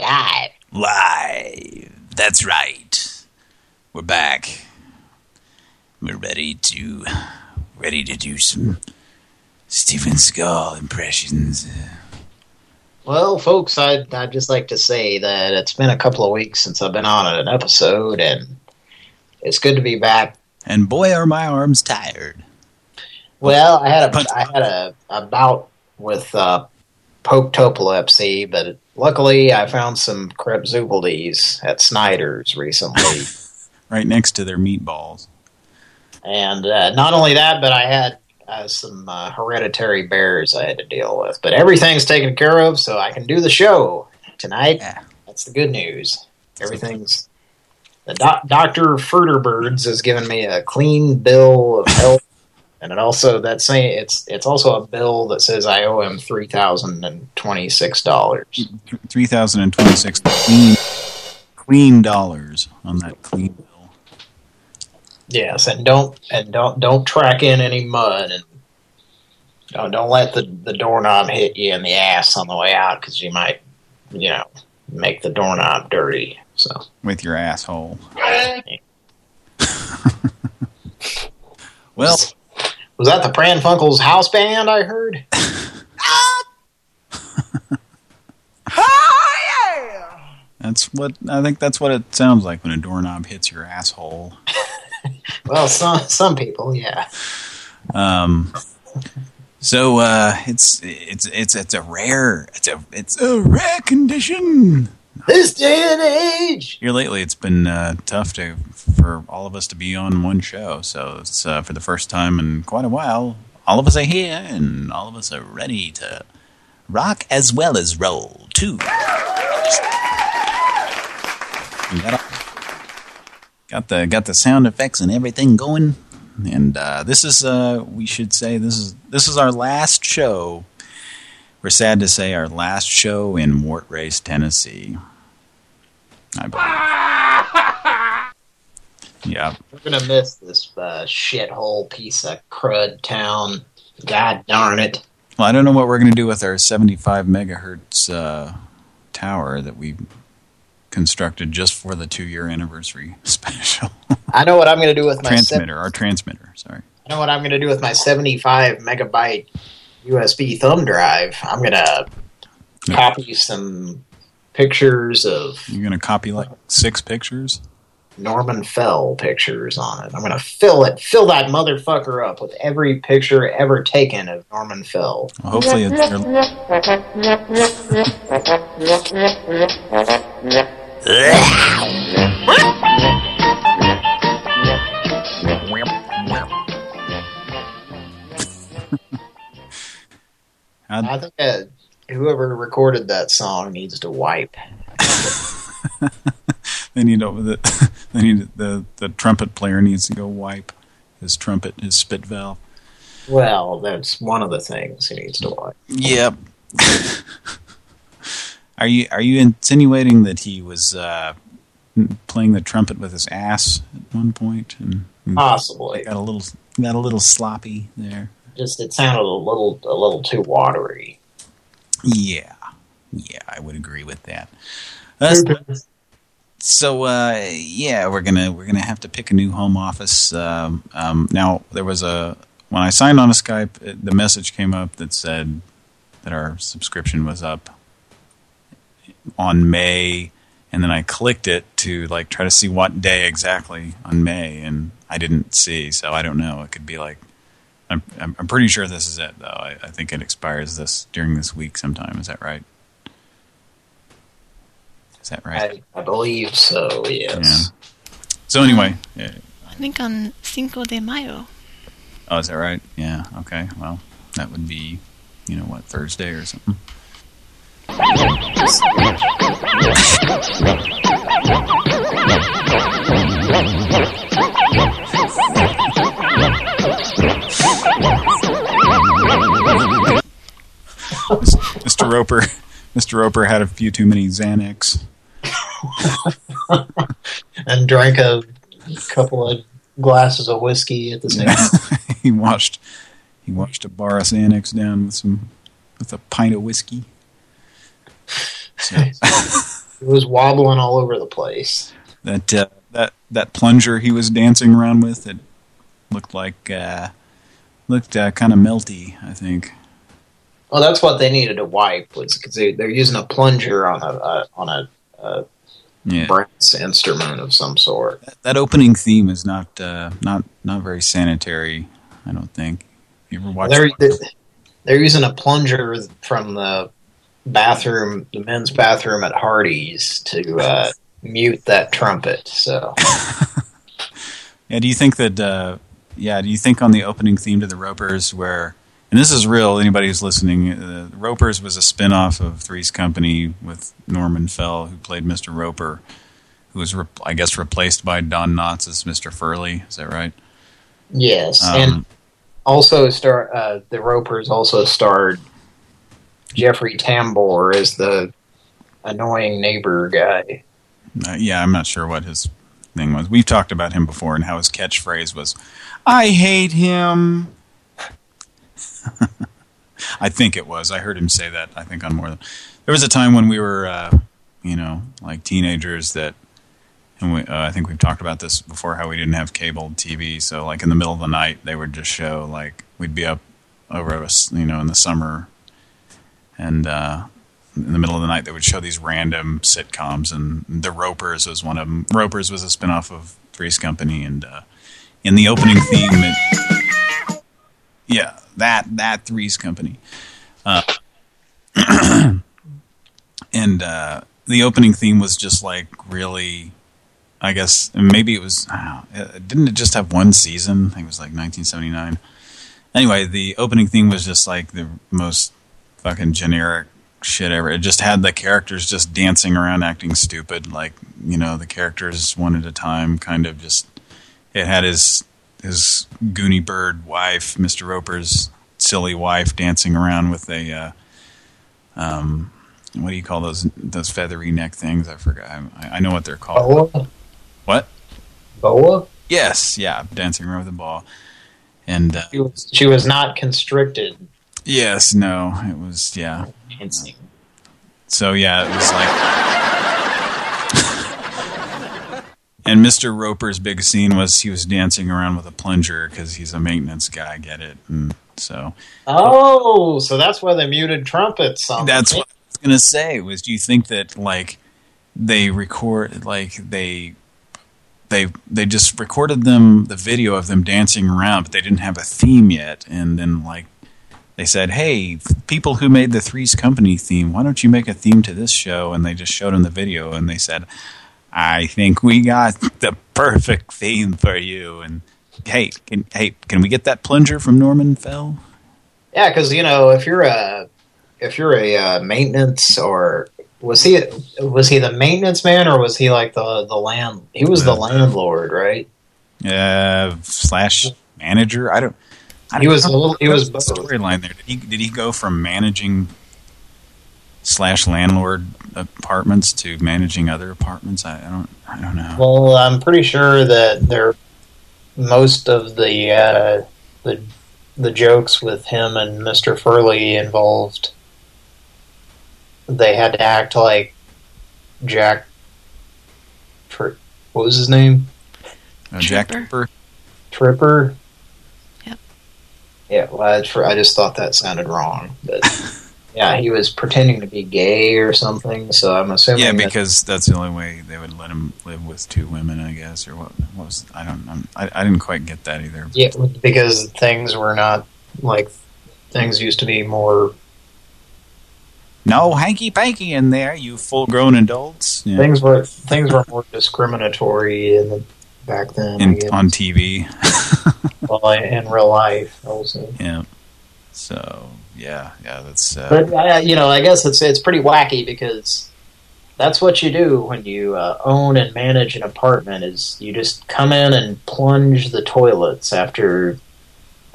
Live. Live. That's right. We're back. We're ready to ready to do some Steven Seagal impressions. Well, folks, I'd, I'd just like to say that it's been a couple of weeks since I've been on an episode, and it's good to be back. And boy, are my arms tired. Well, I had a I had a, a bout with uh, epilepsy, but luckily I found some Krebsubeldes at Snyder's recently. Right next to their meatballs. and uh, not only that, but I had uh, some uh, hereditary bears I had to deal with. But everything's taken care of, so I can do the show tonight. Yeah. That's the good news. Everything's... The doc Dr. Furterbirds has given me a clean bill of health, and it also that saying it's it's also a bill that says I owe him three thousand and twenty six dollars. Three thousand and twenty-six clean, clean dollars on that clean bill. Yes, and don't and don't don't track in any mud and don't don't let the the doorknob hit you in the ass on the way out because you might you know make the doorknob dirty. So with your asshole. well, was that the Pran Funkels house band I heard? oh, yeah! that's what I think. That's what it sounds like when a doorknob hits your asshole. Well, some some people, yeah. Um. So uh, it's it's it's it's a rare it's a it's a rare condition. This day and age. Here lately, it's been uh, tough to for all of us to be on one show. So it's uh, for the first time in quite a while. All of us are here, and all of us are ready to rock as well as roll too. Got, the got the sound effects and everything going, and uh, this is uh, we should say this is this is our last show. We're sad to say our last show in Wartrace, Tennessee. I believe. yeah. We're gonna miss this uh, shithole piece of crud town. God darn it! Well, I don't know what we're going to do with our 75 megahertz uh, tower that we constructed just for the two-year anniversary special. I know what I'm gonna do with my transmitter, our transmitter. Sorry. I know what I'm going to do with my 75 megabyte USB thumb drive. I'm going to copy some pictures of You're going to copy like six pictures. Norman Fell pictures on it. I'm going to fill it, fill that motherfucker up with every picture ever taken of Norman Fell. Well, hopefully, it's your, How'd- I think that whoever recorded that song needs to wipe. they need over the they need the the trumpet player needs to go wipe his trumpet his spit valve. Well, that's one of the things he needs to wipe. Yep. are you are you insinuating that he was uh, playing the trumpet with his ass at one point and Possibly. got a little got a little sloppy there? Just it sounded a little a little too watery. Yeah, yeah, I would agree with that. Uh, so uh, yeah, we're gonna we're gonna have to pick a new home office. Um, um, now there was a when I signed on to Skype, it, the message came up that said that our subscription was up on May, and then I clicked it to like try to see what day exactly on May, and I didn't see, so I don't know. It could be like I'm, I'm, I'm pretty sure this is it though. I, I think it expires this during this week sometime. Is that right? Is that right? I, I believe so. Yes. Yeah. So anyway, yeah. I think on Cinco de Mayo. Oh, is that right? Yeah. Okay. Well, that would be, you know, what Thursday or something. Mr. Roper, Mr. Roper had a few too many Xanax, and drank a couple of glasses of whiskey at the same. time. he watched, he watched a bar of Xanax down with some, with a pint of whiskey. So. it was wobbling all over the place. That uh, that that plunger he was dancing around with, it looked like. Uh, looked uh, kind of melty. I think. Well, that's what they needed to wipe was because they, they're using a plunger on a uh, on a, a Yeah. brass instrument of some sort. That, that opening theme is not uh, not not very sanitary. I don't think. You ever watch? They're they're using a plunger from the bathroom, the men's bathroom at Hardee's to uh, mute that trumpet. So Yeah, do you think that, uh, yeah, do you think on the opening theme to The Ropers where, and this is real, anybody who's listening, uh, Ropers was a spin-off of Three's Company with Norman Fell, who played Mr. Roper, who was, I guess, replaced by Don Knotts as Mr. Furley. Is that right? yes, Um, and also star uh, the Ropers also starred Jeffrey Tambor as the annoying neighbor guy. Uh, yeah, I'm not sure what his thing was. We've talked about him before and how his catchphrase was, I hate him. I think it was. I heard him say that, I think, on more than... There was a time when we were, uh, you know, like teenagers that... And we, uh, I think we've talked about this before, how we didn't have cable TV. So, like, in the middle of the night, they would just show, like, we'd be up over, us, you know, in the summer. And, uh, in the middle of the night, they would show these random sitcoms, and The Ropers was one of them. Ropers was a spinoff of Three's Company, and uh, in the opening theme, it, yeah, that that Three's Company, uh, and uh, the opening theme was just like really, I guess maybe it was. Know, didn't it just have one season? I think it was like 1979. Anyway, the opening theme was just like the most fucking generic shit ever. It just had the characters just dancing around acting stupid, like, you know, the characters one at a time, kind of just, it had his, his Goonie Bird wife, Mr. Roper's silly wife dancing around with a, uh, um, what do you call those, those feathery neck things? I forgot. I, I know what they're called. Boa? What? Boa? Yes, yeah, dancing around with a ball. And, uh, She was, she was not constricted. yes, no, it was, yeah. Dancing. So yeah, it was like. And Mr. Roper's big scene was he was dancing around with a plunger because he's a maintenance guy. Get it? And so Oh, so that's why they muted trumpets. On that's what I was gonna say. Was do you think that like they record like they they they just recorded them the video of them dancing around, but they didn't have a theme yet, and then like they said, hey, people who made the Three's Company theme, why don't you make a theme to this show? And they just showed them the video, and they said, I think we got the perfect theme for you. And hey, can, hey, can we get that plunger from Norman Fell? Yeah, because you know, if you're a if you're a uh, maintenance or was he was he the maintenance man or was he like the the land? He was the landlord, right? Uh, slash manager? I don't. I He was a know. little- he was the storyline there. Did he did he go from managing slash landlord apartments to managing other apartments? I, I don't. I don't know. Well, I'm pretty sure that there most of the uh, the the jokes with him and Mr. Furley involved. They had to act like Jack. Tri- what was his name? Uh, Jack Tripper. Tripper. Tripper. Yep. Yeah, well, I, tr- I just thought that sounded wrong, but yeah, he was pretending to be gay or something. So I'm assuming. Yeah, because that's the only way they would let him live with two women, I guess, or what, what was I don't know. I, I didn't quite get that either. yeah, because things were not like things used to be more. No hanky panky in there, you full grown adults. Yeah. Things were things were more discriminatory in the back then. In, on TV. well, in real life also. yeah. So yeah, yeah, that's. Uh, But uh, you know, I guess it's it's pretty wacky because that's what you do when you uh, own and manage an apartment. Is you just come in and plunge the toilets after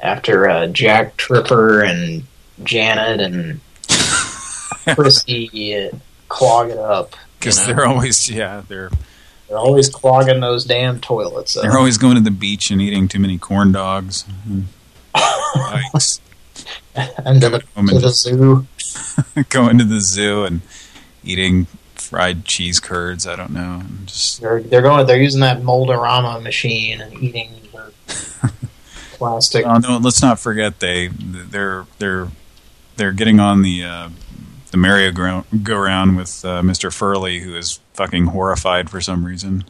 after uh, Jack Tripper and Janet and Christie clog it up. Because you know? they're always, yeah, they're They're always clogging those damn toilets up. they're always going to the beach and eating too many corn dogs. and to the, Woman to the zoo. going to the zoo and eating fried cheese curds. I don't know. and Just They're they're going. They're using that Mold-A-Rama machine and eating plastic. oh no, let's not forget they they're they're they're getting on the uh, the merry-go-round with uh, Mr. Furley, who is fucking horrified for some reason.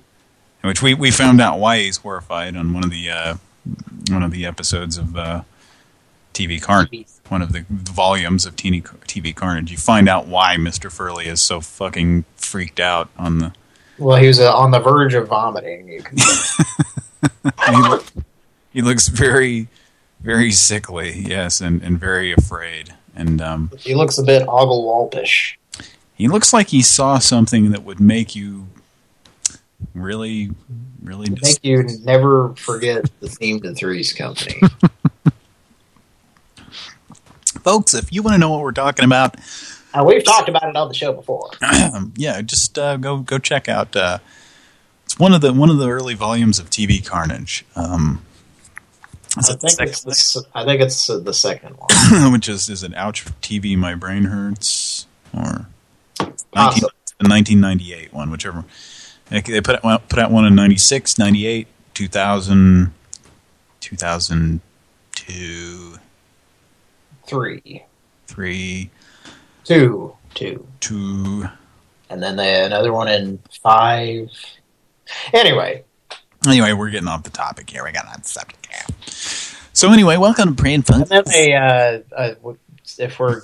Which we we found out why he's horrified on one of the uh, one of the episodes of uh, TV Carnage, one of the volumes of TV, TV Carnage. You find out why Mr. Furley is so fucking freaked out on the. Well, he was uh, on the verge of vomiting. You can he, look- he looks very, very sickly, yes, and, and very afraid. And um, he looks a bit ogle-walpish. he looks like he saw something that would make you really, really... Make you never forget the theme to Three's Company. Folks, if you want to know what we're talking about, Uh, we've talked about it on the show before. yeah, just uh, go go check out. Uh, it's one of the one of the early volumes of TV Carnage. Um, I think it's the, I think it's the second one. which is is it Ouch TV My Brain Hurts or 19, the 1998 one, whichever. They they put out, put out one in 96, 98, 2000, 2002, Three, three, two, two, two. and then they, another one in five. Anyway, Anyway, we're getting off the topic here. We got on the subject here. So anyway, welcome to Brain Fun. and then they, uh, uh, w- if we're,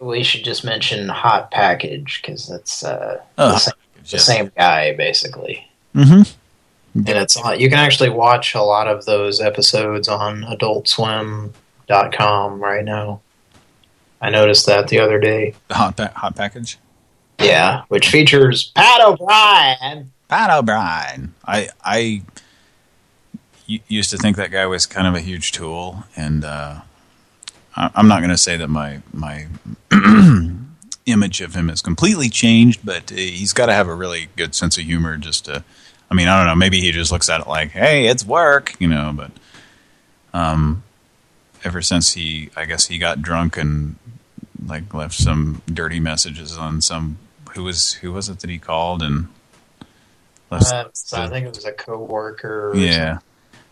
we should just mention Hot Package because it's uh, Oh, the, same, the same guy basically. Mm-hmm. And it's on, you can actually watch a lot of those episodes on AdultSwim.com right now. I noticed that the other day. The hot pa hot package. Yeah, which features Pat O'Brien. Pat O'Brien. I I used to think that guy was kind of a huge tool, and uh, I'm not going to say that my my image of him has completely changed, but uh, he's got to have a really good sense of humor. Just to, I mean, I don't know. Maybe he just looks at it like, "Hey, it's work," you know. But um, ever since he, I guess he got drunk and like left some dirty messages on some who was who was it that he called and left Uh, so I think it was a coworker. or yeah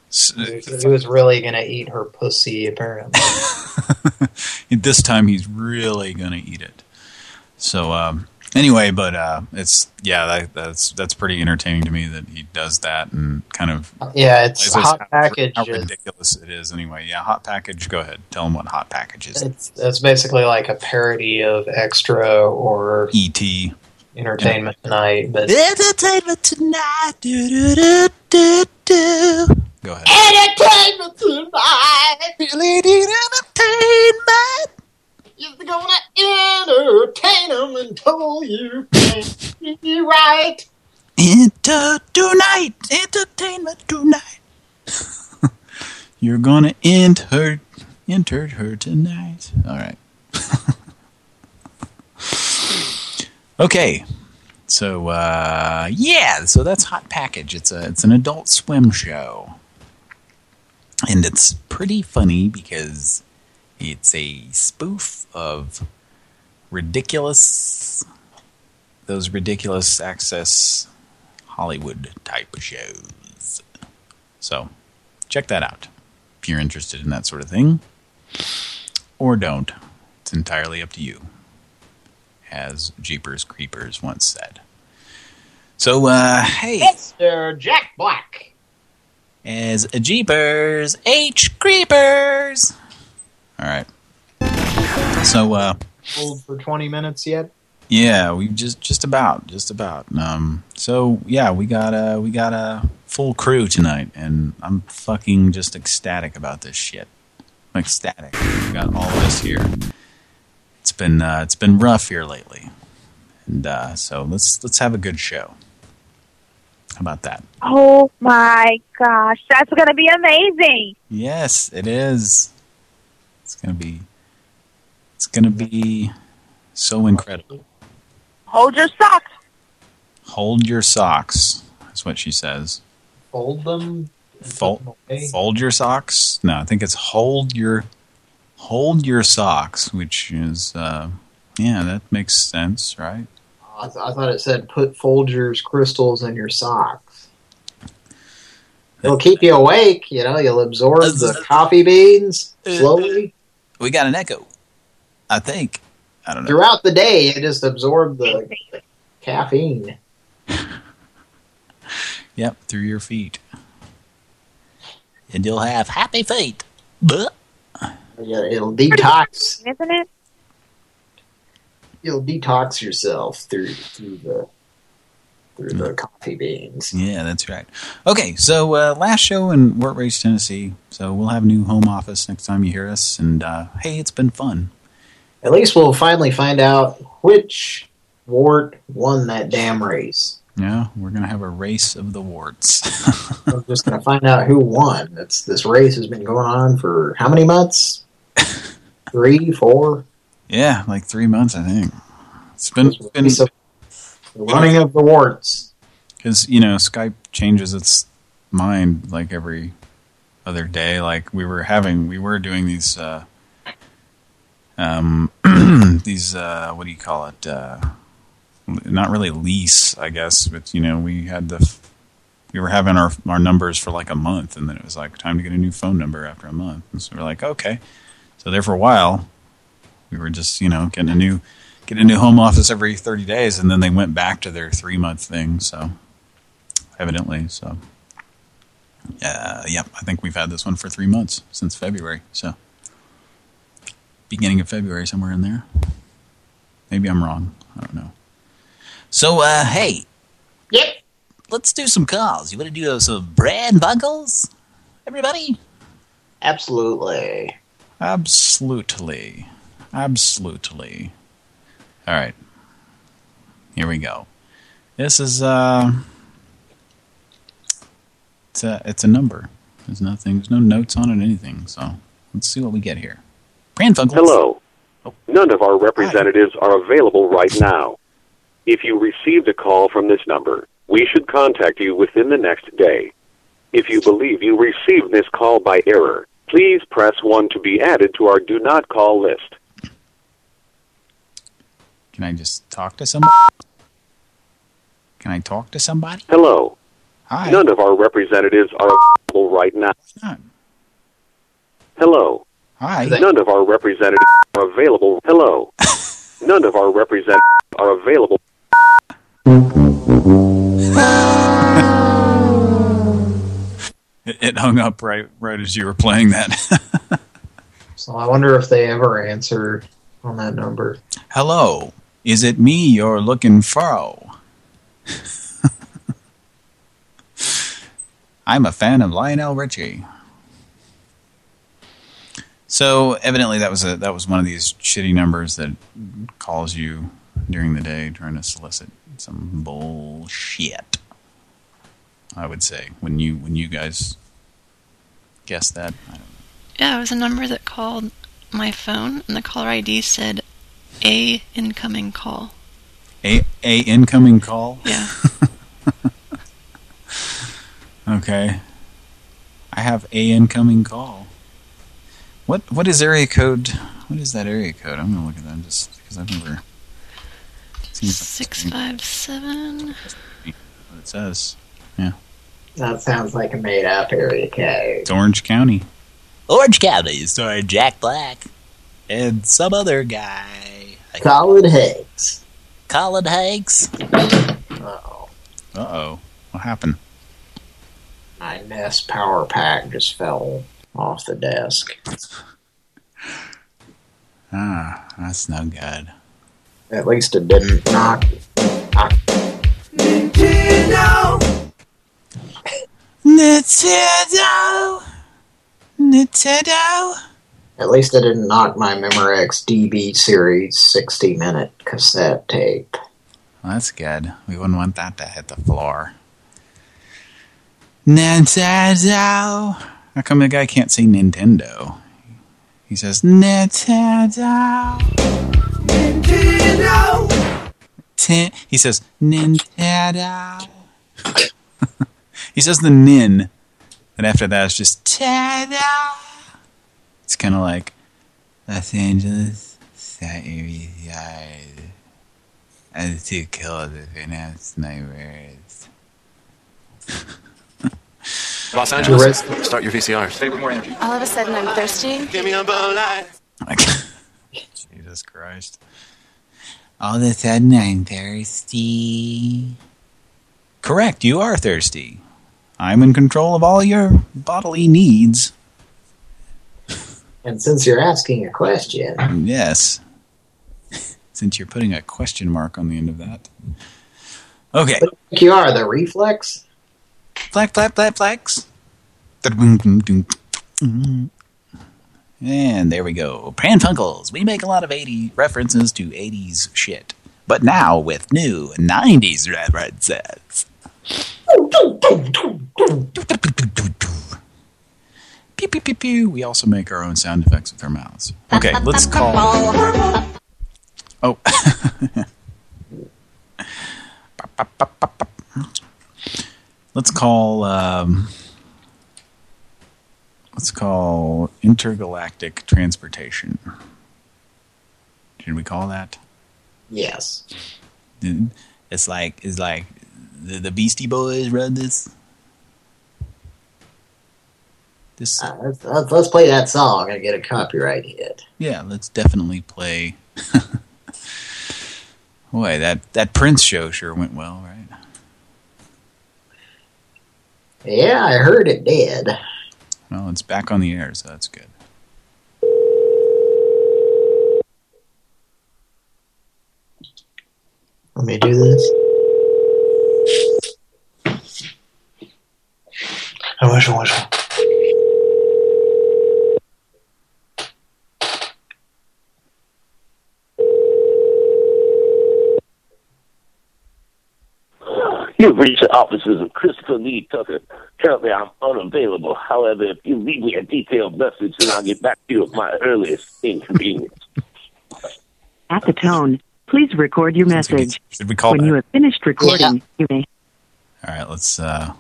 something. He was really going to eat her pussy, apparently. this time he's really gonna eat it so um anyway but uh it's yeah that, that's that's pretty entertaining to me that he does that and kind of yeah, it's Hot how, Package. how is- ridiculous it is anyway. Yeah hot package go ahead. Tell them what hot package is. It's, it's basically like a parody of Extra or et Entertainment Tonight, but entertainment tonight do, do, do, do, do. go ahead. Entertainment Tonight. Really need entertainment is gonna entertain them until you be right. Enter tonight, entertainment tonight. You're gonna enter, enter her tonight. All right. okay. So uh, yeah, so that's Hot Package. It's a it's an Adult Swim show, and it's pretty funny because it's a spoof of ridiculous those ridiculous access Hollywood type of shows. So, check that out if you're interested in that sort of thing. Or don't. It's entirely up to you. As Jeepers Creepers once said. So, uh, hey, Mr. Jack Black. as Jeepers H Creepers. All right. So, uh, Hold for 20 minutes yet? Yeah, we just just about, just about. Um, so yeah, we got a we got a full crew tonight, and I'm fucking just ecstatic about this shit. I'm ecstatic. We got all of us here. It's been uh, it's been rough here lately, and uh, so let's let's have a good show. How about that? Oh my gosh, that's going to be amazing. Yes, it is. It's gonna be. It's going to be so incredible. Hold your socks. Hold your socks. That's what she says. Fold them. Fold, Okay. fold your socks? No, I think it's hold your hold your socks, which is uh yeah, that makes sense, right? I, th I thought it said put Folgers crystals in your socks. It'll keep you awake, you know, you'll absorb the coffee beans slowly. We got an echo. I think. I don't know. Throughout the day, it just absorb the caffeine. Yep, through your feet. And you'll have happy feet. Buh. Yeah, It'll detox. Isn't it? You'll detox yourself through through the through the coffee beans. Yeah, that's right. Okay, so uh, last show in Wartrace, Tennessee. So we'll have a new home office next time you hear us. And uh, hey, it's been fun. At least we'll finally find out which wart won that damn race. Yeah, we're gonna have a race of the warts. We're just going to find out who won. It's, this race has been going on for how many months? Three, four? yeah, like three months, I think. It's been This been race of- the running of the warts. because you know Skype changes its mind like every other day. Like we were having, we were doing these, uh, um, these uh, what do you call it? Uh, not really lease, I guess, but you know we had the, we were having our our numbers for like a month, and then it was like time to get a new phone number after a month, and so we're like, okay. So there for a while, we were just you know getting a new, getting a new home office every 30 days, and then they went back to their three month thing. So evidently. So, uh, yep, I think we've had this one for three months since February. So, beginning of February, somewhere in there. Maybe I'm wrong. I don't know. So, uh, hey, Yep. let's do some calls. You want to do some brand buckles, everybody? Absolutely. Absolutely, absolutely. All right, here we go. This is uh, it's a it's a number. There's nothing. There's no notes on it. Anything. So let's see what we get here. Pran Funkels. Hello. Oh. None of our representatives are available right now. If you received a call from this number, we should contact you within the next day. If you believe you received this call by error, please press 1 to be added to our do not call list. Can I just talk to somebody? Can I talk to somebody? Hello. Hi. None of our representatives are available right now. Not. Hello. Hi. None of our representatives are available. Hello. None of our representatives are available. It, it hung up right right as you were playing that. So I wonder if they ever answer on that number. Hello. Is it me you're looking for? I'm a fan of Lionel Richie. So evidently that was a that was one of these shitty numbers that calls you during the day trying to solicit some bullshit. I would say when you when you guys guess that. Yeah, it was a number that called my phone, and the caller ID said A incoming call. A a incoming call. Yeah. Okay. I have a incoming call. What what is area code? What is that area code? I'm gonna look at that just because I've never Six five seven. what it says. Yeah. That sounds like a made-up area code. It's Orange County. Orange County, starring Jack Black and some other guy. Colin Hicks. Colin Hanks. Uh-oh. Uh oh. What happened? My NES power pack just fell off the desk. Ah, that's no good. At least it didn't knock. knock Nintendo. Nintendo. At least I didn't knock my Memorex DB series 60 minute cassette tape. Well, that's good. We wouldn't want that to hit the floor. Nintendo. How come the guy can't say Nintendo? He says, Nintendo. Nintendo. Tin he says, Nintendo. he says the nin. And after that, it's just, Tada. It's kind of like, Los Angeles, Saturday yard. And too cold to pronounce my words. Los Angeles, start your VCRs. All of a sudden, I'm thirsty. Give me a Bud Light. Jesus Christ. All of a sudden, I'm thirsty. Correct, you are thirsty. I'm in control of all your bodily needs. And since you're asking a question, Yes. Since you're putting a question mark on the end of that. Okay. you think you are the reflex? Flag, flag, flag, flags. And there we go. Pran Funkels. We make a lot of 80 references to 80s shit. But now with new 90s references. Pew, pew, pew, pew. We also make our own sound effects with our mouths. Okay, let's call... Oh. let's call... Um, let's call intergalactic transportation. Should we call that? Yes. It's like it's like the, the Beastie Boys run this. This Uh, let's, let's, let's play that song and get a copyright hit. yeah, let's definitely play. Boy, that that Prince show sure went well, right? Yeah, I heard it did. Well, it's back on the air, so that's good. Let me do this. I wish I was. You've reached the offices of Christopher Lee Tucker. Currently, I'm unavailable. However, if you leave me a detailed message, then I'll get back to you at my earliest inconvenience. At the tone, please record your message. Should we call when that? you have finished recording, you may. All right, let's uh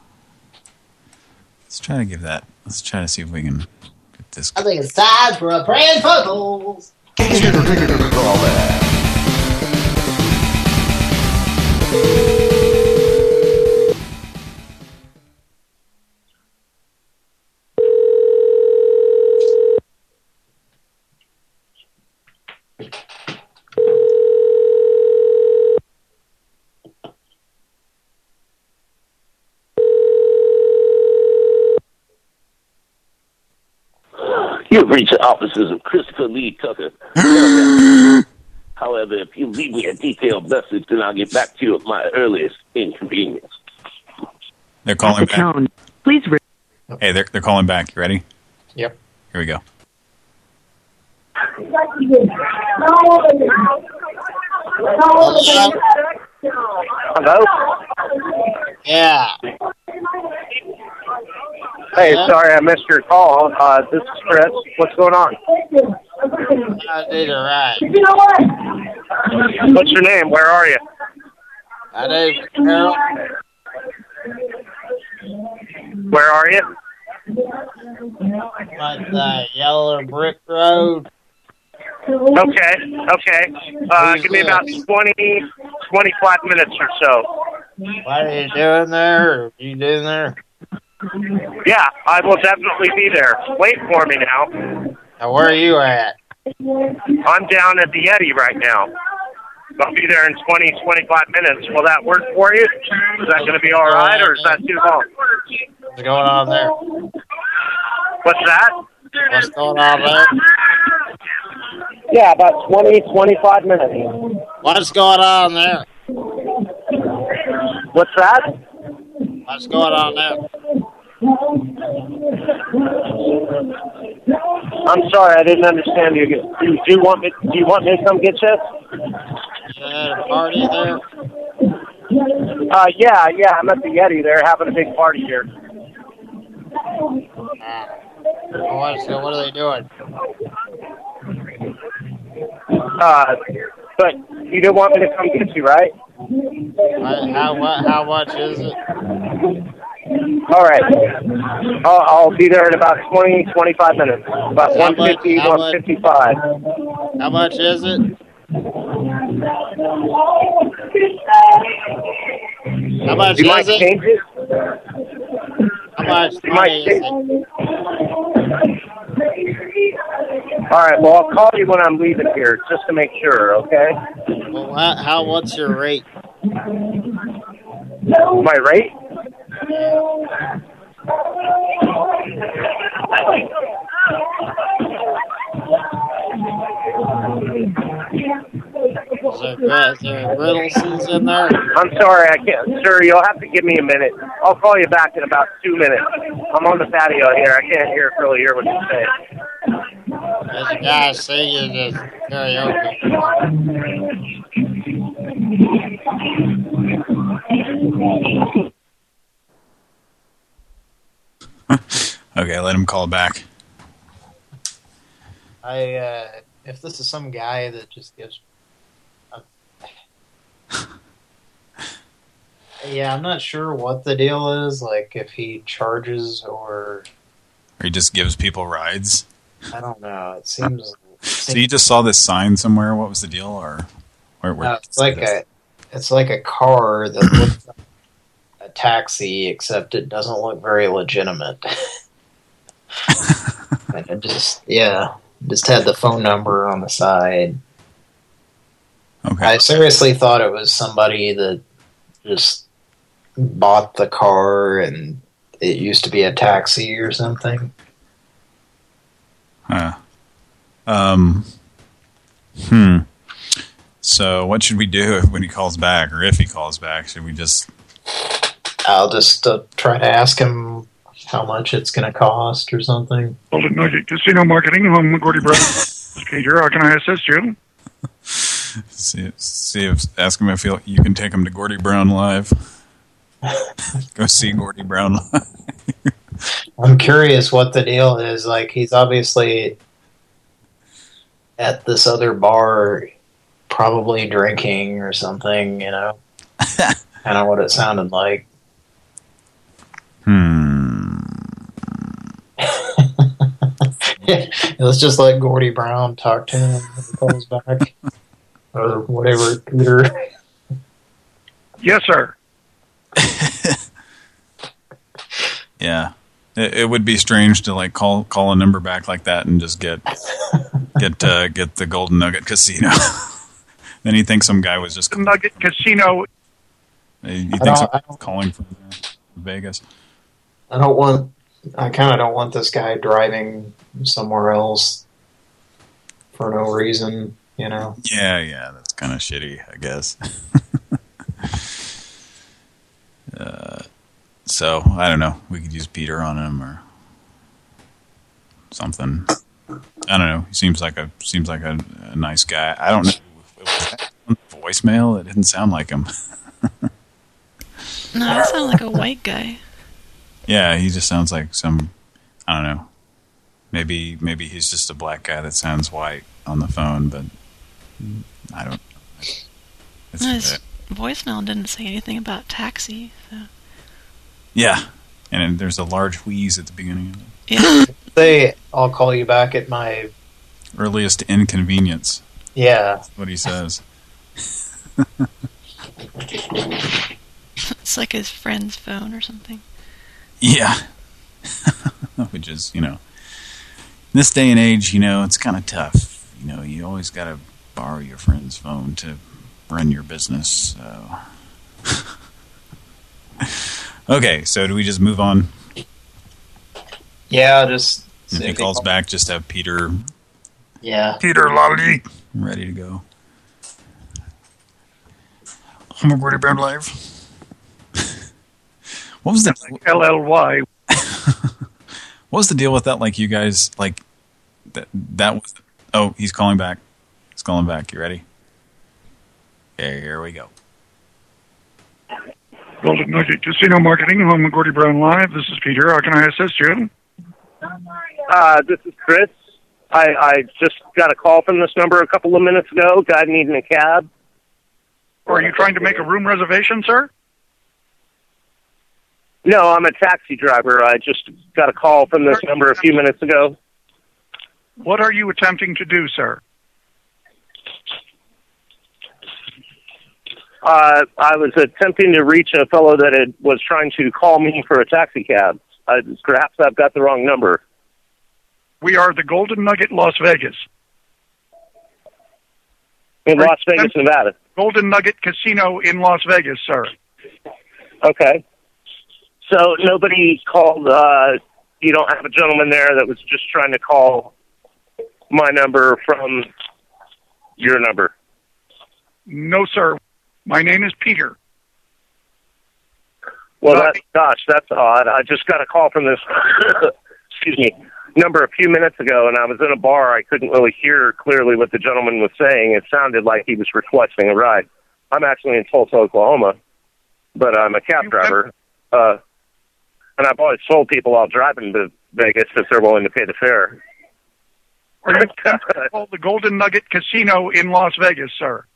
let's try to give that. Let's try to see if we can get this. I think it's time for a Pran Funkels. You've the offices of Christopher Lee Tucker. However, if you leave me a detailed message, then I'll get back to you at my earliest inconvenience. They're calling the back. tone, please. Re- Hey, they're they're calling back. You ready? Yep. Here we go. Hello? Yeah. Hey, sorry I missed your call. Uh, this is Chris. What's going on? I did it right. What's your name? Where are you? I did Carol. Where are you? Like the yellow brick road. Okay, okay. Uh, give me about 20, 25 minutes or so. What are you doing there? Are you doing there? Yeah, I will definitely be there. Wait for me now. Now, where are you at? I'm down at the Yeti right now. I'll be there in 20, 25 minutes. Will that work for you? Is that going to be all right, or is that too long? What's going on there? What's that? What's going on there? Yeah, about 20, 25 minutes. What's going on there? What's that? What's going on there? I'm sorry, I didn't understand you. Do you, want me? Do you want me to come get you? Had a party there? Uh, yeah, yeah. I'm at the Yeti. They're having a big party here. What's, what are they doing? Uh, but you don't want me to come get you, right? How what? How much is it? All right. I'll, I'll be there in about 20, 25 minutes. About How 150, how much- 155. How much is it? How much you is might it? change it? How much You might is it? All right. Well, I'll call you when I'm leaving here, just to make sure. Okay. Well, how, how what's your rate? My rate? Is there, there in there? I'm sorry, I can't. Sir, you'll have to give me a minute. I'll call you back in about two minutes. I'm on the patio here. I can't hear really hear what you say. There's a guy singing this karaoke. Okay, let him call back. I uh, if this is some guy that just gives. uh, yeah, I'm not sure what the deal is. Like if he charges or Or he just gives people rides. I don't know. It seems. So you just saw this sign somewhere. What was the deal, or where? where No, it's like a it's like a car that looks like taxi, except it doesn't look very legitimate. and it just yeah, just had the phone number on the side. Okay. I seriously thought it was somebody that just bought the car and it used to be a taxi or something. Huh. Um. Hmm. So what should we do when he calls back, or if he calls back? Should we just? I'll just uh, try to ask him how much it's going to cost or something. Golden Nugget Casino Marketing, home of Gordie Brown. Peter, how can I assist you? See, see if ask him if he'll, you can take him to Gordie Brown live. Go see Gordie Brown live. I'm curious what the deal is. Like, he's obviously at this other bar, probably drinking or something, you know? kind of what it sounded like. Hmm. Let's just let Gordie Brown talk to him when he calls back. or whatever, Peter. Yes, sir. Yeah. It, it would be strange to like call call a number back like that and just get get uh, get the Golden Nugget Casino. then he thinks some guy was just Nugget Casino. he I thinks don't- I guy calling from Vegas. I don't want, I kind of don't want this guy driving somewhere else for no reason, you know? Yeah, yeah, that's kind of shitty, I guess. uh, so I don't know. We could use Peter on him or something. I don't know. He seems like a seems like a, a nice guy. I don't know. Was that voicemail? It didn't sound like him. No, I sound like a white guy. Yeah, he just sounds like some. I don't know. Maybe maybe he's just a black guy that sounds white on the phone, but I don't. It's, No, his voicemail didn't say anything about taxi. So. yeah, and there's a large wheeze at the beginning of it. Yeah. Say, I'll call you back at my, Earliest inconvenience. yeah. That's what he says. it's like his friend's phone or something. Yeah. Which is, you know, this day and age, you know, it's kind of tough. You know, you always got to borrow your friend's phone to run your business. So. okay, so do we just move on? Yeah, just... If he calls back, just have Peter Yeah. Peter Lally. ready to go. I'm a Gordie Brown Live. What was the LLY. what was the deal with that? Like you guys, like that that was. Oh, he's calling back. He's calling back. You ready? Okay, here we go. Golden Nugget Casino Marketing, home of Gordie Brown Live. This is Peter. How can I assist you? Uh, this is Chris. I, I just got a call from this number a couple of minutes ago. Guy needing a cab. Are you trying to make a room reservation, sir? No, I'm a taxi driver. I just got a call from this number a few minutes ago. What are you attempting to do, sir? Uh, I was attempting to reach a fellow that had, was trying to call me for a taxi cab. Uh, perhaps I've got the wrong number. We are the Golden Nugget, Las Vegas. In Las Vegas, Nevada. Golden Nugget Casino in Las Vegas, sir. Okay. So nobody called. Uh, you don't have a gentleman there that was just trying to call my number from your number. No, sir. My name is Peter. Well, that, gosh, that's odd. I just got a call from this, excuse me, number a few minutes ago, and I was in a bar. I couldn't really hear clearly what the gentleman was saying. It sounded like he was requesting a ride. I'm actually in Tulsa, Oklahoma, but I'm a cab driver. Uh, and I've always told people I'll drive Vegas if they're willing to pay the fare. Called the Golden Nugget Casino in Las Vegas, sir?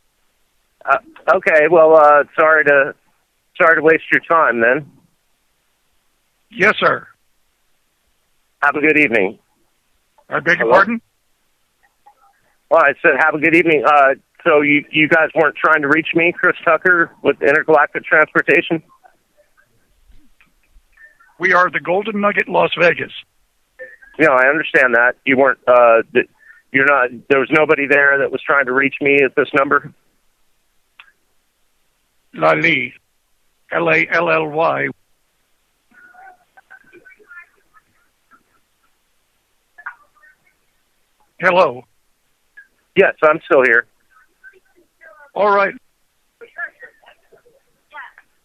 Uh, okay, well, uh, sorry to sorry to waste your time then. Yes, sir. Have a good evening. I beg your Hello? pardon? Well, I said have a good evening. Uh, so you you guys weren't trying to reach me, Chris Tucker, with Intergalactic Transportation? We are the Golden Nugget, Las Vegas. No, I understand that you weren't. Uh, you're not. There was nobody there that was trying to reach me at this number. Lally. L-A-L-L-Y. Hello. Yes, I'm still here. All right. So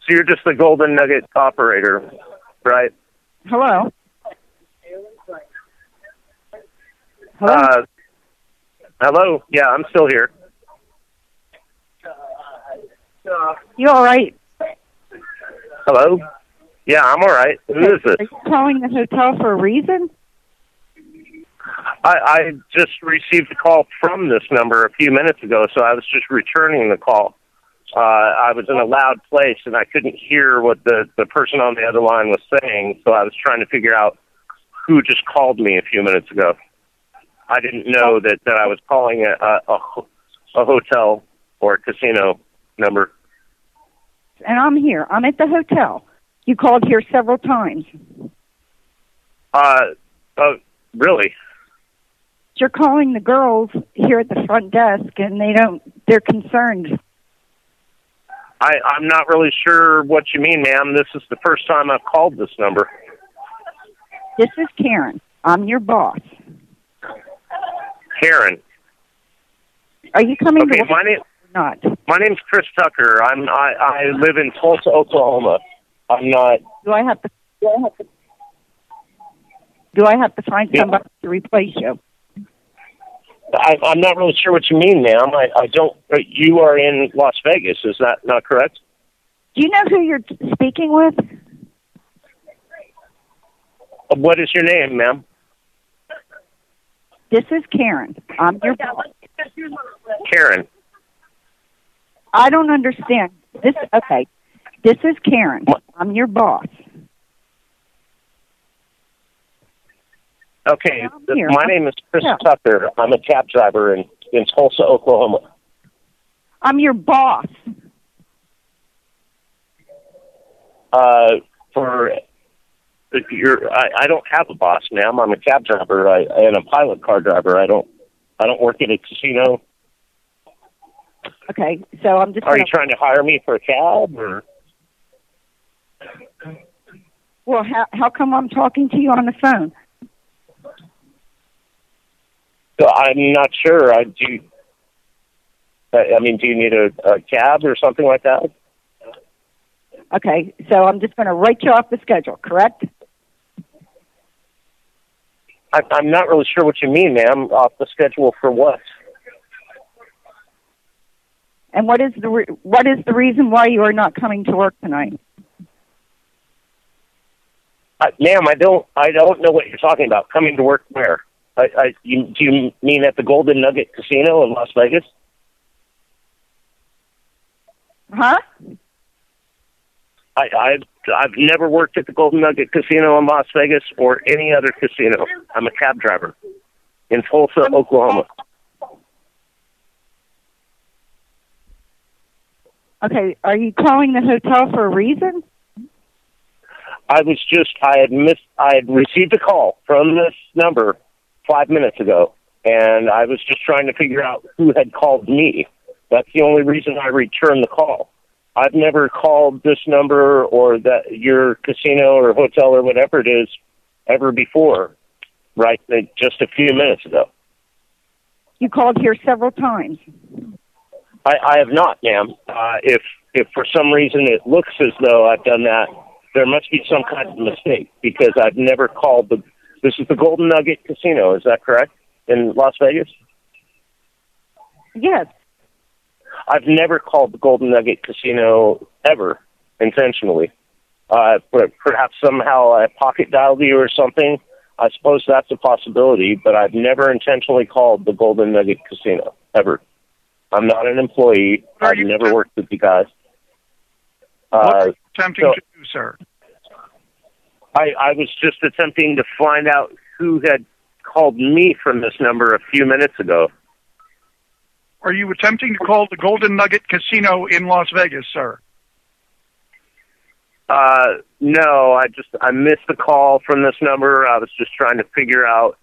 you're just the Golden Nugget operator, right? Hello. Hello. Uh, hello. Yeah, I'm still here. you all right? Hello. Yeah, I'm all right. Who is this? Are you calling the hotel for a reason? I, I just received a call from this number a few minutes ago, so I was just returning the call. Uh, I was in a loud place and I couldn't hear what the the person on the other line was saying, so I was trying to figure out who just called me a few minutes ago. I didn't know that that I was calling a a, a, hotel or a casino number. And I'm here. I'm at the hotel. You called here several times. Uh, uh, really? You're calling the girls here at the front desk, and they don't. They're concerned. I, I'm not really sure what you mean, ma'am. This is the first time I've called this number. This is Karen. I'm your boss. Karen. Are you coming Okay, to my name. or not? My name's Chris Tucker. I'm I, I live in Tulsa, Oklahoma. I'm not. Do I have to? Do I have to? Do I have to find Yeah. somebody to replace you? I, I'm not really sure what you mean, ma'am. I, I don't. uh, You are in Las Vegas. Is that not correct? Do you know who you're speaking with? What is your name, ma'am? This is Karen. I'm your boss. Karen. I don't understand. This okay. This is Karen. I'm your boss. Okay. here. My name is Chris Yeah. Tucker. I'm a cab driver in in Tulsa, Oklahoma. I'm your boss. Uh, for you're, I, I don't have a boss, ma'am. I'm a cab driver I, and a pilot car driver. I don't. I don't work at a casino. Okay, so I'm just. Are you gonna- trying to hire me for a cab or? Well, how how come I'm talking to you on the phone? So I'm not sure. I do. I I mean, do you need a, a cab or something like that? Okay, so I'm just going to write you off the schedule, correct? I, I'm not really sure what you mean, ma'am. Off the schedule for what? And what is the re- what is the reason why you are not coming to work tonight? I, ma'am, I don't. I don't know what you're talking about. Coming to work where? I, I, you, do you mean at the Golden Nugget Casino in Las Vegas? Huh? I, I've I've never worked at the Golden Nugget Casino in Las Vegas or any other casino. I'm a cab driver in Tulsa, Oklahoma. Okay, are you calling the hotel for a reason? I was just I had missed I had received a call from this number five minutes ago, and I was just trying to figure out who had called me. That's the only reason I returned the call. I've never called this number or that your casino or hotel or whatever it is ever before. Right, just a few minutes ago. You called here several times. I, I have not, ma'am. Uh, if if for some reason it looks as though I've done that, there must be some kind of mistake because I've never called the. This is the Golden Nugget Casino. Is that correct in Las Vegas? Yes. I've never called the Golden Nugget Casino ever intentionally. Uh, but perhaps somehow I pocket dialed you or something. I suppose that's a possibility, but I've never intentionally called the Golden Nugget Casino ever. I'm not an employee. I've never worked with you guys. Uh, Attempting so- to do, sir. I, I was just attempting to find out who had called me from this number a few minutes ago. Are you attempting to call the Golden Nugget Casino in Las Vegas, sir? Uh, no, I just I missed the call from this number. I was just trying to figure out,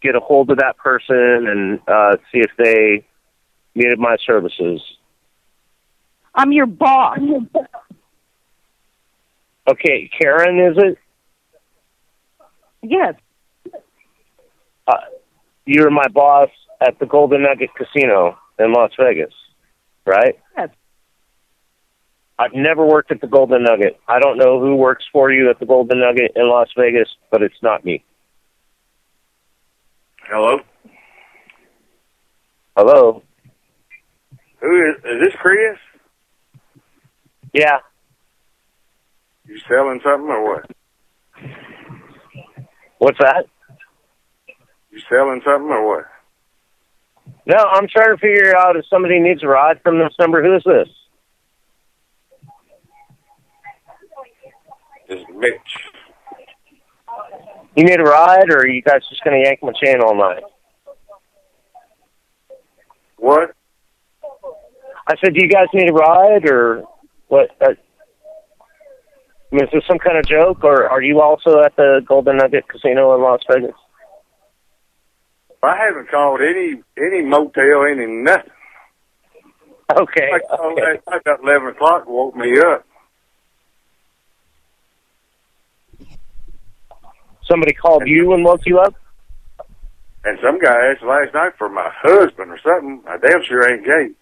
get a hold of that person and uh, see if they needed my services. I'm your boss. Okay, Karen, is it? Yes. Uh, you're my boss at the Golden Nugget Casino in Las Vegas, right? Yes. I've never worked at the Golden Nugget. I don't know who works for you at the Golden Nugget in Las Vegas, but it's not me. Hello? Hello? Who is, is this Chris? Yeah. You selling something or what? What's that? You selling something or what? No, I'm trying to figure out if somebody needs a ride from this number. Who is this? This is Mitch. You need a ride, or are you guys just going to yank my chain all night? What? I said, do you guys need a ride, or what? Uh, I mean, is this some kind of joke, or are you also at the Golden Nugget Casino in Las Vegas? I haven't called any any motel, any nothing. Okay. I called last night about eleven o'clock. Woke me up. Somebody called you and woke you up? And some guy asked last night for my husband or something. I damn sure ain't gay.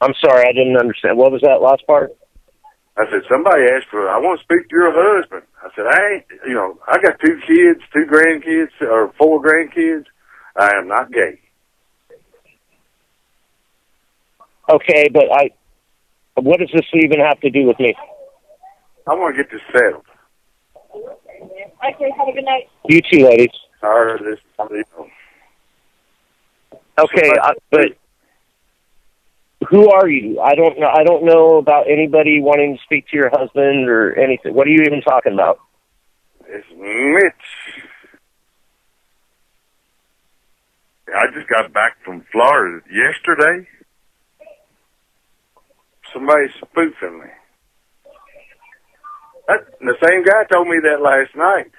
I'm sorry, I didn't understand. What was that last part? I said, somebody asked for, I want to speak to your husband. I said, I ain't, you know, I got two kids, two grandkids, or four grandkids. I am not gay. Okay, but I. What does this even have to do with me? I want to get this settled. Okay, have a good night. You too, ladies. Sorry, this, you know. Okay, I, but who are you? I don't know. I don't know about anybody wanting to speak to your husband or anything. What are you even talking about? It's Mitch. I just got back from Florida yesterday. Somebody's spoofing me. That, the same guy told me that last night.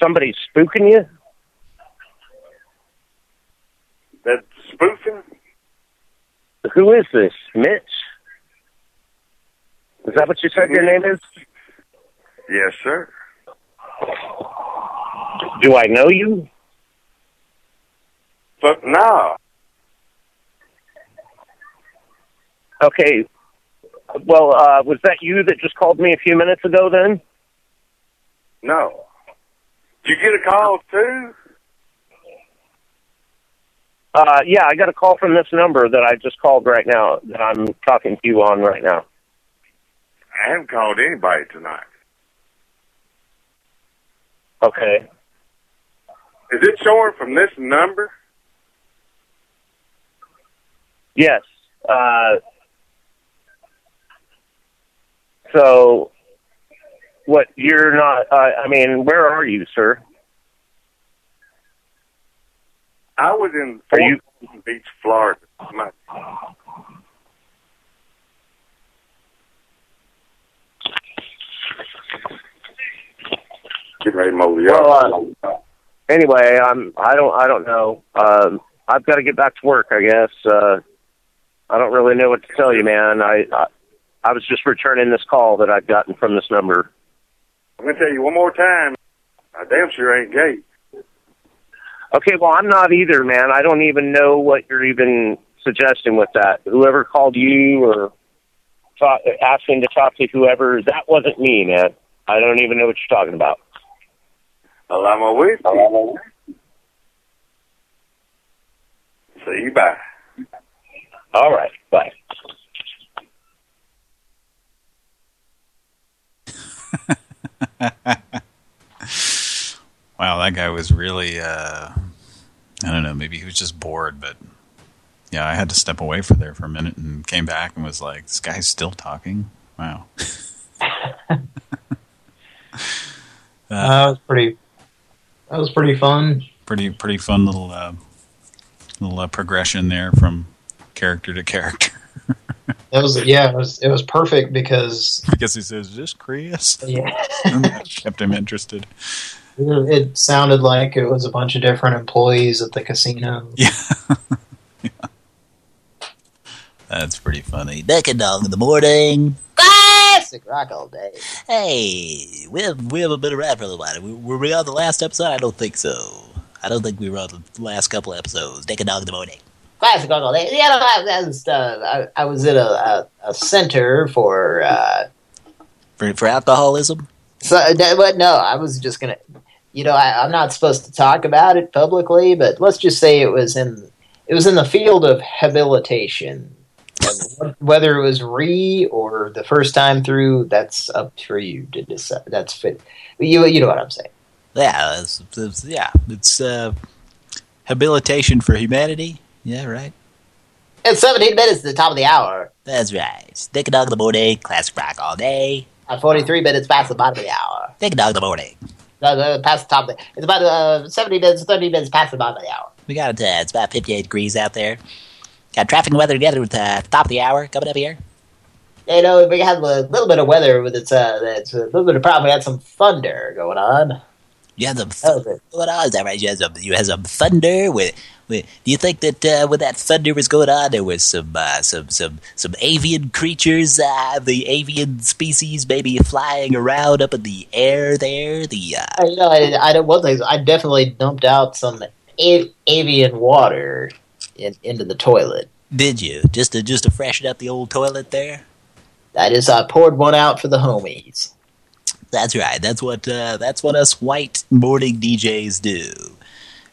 Somebody's spooking you? That spoofing? Who is this? Mitch? Is that what you said your name is? Yes, sir. Do I know you? But no. Okay. Well, uh, was that you that just called me a few minutes ago then? No. Did you get a call too? Uh, yeah, I got a call from this number that I just called right now that I'm talking to you on right now. I haven't called anybody tonight. Okay. Is it showing from this number? Yes. Uh, so, what? You're not. Uh, I mean, where are you, sir? I was in Are Fort you- Beach, Florida. My, getting ready to mow. Well, uh, anyway, I'm. I don't. I don't know. Um, I've got to get back to work. I guess. Uh, I don't really know what to tell you, man. I, I I was just returning this call that I've gotten from this number. I'm gonna tell you one more time. I damn sure ain't gay. Okay, well, I'm not either, man. I don't even know what you're even suggesting with that. Whoever called you or talk, asking to talk to whoever, that wasn't me, man. I don't even know what you're talking about. Well, I'm away. See you bye. All right, bye. Wow, that guy was really, uh, I don't know, maybe he was just bored, but yeah, I had to step away for there for a minute and came back and was like, this guy's still talking? Wow. Uh, that was pretty. That was pretty fun. Pretty, pretty fun little, uh, little uh, progression there from character to character. That was yeah. It was it was perfect because because he says, is this Chris? Yeah. kept him interested. It, it sounded like it was a bunch of different employees at the casino. Yeah. That's pretty funny. Deck and dog in the morning. Classic rock all day. Hey, we have, we haven't been around for a little while. Were- Were we on the last episode? I don't think so. I don't think we were on the last couple episodes. Deck and dog in the morning. Classic rock all day. Yeah, no, I, was, uh, I, I was at a, a, a center for. Uh, For, for alcoholism? So, but no, I was just gonna. You know, I, I'm not supposed to talk about it publicly, but let's just say it was in it was in the field of habilitation. Whether it was re or the first time through, that's up for you to decide. That's fit. You you know what I'm saying? Yeah, it's, it's, yeah, it's uh, habilitation for humanity. Yeah, right. It's 17 minutes to the top of the hour. That's right. Stick a dog in the morning, classic rock all day. At 43 minutes past the bottom of the hour. Dog in the morning. Past the top of the. It's about uh, 70 minutes, 30 minutes past the bottom of the hour. We got it. Uh, it's about 58 degrees out there. Got traffic and weather together with uh, top of the hour coming up here. You know, we had a little bit of weather with its. Uh, it's a little bit of problem. We had some thunder going on. You had some th what on? Is that right? You had some, you had some thunder. With, do you think that uh, when that thunder was going on, there was some uh, some some some avian creatures, uh, the avian species, maybe flying around up in the air there? The uh, You know, I, I don't. One thing I definitely dumped out some a avian water in, into the toilet. did you just to just to freshen up the old toilet there? That is, I poured one out for the homies. That's right. That's what uh, that's what us white morning DJs do.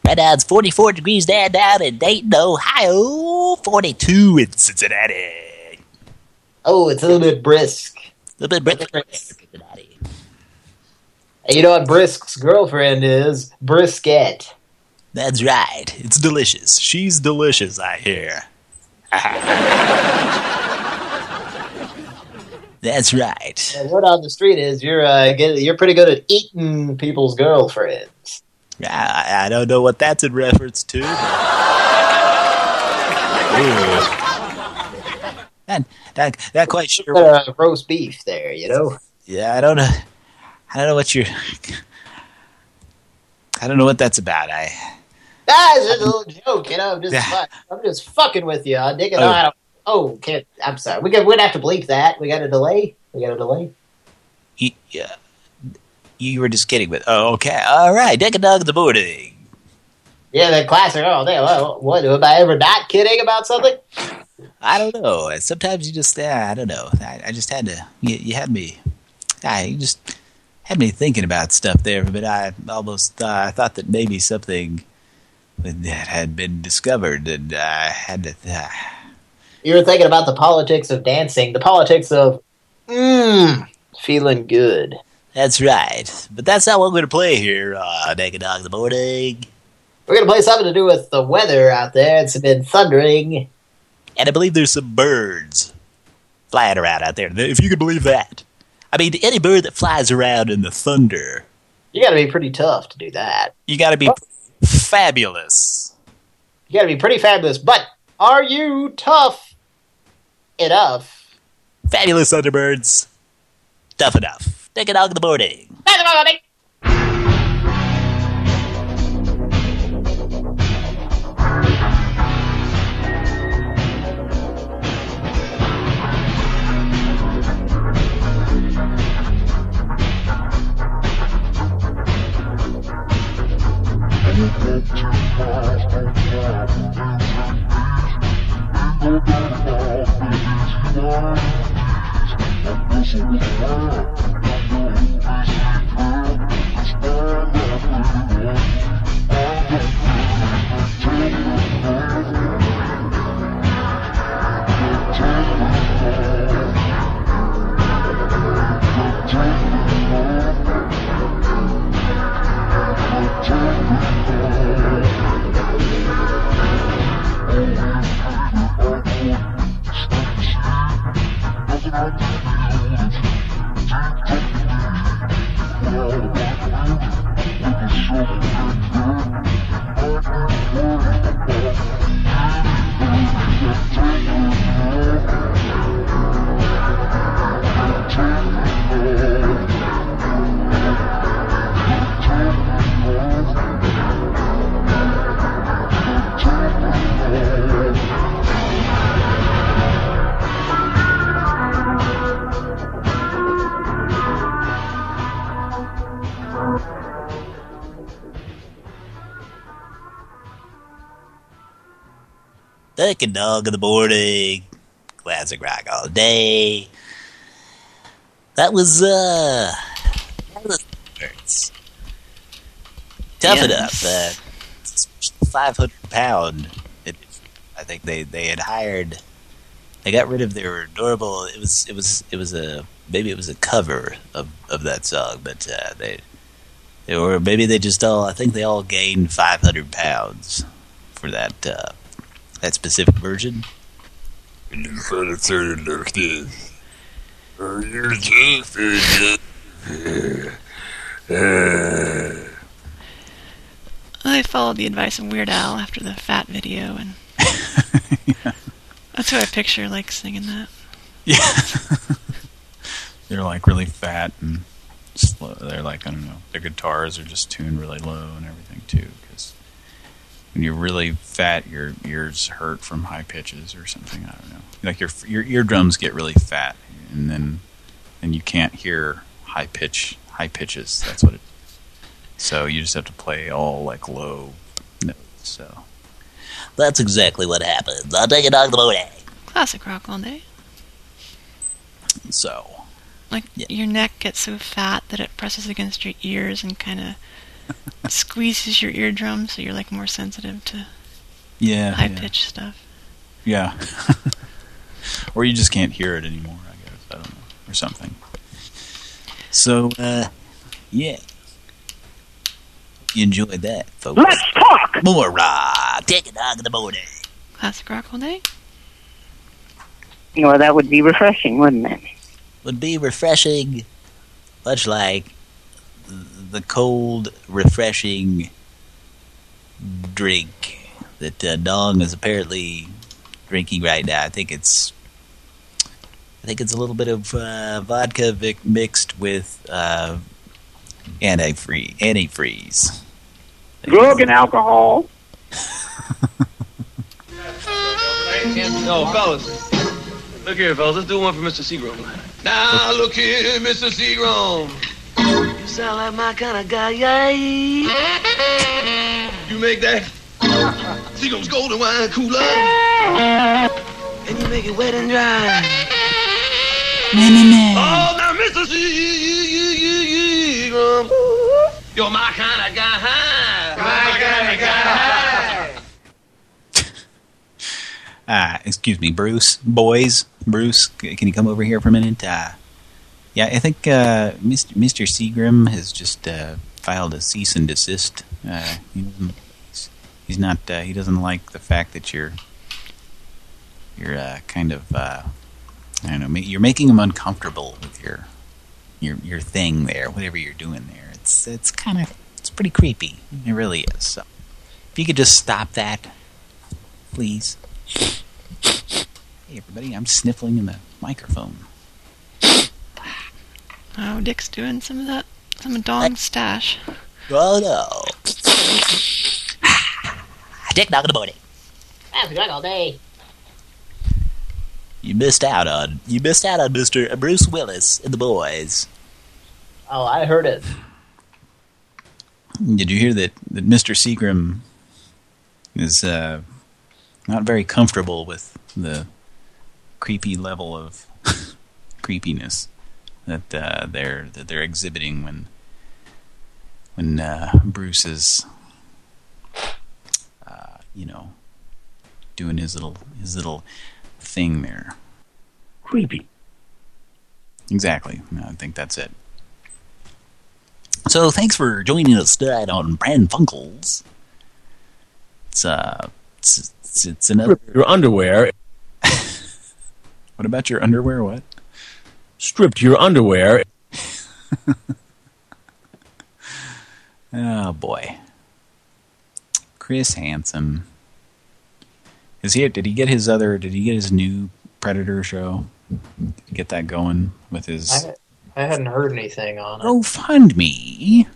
Right now it's 44 degrees down down in Dayton, Ohio. 42 in Cincinnati. Oh, it's a little bit brisk. A little bit brisk. And you know what Brisk's girlfriend is? Brisket. That's right. It's delicious. She's delicious, I hear. That's right. And word on the street is you're uh, get, you're pretty good at eating people's girlfriends. I, I don't know what that's in reference to. but- Ooh. Not, not, not quite sure. Uh, roast beef there, you know. Yeah, I don't know. I don't know what you're. I don't know what that's about. I. It's just a little joke, you know. I'm just, Yeah. I'm just fucking with you. I'm digging. Oh. Oh, I don't, oh, can't. I'm sorry. We got. We'd have to bleep that. We got a delay. We got a delay. You, yeah, you were just kidding with. Oh, okay. All right. Deck a dog the morning. Yeah, that classic. Oh, damn. What, what? Am I ever not kidding about something? I don't know. Sometimes you just. Yeah, I don't know. I, I just had to. You, you had me. I you just had me thinking about stuff there, but I almost. Uh, I thought that maybe something that had been discovered, and I had to. Uh, You were thinking about the politics of dancing, the politics of mmm, feeling good. That's right. But that's not what we're going to play here, uh, Naked Dog in the Morning. We're going to play something to do with the weather out there. It's been thundering. And I believe there's some birds flying around out there, if you can believe that. I mean, any bird that flies around in the thunder. You got to be pretty tough to do that. You got to be oh. fabulous. You got to be pretty fabulous. But are you tough enough? Fabulous Thunderbirds. Tough enough. Take it out in the morning. Morning. A dog in the morning. Classic rock all day. That was, uh... That was Tough enough. Uh, 500 pound. It, I think they, they had hired... They got rid of their adorable... It was, it was, it was a... Maybe it was a cover of, of that song, but uh, they... Or maybe they just all, I think they all gained 500 pounds for that uh, that specific version? And you kind of sounded like this. Are you just I followed the advice of Weird Al after the fat video, and yeah. that's who I picture like singing that. Yeah, they're like really fat and slow. They're like I don't know. Their guitars are just tuned really low and everything too when you're really fat, your ears hurt from high pitches or something. I don't know. Like your your eardrums get really fat, and then and you can't hear high pitch high pitches. That's what it. So you just have to play all like low notes. So that's exactly what happens. I'll take it on the morning. Classic rock all day. So. Like yeah. your neck gets so fat that it presses against your ears and kind of squeezes your eardrum so you're like more sensitive to yeah high yeah. pitched stuff. Yeah. or you just can't hear it anymore, I guess. I don't know. Or something. So, uh, yeah. You enjoyed that, folks. Let's talk! More rock. Take it on in the morning. Classic rock all day? Well, that would be refreshing, wouldn't it? Would be refreshing, much like the cold, refreshing drink that uh, Dong is apparently drinking right now. I think it's, I think it's a little bit of uh, vodka mixed with uh, antifreeze. Antifreeze. Drug and alcohol. no, fellas. Look here, fellas. Let's do one for Mr. Seagram. Now, look here, Mr. Seagram. You sound like my kind of guy, yay. You make that Seagram's golden wine cooler. And you make it wet and dry. Man, man, man. Oh, now, Mr. Seagram. You're my kind of guy. My kind of guy. Ah, uh, excuse me, Bruce. Boys, Bruce, can you come over here for a minute? Uh, Yeah, I think uh, Mr. Mr. Seagram has just uh, filed a cease and desist. Uh, he he's not. Uh, he doesn't like the fact that you're you're uh, kind of. Uh, I don't know. You're making him uncomfortable with your your your thing there, whatever you're doing there. It's it's kind of it's pretty creepy. It really is. So if you could just stop that, please. Hey everybody, I'm sniffling in the microphone. Oh, Dick's doing some of that, some dong stash. Oh no. Dick knock in the morning. I have drunk all day. You missed out on you missed out on Mr. Bruce Willis and the boys. Oh, I heard it. Did you hear that, that Mr. Seagram is uh, not very comfortable with the creepy level of creepiness that uh, they're that they're exhibiting when when uh, Bruce is uh, you know doing his little his little thing there. Creepy. Exactly. I think that's it. So thanks for joining us tonight on Pran Funkels. It's uh, it's it's, it's another Your underwear. What about your underwear? What? Stripped your underwear. Oh boy, Chris Hansen. Is he? Did he get his other? Did he get his new Predator show? Get that going with his? I, I hadn't heard anything on it. Oh, fund me.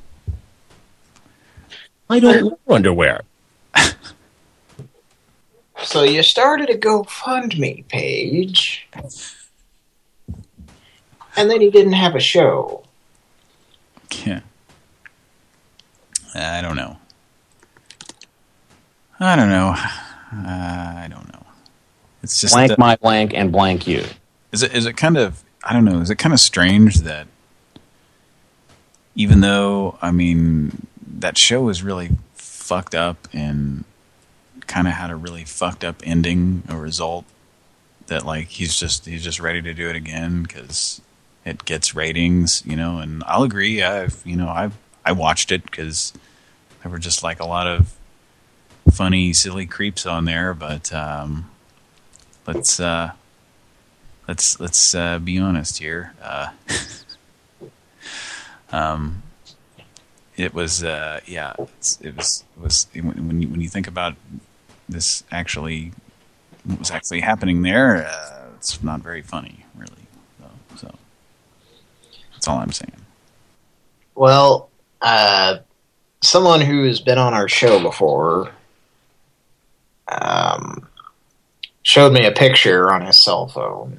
I don't wear underwear. So you started a GoFundMe page, and then he didn't have a show. Yeah. I don't know. I don't know. Uh, I don't know. It's just blank uh, my blank and blank you. Is it is it kind of I don't know, is it kind of strange that even though I mean that show was really fucked up and kind of had a really fucked up ending, a result that like he's just he's just ready to do it again cuz it gets ratings, you know, and I'll agree I've you know I've I watched it cuz there were just like a lot of funny silly creeps on there, but um let's uh let's let's uh, be honest here. Uh, um, it was uh, yeah, it was it was when you, when you think about this actually what was actually happening there, uh, it's not very funny, that's all I'm saying. Well, uh, someone who has been on our show before um, showed me a picture on his cell phone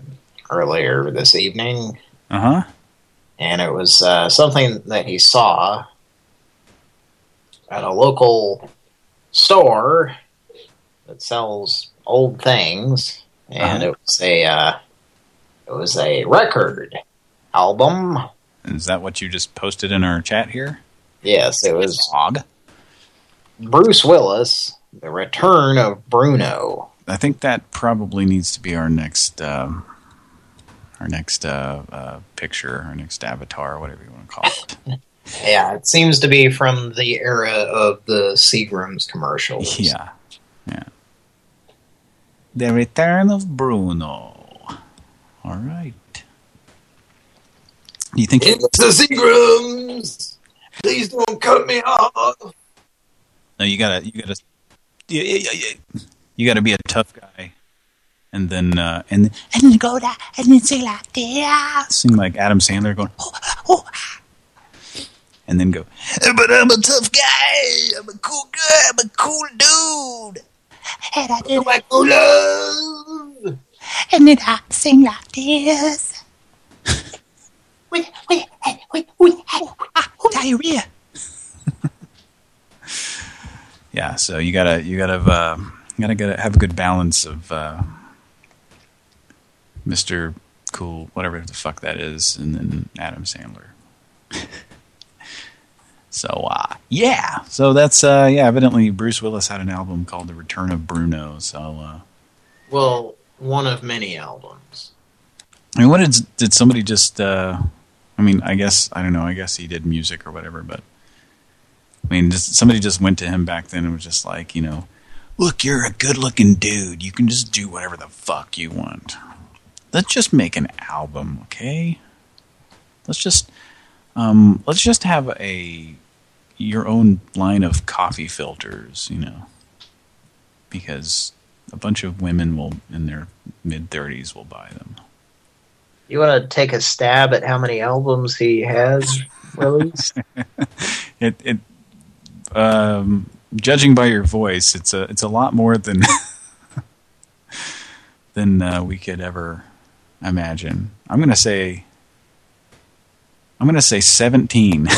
earlier this evening. Uh huh. And it was uh, something that he saw at a local store that sells old things, and Uh-huh. it was a uh, it was a record album. Is that what you just posted in our chat here? Yes, it was Dog. Bruce Willis, The Return of Bruno. I think that probably needs to be our next um, our next uh, uh, picture, our next avatar, whatever you want to call it. Yeah, it seems to be from the era of the Seagram's commercials. Yeah, yeah. The Return of Bruno. All right. Do you think? It's the Seagrams! Please don't cut me off! No, you gotta, you gotta, yeah, yeah, yeah, you gotta be a tough guy, and then, uh, and And then go down and then sing like this. sing like Adam Sandler, going, oh, oh, and then go, but I'm a tough guy. I'm a cool guy. I'm a cool dude. And I do like love. And then I sing like this. Wait, wait, wait, wait, wait, diarrhea. Yeah, so you gotta, you gotta, uh, you gotta, gotta have a good balance of uh, Mr. Cool, whatever the fuck that is, and then Adam Sandler. so, uh, yeah, so that's, uh, yeah, evidently Bruce Willis had an album called The Return of Bruno. So, uh, Well, one of many albums. I mean, what did did somebody just uh, I mean, I guess I don't know. I guess he did music or whatever, but I mean, just, somebody just went to him back then and was just like, you know, look, you're a good-looking dude. You can just do whatever the fuck you want. Let's just make an album, okay? Let's just um, let's just have a your own line of coffee filters, you know, because a bunch of women will in their mid thirties will buy them. You want to take a stab at how many albums he has released? It it um, judging by your voice, it's a it's a lot more than than uh, we could ever imagine. I'm gonna say I'm gonna say 17.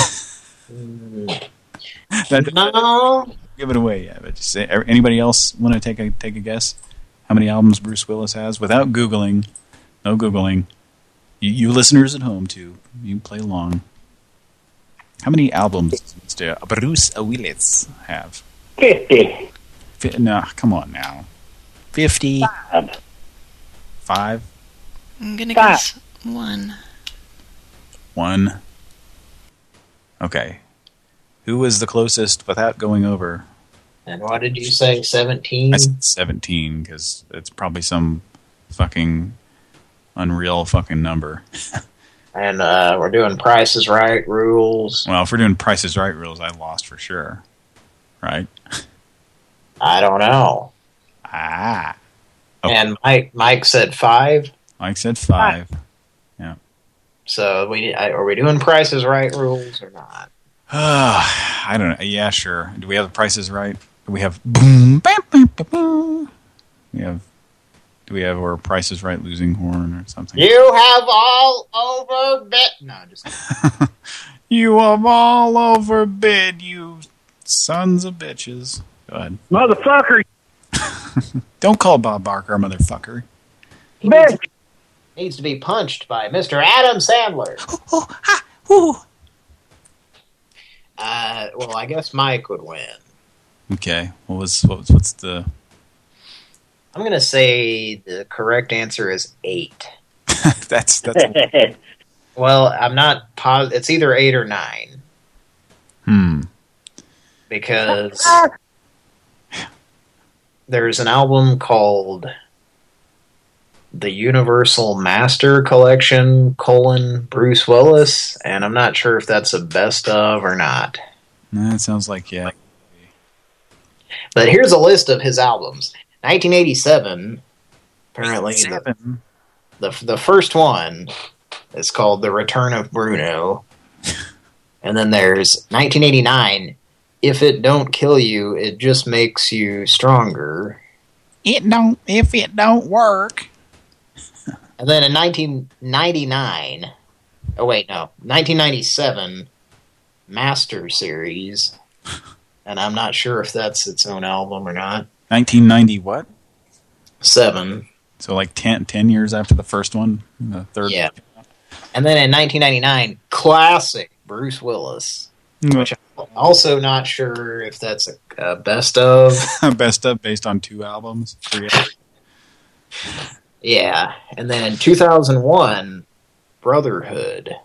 That- no. give it away yeah. but just say, anybody else want to take a take a guess? How many albums Bruce Willis has without googling? No googling. You, you listeners at home too, you play along. How many albums does Mr. Bruce Willis have? 50. Fi no, come on now. Fifty. Five. Five. I'm gonna Five. guess one. One. Okay. Who was the closest without going over? And what did you say, 17? I said 17 because it's probably some fucking unreal fucking number. And uh, we're doing prices right rules. Well, if we're doing prices right rules, I lost for sure. Right? I don't know. Ah. And Mike Mike said five. Mike said five. Yeah. So we I- are we doing prices right rules or not? I don't know. Yeah, sure. Do we have the prices right? Do we have boom, bam, bam, bam, boom? We have. Do we have our prices right losing horn or something? You have all over bit. No, just You have all overbid, you sons of bitches. Go ahead. Motherfucker. Don't call Bob Barker a motherfucker. Bitch. needs to be punched by Mr. Adam Sandler. Uh, well, I guess Mike would win. Okay. What was what was, what's the I'm gonna say the correct answer is eight. that's that's Well, I'm not positive. It's either eight or nine hmm. because there's an album called the Universal Master Collection colon Bruce Willis, and I'm not sure if that's a best of or not. That sounds like yeah. But here's a list of his albums. 1987, apparently the, the the first one is called The Return of Bruno. and then there's 1989, If It Don't Kill You, It Just Makes You Stronger. It don't if it don't work. And then in 1999, oh wait, no, 1997, Master Series. And I'm not sure if that's its own album or not. 1990 what? Seven. So like 10, 10 years after the first one, the third. Yeah. And then in 1999, classic Bruce Willis. Which I'm also not sure if that's a, a best of. Best of based on two albums. Three albums. Yeah. And then in 2001, Brotherhood.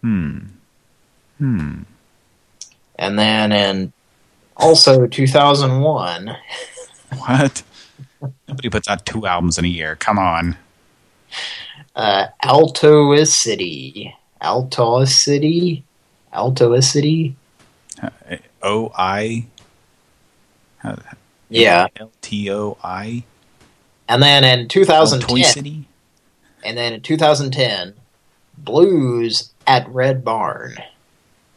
Hmm. Hmm. And then in also 2001, What? Nobody puts out two albums in a year. Come on. uh, Altoicity. Altoicity? Altoicity? O I. Yeah. L T O I. And then in 2010, Altoicity? and then in 2010, Blues at Red Barn.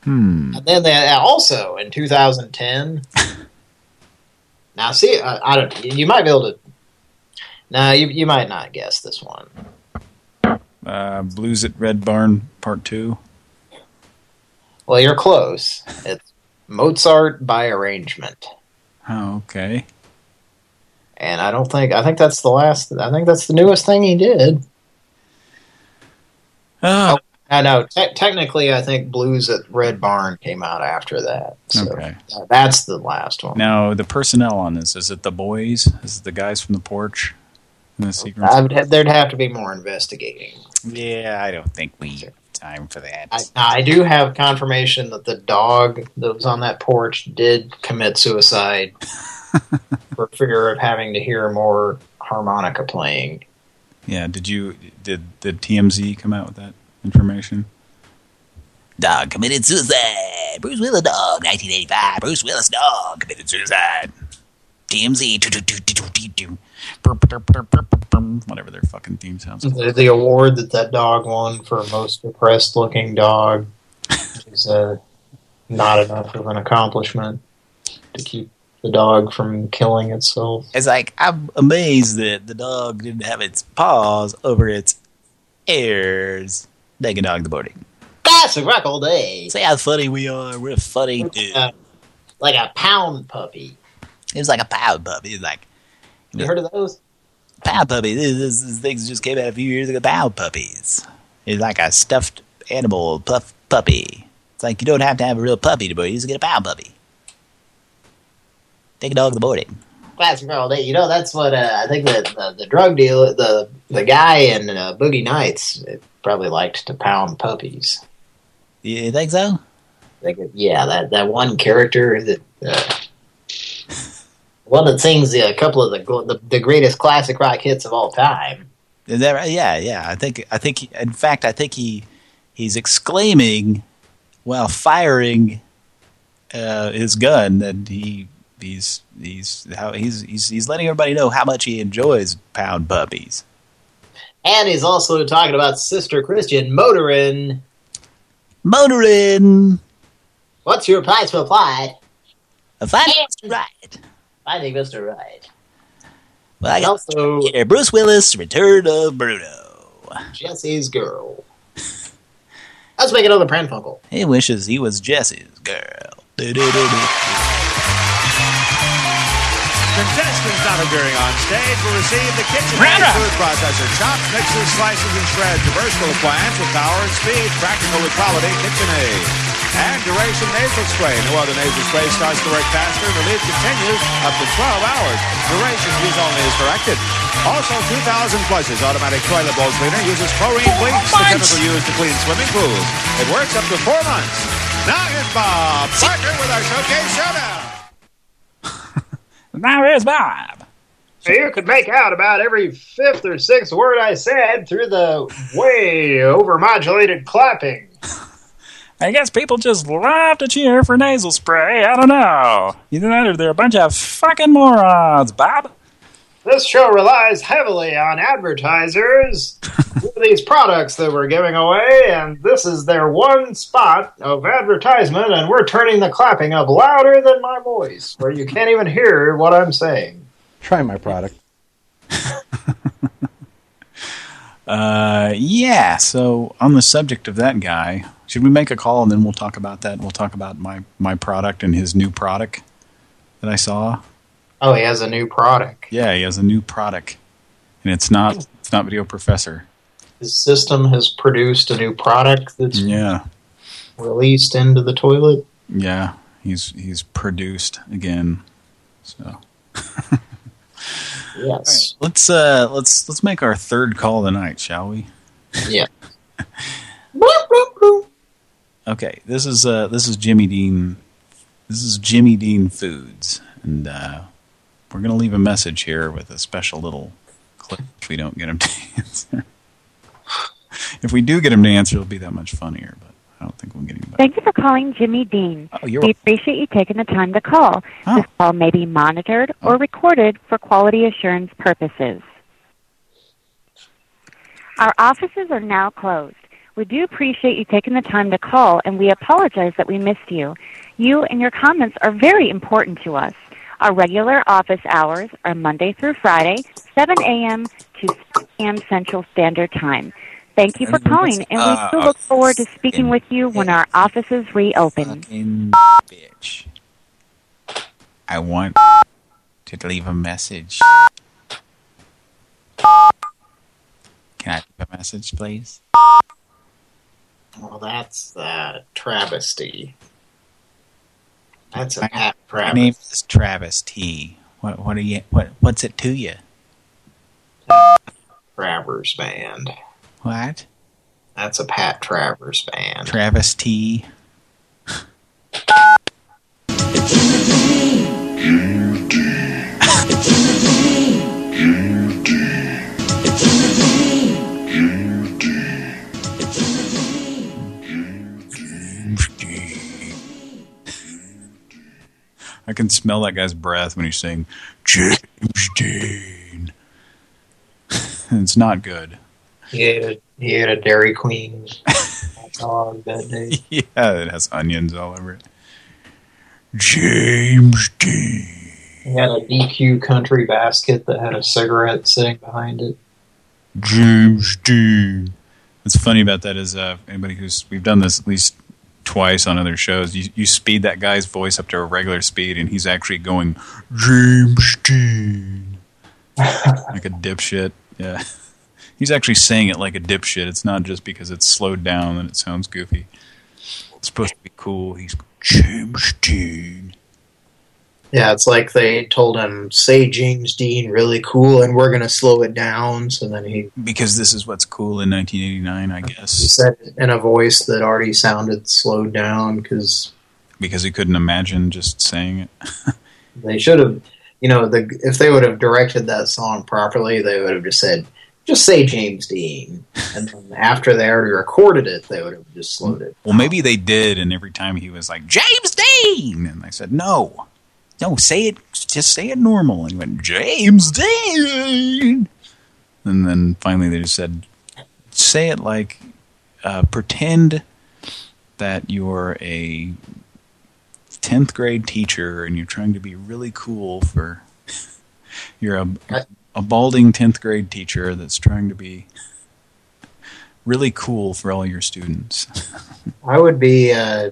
Hmm. And then they, also in 2010. now, see, I, I don't. You might be able to. No, you you might not guess this one. Uh, Blues at Red Barn Part Two. Well, you're close. It's Mozart by arrangement, Oh, okay. and I don't think I think that's the last. I think that's the newest thing he did. Oh, I know. Te technically, I think Blues at Red Barn came out after that. So Okay. that's the last one. Now the personnel on this is it the boys? Is it the guys from the porch? In the? I would have, there'd have to be more investigating. Yeah, I don't think we have time for that. I, I do have confirmation that the dog that was on that porch did commit suicide for fear of having to hear more harmonica playing. Yeah, did you did did TMZ come out with that information? Dog committed suicide. Bruce Willis dog, 1985. Bruce Willis dog committed suicide. TMZ. Whatever their fucking theme sounds. The, the award that that dog won for most depressed looking dog is uh, not enough of an accomplishment to keep the dog from killing itself. It's like, I'm amazed that the dog didn't have its paws over its ears. Naked dog the boarding. Classic rock all day. See how funny we are. We're funny, dude. Uh, like a pound puppy. It was like a pound puppy. Like You heard of those? pound puppy. These, things just came out a few years ago. Pound puppies. It's like a stuffed animal puff puppy. It's like you don't have to have a real puppy to board. You just get a pound puppy. Take a dog to the boarding. Classic day. You know, that's what uh, I think that the, the drug dealer, the the guy in uh, Boogie Nights, uh, probably liked to pound puppies. You think so? Like, yeah, that that one character that uh, one that sings a couple of the, the the greatest classic rock hits of all time. Is that right? Yeah, yeah. I think I think in fact I think he he's exclaiming while firing uh, his gun that he he's he's how he's he's he's letting everybody know how much he enjoys pound puppies. And he's also talking about Sister Christian motoring. Motoring. What's your price for applied? A finding Mr. Right. Finding Mr. Right. Well, I got also here, Bruce Willis, Return of Bruno. Jesse's girl. Let's make another Pran Funkel. He wishes he was Jesse's girl. Do, do, do, do. Contestants not appearing on stage will receive the KitchenAid food processor. Chops, mixes, slices, and shreds. Versatile appliance with power and speed. Practical with quality KitchenAid. And Duration Nasal Spray. No other nasal spray starts to work faster. The relief continues up to 12 hours. Duration use only is directed. Also, 2000 flushes automatic toilet bowl cleaner uses chlorine bleach, the chemical used to clean swimming pools. It works up to four months. Now here's Bob Barker with our showcase showdown. Now here's Bob. You could make out about every fifth or sixth word I said through the way overmodulated clapping. I guess people just love to cheer for nasal spray. I don't know. Either that or they're a bunch of fucking morons, Bob. This show relies heavily on advertisers for these products that we're giving away, and this is their one spot of advertisement, and we're turning the clapping up louder than my voice, where you can't even hear what I'm saying. Try my product. Uh, yeah. So on the subject of that guy, should we make a call and then we'll talk about that? We'll talk about my my product and his new product that I saw. Oh, he has a new product. Yeah, he has a new product, and it's not it's not Video Professor. His system has produced a new product that's Yeah, released into the toilet. yeah. He's he's produced again. So Yes. let's uh let's let's make our third call tonight, shall we? Yeah. Okay, this is uh this is Jimmy Dean. This is Jimmy Dean Foods, and uh, we're gonna leave a message here with a special little clip if we don't get him to answer. if we do get him to answer, it'll be that much funnier. But I don't think we'll get him back. Thank you for calling Jimmy Dean. Oh, we appreciate you taking the time to call. This call may be monitored or oh. recorded for quality assurance purposes. Our offices are now closed. We do appreciate you taking the time to call, and we apologize that we missed you. You and your comments are very important to us. Our regular office hours are Monday through Friday, 7 a.m. to 6 p.m. Central Standard Time. Thank you for calling, and we Uh, still look forward to speaking with you when our offices reopen. Bitch. I want to leave a message. Can I leave a message, please? Well, that's uh, travesty. That's a My- pat My Travis. name is Travis T. What what are you what what's it to you? Travers band. What? That's a Pat Travers band. Travesty. I can smell that guy's breath when he's saying James Dean. it's not good. He ate a, he ate a Dairy Queen dog that day. yeah, it has onions all over it. James Dean. He had a DQ country basket that had a cigarette sitting behind it. James Dean. What's funny about that is uh, anybody who's we've done this at least twice on other shows. You you speed that guy's voice up to a regular speed, and he's actually going James Dean like a dipshit. Yeah, he's actually saying it like a dipshit. It's not just because it's slowed down and it sounds goofy. It's supposed to be cool. He's James Dean. Yeah, it's like they told him, say James Dean really cool and we're going to slow it down. So then he... Because this is what's cool in 1989, I guess. He said it in a voice that already sounded slowed down because... Because he couldn't imagine just saying it. they should have, you know, the if they would have directed that song properly, they would have just said, just say James Dean. And then after they already recorded it, they would have just slowed it. Well, maybe they did, and every time he was like, James Dean! And they said, no. No, say it, just say it normal. And he went, James Dean! And then finally they just said, say it like, uh, pretend that you're a 10th grade teacher and you're trying to be really cool for, you're a, a balding 10th grade teacher that's trying to be really cool for all your students. I would be uh,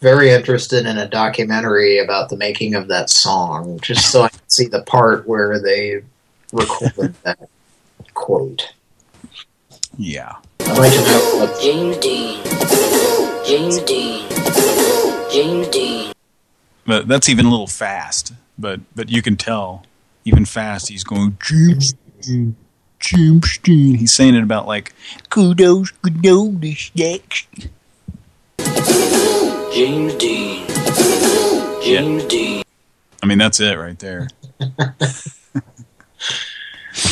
very interested in a documentary about the making of that song, just so I can see the part where they recorded that quote. Yeah. I'd like to know what James Dean. James Dean. James Dean. But that's even a little fast. But but you can tell, even fast, he's going James Dean, James Dean. He's saying it about like kudos, kudos, next. James Dean. James Dean. I mean, that's it right there.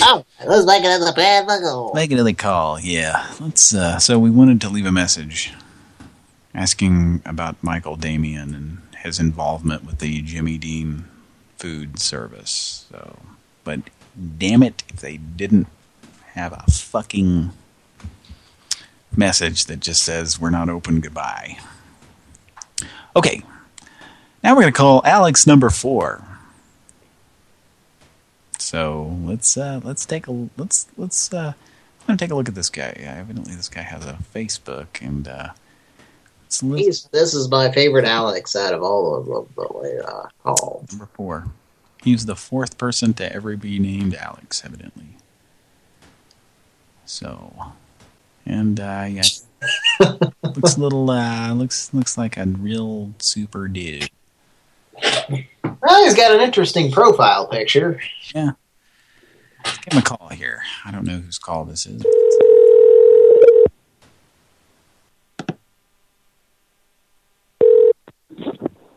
Oh, let's make another bad buckle. Make another call, yeah. Let's. Uh, so we wanted to leave a message asking about Michael Damian and his involvement with the Jimmy Dean food service. So, but damn it, if they didn't have a fucking message that just says we're not open, goodbye. Okay, now we're going to call Alex number four. So let's uh, let's take a let's let's uh, I'm gonna take a look at this guy. Evidently, this guy has a Facebook, and uh, let's look- He's, this is my favorite Alex out of all of them that we uh, called. number four. He's the fourth person to ever be named Alex, evidently. So, and uh, yeah, looks a little uh, looks looks like a real super dude. Well, he's got an interesting profile picture. Yeah. Let's give him a call here. I don't know whose call this is.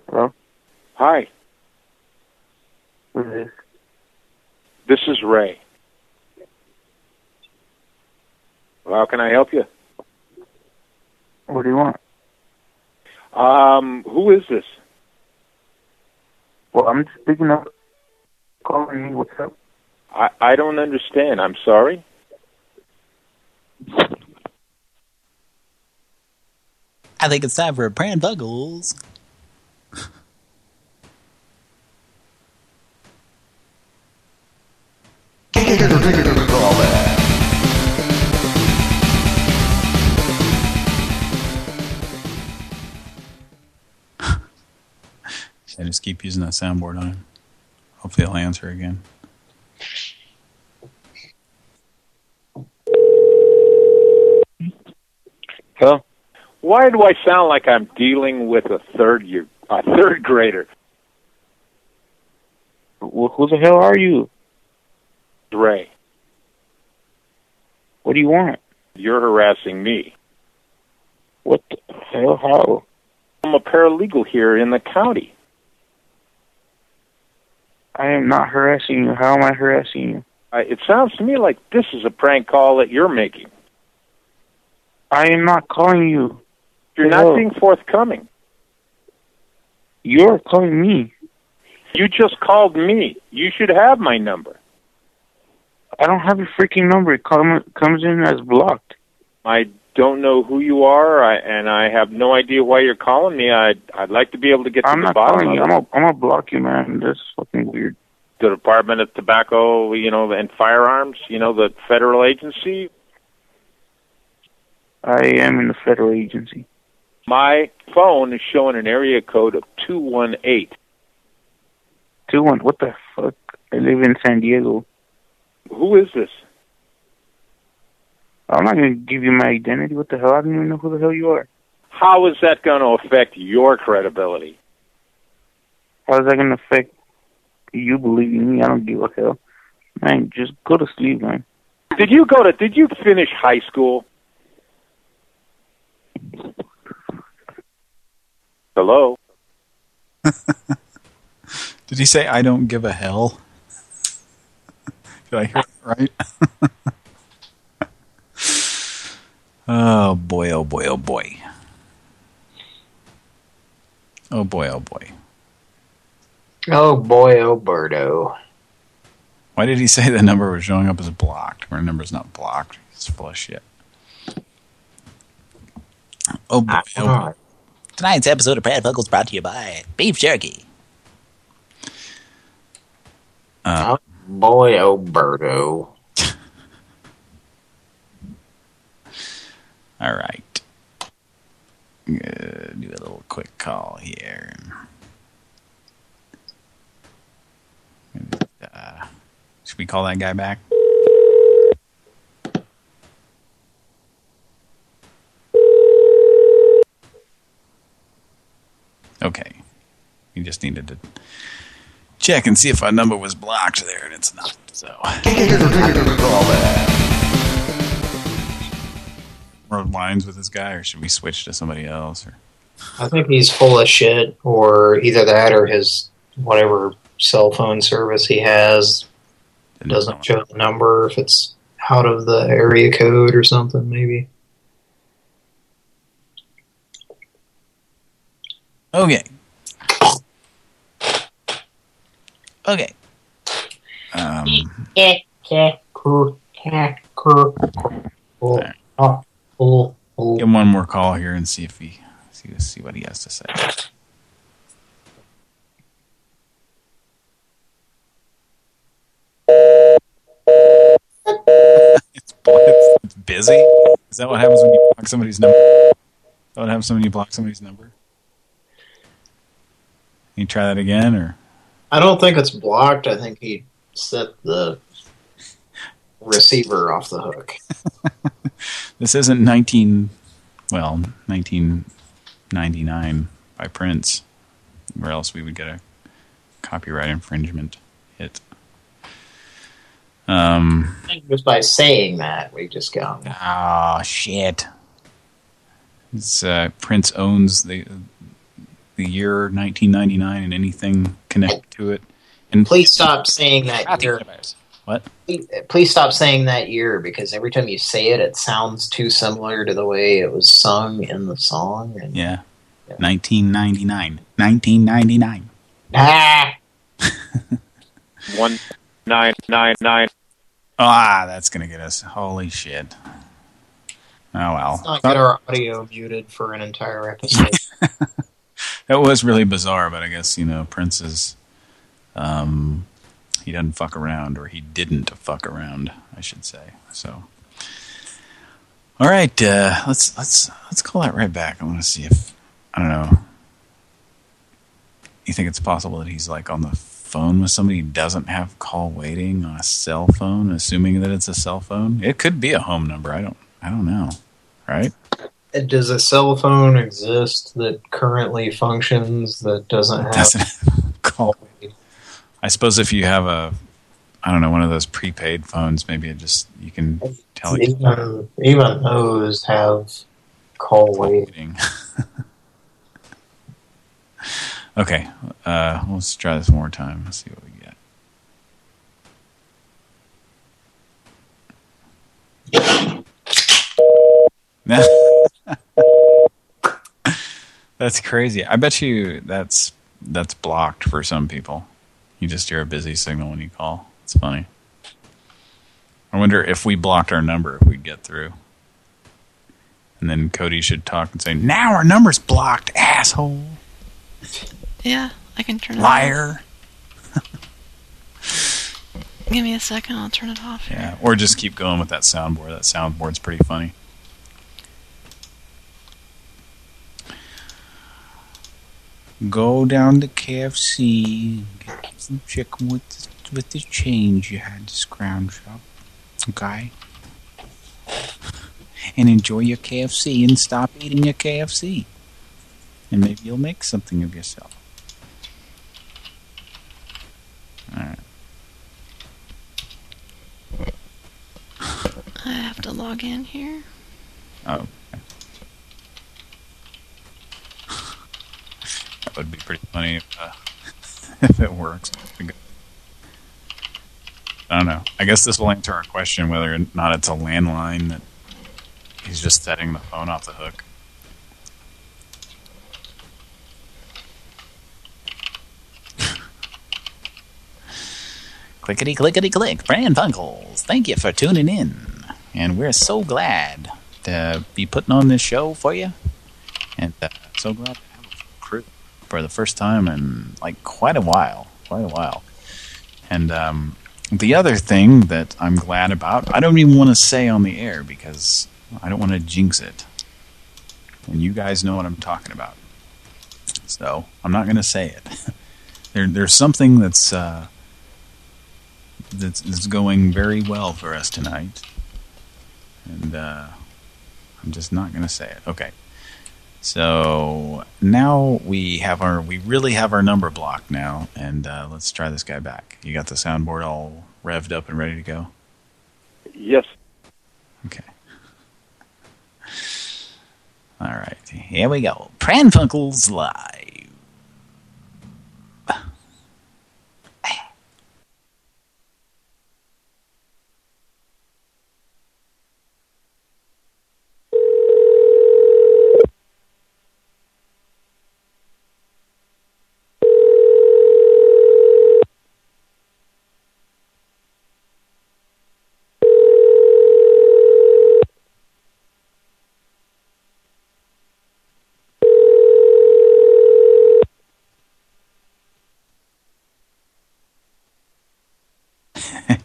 Hello? Hi. This is Ray. Well, how can I help you? What do you want? Um, who is this? Well, I'm just picking up, calling me. What's up? I, I don't understand. I'm sorry. I think it's time for a Pran Buggles. I just keep using that soundboard on him. Hopefully he'll answer again. Huh? Why do I sound like I'm dealing with a third year, a third grader? Well, who the hell are you? Ray, What do you want? you're harassing me. What the hell? How? I'm a paralegal here in the county. I am not harassing you. How am I harassing you? Uh, it sounds to me like this is a prank call that you're making. I am not calling you. You're Hello. not being forthcoming. You're calling me. You just called me. You should have my number. I don't have your freaking number. It come, comes in as blocked. I don't know who you are, I, and I have no idea why you're calling me. I'd I'd like to be able to get to I'm the not bottom of I'm it. gonna, I'm gonna block you, man. That's fucking weird. The Department of Tobacco, you know, and Firearms, you know, the federal agency. I am in the federal agency. My phone is showing an area code of two one eight. Two one. What the fuck? I live in San Diego. Who is this? I'm not gonna give you my identity. What the hell? I don't even know who the hell you are. How is that going to affect your credibility? How is that gonna affect you believing me? I don't give a hell. Man, just go to sleep, man. Did you go to? Did you finish high school? Hello. Did he say I don't give a hell? Did I hear it right? oh boy, oh boy, oh boy. Oh boy, oh boy. Oh boy, oh birdo. Why did he say the number was showing up as blocked? My number's not blocked. It's full of shit. Oh boy, oh boy. Tonight's episode of Brad Buckles brought to you by Beef Jerky. Uh, Oh boy, oh All right. Do a little quick call here. Uh, should we call that guy back? Okay. We just needed to check and see if our number was blocked there, and it's not. So. More lines with this guy, or should we switch to somebody else? Or I think he's full of shit, or either that or his whatever cell phone service he has doesn't show the number if it's out of the area code or something, maybe. Okay. Okay. Um, Give give him one more call here and see if he see see what he has to say. it's, it's, it's busy. Is that what happens when you block somebody's number? Is that what happens when you block somebody's number? Can you try that again, or I don't think it's blocked. I think he set the receiver off the hook. this isn't 19, well, 1999 by Prince, or else we would get a copyright infringement hit. Um. I think just by saying that, we just got. Oh shit! It's, uh, Prince owns the the year 1999 and anything connected to it. And Please stop saying that year. What? Please, please stop saying that year because every time you say it, it sounds too similar to the way it was sung in the song. And Yeah. 1999. 1999. ah, One nine nine nine. Ah, that's gonna get us. Holy shit. Oh well. let's not get our audio muted for an entire episode. That was really bizarre, but I guess, you know, Prince's um, he doesn't fuck around, or he didn't fuck around, I should say. So, all right, uh, let's let's let's call that right back. I want to see if I don't know. You think it's possible that he's like on the phone with somebody who doesn't have call waiting on a cell phone, assuming that it's a cell phone? It could be a home number. I don't I don't know. Right? Does a cell phone exist that currently functions that doesn't have Doesn't call. I suppose if you have a, I don't know, one of those prepaid phones, maybe it just you can tell even even those have Call waiting. okay, uh, let's try this one more time. Let's see what we get. that's crazy. I bet you that's that's blocked for some people. You just hear a busy signal when you call. It's funny. I wonder if we blocked our number, if we'd get through. And then Cody should talk and say, now our number's blocked, asshole. Yeah, I can turn it Liar. off. Give me a second, I'll turn it off. Yeah, or just keep going with that soundboard. That soundboard's pretty funny. Go down to KFC, get some chicken with the, with the change you had to scrounge up. Okay? And enjoy your KFC and stop eating your KFC. And maybe you'll make something of yourself. Alright. I have to log in here. Oh. That would be pretty funny if, uh, if it works. I don't know. I guess this will answer our question whether or not it's a landline that he's just setting the phone off the hook. Clickety clickety click, Pran Funkels. Thank you for tuning in. And we're so glad to be putting on this show for you. And uh, so glad to have a crew for the first time in like quite a while. Quite a while. And um, the other thing that I'm glad about, I don't even want to say on the air because I don't want to jinx it. And you guys know what I'm talking about. So I'm not going to say it. there, there's something that's, uh, that's going very well for us tonight, and uh, I'm just not going to say it. Okay. So now we have our we really have our number block now, and uh, let's try this guy back. You got the soundboard all revved up and ready to go. Yes. Okay. All right, here we go. Pran Funkels live.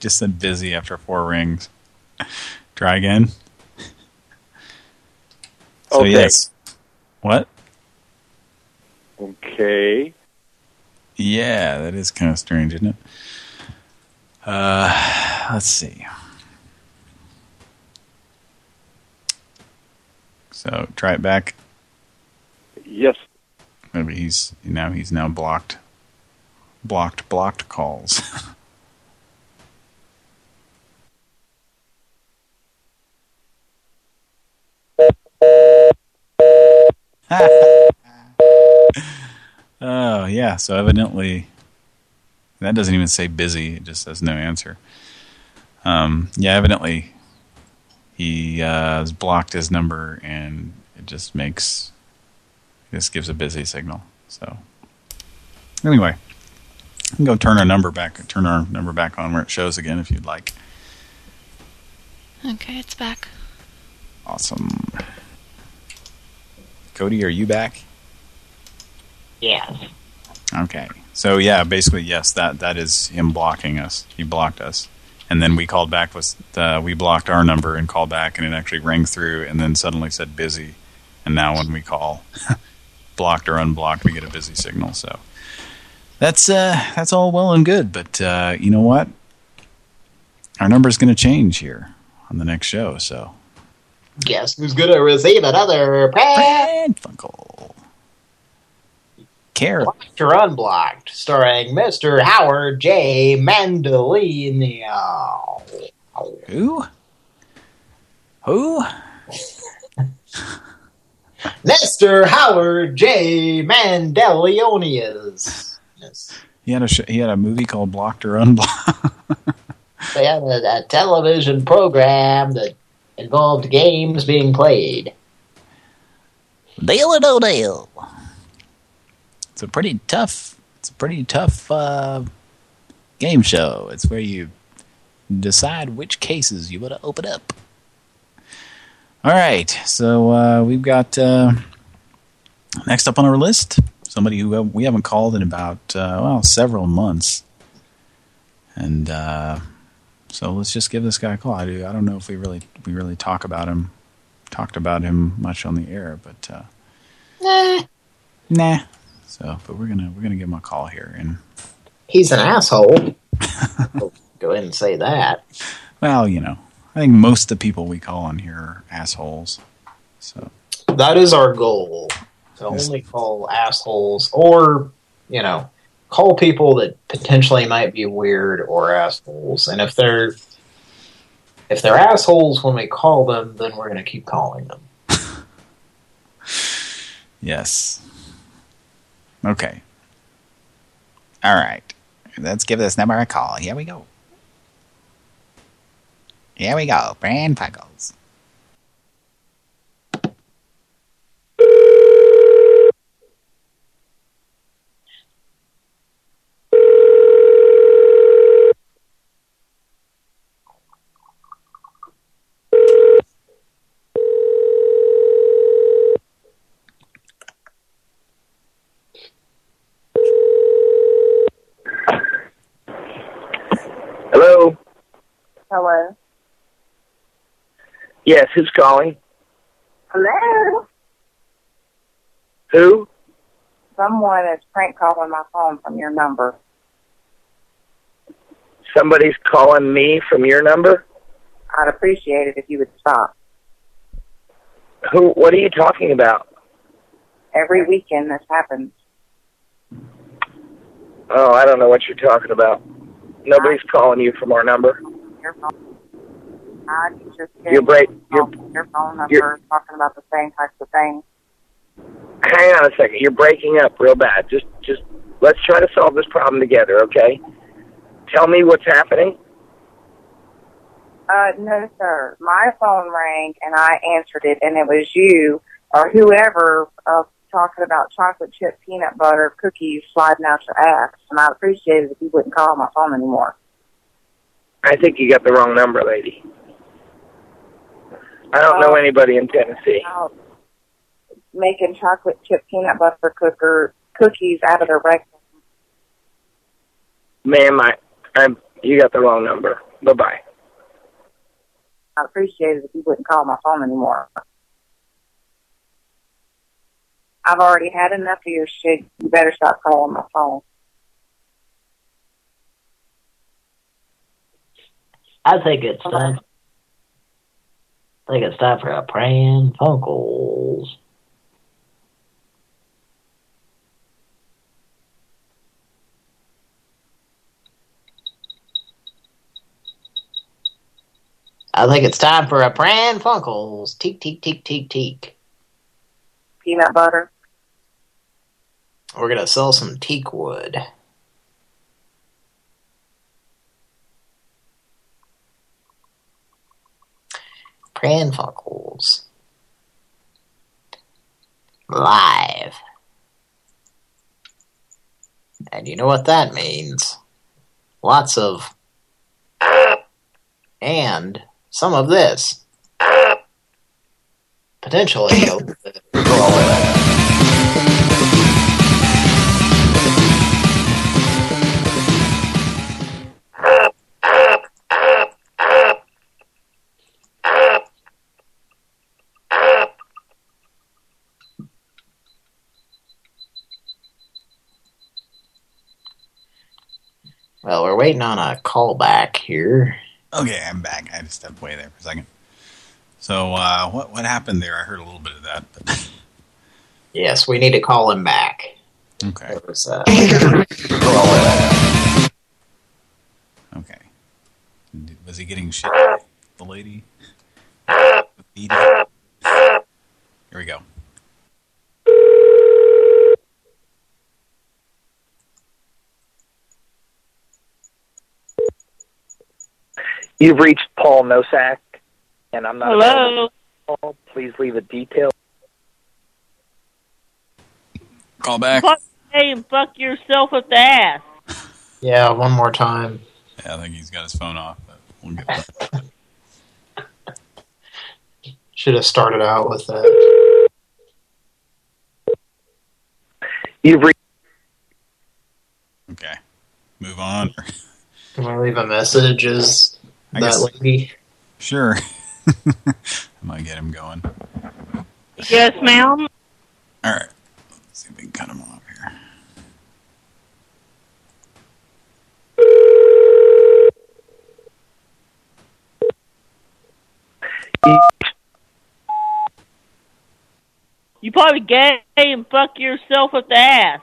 Just said busy after four rings. Try again. So Okay. yes. What? Okay. Yeah, that is kind of strange, isn't it? Uh, let's see. So try it back. Yes. Maybe he's now he's now blocked, blocked, blocked calls. Oh, yeah. So evidently, that doesn't even say busy. It just says no answer. Um, yeah, evidently, he uh, has blocked his number, and it just makes this gives a busy signal. So anyway, you can go turn our number back, turn our number back on where it shows again if you'd like. Okay, it's back. Awesome. Cody, are you back? Yes. Okay. So yeah, basically yes, that that is him blocking us. He blocked us. And then we called back with uh, we blocked our number and called back and it actually rang through and then suddenly said busy. And now when we call blocked or unblocked, we get a busy signal. So that's uh that's all well and good, but uh you know what? Our number is going to change here on the next show, so Guess who's gonna receive another prank? Funkle. Care. Blocked or unblocked, starring Mr. Howard J. Mandolino. Who? Who? Mr. Howard J. Mandelionius. Yes. He had a sh he had a movie called Blocked or Unblocked. They had a, a television program that involved games being played. Deal or no deal? It's a pretty tough. It's a pretty tough uh, game show. It's where you decide which cases you want to open up. All right, so uh, we've got uh, next up on our list somebody who uh, we haven't called in about uh, well several months, and uh, so let's just give this guy a call. I do. I don't know if we really we really talk about him, talked about him much on the air, but uh, Nah. nah. So, but we're gonna we're gonna give him a call here, and He's an asshole. Go ahead and say that. well, you know, I think most of the people we call on here are assholes. So That is our goal. To only call assholes or, you know, call people that potentially might be weird or assholes. And if they're if they're assholes when we call them, then we're going to keep calling them. yes, okay, all right. Let's give this number a call. Here we go. Here we go. Brand Puckles. Hello. Hello. Yes, who's calling? Hello. Who? Someone is prank calling my phone from your number. Somebody's calling me from your number. I'd appreciate it if you would stop. Who? What are you talking about? Every weekend this happens. Oh, I don't know what you're talking about. Nobody's calling you from our number. Your phone. I just You're break. You're your phone number you're- talking about the same types of things. hang on a second. You're breaking up real bad. Just, just let's try to solve this problem together, okay? Tell me what's happening. Uh, no, sir. My phone rang and I answered it, and it was you or whoever uh, talking about chocolate chip peanut butter cookies sliding out your ass. And I'd appreciate it if you wouldn't call my phone anymore. I think you got the wrong number, lady. I don't know oh. anybody in Tennessee. Out making chocolate chip peanut butter cooker cookies out of their breakfast. Ma'am, I, I'm, you got the wrong number. Bye-bye. I'd appreciate it if you wouldn't call my phone anymore. I've already had enough of your shit. You better stop calling my phone. I think it's time. I think it's time for a Pran Funkels. I think it's time for a Pran Funkels. Teak, teak, teak, teak, teak. Peanut butter. We're going to sell some teak wood. Pran Funkels. Live. And you know what that means. Lots of and some of this. Potentially waiting on a call back here. Okay, I'm back. I just stepped away there for a second. So, uh, what what happened there? I heard a little bit of that. But Yes, we need to call him back. Okay. Was, uh, okay. Was he getting shit? The lady? Here we go. You've reached Paul Nosak, and I'm not Hello? available to call. Please leave a detail. Call back. Fuck hey and fuck yourself with the ass. Yeah, one more time. Yeah, I think he's got his phone off. But we'll get that. Should have started out with that. You've reached. Okay. Move on. Can we leave a message as I that guess- lady? Sure. I might get him going. Yes, ma'am. All right. Let's see if we can cut him off here. You probably gay and fuck yourself with the ass.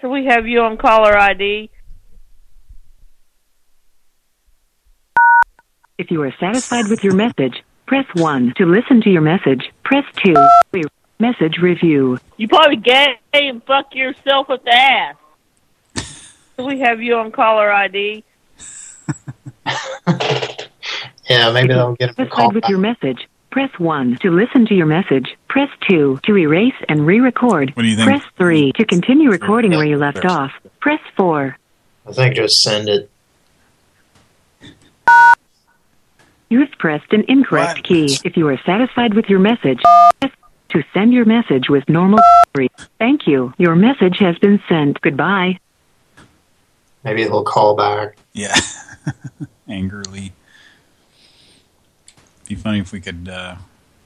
So we have you on caller ID. If you are satisfied with your message, press 1. To listen to your message, press 2. Re- Message review. You probably gay and fuck yourself with the ass. So we have you on caller ID. Yeah, maybe they'll get him to Satisfied call with your message, press 1. To listen to your message, press 2. To erase and re-record, What do you think? press 3. To continue recording where you left off, press 4. I think just send it. You have pressed an incorrect key. If you are satisfied with your message, press to send your message with normal. Thank you. Your message has been sent. Goodbye. Maybe they'll call back. Yeah. Angrily. Be funny if we could, uh,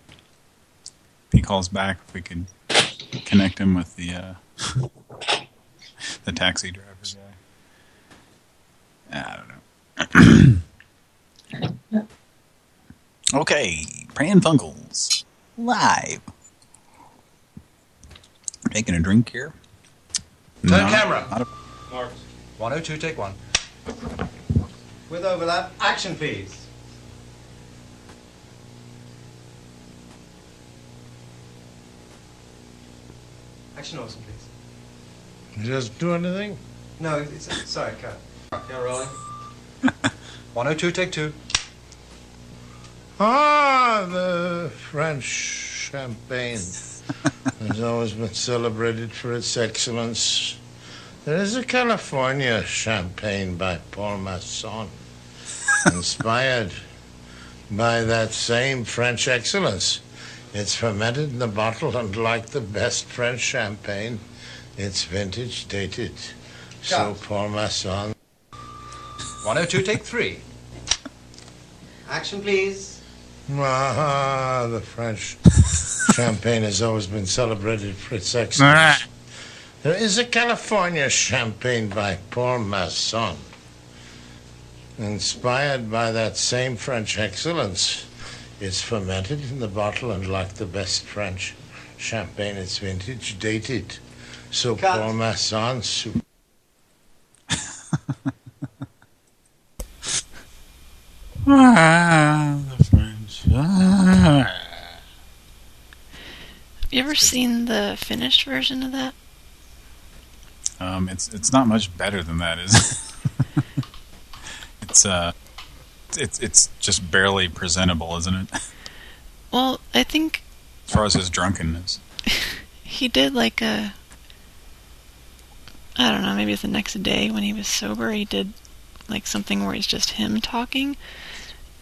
if he calls back, if we could connect him with the, uh, the taxi driver guy. I don't know. okay. Pran Funkels, Live. Taking a drink here. Turn Not- camera. not a- Mark. 102, take one. With overlap, action please. Action awesome, please. Just do anything? No, it's, sorry, cut. Yeah, rolling. 102, take two. Ah, the French champagne has always been celebrated for its excellence. There is a California champagne by Paul Masson, inspired by that same French excellence. It's fermented in the bottle, and like the best French champagne, it's vintage dated. So Paul Masson 102, take three. Action please. Ah, the French champagne has always been celebrated for its excellence. There is a California champagne by Paul Masson, inspired by that same French excellence. It's fermented in the bottle, and like the best French champagne, it's vintage dated. So Paul Masson. Su- Ah, Ah. You ever seen the finished version of that? Um, it's it's not much better than that, is it? it's uh, it's it's just barely presentable, isn't it? Well, I think As far as his drunkenness. he did like a I don't know, maybe it's the next day when he was sober, he did like something where it's just him talking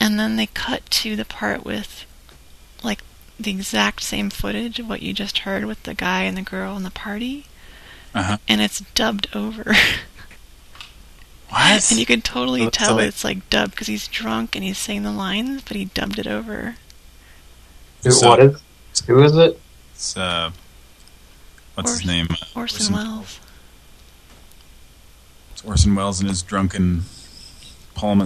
and then they cut to the part with like the exact same footage of what you just heard with the guy and the girl and the party Uh-huh. and it's dubbed over. What? And you can totally So- so tell they- it's like dubbed because he's drunk and he's saying the lines, but he dubbed it over. Who, So- what is? Who is it? It's uh, what's his name? Orson Welles. It's Orson Welles and his drunken Paul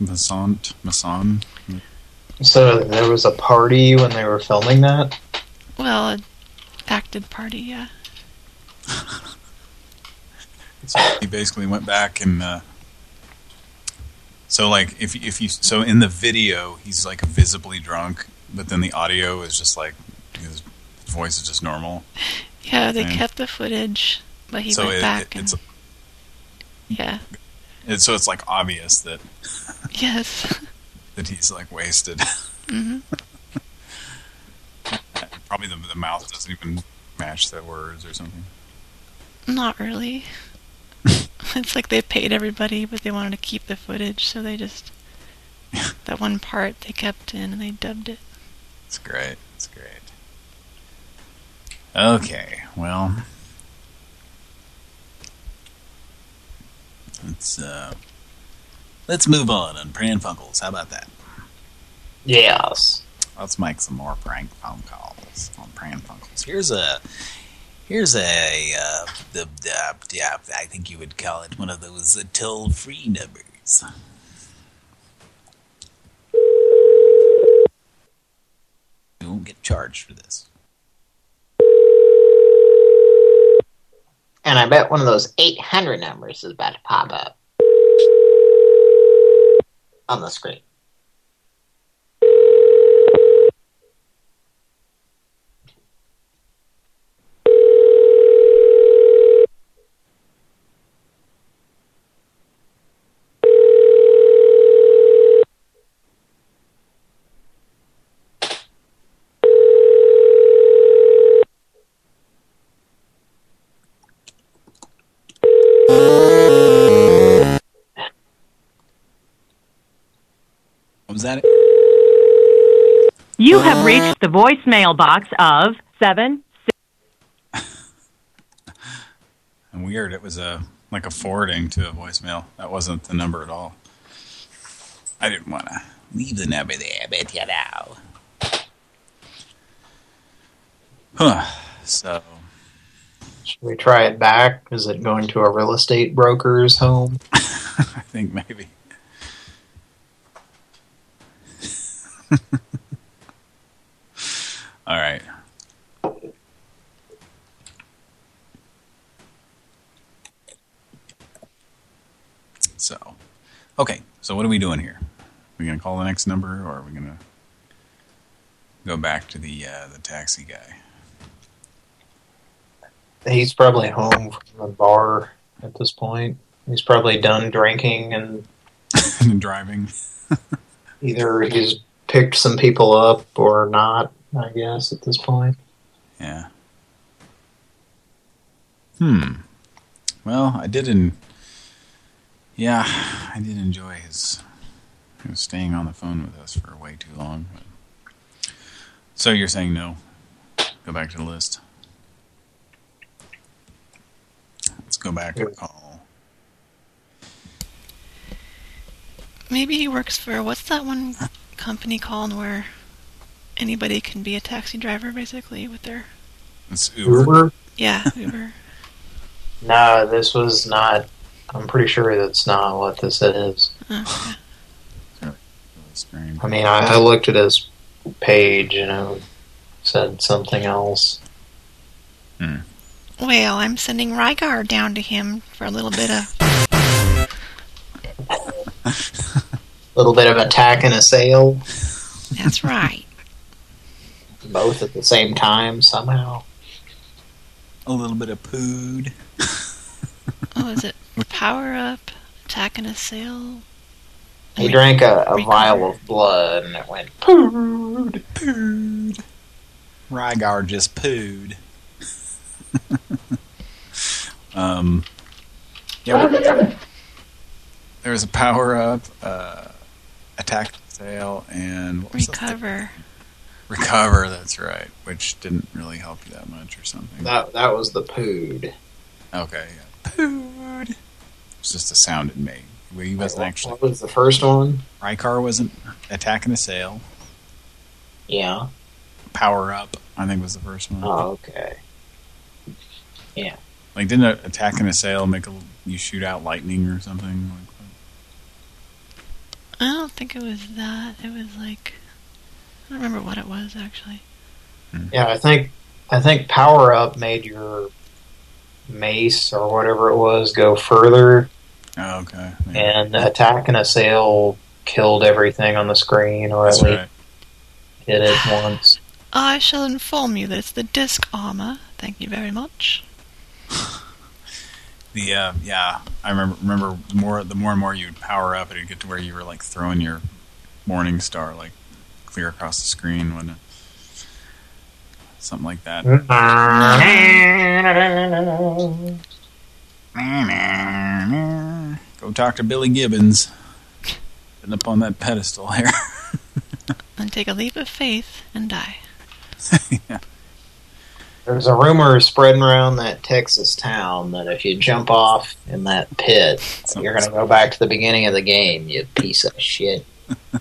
Masson, Masson, Masson. So there was a party when they were filming that. Well, a acted party, yeah. So he basically went back and uh, so like if if you so in the video he's like visibly drunk, but then the audio is just like his voice is just normal. Yeah, they And- kept the footage, but he so went it, back it- and it's yeah, it, so it's like obvious that Yes. that he's like wasted. hmm Probably the, the mouth doesn't even match the words or something. Not really. it's like they paid everybody, but they wanted to keep the footage, so they just that one part they kept in and they dubbed it. It's great. It's great. Okay, well, let's uh, let's move on on Pran Funkels. How about that? Yes. Let's make some more prank phone calls on Pran Funkels. Here's a here's a uh, the, the yeah I think you would call it one of those uh, toll free numbers. You won't get charged for this. And I bet one of those 800 numbers is about to pop up on the screen. Was that it? You have uh, reached the voicemail box of seven. And weird, it was a like a forwarding to a voicemail. That wasn't the number at all. I didn't want to leave the number there, but you know. Huh. So, Should we try it back? Is it going to a real estate broker's home? I think maybe. All right. So, okay. So what are we doing here? Are we gonna call the next number, or are we gonna go back to the uh, the taxi guy? He's probably home from the bar at this point. He's probably done drinking and and driving. either he's picked some people up or not, I guess, at this point. Yeah. Hmm. Well, I did in. Yeah, I did enjoy his. He was staying on the phone with us for way too long. But... So you're saying no? Go back to the list. Let's go back and call. Maybe he works for what's that one company called where anybody can be a taxi driver basically with their It's Uber. Uber? yeah Uber. No, this was not. I'm pretty sure that's not what this is. Oh, I mean, I, I looked at his page and it said something else. Hmm. Well, I'm sending Rygar down to him for a little bit of. A little bit of attack and assail, That's right. both at the same time somehow. A little bit of pood. Oh, is it power up, attack and assail? He drank a, a vial of blood and it went Pood. Pood. Rygar just pooed. um. Yeah. There was a power up, uh, attack sale, and what was the thing? Recover. recover. That's right, which didn't really help you that much or something. That that was the pood. Okay, yeah. Pood. It's just a sound it made. He wasn't actually. What was the first one? Rygar wasn't attacking and sail. Yeah. Power up, I think was the first one. Oh, okay. Yeah. Like, didn't a attack and assail make a, you shoot out lightning or something? Like, I don't think it was that. It was like I don't remember what it was actually. Hmm. Yeah, I think I think power up made your mace or whatever it was go further, oh, okay. and attack and assail killed everything on the screen, or That's at least right. hit it once. I shall inform you that it's the Diskarmor. Thank you very much. The uh, yeah, I remember remember more the more and more you'd power up, it'd get to where you were like throwing your morning star like clear across the screen, wouldn't it? Something like that. Go talk to Billy Gibbons. Sitting up on that pedestal here. And take a leap of faith and die. There's a rumor spreading around that Texas town that if you jump off in that pit, you're going to go back to the beginning of the game, you piece of shit.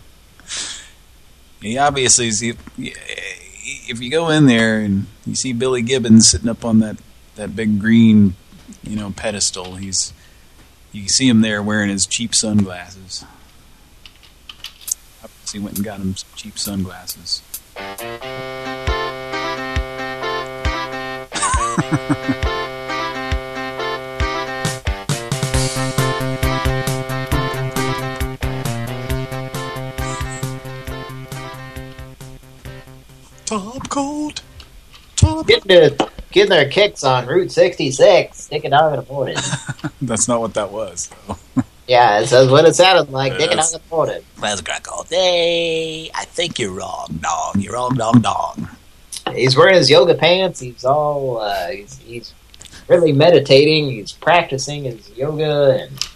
He obviously, see, if you go in there and you see Billy Gibbons sitting up on that that big green, you know, pedestal, he's you see him there wearing his cheap sunglasses. Obviously, went and got him some cheap sunglasses. Top coat. Getting, to, getting their kicks on Route 66. Stick a dog in a portage. That's not what that was. yeah, that's what it sounded like. Dick a dog Yes. in a portage. Miles Gruck all day. I think you're wrong, dong. You're wrong, dong, dong. He's wearing his yoga pants. He's all, uh, he's, he's really meditating. He's practicing his yoga and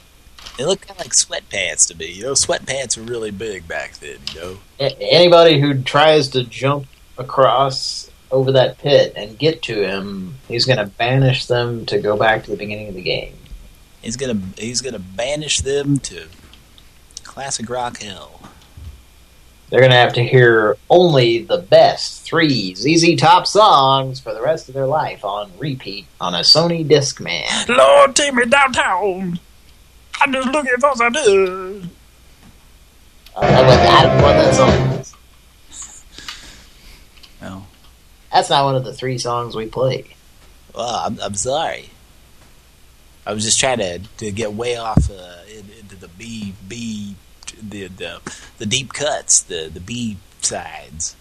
They look kind of like sweatpants to me. You know, sweatpants were really big back then, you know? Anybody who tries to jump across over that pit and get to him, he's going to banish them to go back to the beginning of the game. He's gonna he's gonna banish them to classic rock hell. They're going to have to hear only the best three ZZ Top songs for the rest of their life on repeat on a Sony Discman. Lord, take me downtown. I'm just looking for some dude. Uh, I don't know what that song is. No. That's not one of the three songs we play. Well, I'm I'm sorry. I was just trying to to get way off uh, in, into the B B the the the deep cuts, the the B sides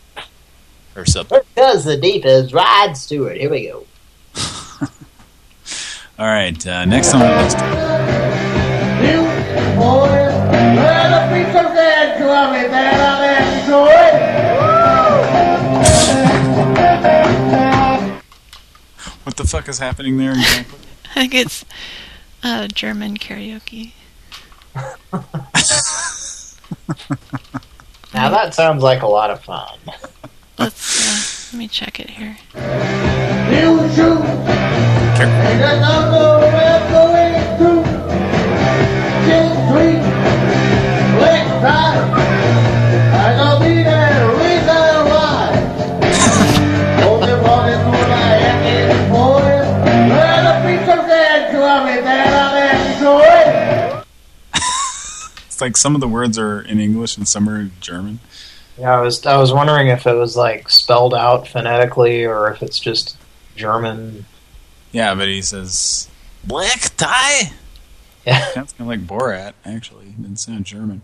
or something. Because the deep is Rod Stewart. Here we go. All right, uh, next on the list. What the fuck is happening there exactly? I think it's uh, German karaoke. Now that sounds like a lot of fun. Let's uh, let me check it here. It's like some of the words are in English and some are in German. Yeah, I was I was wondering if it was like spelled out phonetically or if it's just German. Yeah, but he says black tie. Yeah, sounds kind of like Borat. Actually, it didn't sound German.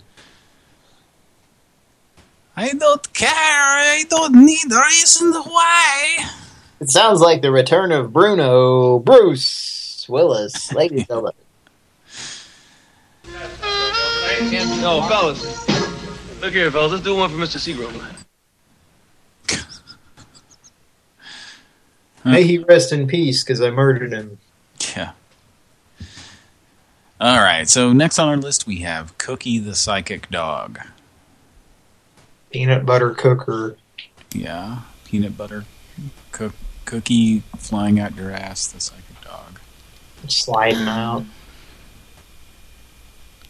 I don't care. I don't need reasons why. It sounds like the return of Bruno Bruce Willis, ladies and gentlemen. No, fellas. Look here, fellas. Let's do one for Mr. Seagram. May he rest in peace because I murdered him. Yeah. All right. So next on our list we have Cookie the Psychic Dog. Peanut butter cooker. Yeah. Peanut butter cook cookie flying out your ass. The psychic dog. Sliding out.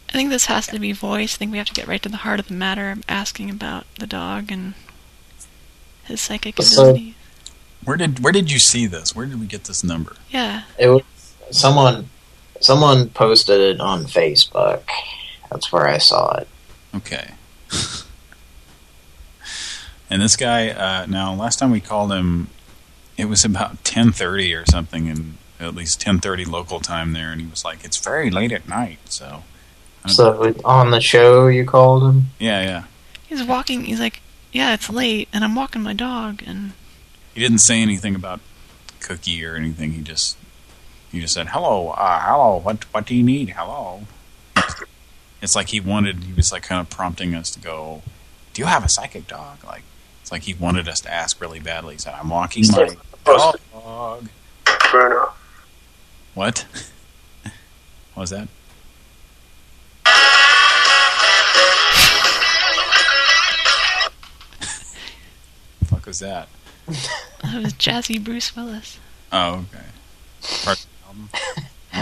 I think this has to be voice. I think we have to get right to the heart of the matter, I'm asking about the dog and his psychic So- ability. Where did where did you see this? Where did we get this number? Yeah. It was someone someone posted it on Facebook. That's where I saw it. Okay. and this guy, uh, now last time we called him, it was about 10:30 or something, and at least 10:30 local time there, and he was like, "It's very late at night." So, I don't- So on the show you called him? yeah, yeah. He's walking. He's like, yeah, it's late, and I'm walking my dog, and He didn't say anything about Cookie or anything. He just He just said, "Hello, uh, hello. What what do you need? Hello." It's like he wanted. He was like kind of prompting us to go. Do you have a psychic dog? Like it's like he wanted us to ask really badly. He said, "I'm walking my dog." Bruno. What? what was that? Fuck was that? That was jazzy Bruce Willis. Oh, okay. Part of the album?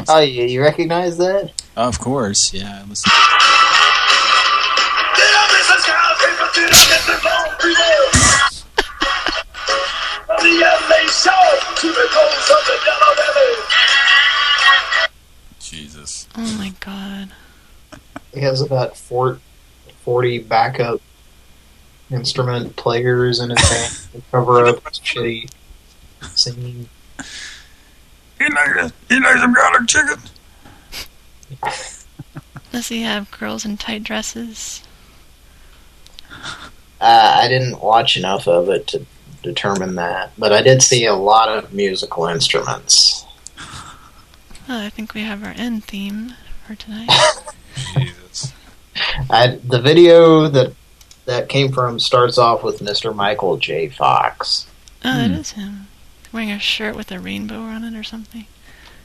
Oh, you, you recognize that? Of course, yeah. Listen. Jesus. He has about four, 40 backup instrument players in his band to cover up his shitty singing. You like, you like some garlic chicken? Does he have girls in tight dresses? Uh, I didn't watch enough of it to determine that, but I did see a lot of musical instruments. Oh, I think we have our end theme for tonight. Jesus. I, the video that that came from starts off with Mr. Michael J. Fox. Oh, that is him. Wearing a shirt with a rainbow on it or something.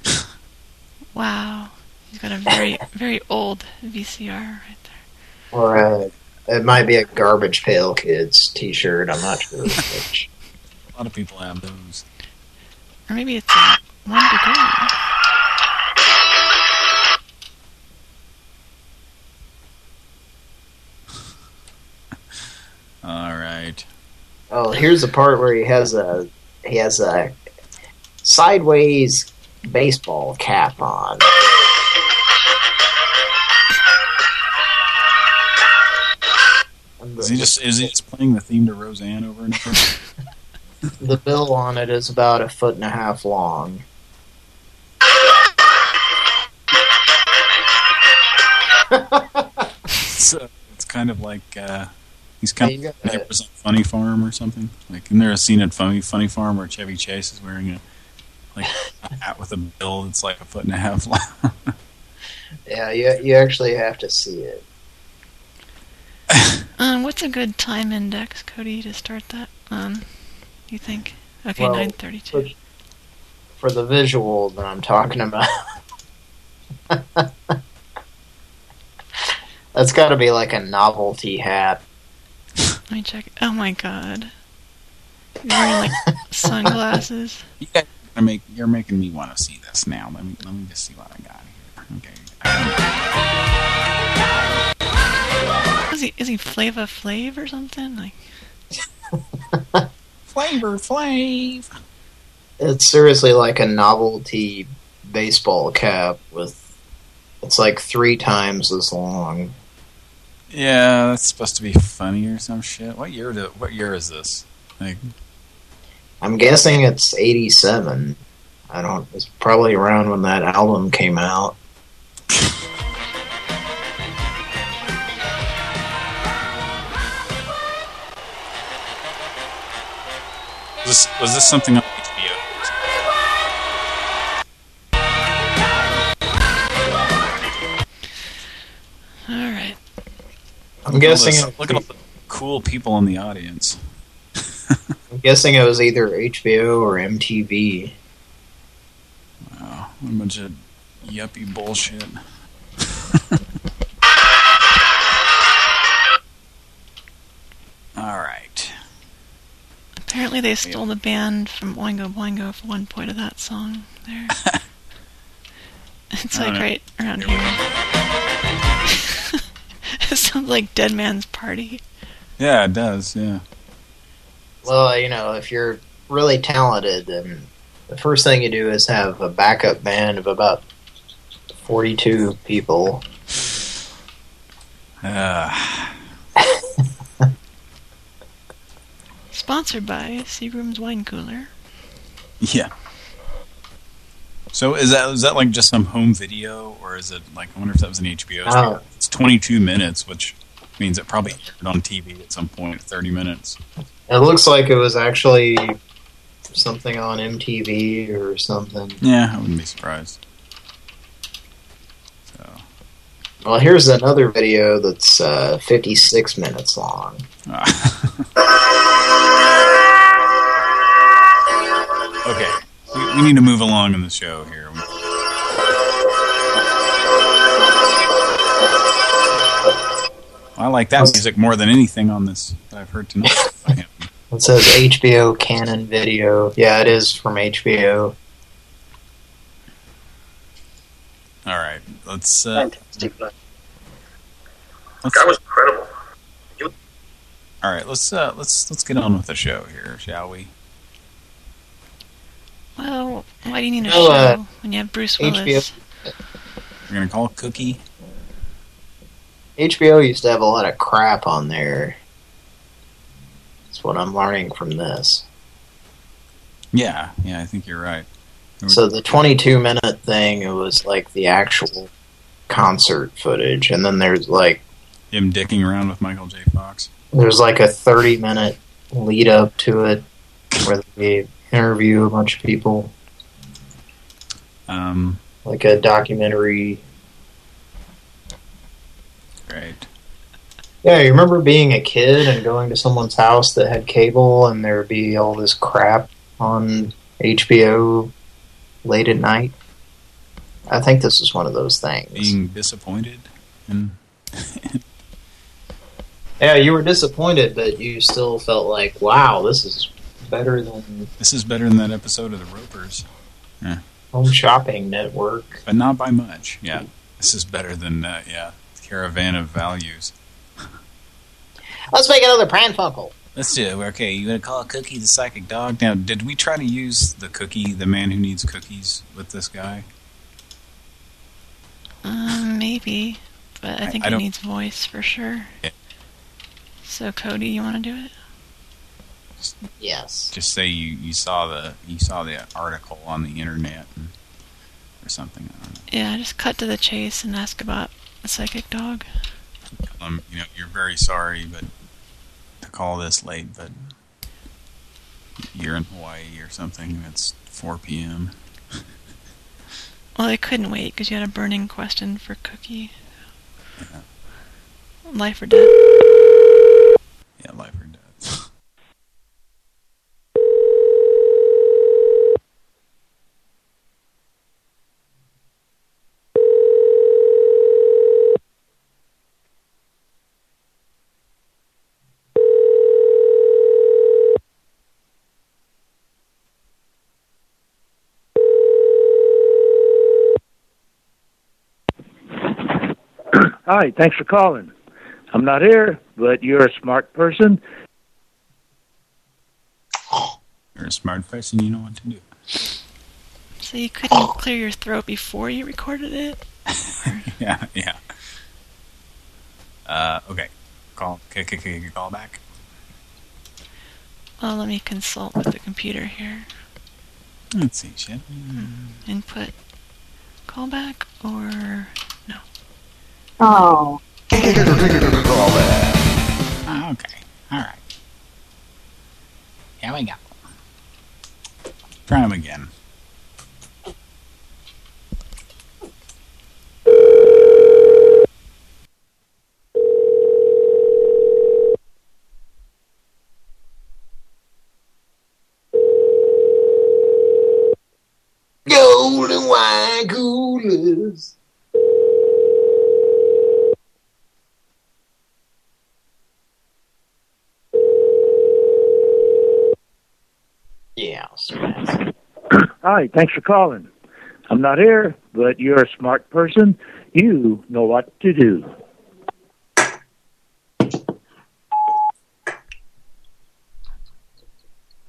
wow. He's got a very, very old VCR right there. Or uh, it might be a Garbage Pail Kids t-shirt. I'm not sure which. A lot of people have those. Or maybe it's a one to All right. Oh, here's the part where he has a he has a sideways baseball cap on. Is he just is he just playing the theme to Roseanne over and over? The bill on it is about a foot and a half long. so it's kind of like uh, he's kind Yeah, of got neighbors on Funny Farm or something. Like, isn't there a scene at Funny Funny Farm where Chevy Chase is wearing a like a hat with a bill that's like a foot and a half long? Yeah, you you actually have to see it. Um, what's a good time index, Cody, to start that on? You think? Okay, Well, 9:32. For the visual that I'm talking about. That's got to be like a novelty hat. Let me check. Oh my god. You're wearing like sunglasses. You guys are make you're making me want to see this now. Let me let me just see what I got here. Okay. Um, is he is he Flava Flav or something? Like Flavor Flav. It's seriously like a novelty baseball cap with. It's like three times as long. Yeah, that's supposed to be funny or some shit. What year? Do, what year is this? Like, I'm guessing it's 87. I don't. It's probably around when that album came out. was this, was this something I'm guessing. Look at all this- look at all the cool people in the audience. I'm guessing it was either HBO or MTV. Wow, what a bunch of yuppie bullshit. All right. Apparently they stole the band from Oingo Boingo for one point of that song there. it's like know. right around here. It sounds like Dead Man's Party. Yeah, it does. Yeah. Well, you know, if you're really talented, then the first thing you do is have a backup band of about 42 people. Uh, Sponsored by Seagram's Wine Cooler. yeah. So is that is that like just some home video, or is it like I wonder if that was an HBO? Oh. It's 22 minutes, which means it probably aired on TV at some point. 30 minutes. It looks like it was actually something on MTV or something. Yeah, I wouldn't be surprised. Well, here's another video that's uh, 56 minutes long. Okay, we, we need to move along in the show here. I like that music more than anything on this that I've heard tonight. by him. It says HBO Cannon Video. Yeah, it is from HBO. All right, let's. Uh, Fantastic. let's That was incredible. all right, let's uh, let's let's get on with the show here, shall we? Well, why do you need a Oh, show uh, when you have Bruce HBO Willis? We're gonna call Cookie. HBO used to have a lot of crap on there. That's what I'm learning from this. Yeah, yeah, I think you're right. So the 22 minute thing, it was like the actual concert footage, and then there's like Him dicking around with Michael J. Fox. there's like a 30 minute lead up to it where they interview a bunch of people, Um, like a documentary. Great. Yeah, you remember being a kid and going to someone's house that had cable, and there'd be all this crap on HBO late at night. I think this is one of those things. being disappointed. And Yeah, you were disappointed, but you still felt like, wow, this is better than this is better than that episode of The Ropers. Yeah. Home Shopping Network. But not by much. Yeah. This is better than, uh, yeah, Caravan of Values. Let's make another Pran Funkel. Let's do it. Okay, you gonna call Cookie the psychic dog? Now, did we try to use the cookie, the man who needs cookies, with this guy? Um, maybe, but I I- think I it don't- needs voice for sure. Yeah. So Cody, you want to do it? Yes. Just say you you saw the you saw the article on the internet and, or something. I don't know. Yeah, just cut to the chase and ask about the psychic dog. Um, you know, you're very sorry, but to call this late, but you're in Hawaii or something. It's 4 p.m. Well, I couldn't wait because you had a burning question for Cookie. Life or death? Yeah, life or death. Hi, thanks for calling. I'm not here, but you're a smart person. You're a smart person. You know what to do. So you couldn't clear your throat before you recorded it? yeah, yeah. Uh, okay. Call. Can, can, can you call back? Well, let me consult with the computer here. Let's see, shit. Input callback or no? Oh. Ah, okay. All right. Here we go. Try him again. Golden wine coolers. Yeah, Hi, thanks for calling. I'm not here, but you're a smart person. You know what to do.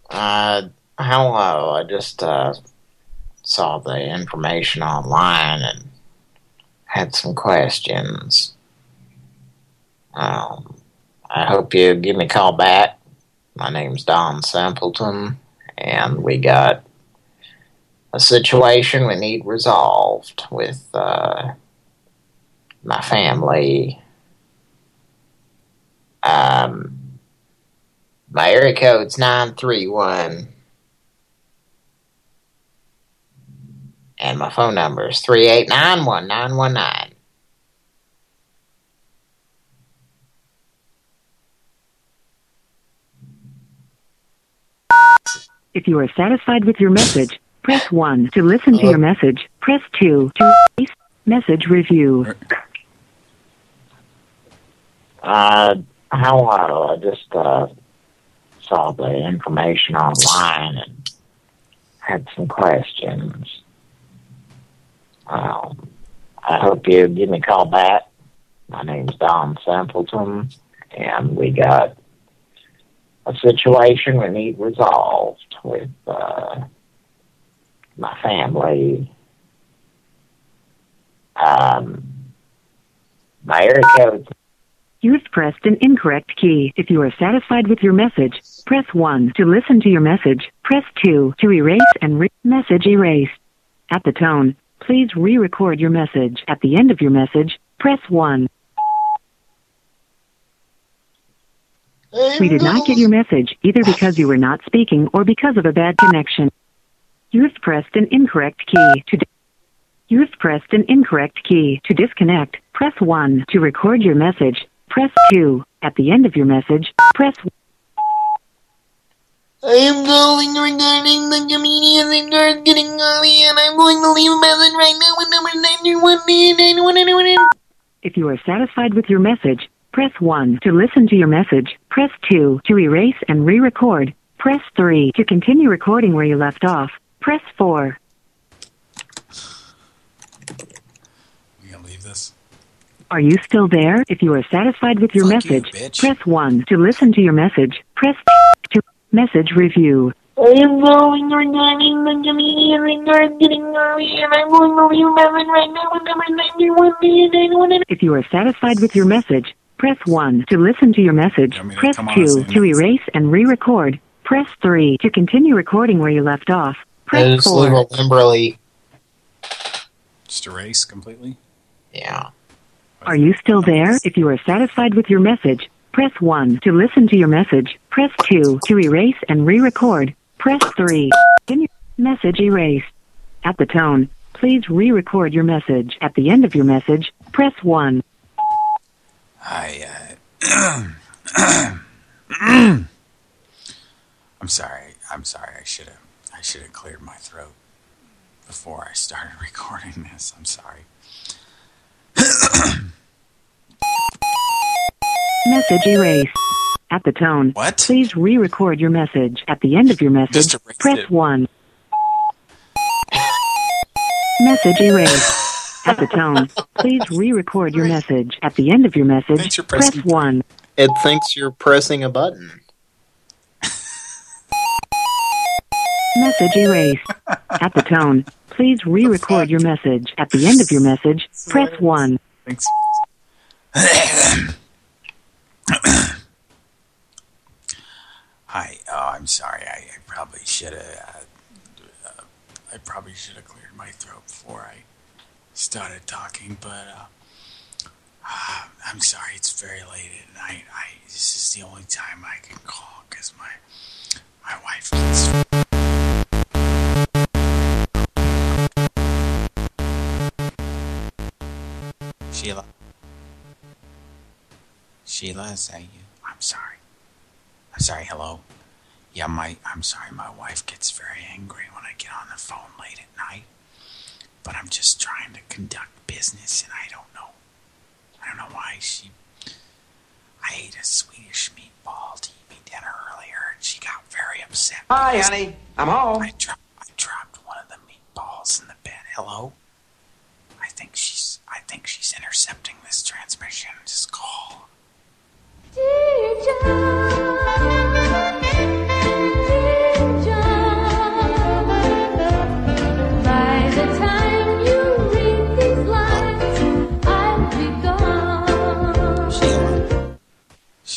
Uh, hello. I just uh, saw the information online and had some questions. Um, I hope you give me a call back. My name's Don Sampleton, and we got a situation we need resolved with uh, my family. Um, my area code's 931. And my phone number is 3891919. If you are satisfied with your message, press 1 to listen to your message. Press 2 to message review. Uh, hello. I just uh, saw the information online and had some questions. Um, I hope you give me a call back. My name's Don Sampleton, and we got a situation we need resolved with uh, my family. Um, my area code You've pressed an incorrect key. If you are satisfied with your message, press 1 to listen to your message. Press 2 to erase and re- message erased. At the tone, please re-record your message. At the end of your message, press 1. We did not get your message either because you were not speaking or because of a bad connection. You've pressed an incorrect key to di- You've pressed an incorrect key to disconnect. Press 1 to record your message. Press 2 at the end of your message. Press I am calling regarding the comedian that are getting early, and I'm going to leave a message right now with number 918 If you are satisfied with your message, press 1 to listen to your message. Press 2 to erase and re-record. Press 3 to continue recording where you left off. Press 4. We gonna leave this? Are you still there? If you are satisfied with your Fuck you, message, bitch. press 1 to listen to your message. Press 2 to message review. I am calling regarding the comedian that are getting early, and I'm going to leave a right now with number 918 If you are satisfied with your message, press 1 to listen to your message. Press come on 2 and to erase and re-record. Press 3 to continue recording where you left off. Press 4. Lou Limberly. Just erase completely? Yeah. Are you still there? If you are satisfied with your message, press 1 to listen to your message. Press 2 to erase and re-record. Press 3. Continue. Message erased. At the tone, please re-record your message. At the end of your message, press 1. I, uh... I'm sorry. I'm sorry. I should have I should have cleared my throat before I started recording this. I'm sorry. Message erased. At the tone, what? please re-record your message. At the end of your message, press it. 1. Message erased. At the tone, please re-record your message. At the end of your message, press 1. It thinks you're pressing a button. Message erased. At the tone, please re-record your message. At the end of your message, press 1. Thanks. Hi. Oh, I'm sorry. I, I probably should have. Uh, uh, I probably should have cleared my throat before I started talking, but uh, uh, I'm sorry. It's very late at night. I this is the only time I can call because my my wife gets. Sheila. Sheila, is that you? I'm sorry. I'm sorry, hello? Yeah, my, I'm sorry, my wife gets very angry when I get on the phone late at night. But I'm just trying to conduct business and I don't know. I don't know why she... I ate a Swedish meatball TV dinner earlier and she got very upset. Hi, honey. I'm home. I, dro I dropped one of the meatballs in the bed. Hello? I think she's, I think she's intercepting this transmission. Just call. By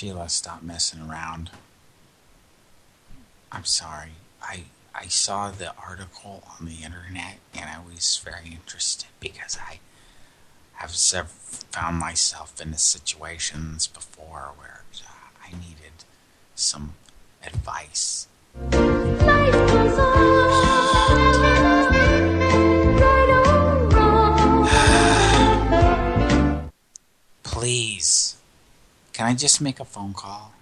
Sheila, stop messing around. I'm sorry. I I saw the article on the internet and I was very interested because I have found myself in situations before where I needed some advice. Please can I just make a phone call?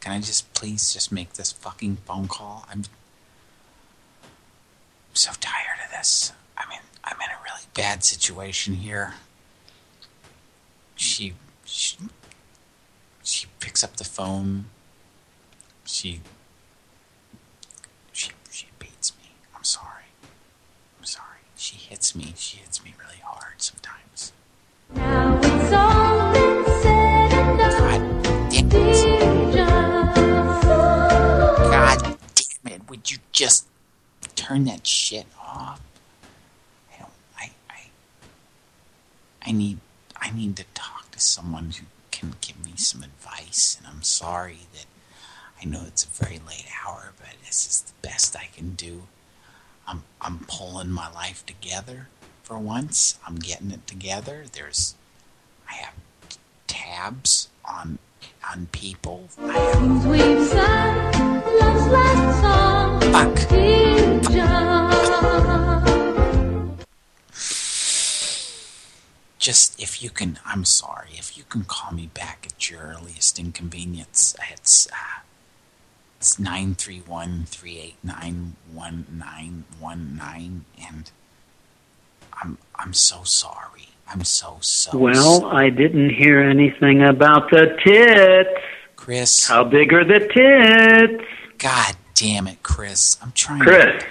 Can I just please just make this fucking phone call? I'm so tired of this. I mean, I'm in a really bad situation here. She, she, she picks up the phone. She, she, she beats me. I'm sorry. I'm sorry. She hits me. She hits me really hard sometimes. Now Would you just turn that shit off? I don't. I. I. I need. I need to talk to someone who can give me some advice, and I'm sorry that. I know it's a very late hour, but this is the best I can do. I'm. I'm pulling my life together for once. I'm getting it together. There's. I have tabs on on people. I have Since we've sung love's last song, Fuck. Dear John. just if you can, I'm sorry, if you can call me back at your earliest inconvenience, it's uh, it's nine three one three eight nine one nine one nine, and I'm I'm so sorry. I'm so so. Well, I didn't hear anything about the tits. Chris. How big are the tits? God damn it, Chris! I'm trying. Chris.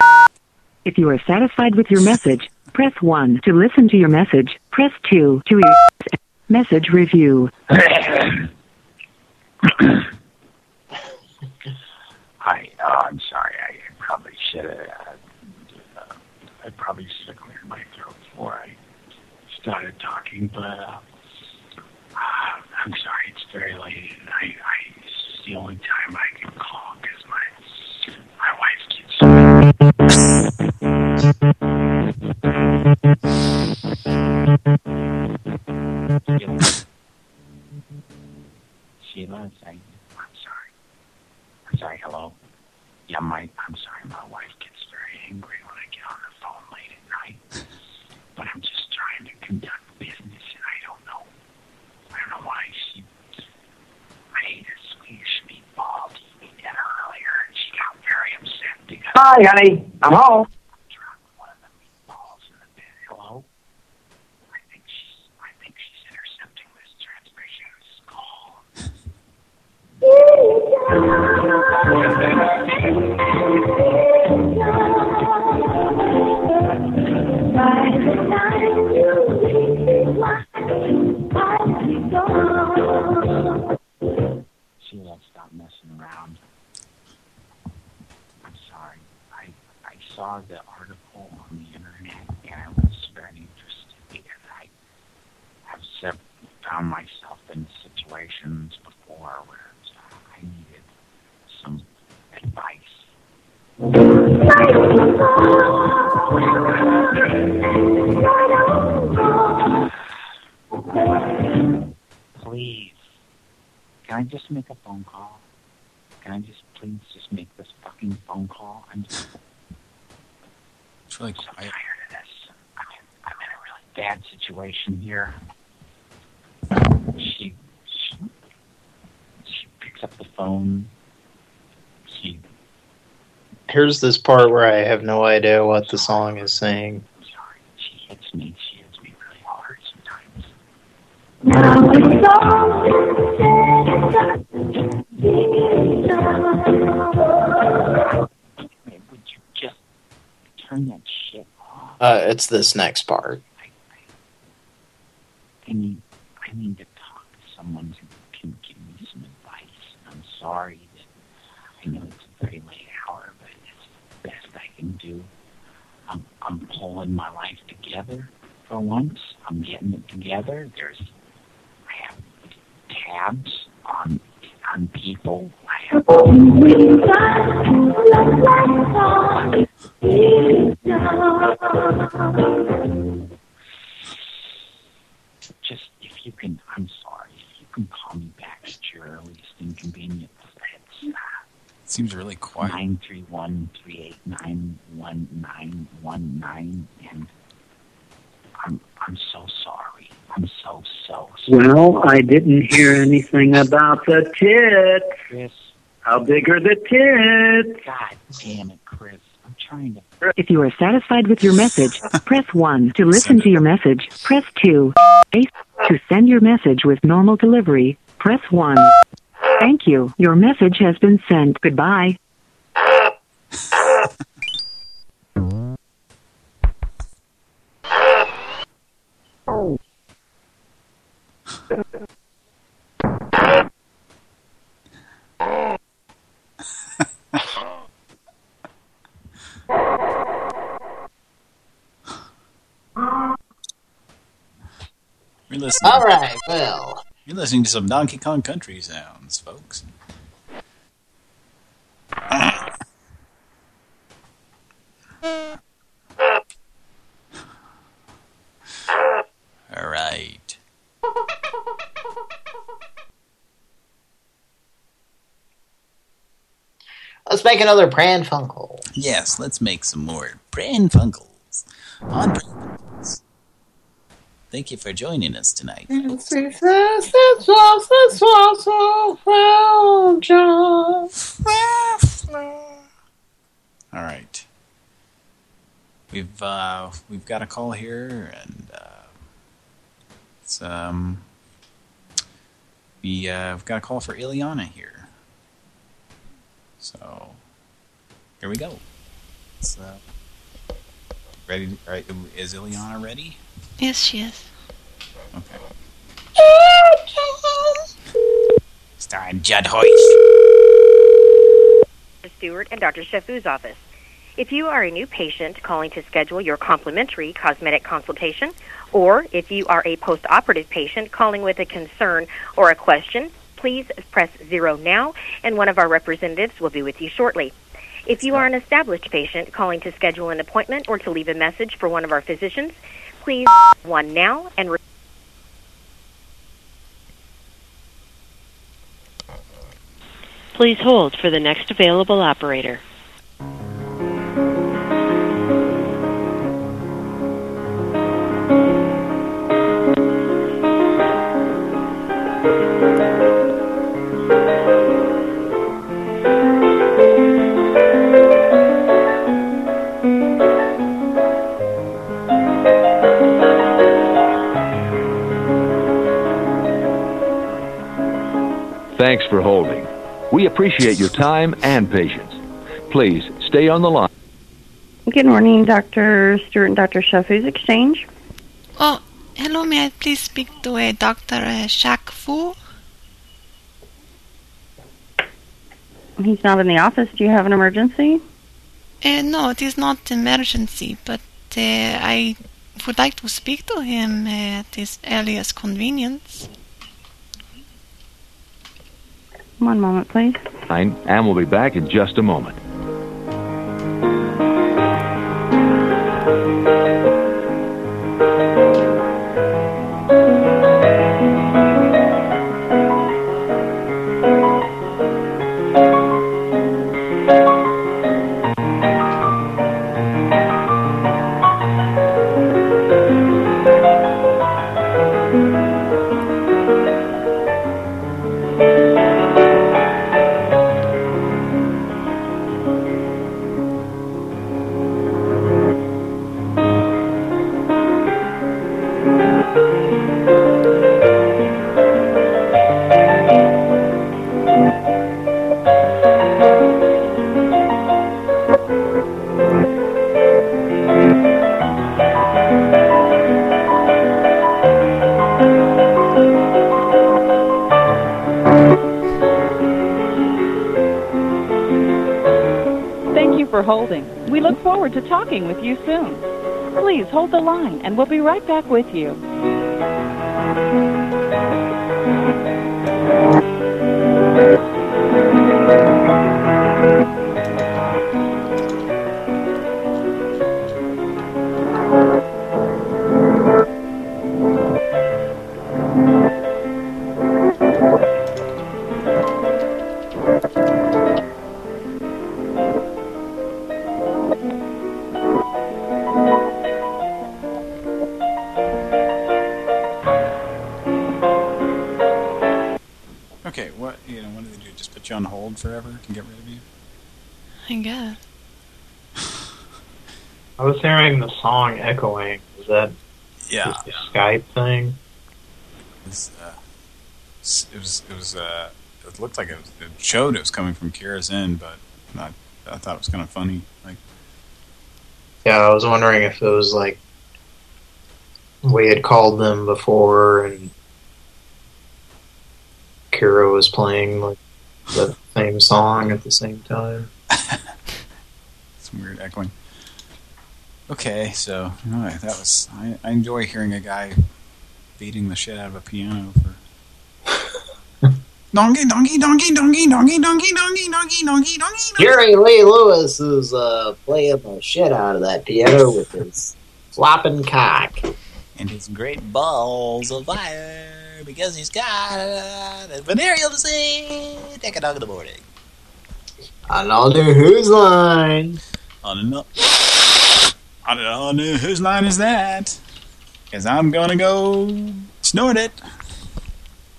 If you are satisfied with your message, press 1 to listen to your message. Press 2 to erase message review. Hi, uh, I'm sorry. I probably should have. Uh, uh, I probably should have cleared my throat before I started talking, but uh, uh, I'm sorry. It's very late, and I, I this is the only time I can call because my my wife gets. Sheila, I, I'm sorry. I'm sorry. Hello. Yeah, my. I'm sorry. My wife gets very angry when I get on the phone late at night. But I'm just trying to conduct business, and I don't know. I don't know why she. I ate a Swedish meatball to eat dinner earlier, and she got very upset because. Hi, honey. I'm home. Hello. I think she's. I think she's intercepting this transmission of this call. Sheila, stop messing around. I'm sorry. I I saw the article on the internet and I was very interested because I have found myself in situations before where I needed some advice. Please, can I just make a phone call? Can I just please just make this fucking phone call? I'm just It's really so quiet. tired of this. I'm in, I'm in a really bad situation here. She, she, she picks up the phone. She, Here's this part where I have no idea what the song is saying. Sorry, she hits me. She hits me really hard sometimes. It's this next part. I need, I need to talk to someone who can give me some advice. I'm sorry that I know it's a very late hour, but it's the best I can do. I'm, I'm pulling my life together for once. I'm getting it together. There's, I have tabs on, on people. I have. Just if you can, I'm sorry. If you can call me back at your earliest inconvenience, it's uh, Seems really quiet. nine three one three eight nine one nine one nine, and I'm I'm so sorry. I'm so, so Sorry. Well, I didn't hear anything about the tits. Chris. How big are the tits? God damn it, Chris. I'm trying to. If you are satisfied with your message, press 1. To listen to your message, press 2. A- To send your message with normal delivery, press 1. Thank you. Your message has been sent. Goodbye. All right, well. You're listening to some Donkey Kong Country sounds, folks. All right. Let's make another Pran Funkel. Yes, let's make some more Pran Funkels on Pran Funkels. Thank you for joining us tonight. All right. We've uh, we've got a call here, and uh, it's um we uh, we've got a call for Ileana here. So here we go. It's, uh, ready? Right, is Ileana ready? Yes, she is. Okay. Starring Judd Hoyce. Stewart and Dr. Shafu's office. If you are a new patient calling to schedule your complimentary cosmetic consultation, or if you are a post-operative patient calling with a concern or a question, please press zero now, and one of our representatives will be with you shortly. If you are an established patient calling to schedule an appointment or to leave a message for one of our physicians, please one now and. Re- Please hold for the next available operator. We appreciate your time and patience. Please stay on the line. Good morning, Dr. Stewart and Dr. Shafu's exchange. Oh, hello, may I please speak to a Dr. Uh, Shaq Fu? He's not in the office. Do you have an emergency? Uh, no, it is not an emergency, but uh, I would like to speak to him uh, at his earliest convenience. One moment, please. Fine, and we'll be back in just a moment. Talking with you soon. Please hold the line and we'll be right back with you song echoing. Is that Yeah. a Skype thing? It was, uh, it was, it was, uh, it looked like it, was, it showed it was coming from Kira's end, but I, I thought it was kind of funny. Like, Yeah, I was wondering if it was like we had called them before and Kira was playing like the same song at the same time. some weird echoing. Okay, so all right, that was. I, I enjoy hearing a guy beating the shit out of a piano for. donkey, donkey, donkey, donkey, donkey, donkey, donkey, donkey, donkey, donkey. Jerry Lee Lewis is uh, playing the shit out of that piano with his flopping cock. And his great balls of fire because he's got a venereal disease. Take a dog in the morning. Another whose line? I don't know. I don't know whose line is that. Cause I'm gonna go snort it.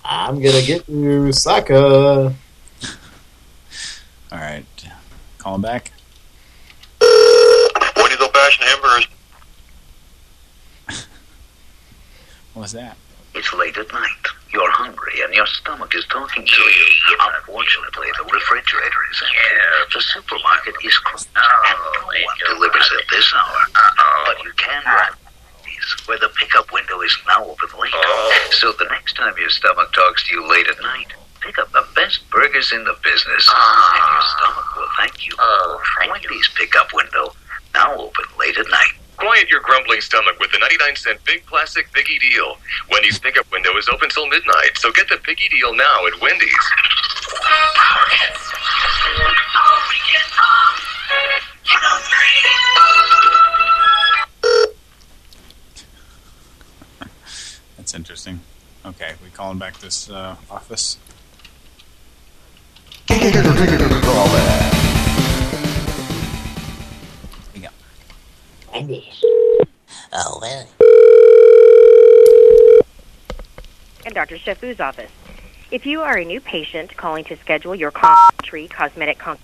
I'm gonna get you, sucker. All right, call him back. What is Old Fashioned Hamburgers. What was that? It's late at night. You're hungry and your stomach is talking to you. Unfortunately, the refrigerator is empty. The supermarket is closed. and no one delivers at this hour. But you can drive where the pickup window is now open late. So the next time your stomach talks to you late at night, pick up the best burgers in the business, and your stomach will thank you. Wendy's pickup window, now open late at night. Quiet your grumbling stomach with the 99 cent Big Plastic Biggie Deal. Wendy's pickup window is open till midnight, so get the Biggie Deal now at Wendy's. That's interesting. Okay, we calling back this uh, office. Oh, well. in Dr. Shefu's office. If you are a new patient calling to schedule your complimentary cosmetic consult,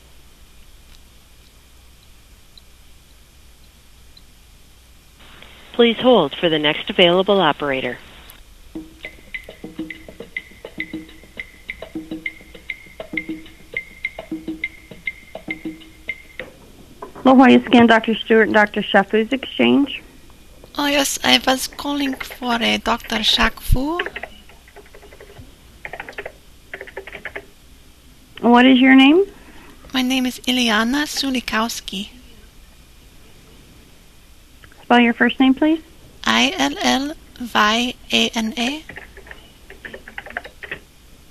Please hold for the next available operator. La Jolla Skin, Dr. Stewart, and Dr. Shafu's exchange. Oh yes, I was calling for uh, a Dr. Shaq Fu. What is your name? My name is Illyana Sulikowski. Spell your first name, please. I L L Y A N A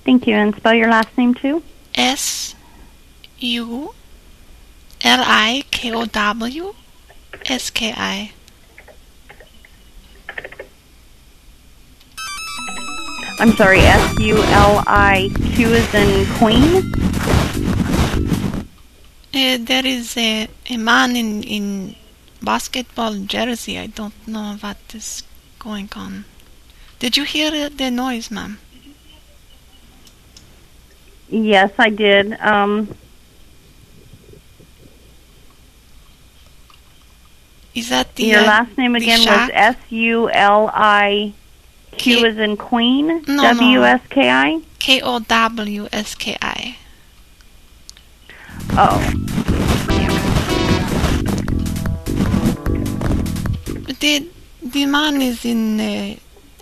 Thank you. And spell your last name, too. S U L I K O W S K I. I'm sorry, S U L I Q is in Queen. Uh, there is a, a man in, in basketball jersey. I don't know what is going on. Did you hear the noise, ma'am? Yes, I did. Um, Is that the your uh, last name again was? S U L I Q is in Queen. No, W. S K I. K O W S K I. Oh, The the man is in uh,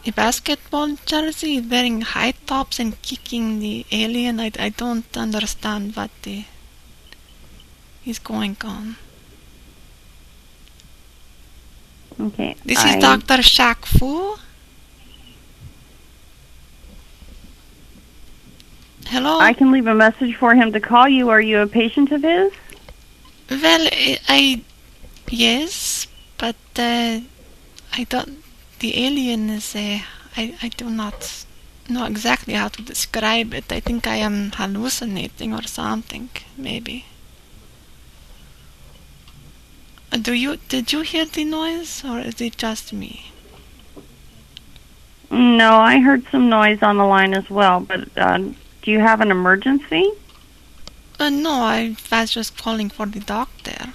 a basketball jersey, wearing high tops and kicking the alien. I, I don't understand what the is going on. Okay. This I- is Doctor Shaq Fu. Hello. I can leave a message for him to call you. Are you a patient of his? Well, I, I yes, but uh, I don't. The alien is a. I I do not know exactly how to describe it. I think I am hallucinating or something, maybe. Do you did you hear the noise or is it just me? No, I heard some noise on the line as well. But uh, do you have an emergency? Uh, no, I was just calling for the doctor.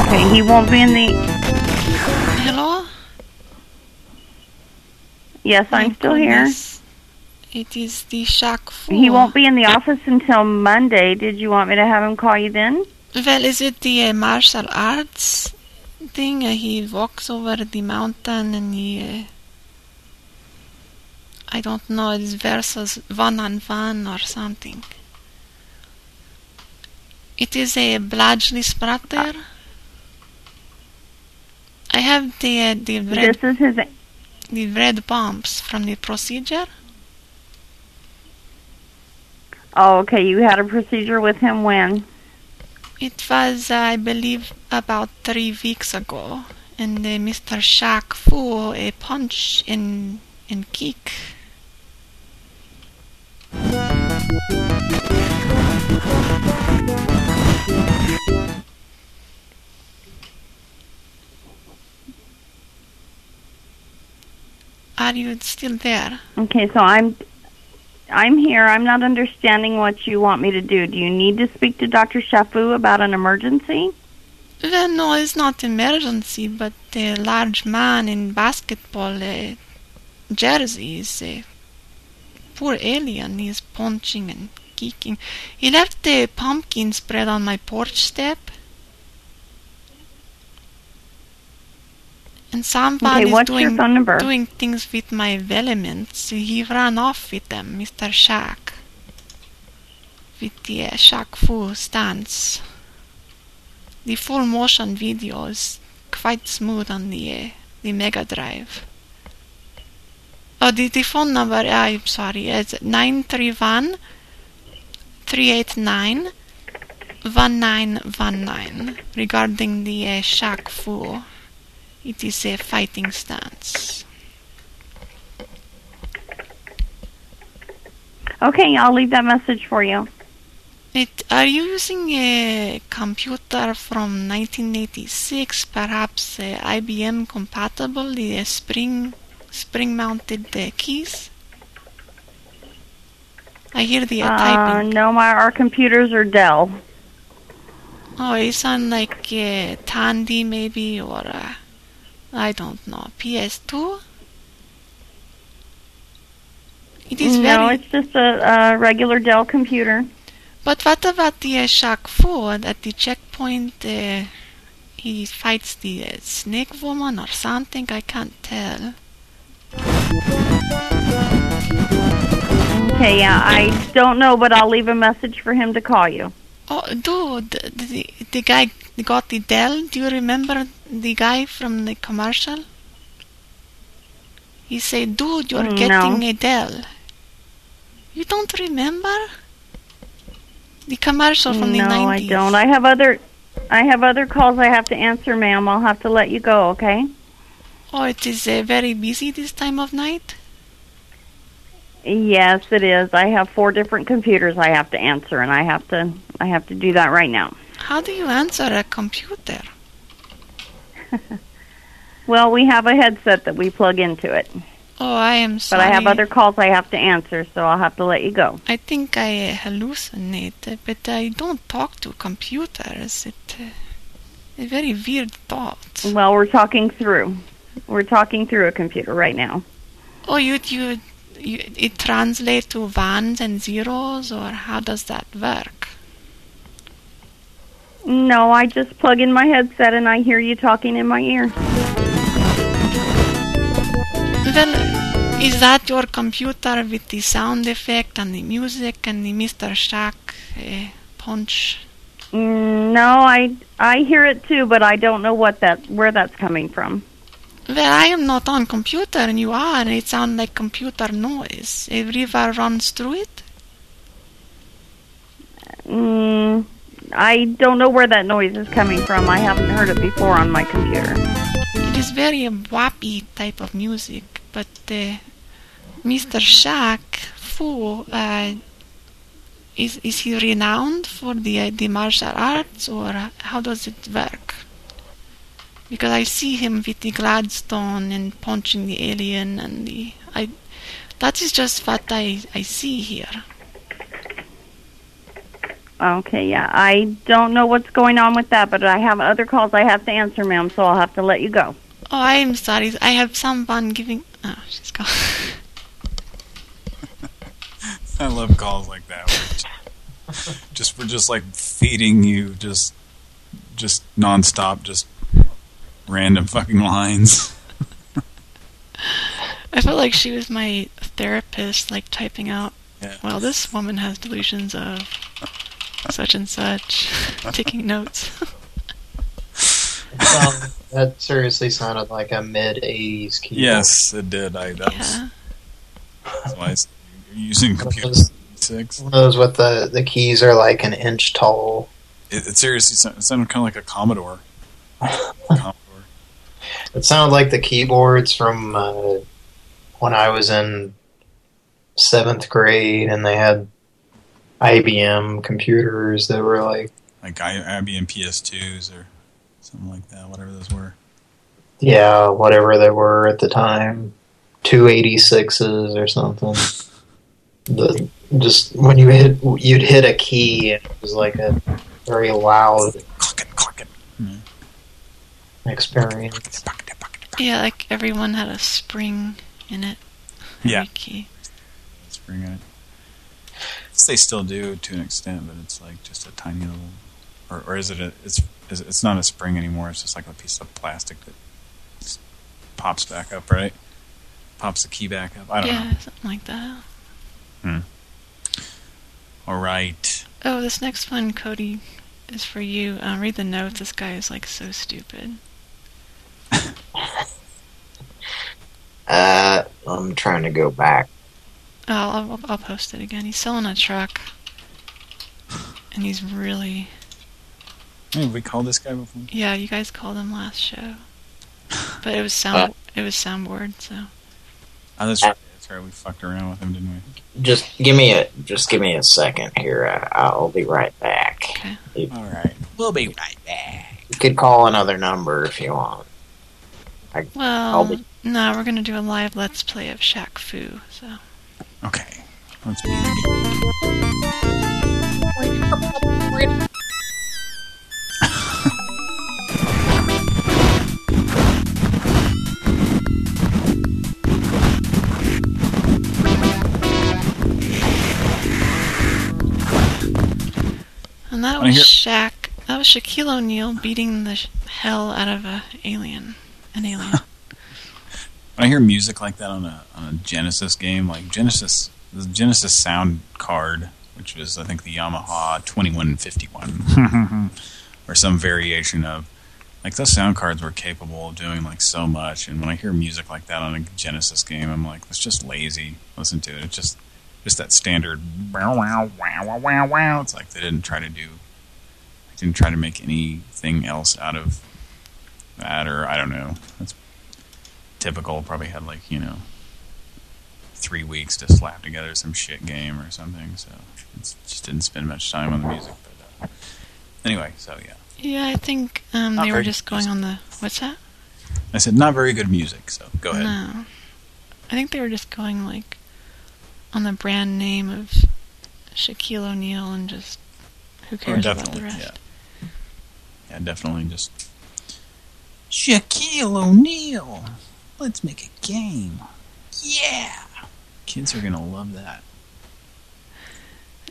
Okay, he won't be in the. Hello? Yes, I'm My still here. It is the Shaq Fu. He won't be in the office until Monday. Did you want me to have him call you then? Well, is it the uh, martial arts thing? Uh, he walks over the mountain and he. Uh, I don't know, it's versus one on one or something. It is a Bladgley Spratter. I have the uh, the red This is his. the red bumps from the procedure. Oh, okay. You had a procedure with him when? It was, uh, I believe, about three weeks ago, and uh, Mr. Shaq Fu a punch and and kick. Are you still there? Okay, so I'm. I'm here. I'm not understanding what you want me to do. Do you need to speak to Dr. Shafu about an emergency? Well, no, it's not an emergency, but a large man in basketball uh, jersey is a poor alien. He's punching and kicking. He left the pumpkin spread on my porch step. And somebody Okay, is doing, doing things with my elements. He ran off with them, Mr. Shaq. With the uh, Shaq Fu stance. The full motion video is quite smooth on the uh, the Mega Drive. Oh, the, the phone number, I'm sorry, is 931 389 1919 regarding the uh, Shaq Fu. It is a fighting stance. Okay, I'll leave that message for you. It, are you using a computer from 1986, perhaps uh, IBM compatible, the uh, spring spring mounted uh, keys? I hear the uh, typing. no, my our computers are Dell. Oh, it sounds like uh, Tandy maybe, or uh, I don't know, PS2? It is no, very it's just a, a regular Dell computer. But what about the uh, Shaq Fu at the checkpoint? Uh, he fights the uh, snake woman or something. I can't tell. Okay, yeah, I don't know, but I'll leave a message for him to call you. Oh, dude, the, the, the guy got the Dell. Do you remember the guy from the commercial? He said, "Dude, you're Mm, getting a Dell." You don't remember the commercial from the 90s. no, I don't. I have other, I have other calls I have to answer, ma'am. I'll have to let you go. Okay? Oh, it is uh, very busy this time of night. Yes, it is. I have four different computers I have to answer, and I have to, I have to do that right now. How do you answer a computer? Well, we have a headset that we plug into it, Oh, I am sorry. but. I have other calls I have to answer, so I'll have to let you go. I think I hallucinate, but I don't talk to computers. It uh, a very weird thought. Well, we're talking through. We're talking through a computer right now. Oh, you you, you it translates to ones and zeros, or how does that work? No, I just plug in my headset and I hear you talking in my ear. Then, is that your computer with the sound effect and the music and the Mr. Shaq uh, punch? Mm, no, I I hear it too, but I don't know what that where that's coming from. Well, I am not on computer, and you are, and it sounds like computer noise. A river runs through it. Mm, I don't know where that noise is coming from. I haven't heard it before on my computer. It is very wappy type of music, but uh, Mr. Shaq Fu, uh, is is he renowned for the uh, the martial arts, or how does it work? Because I see him with the Gladstone and punching the alien, and the I. That is just what I I see here. Okay, yeah. I don't know what's going on with that, but I have other calls I have to answer, ma'am, so I'll have to let you go. Oh, I am sorry. I have some fun giving. Oh, she's gone. I love calls like that. where it's- just we're just like feeding you just just nonstop, just random fucking lines. I felt like she was my therapist, like typing out. Yeah. Well, this woman has delusions of such and such, taking notes. Um, that seriously sounded like a mid '80s keyboard. Yes, it did. I that was that's why it's, you're using computers. six. One of those with the the keys are like an inch tall. It, it seriously sounded, it sounded kind of like a Commodore. It sounded like the keyboards from uh, when I was in seventh grade, and they had IBM computers that were like, Like I, IBM PS2s or something like that, whatever those were. yeah, whatever they were at the time, 286s or something. The, just when you hit, you'd hit a key, and it was like a very loud hmm. experience. yeah, like everyone had a spring in it. Yeah. Key. Spring in it. Yes, They still do to an extent, but it's like just a tiny little, or or is it a? It's is it- it's not a spring anymore. It's just like a piece of plastic that pops back up, right? Pops the key back up. I don't yeah, know. Yeah, something like that. Hmm. All right. Oh, this next one, Cody, is for you. Uh, read the notes. This guy is like so stupid. Uh, I'm trying to go back. Oh, I'll, I'll, I'll post it again. He's selling a truck, and he's really Hey, have we called this guy before? yeah. You guys called him last show, but it was sound it was soundboard. So Oh, that's right. That's right. We fucked around with him, didn't we? Just give me a just give me a second here. Uh, I'll be right back. Okay. All right. We'll be right back. You could call another number if you want. I, well, be no, we're gonna do a live let's play of Shaq Fu. So Okay. Let's be. and that was Shaq. That was Shaquille O'Neal beating the sh- hell out of a alien. An alien. When I hear music like that on a on a Genesis game, like Genesis, the Genesis sound card, which was I think the Yamaha 2151, or some variation of, like those sound cards were capable of doing like so much. And when I hear music like that on a Genesis game, I'm like, it's just lazy. Listen to it. It's just just that standard wow wow wow wow wow wow. It's like they didn't try to do, they didn't try to make anything else out of that, or I don't know. That's typical probably had like you know three weeks to slap together some shit game or something so it's, just didn't spend much time on the music but uh, anyway so yeah. Yeah, I think um, they were just going on the what's that? I said not very good music so go ahead. No, I think they were just going like on the brand name of Shaquille O'Neal and just who Oh, cares about the rest. yeah. Yeah definitely just Shaquille O'Neal let's make a game. Yeah kids are gonna love that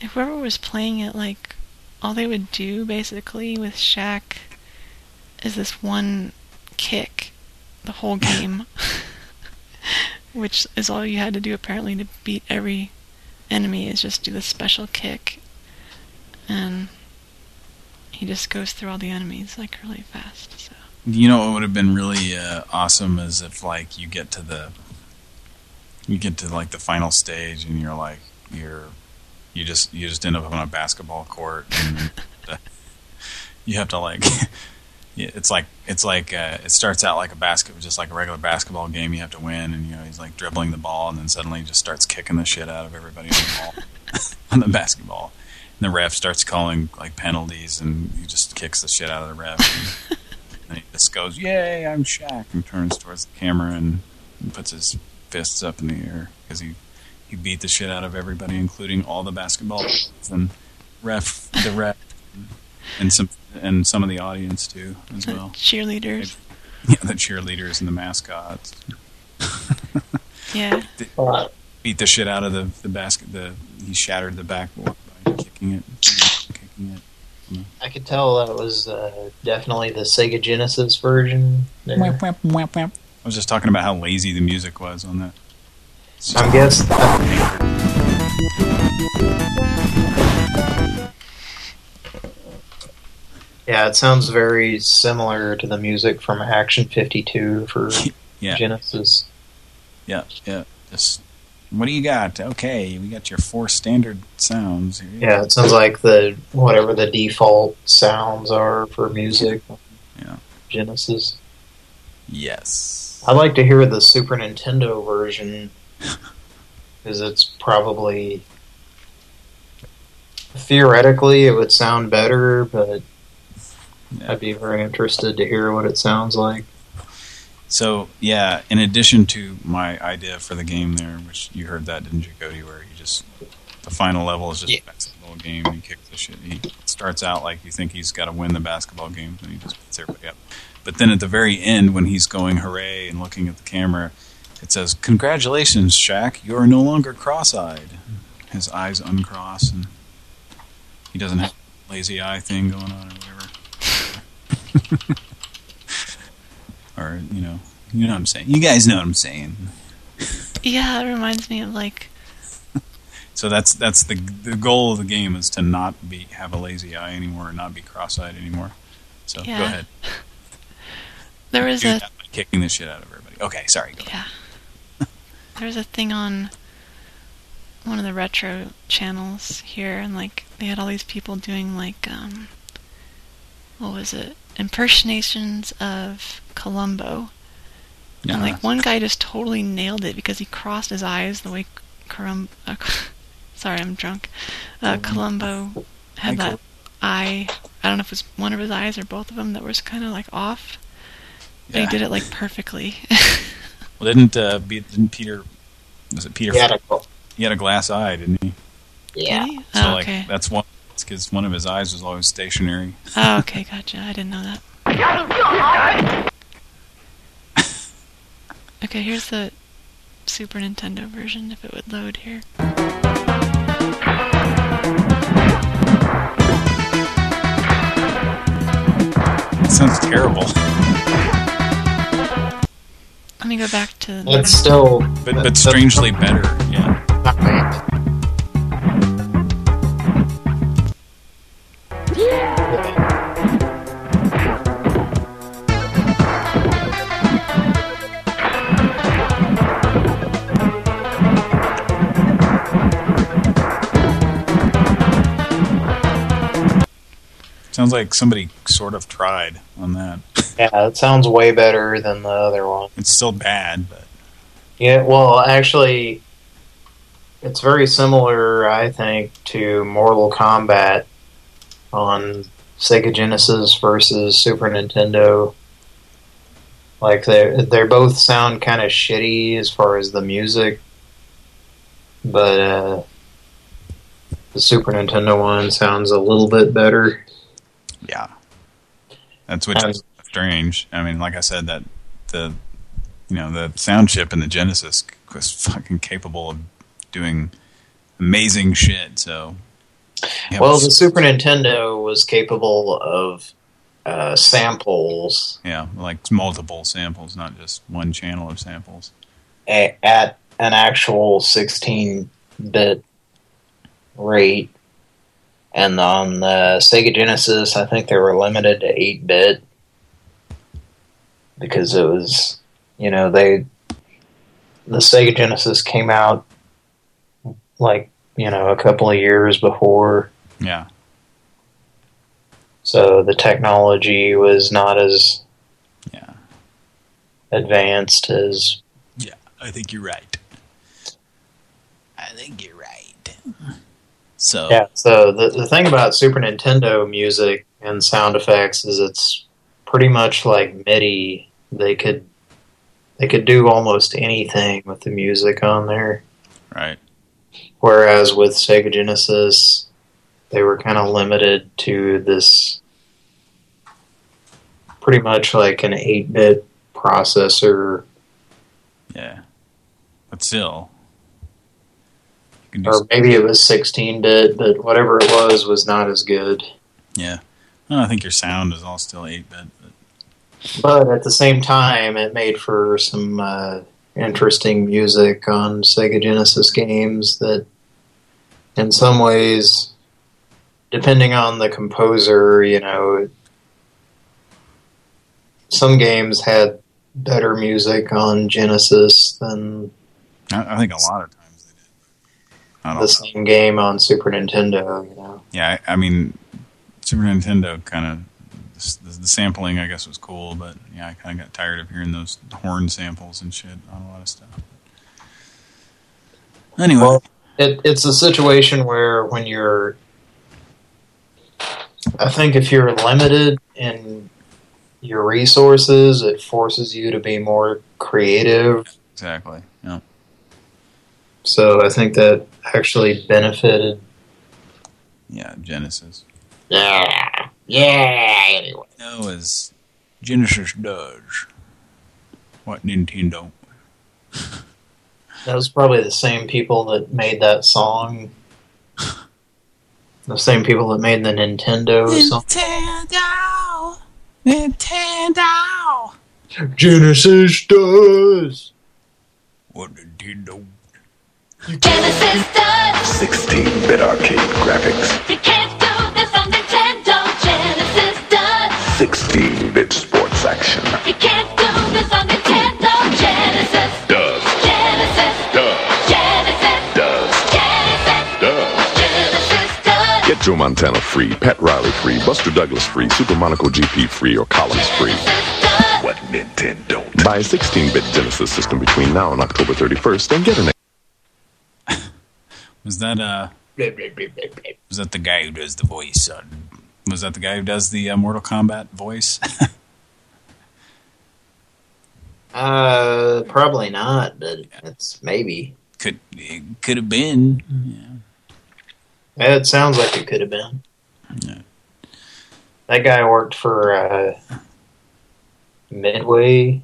If whoever was playing it, like all they would do basically with Shaq is this one kick the whole game, which is all you had to do apparently to beat every enemy is just do the special kick, and he just goes through all the enemies like really fast. So You know what would have been really uh, awesome is if like you get to the you get to like the final stage and you're like you're you just you just end up on a basketball court and you have to like it's like it's like uh, it starts out like a basket just like a regular basketball game. You have to win and you know he's like dribbling the ball and then suddenly he just starts kicking the shit out of everybody on the ball on the basketball. And the ref starts calling like penalties and he just kicks the shit out of the ref. And, and he just goes, "Yay, I'm Shaq," and turns towards the camera and, and puts his fists up in the air because he he beat the shit out of everybody, including all the basketball. players. And ref, the ref, and some and some of the audience too as well. Cheerleaders. Yeah, the cheerleaders and the mascots. Yeah. Beat the shit out of the the basket. The he shattered the backboard by kicking it, kicking it. I could tell that was uh, definitely the Sega Genesis version. there. I was just talking about how lazy the music was on that. I'm guessing. Yeah, it sounds very similar to the music from Action 52 for Yeah. Genesis. Yeah, yeah. Just what do you got? Okay, we got your four standard sounds. Yeah, it sounds like the whatever the default sounds are for music. Yeah. Genesis. Yes. I'd like to hear the Super Nintendo version because it's probably theoretically it would sound better, but I'd be very interested to hear what it sounds like. So yeah, in addition to my idea for the game there, which you heard that, didn't you, Cody? Where you just the final level is just a basketball game, and he kicks the shit. He starts out like you think he's got to win the basketball game, and he just beats everybody up. But then at the very end, when he's going hooray and looking at the camera, it says, "Congratulations, Shaq! You are no longer cross-eyed." His eyes uncross, and he doesn't have a lazy eye thing going on or whatever. or you know, you know what I'm saying. You guys know what I'm saying. Yeah, it reminds me of like So that's that's the the goal of the game is to not be have a lazy eye anymore, and not be cross-eyed anymore. So Yeah. go ahead. there was a kicking the shit out of everybody. Okay, sorry. Go. yeah. There was a thing on one of the retro channels here, and like they had all these people doing like um, what was it? Impersonations of Columbo. And Yeah. like one guy just totally nailed it because he crossed his eyes the way Colum uh, sorry, I'm drunk. Uh, Columbo had that eye. I don't know if it was one of his eyes or both of them that was kind of like off. But Yeah. he did it like perfectly. Well, didn't uh, be, didn't Peter? Was it Peter? He had a- he had a glass eye, didn't he? Yeah. Did he? So Oh, like okay. that's one because one of his eyes was always stationary. Oh, okay, gotcha. I didn't know that. Okay, here's the Super Nintendo version, if it would load here. It sounds terrible. Let me go back to. It's still, but but strangely better. Yeah. Sounds like somebody sort of tried on that. Yeah, it sounds way better than the other one. It's still bad, but Yeah, well, actually, it's very similar, I think, to Mortal Kombat on Sega Genesis versus Super Nintendo. Like they they both sound kind of shitty as far as the music, but uh, the Super Nintendo one sounds a little bit better. yeah, that's is strange. I mean, like I said, that the you know the sound chip in the Genesis was fucking capable of doing amazing shit. So yeah, well, the Super Nintendo was capable of uh, samples yeah, like multiple samples, not just one channel of samples. a- at an actual 16-bit rate. And on the Sega Genesis, I think they were limited to 8-bit. Because it was, you know, they... The Sega Genesis came out, like, you know, a couple of years before. Yeah, So the technology was not as Yeah. advanced as yeah, I think you're right. I think you're right. So Yeah, so the, the thing about Super Nintendo music and sound effects is it's pretty much like MIDI. They could they could do almost anything with the music on there. right, Whereas with Sega Genesis, they were kind of limited to this pretty much like an 8-bit processor Yeah. But still. or maybe it was 16-bit but whatever it was was not as good Yeah. I think your sound is all still 8-bit. But at the same time it made for some uh, interesting music on Sega Genesis games that in some ways depending on the composer you know some games had better music on Genesis than I, I think a lot of times they did. The same game on Super Nintendo, you know. Yeah, I, I mean, Super Nintendo kind of the, the sampling, I guess, was cool, but yeah, I kind of got tired of hearing those horn samples and shit on a lot of stuff. Anyway, Well, it, it's a situation where when you're, I think if you're limited in your resources, it forces you to be more creative. exactly. Yeah. So I think that actually benefited. Yeah, Genesis. Yeah. Yeah. Anyway. No, as Genesis does. What Nintendo? That was probably the same people that made that song. The same people that made the Nintendo song. Nintendo. Nintendo. Genesis does. What Nintendo? Genesis does. 16-bit arcade graphics. 16-bit sports action. You can't do this on Nintendo. Genesis. Does. Genesis. Does. Genesis. Does. Genesis. Does. Genesis does. Get Joe Montana free, Pat Riley free, Buster Douglas free, Super Monaco GP free, or Collins free. What Nintendo? Buy a 16-bit Genesis system between now and October 31st and get an Was that uh? Was that the guy who does the voice? On, was that the guy who does the uh, Mortal Kombat voice? Uh, probably not, but it's maybe. could it could have been. Yeah, it sounds like it could have been. Yeah. That guy worked for uh, Midway.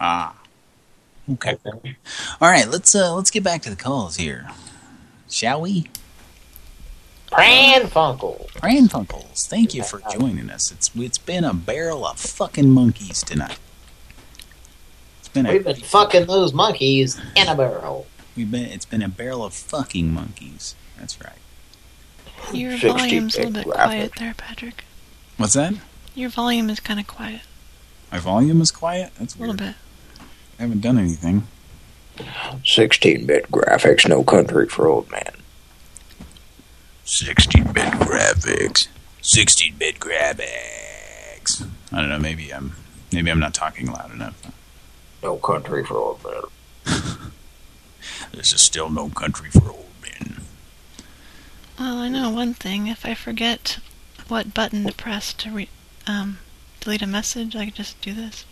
Ah. Okay. All right, let's uh let's get back to the calls here, shall we? Pran Funkel. Pran Funkels, thank you for joining us. It's it's been a barrel of fucking monkeys tonight. It's been a, We've been fucking those monkeys in a barrel. we've been it's been a barrel of fucking monkeys. That's right. Your volume's a little bit quiet there, Patrick. What's that? Your volume is kind of quiet. My volume is quiet. That's A little bit. I haven't done anything. 16-bit graphics, no country for old man. 16-bit graphics. 16-bit graphics. I don't know. Maybe I'm maybe I'm not talking loud enough. No country for old men. This is still no country for old men. Well, I know one thing. If I forget what button to press to re um, delete a message, I can just do this.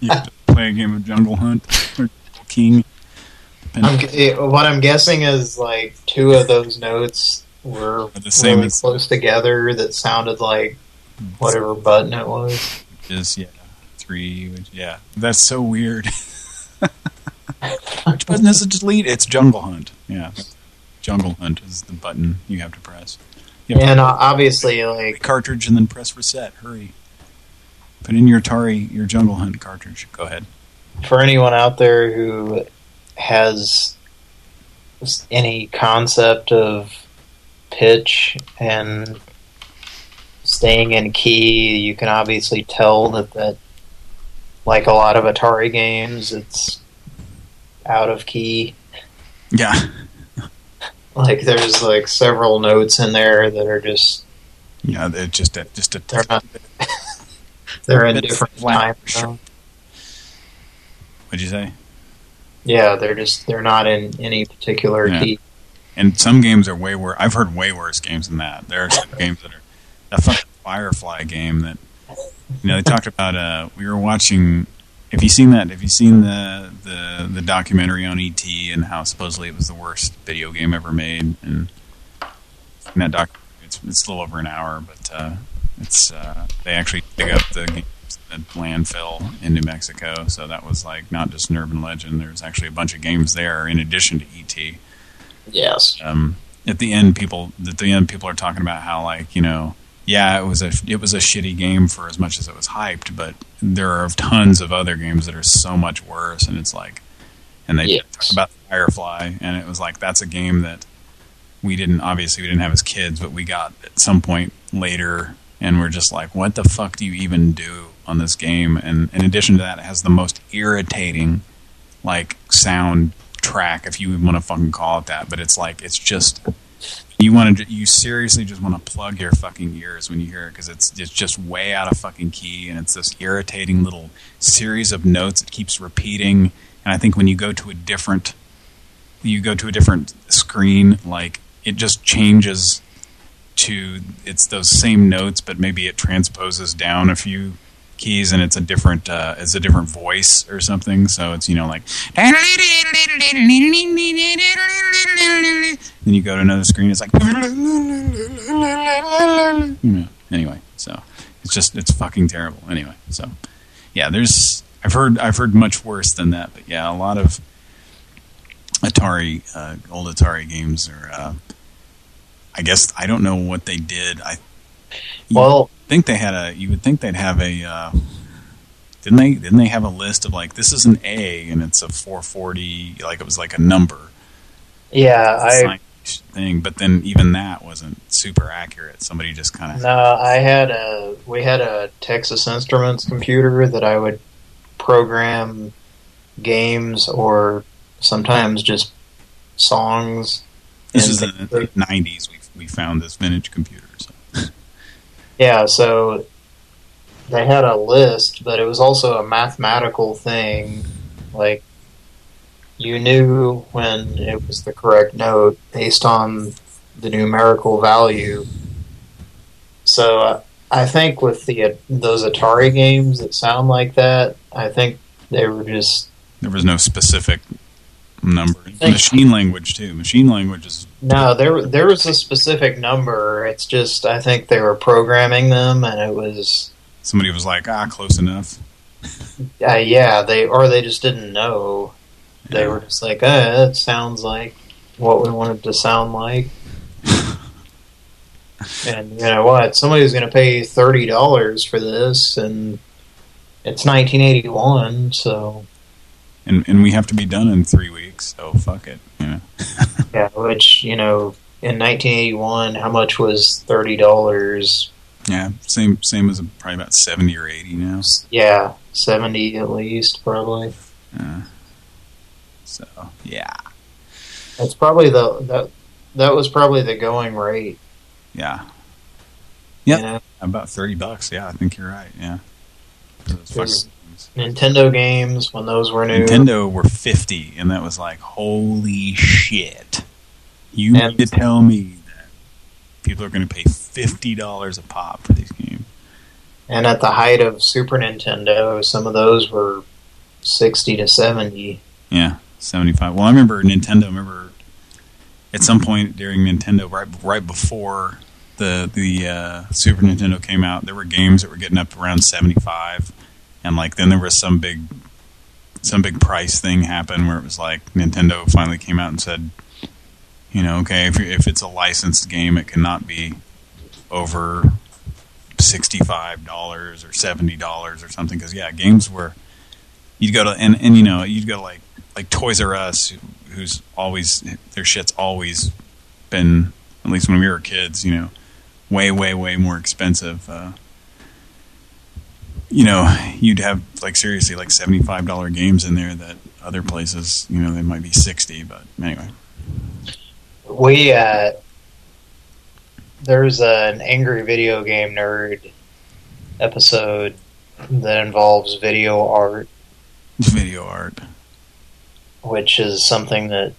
You have to play a game of Jungle Hunt or King. I'm, what I'm guessing is like two of those notes were the same really close together that sounded like whatever button it was. Is yeah three. Which, yeah, that's so weird. Which button is it to delete? It's Jungle Hunt. Yeah, Jungle Hunt is the button you have to press. Have And uh, obviously, like cartridge and then press reset. Hurry. Put in your Atari, your Jungle Hunt cartridge. Go ahead. for anyone out there who has any concept of pitch and staying in key, you can obviously tell that that, like a lot of Atari games, it's out of key. Yeah. Like there's like several notes in there that are just Yeah, they're just a just a. they're not they're in different time. What'd you say? Yeah, they're just they're not in any particular Yeah. key. And some games are way worse. I've heard way worse games than that. There are some games that are that fucking Firefly game that you know they talked about. Uh, we were watching. Have you seen that? Have you seen the the the documentary on ET and how supposedly it was the worst video game ever made? And in that doc, it's it's a little over an hour, but uh, it's uh, they actually dig up the games at landfill in New Mexico. So that was like not just an urban legend. There's actually a bunch of games there in addition to ET. Yes. Um, at the end, people at the end people are talking about how like you know yeah, it was a it was a shitty game for as much as it was hyped, but there are tons of other games that are so much worse, and it's like, and they Yes. talked about Firefly, and it was like that's a game that we didn't obviously we didn't have as kids, but we got at some point later, and we're just like, what the fuck do you even do on this game? And in addition to that, it has the most irritating like sound track, if you want to fucking call it that, but it's like it's just you want to you seriously just want to plug your fucking ears when you hear it because it's it's just way out of fucking key and it's this irritating little series of notes it keeps repeating and I think when you go to a different you go to a different screen like it just changes to it's those same notes but maybe it transposes down a few keys and it's a different uh, it's a different voice or something so it's you know like then you go to another screen, it's like, anyway, so it's just, it's fucking terrible. Anyway, so yeah, there's, I've heard, I've heard much worse than that, but yeah, a lot of Atari, uh, old Atari games are, uh, I guess, I don't know what they did. I, well, I think they had a, you would think they'd have a, uh, didn't they, didn't they have a list of like, this is an A and it's a 440, like it was like a number Yeah, I thing, but then even that wasn't super accurate. Somebody just kind of no, I had a we had a Texas Instruments computer that I would program games or sometimes just songs. this was in the '90s. We we found this vintage computer. Yeah, so they had a list, but it was also a mathematical thing. Like, you knew when it was the correct note based on the numerical value. So uh, I think with the uh, those Atari games that sound like that, I think they were just There was no specific number. Machine language too. Machine language is no. There there was a specific number. It's just I think they were programming them, and it was somebody was like, ah, close enough. Uh, yeah, they or they just didn't know. They were just like, uh, it sounds like what we wanted to sound like. and you know what? Somebody's going to pay thirty dollars for this, and it's 1981, so And and we have to be done in three weeks. So fuck it. You know. yeah. Which you know, in 1981, how much was thirty dollars? Yeah, same same as probably about seventy or eighty now. Yeah, seventy at least, probably. Uh, so yeah, That's probably the that that was probably the going rate. yeah, yeah. About thirty bucks. Yeah, I think you're right. Yeah. For those fucking- Because Nintendo games when those were new. Nintendo were 50, and that was like, holy shit. You mean to tell me that people are going to pay $50 a pop for these games? And at the height of Super Nintendo, some of those were 60 to 70. Yeah, 75. Well, I remember Nintendo, I remember at some point during Nintendo, right right before the the uh, Super Nintendo came out, there were games that were getting up around 75. And like then there was some big some big price thing happen where it was like Nintendo finally came out and said, you know, okay, if if it's a licensed game, it cannot be over $65 or $70 or something. Because yeah, games were you'd go to and and you know, you'd go like like Toys R Us who's always their shit's always been at least when we were kids, you know, way way way more expensive uh you know, you'd have like seriously like $75 games in there that other places, you know, they might be 60, but anyway. We, uh, there's an Angry Video Game Nerd episode that involves video art, Video art. which is something that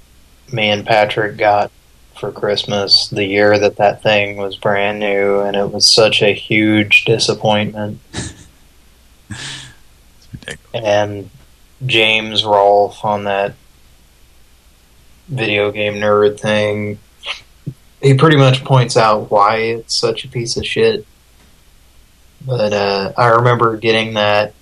me and Patrick got for Christmas the year that that thing was brand new, and it was such a huge disappointment. and James Rolfe on that video game nerd thing. He pretty much points out why it's such a piece of shit. But uh, I remember getting that,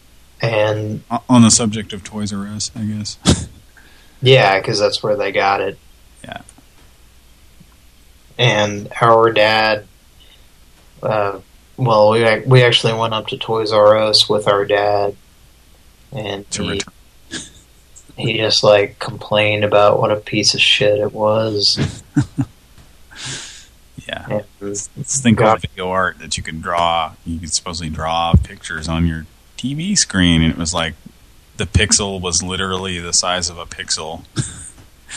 and On the subject of Toys R Us, I guess. yeah, because that's where they got it. Yeah. And our dad, uh, well, we we actually went up to Toys R Us with our dad, and he, he just like complained about what a piece of shit it was. Yeah. This thing called video art that you could draw. You could supposedly draw pictures on your TV screen, and it was like the pixel was literally the size of a pixel.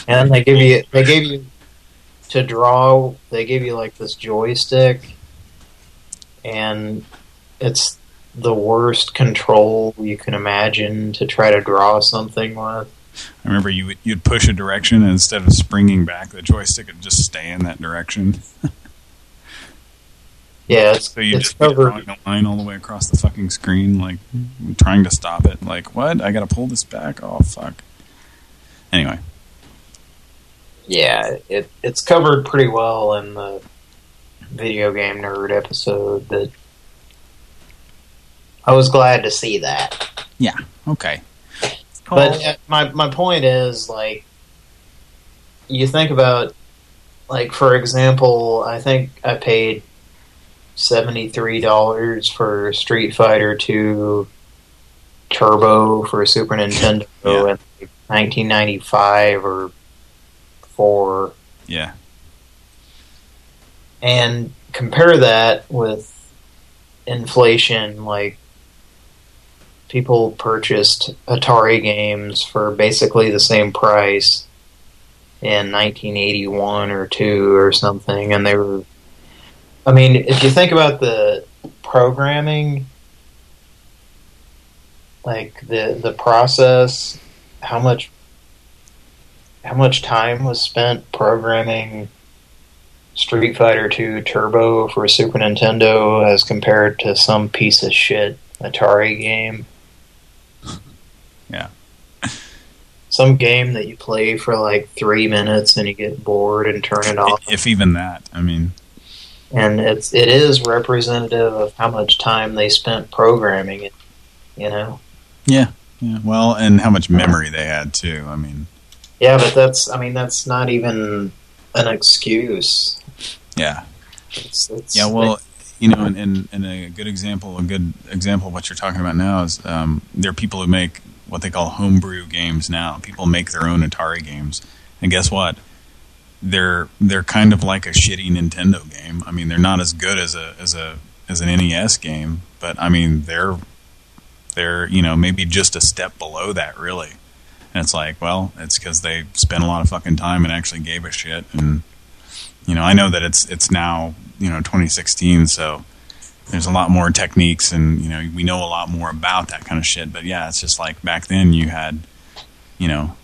And they give you they gave you to draw. They gave you like this joystick, and it's the worst control you can imagine to try to draw something with. I remember you you'd push a direction, and instead of springing back, the joystick would just stay in that direction. Yeah, it's, so you it's just covered. drawing a line all the way across the fucking screen, like trying to stop it. Like, what? I got to pull this back? Oh fuck. Anyway, Yeah, it it's covered pretty well in the video game nerd episode. that I was glad to see that. yeah, okay. But uh, my my point is like you think about like for example, I think I paid seventy three dollars for Street Fighter Two Turbo for a Super Nintendo in nineteen ninety five or four, yeah, and compare that with inflation like people purchased Atari games for basically the same price in 1981 or 2 or something and they were I mean if you think about the programming like the the process how much how much time was spent programming Street Fighter 2 Turbo for Super Nintendo as compared to some piece of shit Atari game. Yeah. Some game that you play for like three minutes and you get bored and turn it off. if even that. I mean, And it's it is representative of how much time they spent programming it. You know. yeah, yeah. Well, and how much memory they had too. I mean, Yeah, but that's I mean that's not even an excuse. Yeah. Yeah, well, you know, and, and, and a good example, a good example of what you're talking about now is um, there are people who make what they call homebrew games now. People make their own Atari games, and guess what? They're they're kind of like a shitty Nintendo game. I mean, they're not as good as a as a as an NES game, but I mean, they're they're you know maybe just a step below that, really. And it's like, well, it's because they spent a lot of fucking time and actually gave a shit. And you know, I know that it's it's now you know 2016, so there's a lot more techniques, and you know, we know a lot more about that kind of shit. But yeah, it's just like back then you had, you know,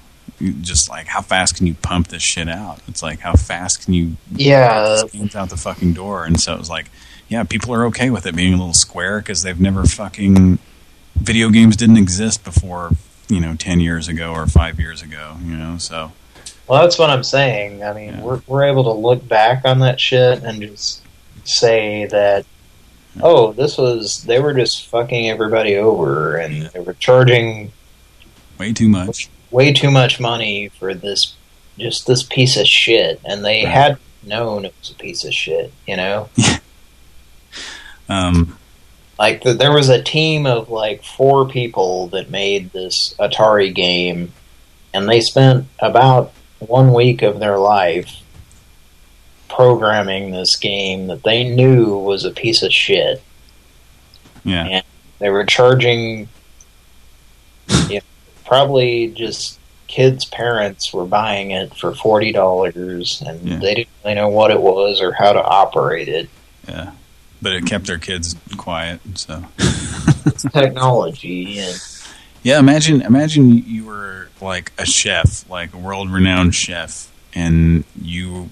just like how fast can you pump this shit out? It's like how fast can you Yeah. out the fucking door? And so it was like, yeah, people are okay with it being a little square because they've never fucking video games didn't exist before you know 10 years ago or five years ago. You know, so. Well, that's what I'm saying. I mean, we're we're able to look back on that shit and just say that, oh, this was they were just fucking everybody over, and they were charging way too much, way too much money for this, just this piece of shit, and they had known it was a piece of shit, you know. Um, Like the, there was a team of like four people that made this Atari game, and they spent about one week of their life programming this game that they knew was a piece of shit. Yeah. And they were charging, you know, probably just kids' parents were buying it for forty dollars, and they didn't really know what it was or how to operate it. Yeah. But it kept their kids quiet, so. It's technology, and Yeah, imagine imagine you were like a chef, like a world-renowned chef, and you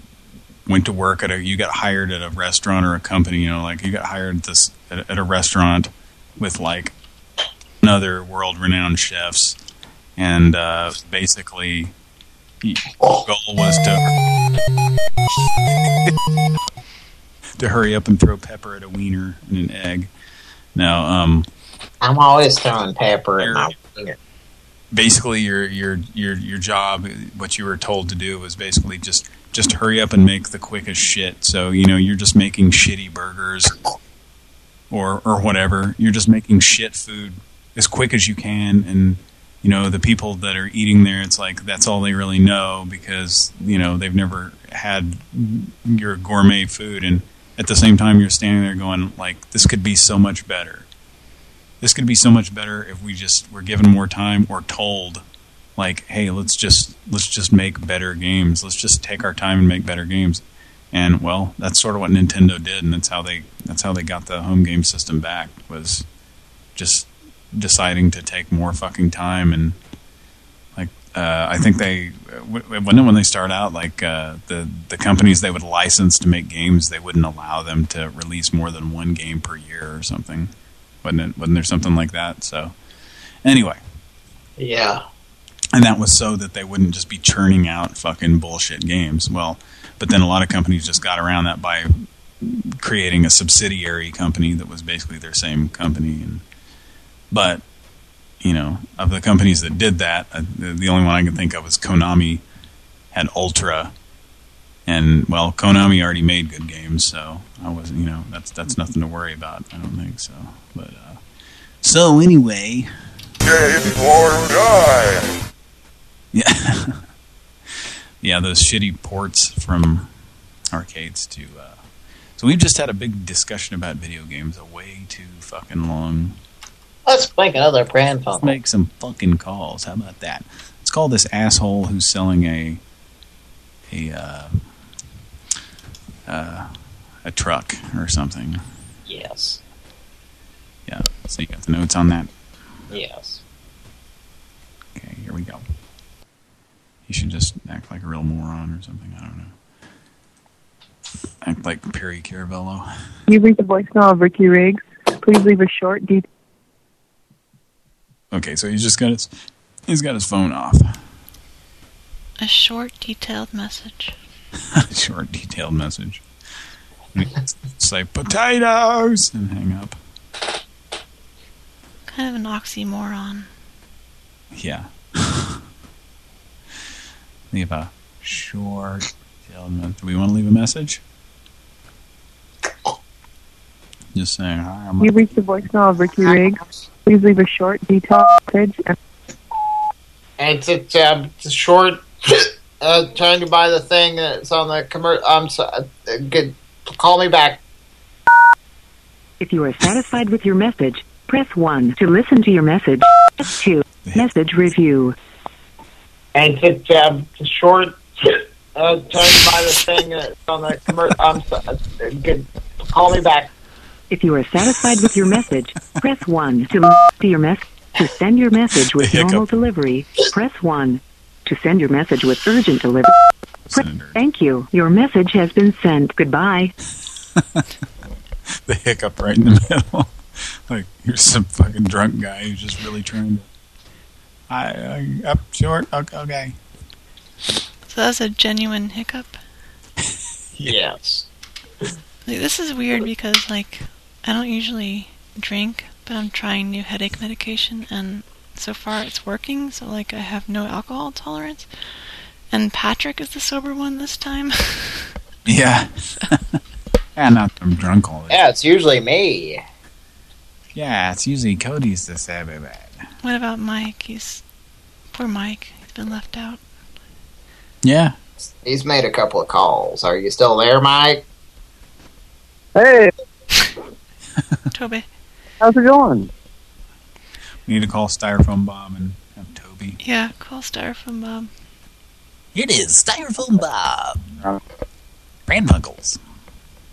went to work at a, you got hired at a restaurant or a company, you know, like you got hired at this at, at a restaurant with like another world-renowned chefs, and uh, basically, the goal was to to hurry up and throw pepper at a wiener and an egg. Now, um, I'm always throwing pepper in my basically your your your your job what you were told to do was basically just just hurry up and make the quickest shit. So you know you're just making shitty burgers or or whatever. You're just making shit food as quick as you can. And you know the people that are eating there it's like that's all they really know because you know they've never had your gourmet food. And at the same time you're standing there going like this could be so much better this could be so much better if we just were given more time or told like hey let's just let's just make better games. Let's just take our time and make better games. And well that's sort of what Nintendo did and that's how they that's how they got the home game system back was just deciding to take more fucking time and like uh, I think they when when they start out like uh, the the companies they would license to make games they wouldn't allow them to release more than one game per year or something wasn't it wasn't there something like that? So anyway. Yeah. and that was so that they wouldn't just be churning out fucking bullshit games. Well but then a lot of companies just got around that by creating a subsidiary company that was basically their same company. And but you know of the companies that did that uh, the, the only one I can think of was Konami had Ultra. And well Konami already made good games so I wasn't you know that's that's nothing to worry about I don't think so but uh so anyway yeah yeah those shitty ports from arcades to uh so we've just had a big discussion about video games a way too fucking long Let's make another brand phone. Let's make some fucking calls. How about that? Let's call this asshole who's selling a a uh, uh, a truck or something. Yes. Yeah. So you got the notes on that? Yes. Okay, here we go. You should just act like a real moron or something. I don't know. Act like Perry Caravello. You read the voicemail of Ricky Riggs. Please leave a short, detailed Okay, so he's just got his he's got his phone off. A short, detailed message. a Short, detailed message. Say potatoes and hang up. Kind of an oxymoron. Yeah. leave a short, detailed message. Do we want to leave a message? Just saying hi. I'm You've reached the voicemail of Ricky Riggs. Please leave a short, detailed message. And it's, it's, um, it's a short. uh, trying to buy the thing that's on the commercial. I'm sorry. Uh, good. Call me back. If you are satisfied with your message, press 1 to listen to your message. Press 2. Message review. And it's, um, it's a short. Uh, trying to buy the thing that's on the commercial. I'm sorry. Uh, good. Call me back. If you are satisfied with your message, press 1 to listen to your message. To send your message with Hiccup. normal delivery, press 1. To send your message with urgent delivery, press Thank you. Your message has been sent. Goodbye. the hiccup right in the middle. like you're some fucking drunk guy who's just really trying to. I, I up short. Okay. okay. So that's a genuine hiccup. Yes. Like, this is weird because, like, I don't usually drink, but I'm trying new headache medication, and so far it's working, so, like, I have no alcohol tolerance. And Patrick is the sober one this time. Yeah. yeah, not I'm drunk all the Yeah, it's usually me. Yeah, it's usually Cody's the savvy bad. what about Mike? He's. Poor Mike. He's been left out. Yeah. He's made a couple of calls. Are you still there, Mike? Hey, Toby. how's it going? We need to call Styrofoam Bob and have Toby. Yeah, call Styrofoam Bob. It is Styrofoam Bob. Um, Brandmuggles.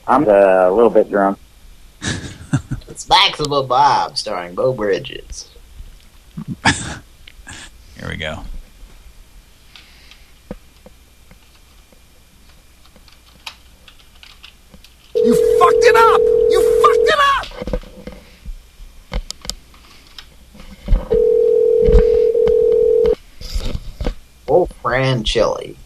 I'm uh, a little bit drunk. It's Maximum Bob, starring Beau Bridges. Here we go. You fucked it up! You fucked it up! Old Fran Chili.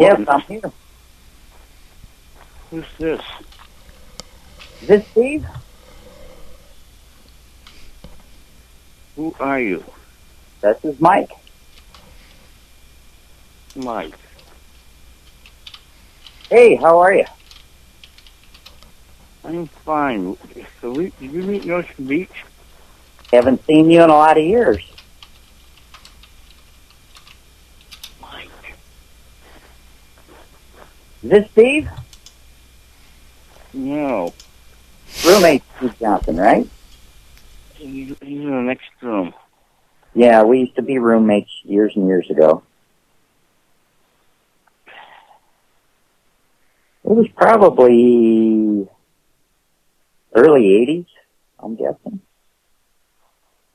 Yes. I'm here. Who's this? Is this Steve? Who are you? This is Mike. Mike. Hey, how are you? I'm fine. So we, did you meet in Ocean Beach? Haven't seen you in a lot of years. Is this Steve? No. Roommate Steve Johnson, right? He's, in the next room. Yeah, we used to be roommates years and years ago. It was probably early 80s, I'm guessing.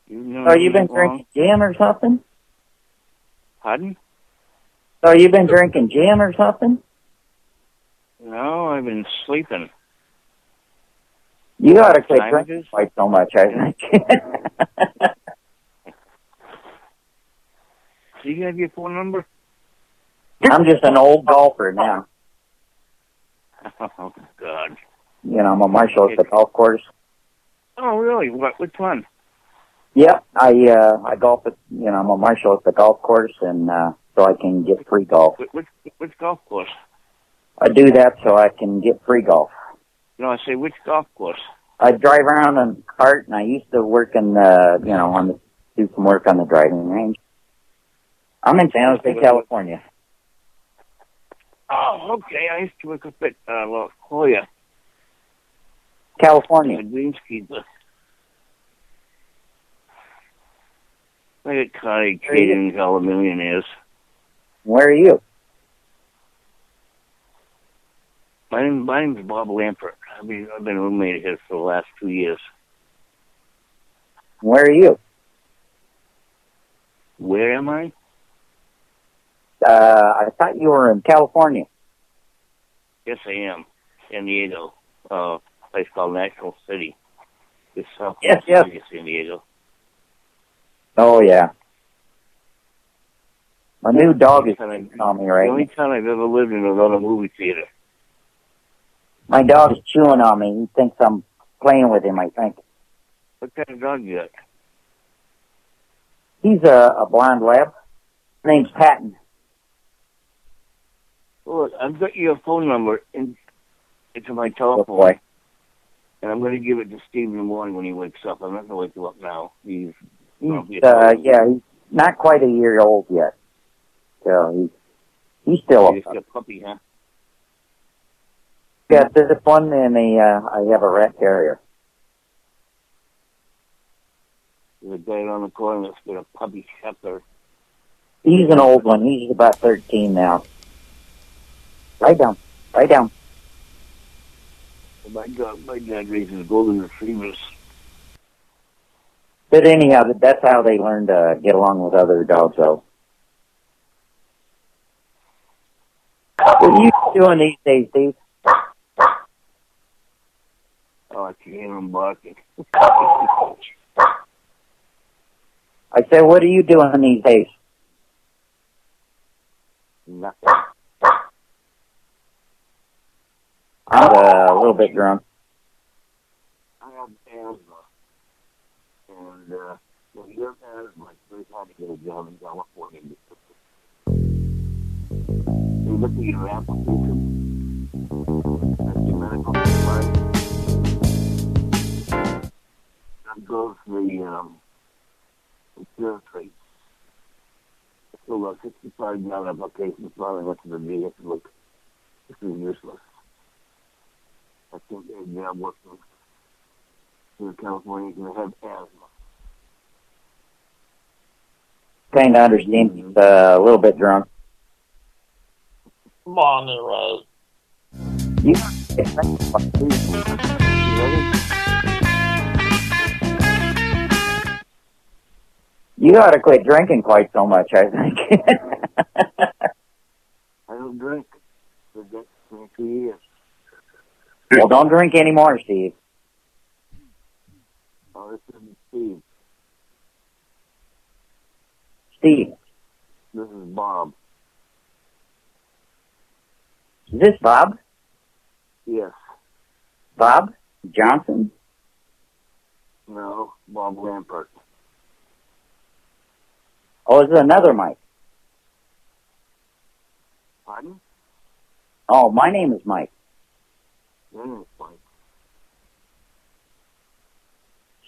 You know So you been long? drinking gin or something? Pardon? So you been drinking gin or something? No, I've been sleeping. You ought to quit drinking quite so much, I think. Do you have your phone number? I'm just an old golfer now. Oh, God. You know, I'm a marshal at the golf course. Oh, really? What? Which one? Yep, I uh I golf at you know, I'm a marshal at the golf course and uh so I can get free golf. Which, which, which golf course? I do that so I can get free golf. You know, I say which golf course? I drive around in a cart and I used to work in the you know, on the do some work on the driving range. I'm in San Jose, California. Oh, okay. I used to work up at uh, La Jolla. California. The greenskeeper. I got cottage catering all the millionaires. Where are you? My name, my name's Bob Lampert. I've been, I've been a roommate here for the last two years. Where are you? Where am I? Uh I thought you were in California. Yes, I am. San Diego. Uh, place called National City. It's south Yes, yes. of San Diego. Oh yeah. My new dog is The only chewing on me The only time I've ever lived in another movie theater. My dog's chewing on me. He thinks I'm playing with him, I think. What kind of dog you got? He's a, a blonde lab. His name's Patton. Look, I've got your phone number in, into my telephone. boy. And I'm going to give it to Steve in the morning when he wakes up. I'm not going to wake you up now. He's, He's, uh, yeah, he's not quite a year old yet. So he's, he's still You a a puppy, huh? Got this one and a, uh, I have a rat terrier. There's a guy on the corner that's got a puppy shepherd. He's an old one. He's about 13 now. Lie down. Lie down. My dog, my dad raises golden retrievers. But anyhow, that's how they learn to get along with other dogs, though. What are you doing these days, Steve? I can hear him barking. I said, what are you doing these days? Nothing. I'm uh, a little bit drunk. I have asthma. And, uh, when you have asthma, it's very hard to get a job in California. You look at your application. That's your medical device. That goes the, um, insurance rate. So about sixty-five dollar application finally went to the VA to look. This is useless. I think they're job working in California can have asthma. Kind of understand. He's uh, a little bit drunk. Bonnie Rose. You, You ought to quit drinking quite so much, I think. I don't drink. I've been for two years. well, don't drink anymore, Steve. Oh, this isn't Steve. Steve, This is Bob. is this Bob? Yes. Bob Johnson? No, Bob Lampert. Oh, is it another Mike? Pardon? Oh, my name is Mike. Your is Mike.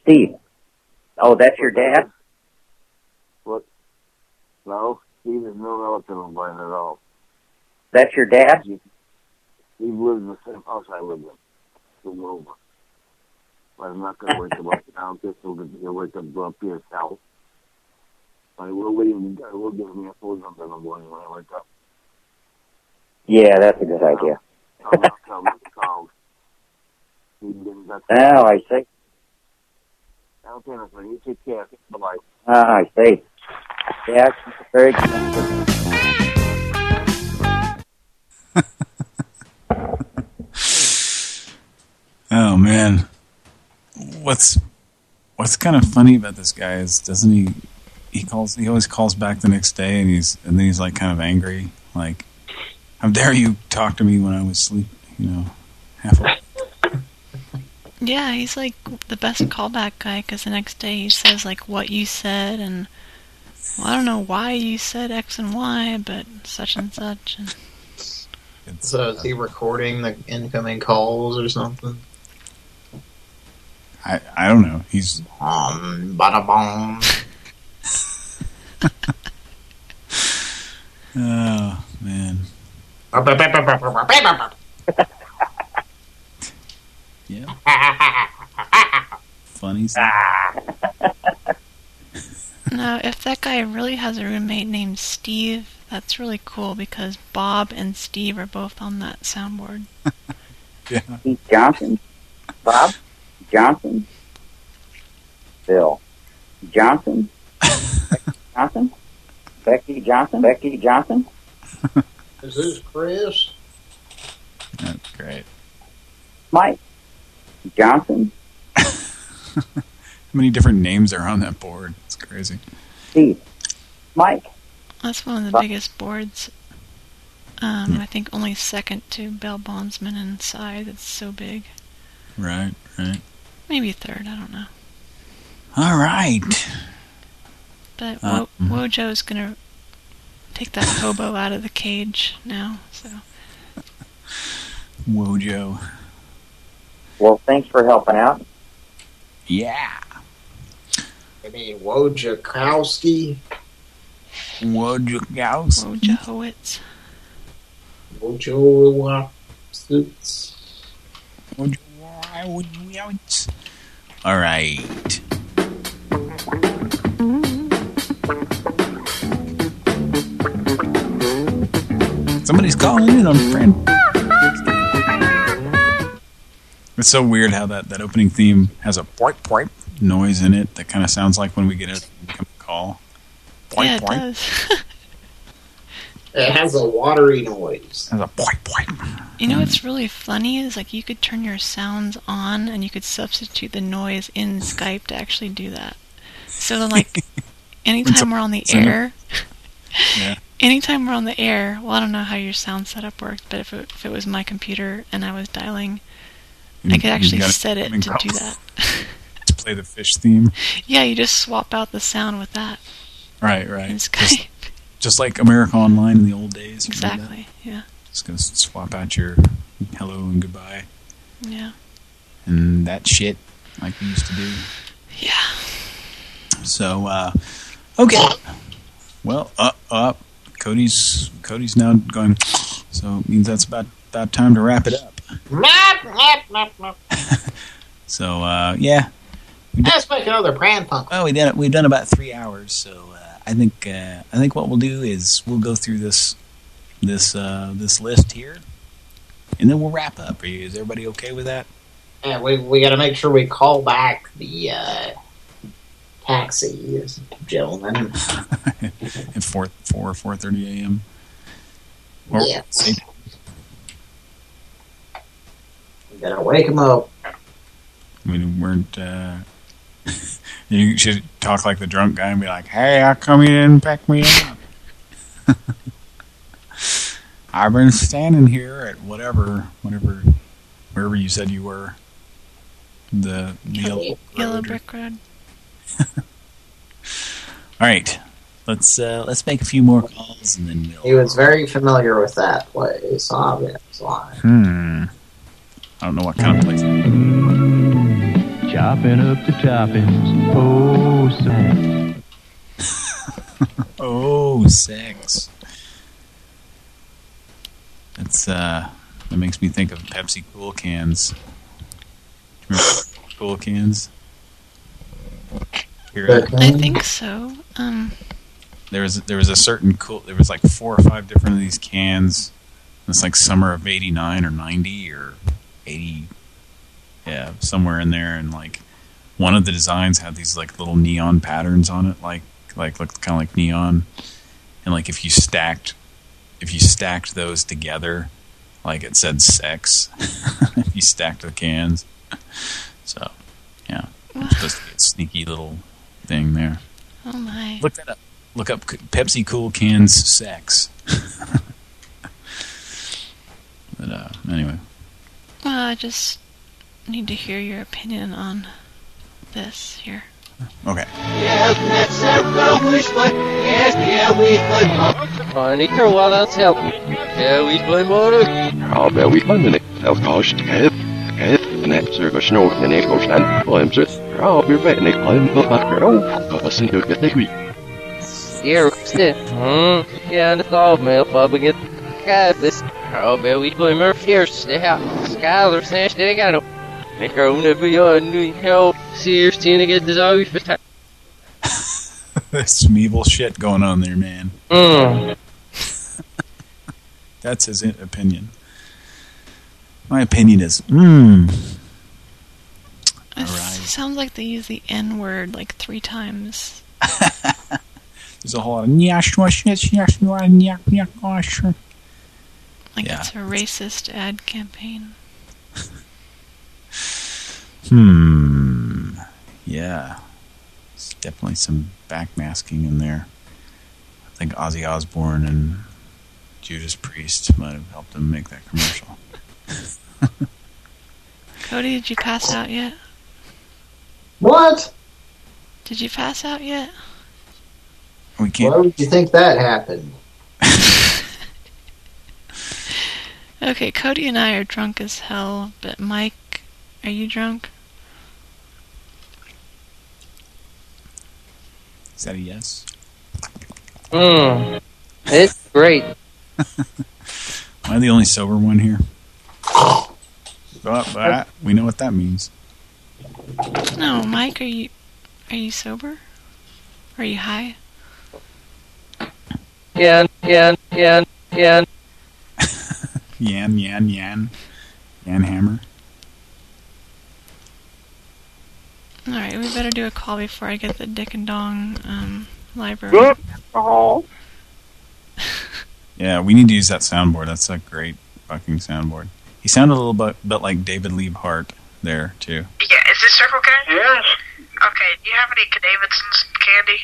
Steve. Oh, that's your dad? What? No, Steve is no relative of mine at all. That's your dad? Steve lives in the same house I live in. Come over. But I'm not going to wake him up down just so that he'll wake up and go up to his house. I will leave him, I will give him a phone number in the morning when I wake up. Yeah, that's a good idea. I'll not tell him call. He didn't got Oh, I see. Okay, my friend, you take care. Bye-bye. Ah, I see. Yeah, it's very expensive. Oh man, what's what's kind of funny about this guy is doesn't he? He calls. He always calls back the next day, and he's and then he's like kind of angry, like, "How dare you talk to me when I was asleep?" You know, half. A, Yeah, he's like the best callback guy because the next day he says like what you said and well, I don't know why you said X and Y, but such and such. And So is he recording the incoming calls or something? I I don't know. He's um, bada bong. Oh man. Yeah. Funny. no, if that guy really has a roommate named Steve, that's really cool because Bob and Steve are both on that soundboard. Yeah. Steve Johnson. Bob Johnson. Bill Johnson. Becky Johnson. Becky Johnson. Becky Johnson. Is this Chris? That's great. Mike Johnson. How many different names are on that board? It's crazy. Steve. Mike. That's one of the biggest boards. Um, I think only second to Bell Bondsman in size. It's so big. Right, right. Maybe third. I don't know. All right. But Uh, Wo- Wojo's gonna take that hobo out of the cage now. So Wojo. Well, thanks for helping out. Yeah. Any Wojakowski? Wojciechowski. Wojahowitz. Wojowitz. All right. Somebody's calling in on friend. It's so weird how that, that opening theme has a poip poip noise in it that kind of sounds like when we get a call. Poip yeah, it poip. does. It has a watery noise. It Has a poip poip. You know what's really funny is like you could turn your sounds on and you could substitute the noise in Skype to actually do that. So then like anytime we're on the air, Yeah. anytime we're on the air, well I don't know how your sound setup worked, but if it, if it was my computer and I was dialing, I could actually set it to do that. To play the fish theme. Yeah, you just swap out the sound with that. Right, right. In Just, Skype. just like America Online in the old days. Exactly. Yeah. Just gonna swap out your hello and goodbye Yeah. and that shit like we used to do. Yeah. So, uh, okay. Well, uh, uh, Cody's Cody's now going. So it means that's about about time to wrap it up. So, uh, yeah. Let's make another pran punk. Well, we did it. we've done about three hours. So uh, I think uh, I think what we'll do is we'll go through this this uh, this list here, and then we'll wrap up. Are you, is everybody okay with that? Yeah, we we got to make sure we call back the uh, taxi, gentlemen. At 4, 4 4.30 a.m.? Or Yes. We gotta wake him up. We weren't... Uh, you should talk like the drunk guy and be like, Hey, how come you didn't pick me up? I've been standing here at whatever, whatever, wherever you said you were. The, the yellow, Yellow brick road. All right, let's uh, let's make a few more calls and then we'll. He was very familiar with that place, obviously. Hmm. I don't know what kind of place. Chopping up the toppings. Oh, sex. oh, sex. That's uh, that makes me think of Pepsi Cool cans. Remember cool cans? Hear it? I think so. Um, there was there was a certain cool there was like four or five different of these cans. It's like summer of 89 or 90 or 80 yeah somewhere in there. And like one of the designs had these like little neon patterns on it like like looked kind of like neon. And like if you stacked if you stacked those together like it said sex if you stacked the cans. So yeah it's supposed to be a sneaky little thing there oh my. Look that up. Look up Pepsi Cool Cans sex. but uh, anyway, Well, I just need to hear your opinion on this here. okay. Yes, let's have a wishbone. Yes, yeah, we could. Honey, her while that's help. Yeah, we could water. Ja, bij wie kan ik? Dat kost het. Het. En het zurg snoot en ik kost aan. Waarom zit? Ja, weer bij en ik kan dat maar erop. Dat is natuurlijk het niet wie. Here, stiff. Hmm. Yeah, and it's all mail public. It. God, this. Oh, man, we play Murph here. Stay out. Skylar, Sash, they got no. Make her own every yard. New help. Sears, Tina, get this all for time. There's some evil shit going on there, man. Mm. That's his opinion. My opinion is, mmm. It sounds like they use the N word like three times. There's a whole lot of. Like Yeah. it's a racist ad campaign. Hmm. Yeah. There's definitely some backmasking in there. I think Ozzy Osbourne and Judas Priest might have helped him make that commercial. Cody, did you pass out yet? What? Did you pass out yet? We can't. Why would you think that happened? Okay, Cody and I are drunk as hell, but Mike, are you drunk? Is that a yes? Mm. It's great. Am I the only sober one here? But, but we know what that means. No, Mike, are you are you sober? Are you high? Yeah, yeah, yeah, yeah. Yan, yan, yan. Jan Hammer. All right, we better do a call before I get the Dick and Dong um, library. Yeah, we need to use that soundboard. That's a great fucking soundboard. He sounded a little bit, bit like David Liebe Hart there, too. Yeah, is this Circle K? Yes. Okay, do you have any Davidson's candy?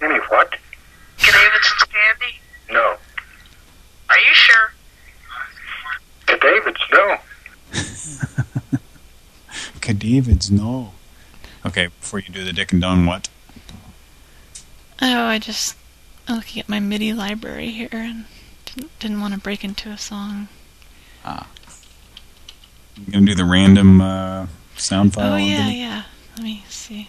Any what? Davidson's candy? No. Are you sure? The Davids, no. David's no. Okay, before you do the Dick and Don, what? Oh, I just I'm looking at my MIDI library here and didn't, didn't want to break into a song. Ah. You gonna do the random uh, sound file? oh yeah, yeah. Let me see.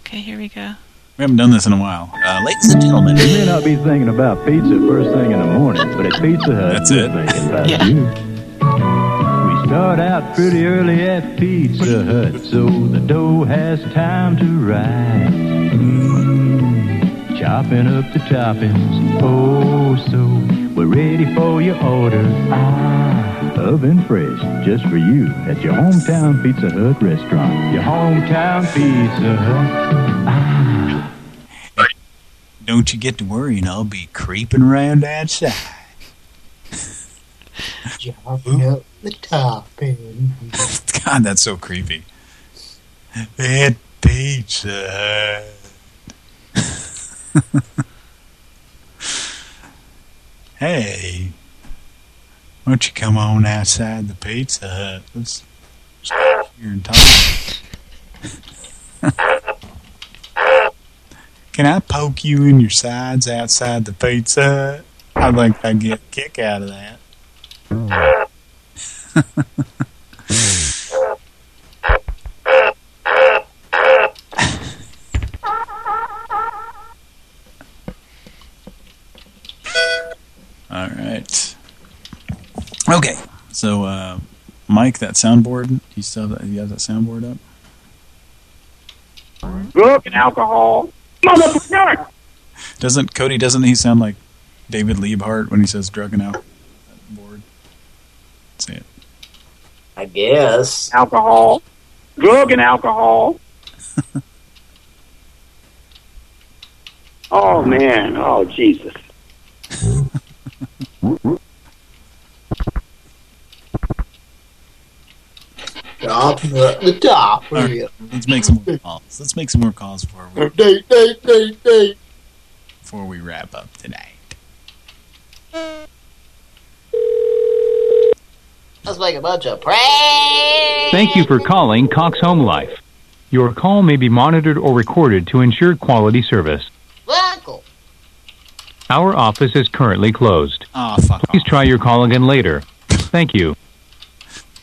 Okay, here we go. We haven't done this in a while. Uh, ladies and gentlemen. You may not be thinking about pizza first thing in the morning, but at Pizza Hut, That's it. thinking about Yeah. you. We start out pretty early at Pizza Hut, so the dough has time to rise. Mm, chopping up the toppings, oh so we're ready for your order. Ah, oven fresh, just for you at your hometown Pizza Hut restaurant. Your hometown Pizza Hut. Don't you get to worrying, I'll be creeping around outside. Jumping up the top end. God, that's so creepy. At Pizza Hut. hey, why don't you come on outside the Pizza Hut? Let's sit here and talk. Can I poke you in your sides outside the Pizza Hut? I think I get a kick out of that. Oh. All Okay. So, uh, Mike, that soundboard, you still have that, you have that soundboard up? Drug and alcohol. Motherfucker! Doesn't Cody? Doesn't he sound like David Liebe Hart when he says drug and alcohol? Board. Say it. I guess. Alcohol. Drug and alcohol. oh, man. Oh, Jesus. Top at the top. All right, let's make some more calls. Let's make some more calls before we, Date, date, date, date. before we wrap up tonight. Let's make a bunch of pranks. Thank you for calling Cox Home Life. Your call may be monitored or recorded to ensure quality service. Uncle. Our office is currently closed. Oh, fuck Please try your call again later. Thank you.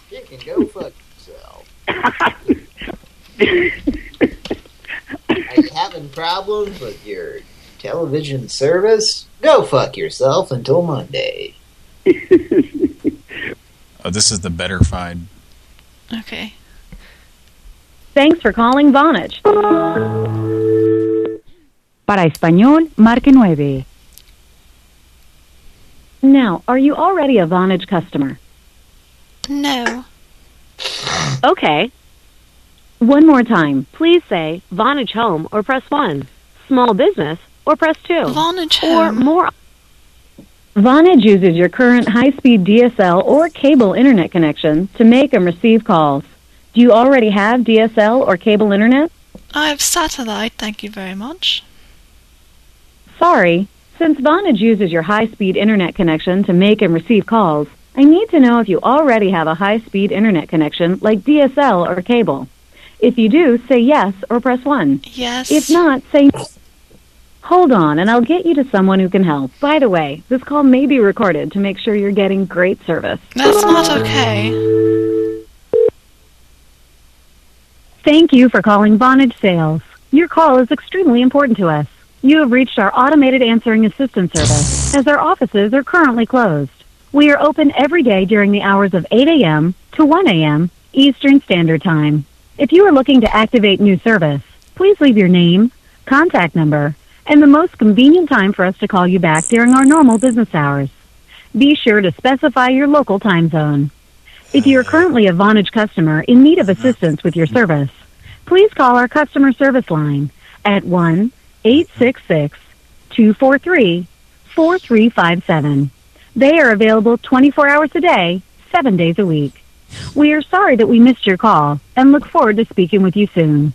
You can go fuck yourself. Are you having problems with your television service? Go fuck yourself until Monday. Oh, this is the better betterfied. Okay. Thanks for calling Vonage. Para español, marque nueve. Now, are you already a Vonage customer? No. Okay. One more time. Please say Vonage Home or press 1. Small business or press 2. Vonage Or more. Vonage uses your current high-speed DSL or cable internet connection to make and receive calls. Do you already have DSL or cable internet? I have satellite, thank you very much. Sorry. Since Vonage uses your high-speed internet connection to make and receive calls, I need to know if you already have a high-speed internet connection like DSL or cable. If you do, say yes or press 1. Yes. If not, say no. Hold on, and I'll get you to someone who can help. By the way, this call may be recorded to make sure you're getting great service. That's not okay. Thank you for calling Vonage Sales. Your call is extremely important to us. You have reached our automated answering assistance service, as our offices are currently closed. We are open every day during the hours of 8 a.m. to 1 a.m. Eastern Standard Time. If you are looking to activate new service, please leave your name, contact number, and the most convenient time for us to call you back during our normal business hours. Be sure to specify your local time zone. If you are currently a Vonage customer in need of assistance with your service, please call our customer service line at 1 866 243 4357. They are available 24 hours a day, 7 days a week. We are sorry that we missed your call and look forward to speaking with you soon.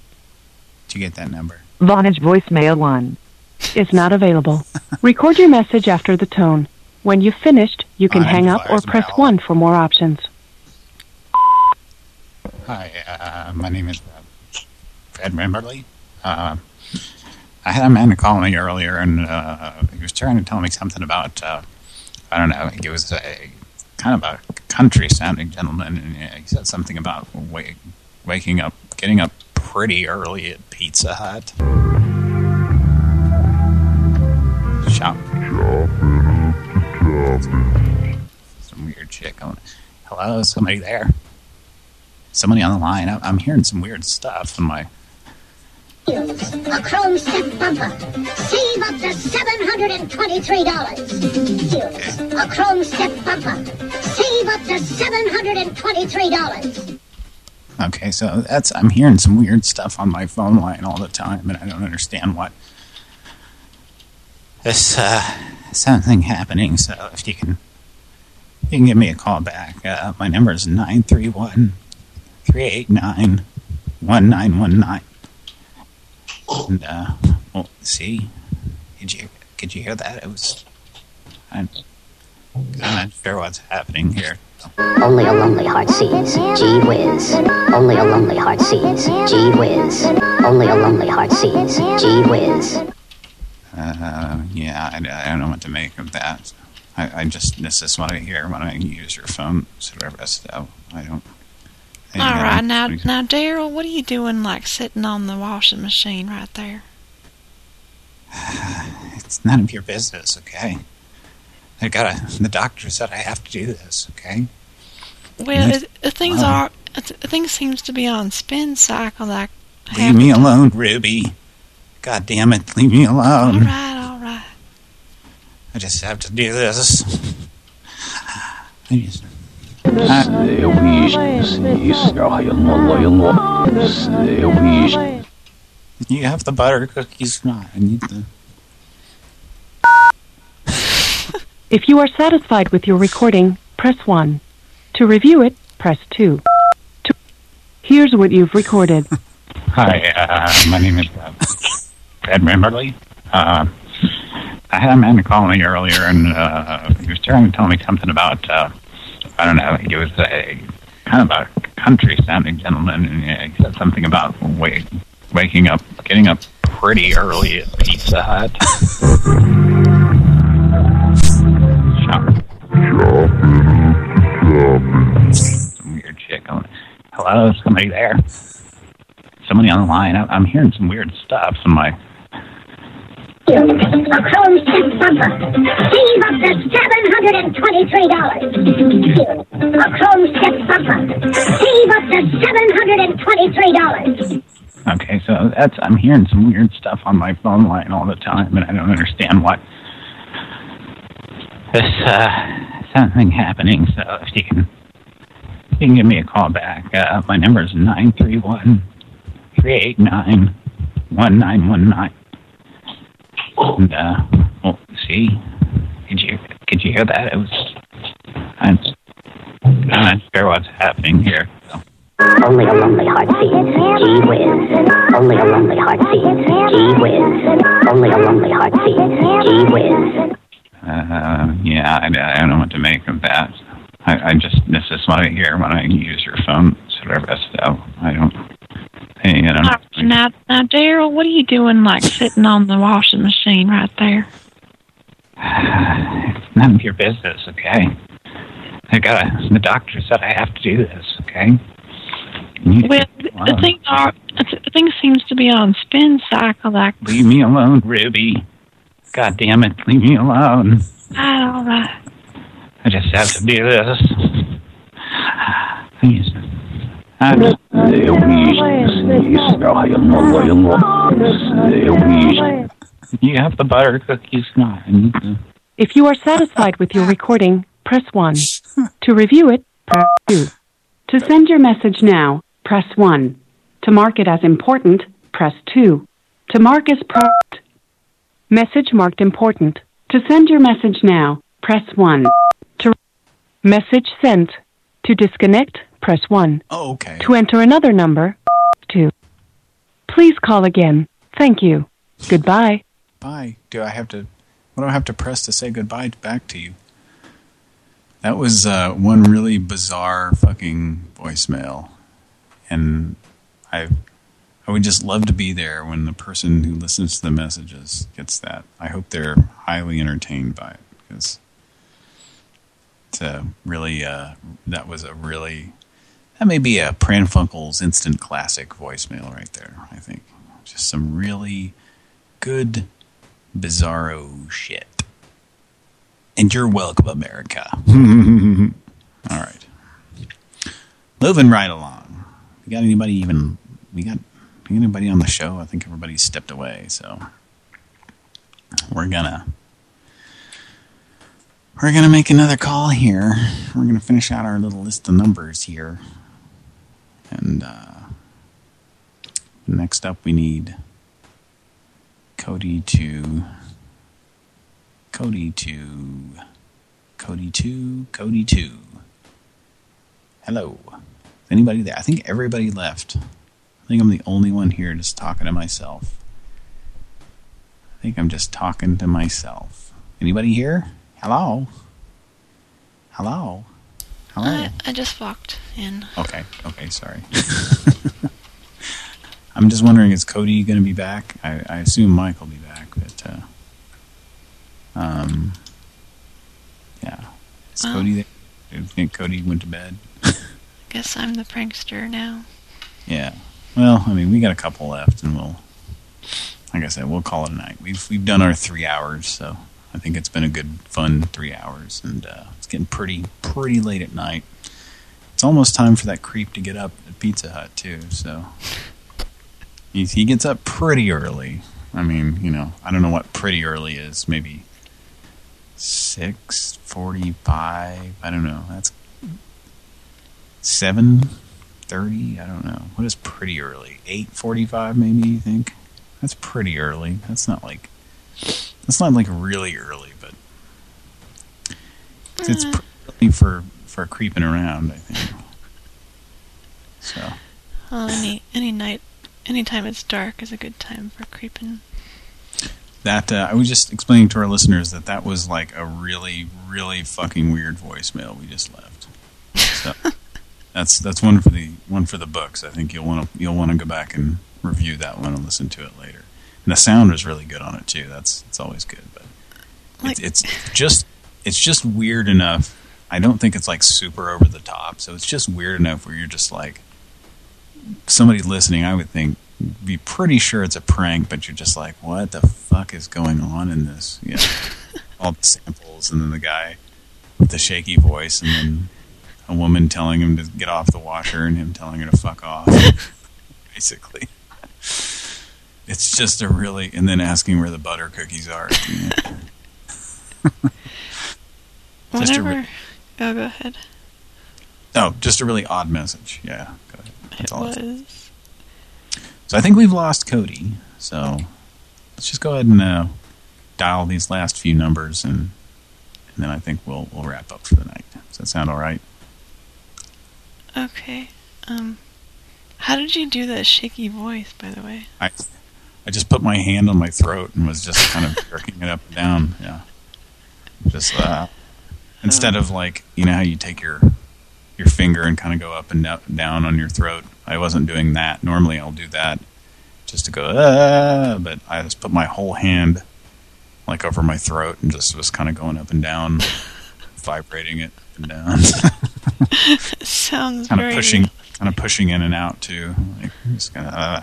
Did you get that number? Vonage voicemail 1 is not available. Record your message after the tone. When you've finished, you can hang up or press 1 for more options. Hi, uh, my name is uh, Fred Memberly. Uh, I had a man call me earlier, and uh, he was trying to tell me something about, uh, I don't know, it was a kind of a country-sounding gentleman, and he said something about wake, waking up, getting up pretty early at Pizza Hut. Shop. Some weird chick going, hello, somebody there? Somebody on the line. I'm hearing some weird stuff in my A chrome step bumper. Save up to $723. A chrome step bumper. Save up to $723. Okay, so that's I'm hearing some weird stuff on my phone line all the time, and I don't understand what. There's uh, something happening, so if you can, you can give me a call back. Uh, my number is nine three one three eight nine one nine one nine. And uh, well, see, did you could you hear that? It was. I'm, I'm not sure what's happening here. Only a lonely heart sees. Gee whiz. Only a lonely heart sees. Gee whiz. Only a lonely heart sees. Gee whiz. Uh, yeah, I, I don't know what to make of that. I, I just, this is what I hear when I use your phone though. I don't... All uh, now, now, Daryl, what are you doing, like sitting on the washing machine right there? It's none of your business, okay? I gotta, the doctor said I have to do this, okay? Well, it, it, things are, it, things seems to be on spin cycle. Like, Leave me alone, Ruby. God damn it, leave me alone. all right, all right. I just have to do this. I just, you have the butter cookies? No, I need the... If you are satisfied with your recording, press 1. To review it, press 2. To Here's what you've recorded. Hi, uh, my name is uh, Ed Memberly. Uh, I had a man call me earlier, and uh, he was trying to tell me something about, uh, I don't know, he was a kind of a country-sounding gentleman, and uh, he said something about waking up, getting up pretty early at Pizza Hut. Shop. Some weird shit going. Hello, somebody there? Somebody on the line. I- I'm hearing some weird stuff. Some my A chrome step bumper. Save up to $723. A chrome step bumper. Save up to $723. Okay, so that's I'm hearing some weird stuff on my phone line all the time, and I don't understand what. There's uh, something happening. So if you can, you can give me a call back. Uh, my number is nine three one three eight nine one nine one nine. And uh, well, see, did you could you hear that? It was. I'm, I'm not sure what's happening here. Only a lonely heart sees. Gee whiz. Only a lonely heart sees. Gee whiz. Only a lonely heart sees. Gee whiz. Uh, yeah, I, I don't know what to make of that. I, I just, this is what I hear when I use your phone service, so I don't, you know, Now, now, Daryl, what are you doing, like sitting on the washing machine right there? it's none of your business, okay? I gotta, the doctor said I have to do this, okay? Well, the things are, the things seems to be on spin cycle. Like, Leave me alone, Ruby. God damn it, leave me alone. all right. I just have to do this. I just, I, you have the butter cookies? No, I need the... If you are satisfied with your recording, press 1. To review it, press 2. To send your message now, press 1. To mark it as important, press 2. To mark as product, message marked important. To send your message now, press 1. To message sent. To disconnect, press 1. Oh, okay. To enter another number, 2. Please call again. Thank you. Goodbye. Bye. Do I have to... What do I have to press to say goodbye back to you? That was uh, one really bizarre fucking voicemail. And I I would just love to be there when the person who listens to the messages gets that. I hope they're highly entertained by it. Because a really... Uh, that was a really... That may be a Pran Funkel's instant classic voicemail right there, I think. Just some really good bizarro shit. And you're welcome, America. All right. Moving right along. We got anybody even... We got anybody on the show? I think everybody stepped away, so we're gonna we're gonna make another call here. We're gonna finish out our little list of numbers here, and uh, next up we need Cody to Cody to Cody to Cody to. Hello. Is anybody there? I think everybody left. I think I'm the only one here just talking to myself. I think I'm just talking to myself. Anybody here? Hello? Hello? Hello? I, I just walked in. Okay, okay, sorry. I'm just wondering, is Cody going to be back? I, I assume Mike will be back, but, uh, um, yeah. Is Well- Cody there? Do you think Cody went to bed? I guess I'm the prankster now. Yeah. Well, I mean, we got a couple left, and we'll, like I said, we'll call it a night. We've we've done our three hours, so I think it's been a good, fun three hours, and uh, it's getting pretty pretty late at night. It's almost time for that creep to get up at Pizza Hut too. So he he gets up pretty early. I mean, you know, I don't know what pretty early is. Maybe six forty-five. I don't know. That's seven thirty. I don't know. What is pretty early? Eight forty-five, maybe. You think that's pretty early? That's not like that's not like really early, but it's Uh. pretty early for for creeping around. I think. So Well, any any night, any time it's dark is a good time for creeping. that uh, I was just explaining to our listeners that that was like a really really fucking weird voicemail we just left. So that's that's one for the one for the books. I think you'll want to you'll want to go back and review that one and listen to it later. And the sound was really good on it too. That's it's always good, but it's, it's just it's just weird enough. I don't think it's like super over the top. So it's just weird enough where you're just like somebody listening. I would think be pretty sure it's a prank, but you're just like, what the fuck is going on in this? You know, all the samples, and then the guy with the shaky voice, and then a woman telling him to get off the washer, and him telling her to fuck off. Basically, it's just a really, and then asking where the butter cookies are. you know. Just a Whenever. oh, go ahead. Oh, just a really odd message. Yeah, go ahead. That's It all was. So I think we've lost Cody. So let's just go ahead and uh, dial these last few numbers, and and then I think we'll we'll wrap up for the night. Does that sound all right? Okay. Um, how did you do that shaky voice, by the way? I I just put my hand on my throat and was just kind of jerking it up and down. Yeah, just uh, instead of like you know how you take your your finger and kind of go up and down on your throat. I wasn't doing that. Normally I'll do that just to go, ah, but I just put my whole hand like over my throat and just was kind of going up and down, vibrating it up and down. Sounds kind of pushing, kind of pushing in and out too. Like just kind of, uh,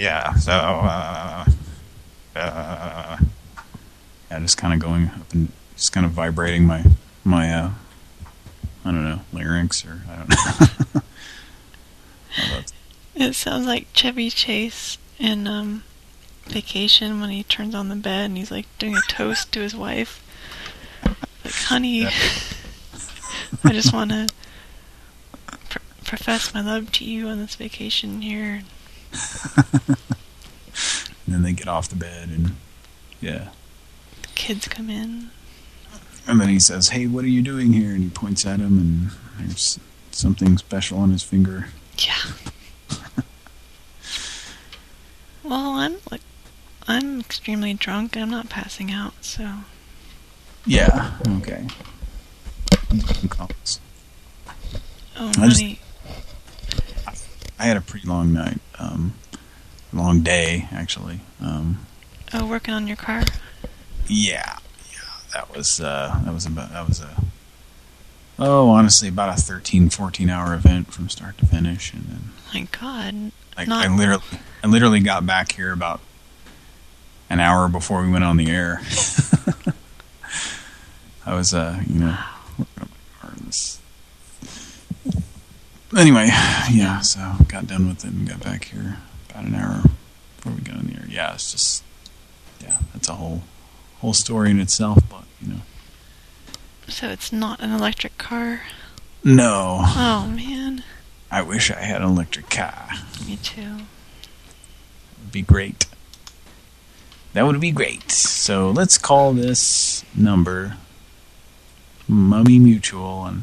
yeah. So, uh, uh, yeah, just kind of going up and just kind of vibrating my my uh, I don't know larynx or I don't know. It sounds like Chevy Chase in um, Vacation when he turns on the bed and he's like doing a toast to his wife. Like, honey, Yeah. I just want to pr- profess my love to you on this vacation here. and then they get off the bed and yeah, The kids come in. and then he says, "Hey, what are you doing here?" And he points at him, and there's something special on his finger. Yeah. Well, I'm like, I'm extremely drunk and I'm not passing out, so Yeah. Okay. Oh, I just- honey, I had a pretty long night, um, long day actually. Um, oh, working on your car. yeah, yeah, that was uh, that was about that was a oh honestly about a 13, 14 hour event from start to finish, and then My God, like not I literally I literally got back here about an hour before we went on the air. I was uh you know working on my car and this Anyway, yeah, so got done with it and got back here. about an hour before we go in there. Yeah, it's just yeah, that's a whole whole story in itself. But you know, So it's not an electric car. no, Oh man, I wish I had an electric car. me too. Would be great. That would be great. So let's call this number Mummy Mutual, and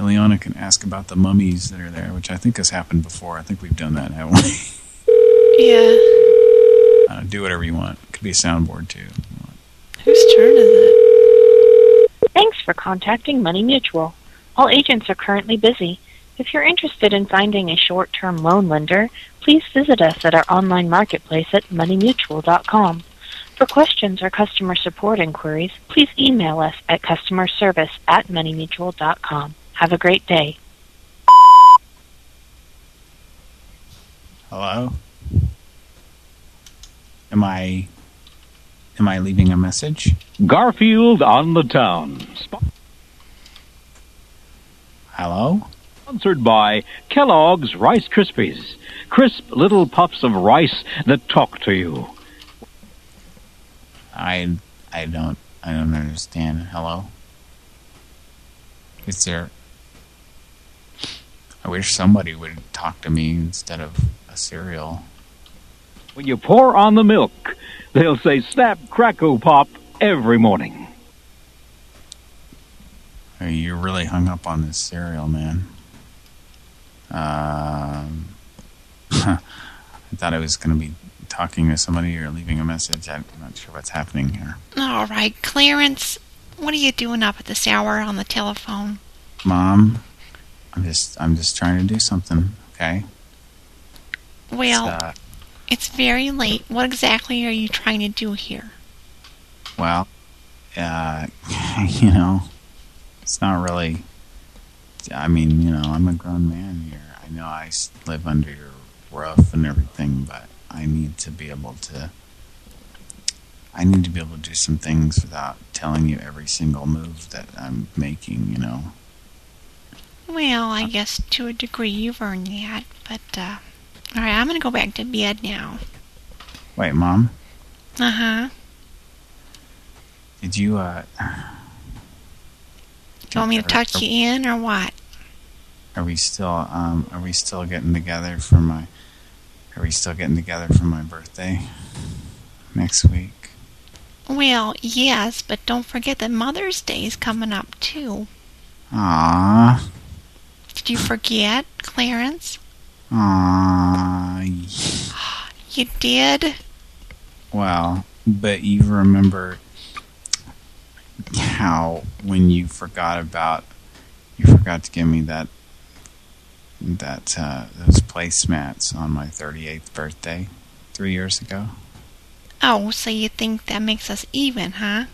Illyana can ask about the mummies that are there, which I think has happened before. I think we've done that, haven't we? Yeah. Uh, do whatever you want. It Could be a soundboard too. Whose turn is it? Thanks for contacting Money Mutual. All agents are currently busy. If you're interested in finding a short-term loan lender, please visit us at our online marketplace at moneymutual.com. For questions or customer support inquiries, please email us at customerservice at moneymutual.com. Have a great day. Hello? Am I am I leaving a message? Garfield on the town. Hello? Sponsored by Kellogg's Rice Krispies. Crisp little puffs of rice that talk to you. I I don't I don't understand. Hello? Is there I wish somebody would talk to me instead of a cereal. When you pour on the milk, they'll say snap, crackle, pop every morning. Hey, You're really hung up on this cereal, man. Um, I thought I was going to be talking to somebody or leaving a message. I'm not sure what's happening here. All right, Clarence. What are you doing up at this hour on the telephone? Mom, I'm just I'm just trying to do something, okay? Well, Uh, it's very late. What exactly are you trying to do here? well, uh, you know, it's not really. I mean, you know, I'm a grown man here. I know I live under your roof and everything, but I need to be able to. I need to be able to do some things without telling you every single move that I'm making. You know. Well, I guess to a degree you've earned that, but, uh, all right, I'm gonna go back to bed now. Wait, mom, Uh huh. did you uh? Do you want me to tuck you in or what? Are we still um? Are we still getting together for my? Are we still getting together for my birthday next week? Well, yes, but don't forget that Mother's Day is coming up too. Ah, Did you forget, Clarence? ah. You did? Well, but you remember how when you forgot about you forgot to give me that that uh, those placemats on my 38th birthday three years ago. Oh, so you think that makes us even, huh?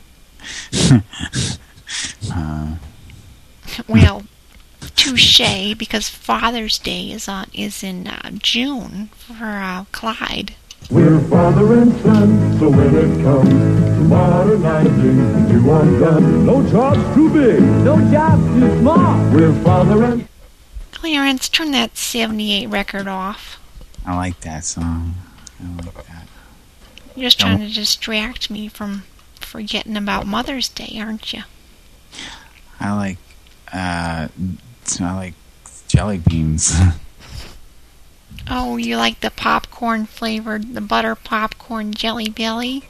Uh, Well, touche, because Father's Day is on is in uh, June for uh, Clyde. We're father and son, so when it comes to modernizing, we want done. No job's too big, no job's too small. We're father and Clarence, turn that 78 record off. I like that song. I like that. You're just trying to distract me from forgetting about Mother's Day, aren't you? I like uh, I like jelly beans. Oh, you like the popcorn flavored, the butter popcorn jelly belly?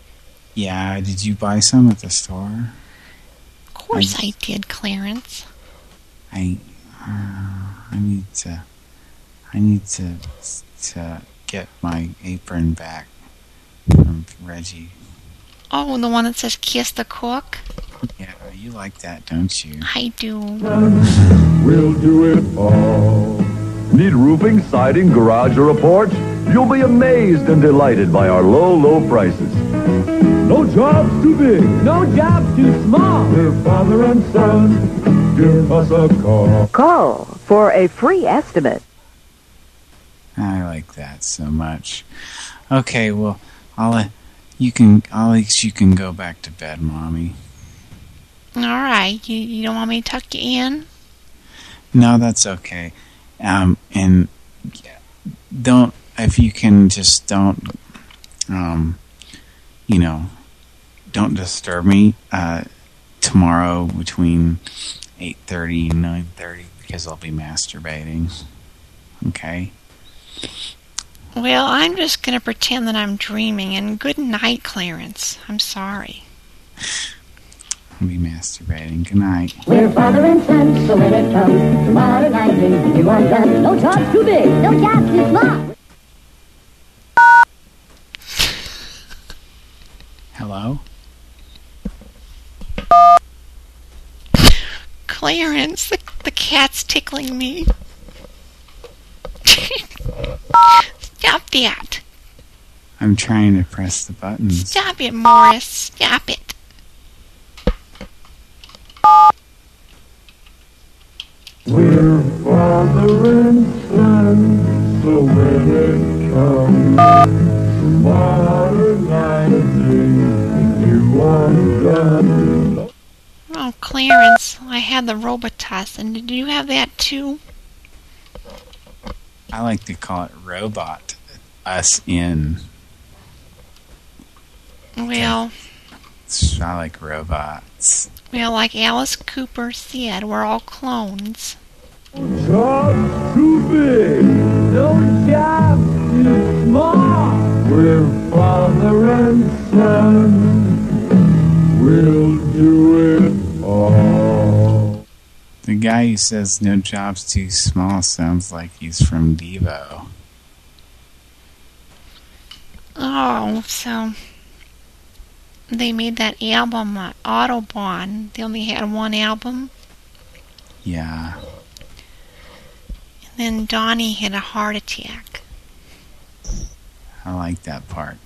yeah, did you buy some at the store? Of course I did, Clarence. I uh, I need to I need to to get my apron back from Reggie. Oh, and the one that says kiss the cook? Yeah, you like that, don't you? I do. we'll do it all. Need roofing, siding, garage, or a porch? You'll be amazed and delighted by our low, low prices. No job's too big, no job's too small. We're father and son. Give us a call. Call for a free estimate. I like that so much. Okay, well, I'll let you can Alex, you can go back to bed, mommy. All right, you, you don't want me to tuck you in? No, that's okay. Um, and don't if you can just don't, um, you know, don't disturb me uh, tomorrow between 8.30 and 9.30 because I'll be masturbating. Okay? Well, I'm just going to pretend that I'm dreaming, and good night, Clarence. I'm sorry. I'll be masturbating. Good night. We're father and son, so when it comes tomorrow to modernizing, you want done. No job's too big, no job's too small. Hello? Clarence, the, the cat's tickling me. Stop that. I'm trying to press the buttons. Stop it, Morris. Stop it. We're father and son, so when it comes to modernizing, you want done. Oh, Clarence, I had the Robitussin. and did you have that too? I like to call it robot us in. Well, I like robots. well, like Alice Cooper said, we're all clones. Job's too big, no job's too small. We're father and son, we'll do it all. The guy who says no job's too small sounds like he's from Devo. Oh, so they made that album, uh, Autobahn. They only had one album. Yeah. And then Donnie had a heart attack. I like that part.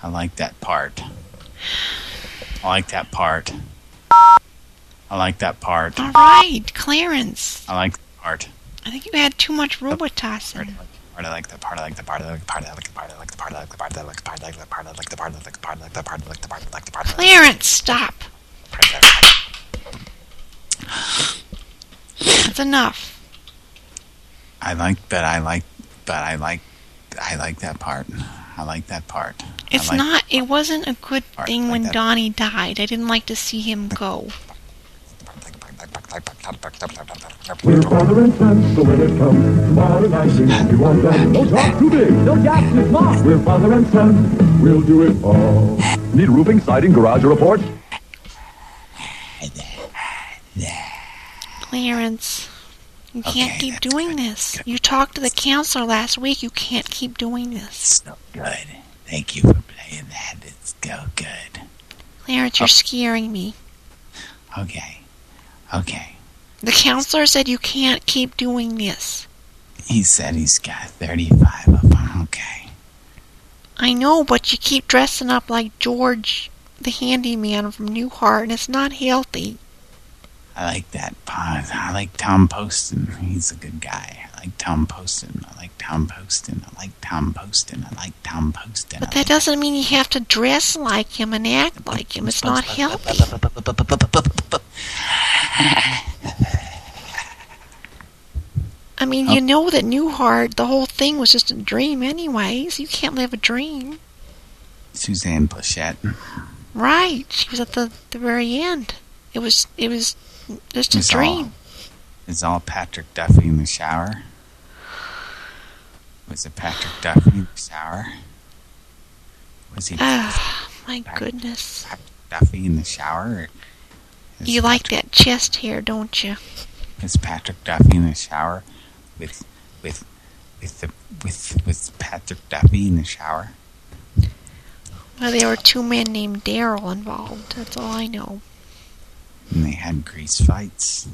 I like that part. I like that part. I like that part. All right, Clarence. I like that part. I think you had too much Robitussin. I like that part. I like the part. I like the part. I like the part. I like the part. I like the part. I like the part. I like the part. I like the part. I like the part. I like the part. I like the part. I like the part. Clarence, stop. That's enough. I like, but I like, but I like, I like that part. I like that part. It's like, not. It wasn't a good Part thing like when that. Donnie died. I didn't like to see him go. We're father and son, so when it comes to modernizing, you want done. No job's too big, no job's too small. We're father and son, we'll do it all. Need roofing, siding, garage, or a porch? Clarence, you can't keep doing this. You talked to the counselor last week. You can't keep doing this. Good. Thank you for playing that. It's go good. Clarence, you're oh. scaring me. Okay. Okay. The counselor said you can't keep doing this. He said he's got 35 of them. Okay. I know, but you keep dressing up like George, the handyman from Newhart, and it's not healthy. I like that. pause. I like Tom Poston. He's a good guy. I like Tom Poston. I like Tom Poston. I like Tom Poston. I like Tom Poston. But that doesn't mean you have to dress like him and act like him. It's not healthy. I mean, you know that Newhart, the whole thing was just a dream anyways. You can't live a dream. Suzanne Pleshette. Right. She was at the, the very end. It was it was just a It's all- dream. Is all Patrick Duffy in the shower? Was it Patrick Duffy in the shower? Was he Ah, my goodness. Patrick Duffy in the shower? You like that chest hair, don't you? is Patrick Duffy in the shower with with with the with with Patrick Duffy in the shower? Well, there were two men named Daryl involved. That's all I know. And they had grease fights.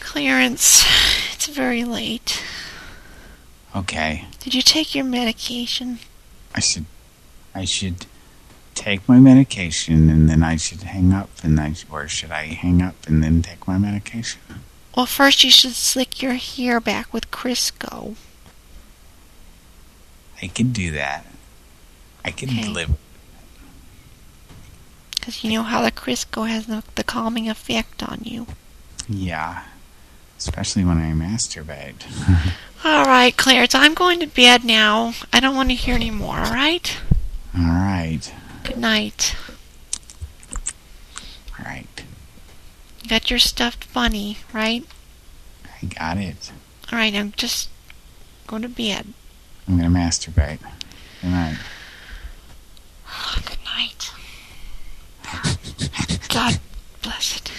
Clarence, it's very late. Okay. Did you take your medication? I should I should take my medication and then I should hang up and I or should I hang up and then take my medication? Well, first you should slick your hair back with Crisco. I can do that. I could Okay. live. Because you know how the Crisco has the, the calming effect on you. Yeah. Especially when I masturbate. All right, Clarence, I'm going to bed now. I don't want to hear any more, all right? All right. Good night. All right. You got your stuffed bunny, right? I got it. All right, now just going to bed. I'm going to masturbate. Good night. Good night. God bless it.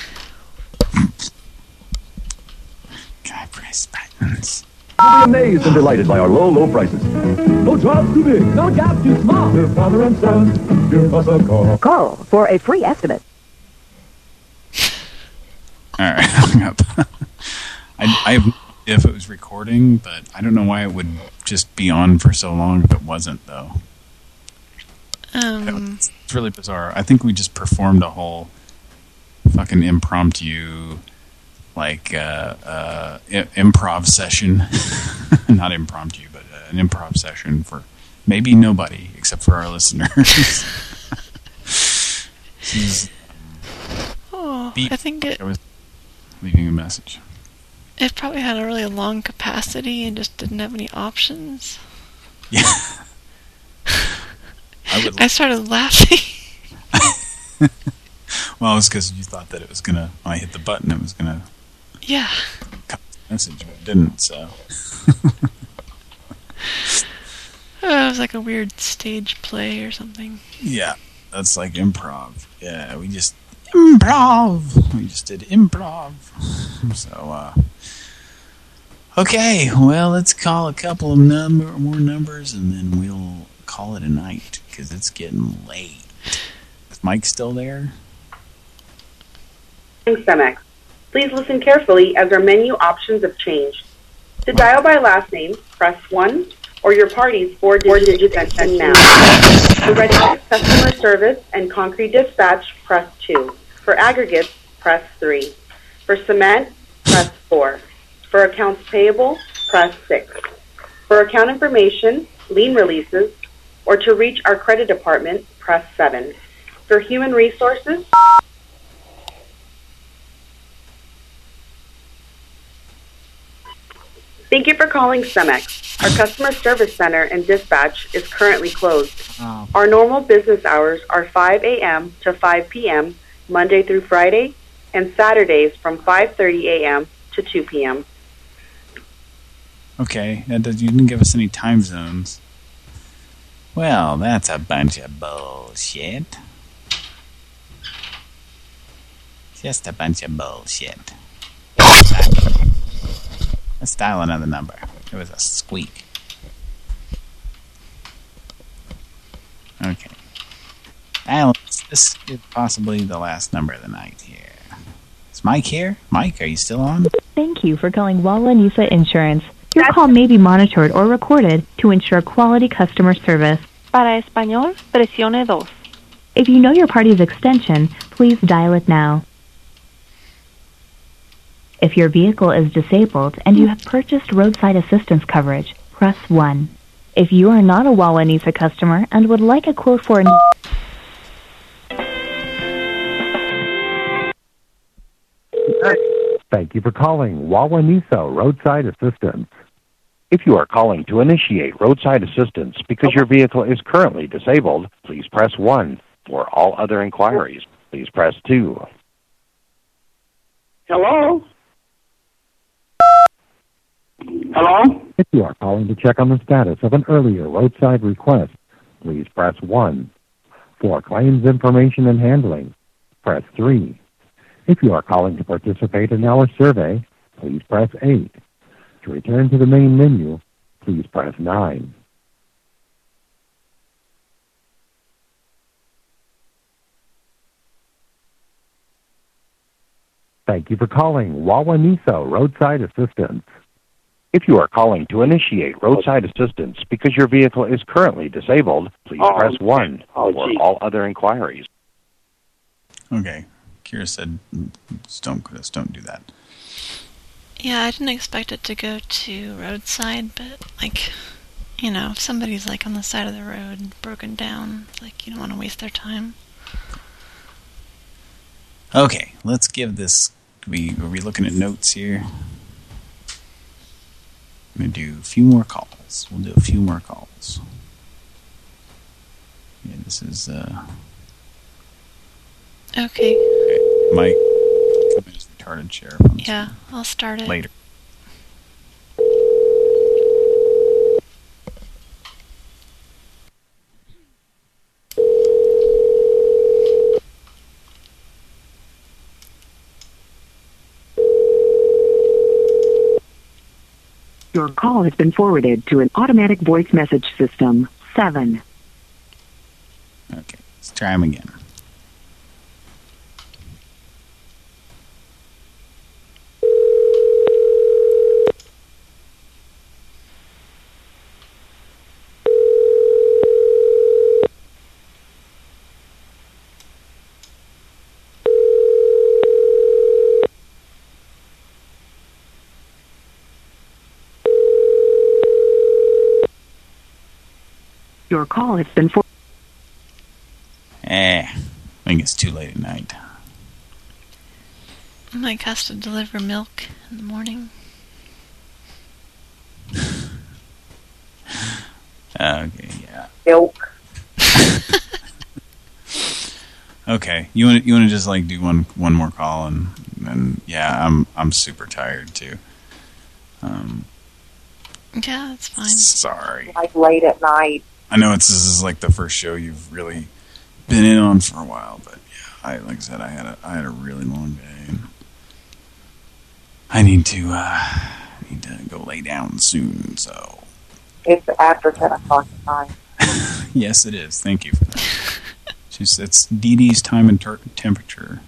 I press buttons. You'll be amazed and delighted by our low, low prices. No job's too big. No job's too small. Dear father and son, give us a call. Call for a free estimate. All right, hung up. I, I have if it was recording, but I don't know why it would just be on for so long if it wasn't, though. Um, It's really bizarre. I think we just performed a whole fucking impromptu, like, uh, uh, improv session. Not impromptu, but uh, an improv session for maybe nobody except for our listeners. Oh, beep. I think it I was leaving a message. it probably had a really long capacity and just didn't have any options. Yeah. I would I started laughing. Well, it was because you thought that it was gonna. When I hit the button, it was gonna yeah. cut message, but it didn't. So Oh, it was like a weird stage play or something. yeah, that's like improv. Yeah, we just improv. We just did improv. So uh, okay, well, let's call a couple of number more numbers, and then we'll call it a night because it's getting late. Is Mike still there? Cemex. Please listen carefully as our menu options have changed. To dial by last name, press 1 or your party's four-digit extension now. To ready customer service and concrete dispatch, press 2. For aggregates, press 3. For cement, press 4. For accounts payable, press 6. For account information, lien releases, or to reach our credit department, press 7. For human resources, Thank you for calling Cemex. Our customer service center and dispatch is currently closed. Oh. Our normal business hours are 5 a.m. to 5 p.m. Monday through Friday, and Saturdays from 5:30 a.m. to 2 p.m. Okay, that does, you didn't give us any time zones. Well, that's a bunch of bullshit. Just a bunch of bullshit. Let's dial another number. It was a squeak. Okay. Dial, this is possibly the last number of the night here. Is Mike here? Mike, are you still on? Thank you for calling Wawanesa Insurance. Your call may be monitored or recorded to ensure quality customer service. Para español, presione dos. If you know your party's extension, please dial it now. If your vehicle is disabled and you have purchased roadside assistance coverage, press 1. If you are not a Wawanesa customer and would like a quote for an Thank you for calling Wawanesa Roadside Assistance. If you are calling to initiate roadside assistance because your vehicle is currently disabled, please press 1. For all other inquiries, please press 2. Hello? Hello? If you are calling to check on the status of an earlier roadside request, please press 1. For claims information and handling, press 3. If you are calling to participate in our survey, please press 8. To return to the main menu, please press 9. Thank you for calling Wawanesa Roadside Assistance. If you are calling to initiate roadside assistance because your vehicle is currently disabled, please Oh, press 1. oh, For gee. all other inquiries, Okay. Kira said, "Mm, don't, just don't do that. Yeah, I didn't expect it to go to roadside, but like, you know, if somebody's like on the side of the road, broken down, like you don't want to waste their time. Okay, let's give this. We are we looking at notes here? Gonna do a few more calls. We'll do a few more calls. Yeah, this is uh Okay. okay. Mike. Come in as retarded sheriff. Yeah, I'll start it. later. Your call has been forwarded to an automatic voice message system. 7. Okay, let's try him again. Your call has been for- Eh, I think it's too late at night. Mike has to deliver milk in the morning. Okay, yeah. Milk. Okay, you want you want to just like do one one more call and and yeah, I'm I'm super tired too. Um, Yeah, that's fine. sorry. Like late at night. I know it's this is like the first show you've really been in on for a while, but yeah, I like I said, I had a I had a really long day, and I need to uh need to go lay down soon. So It's after 10 o'clock at night. yes, it is. Thank you for that. She's it's Dee Dee's time and temperature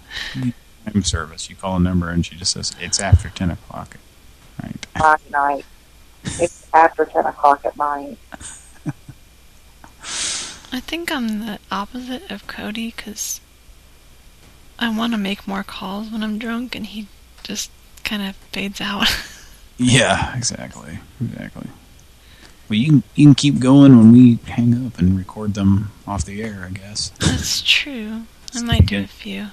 time service. You call a number and she just says it's after ten o'clock. Right. Night, night. It's after 10 o'clock at night. I think I'm the opposite of Cody because I want to make more calls when I'm drunk, and he just kind of fades out. Yeah, exactly, exactly. Well, you can you can keep going when we hang up and record them off the air, I guess. That's true. I might do a few.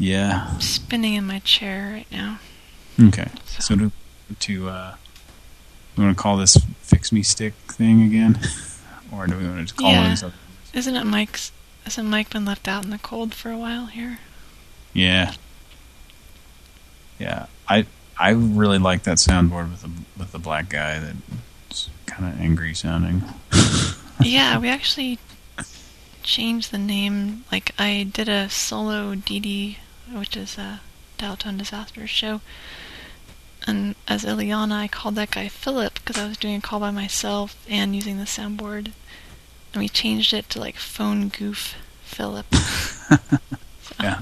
Yeah. I'm spinning in my chair right now. Okay. So to to uh, we want to call this "fix me stick" thing again, or do we want to just call yeah. it something? Isn't it Mike's? Hasn't Mike been left out in the cold for a while here? Yeah. Yeah. I I really like that soundboard with the with the black guy that's kind of angry sounding. yeah, we actually changed the name. Like, I did a solo DD, which is a Dial-Tone Disaster show. And as Illyana, I called that guy Philip because I was doing a call by myself and using the soundboard. And we changed it to like Phone Goof Philip. so, Yeah.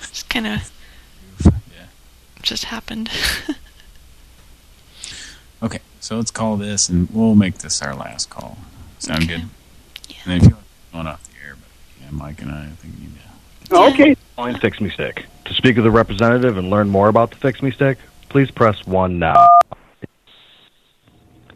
Just kind of. Just happened. Okay, so let's call this, and we'll make this our last call. Sound good? Yeah. And then if you want going off the air, but yeah, Mike and I, I think need to. Okay. Calling Fix Me Stick. To speak with a representative and learn more about the Fix Me Stick, please press 1 now.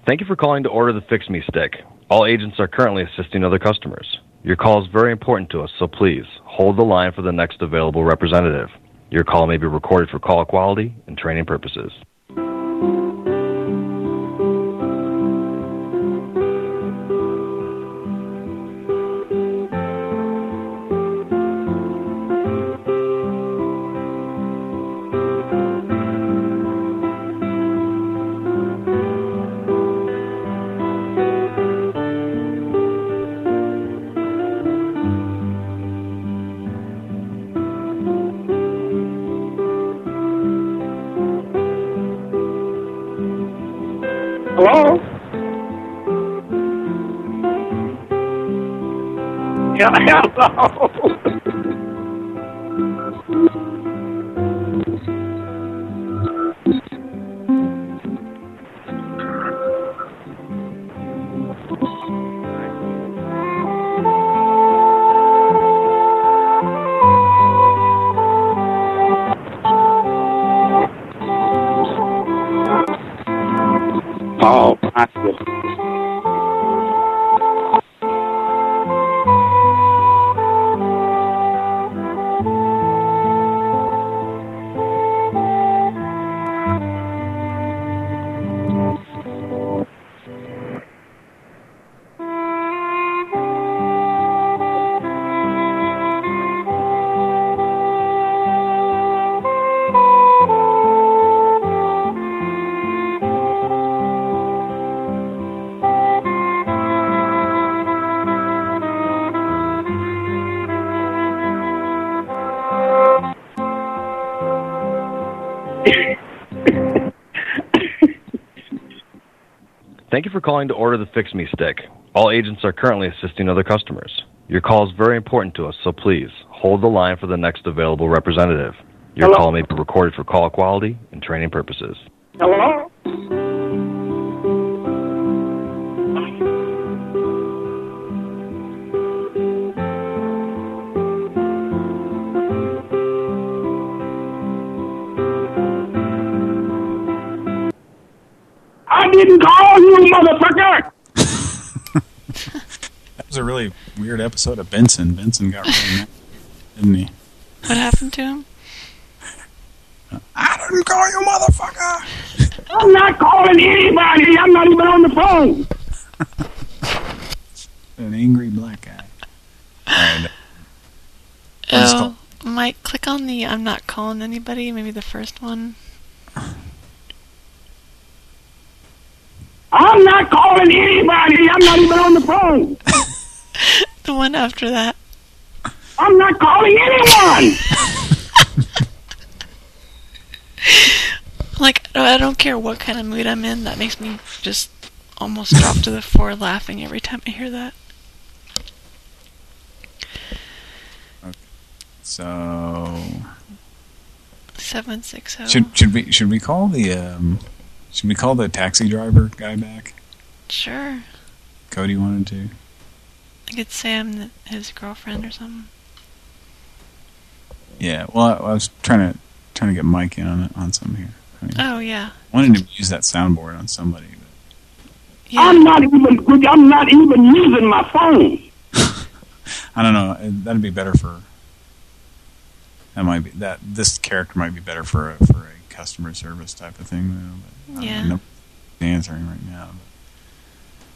Thank you for calling to order the Fix Me Stick. All agents are currently assisting other customers. Your call is very important to us, so please hold the line for the next available representative. Your call may be recorded for call quality and training purposes. hello. Thank you for calling to order the Fix Me Stick. All agents are currently assisting other customers. Your call is very important to us, so please hold the line for the next available representative. Your Hello? call may be recorded for call quality and training purposes. Episode of Benson. Benson got really mad, didn't he? What happened to him? I didn't call you, motherfucker! I'm not calling anybody. I'm not even on the phone. An angry black guy. All right. Oh, Mike, click on the I'm not calling anybody, maybe the first one. I'm not calling anybody. I'm not even on the phone. The one after that. I'm not calling anyone. Like, I don't care what kind of mood I'm in, that makes me just almost drop to the floor laughing every time I hear that. Okay. So 760. should should we should we call the um should we call the taxi driver guy back? Sure. Cody wanted to. I could say I'm his girlfriend or something. Yeah. Well, I, I was trying to trying to get Mike in on it on some here. I mean, Oh, yeah. I wanted to use that soundboard on somebody. I'm not even. I'm not even using my phone. I don't know. uh, That'd be better for. That might be that. This character might be better for a, for a customer service type of thing. Though, but I Yeah. don't know. answering right now.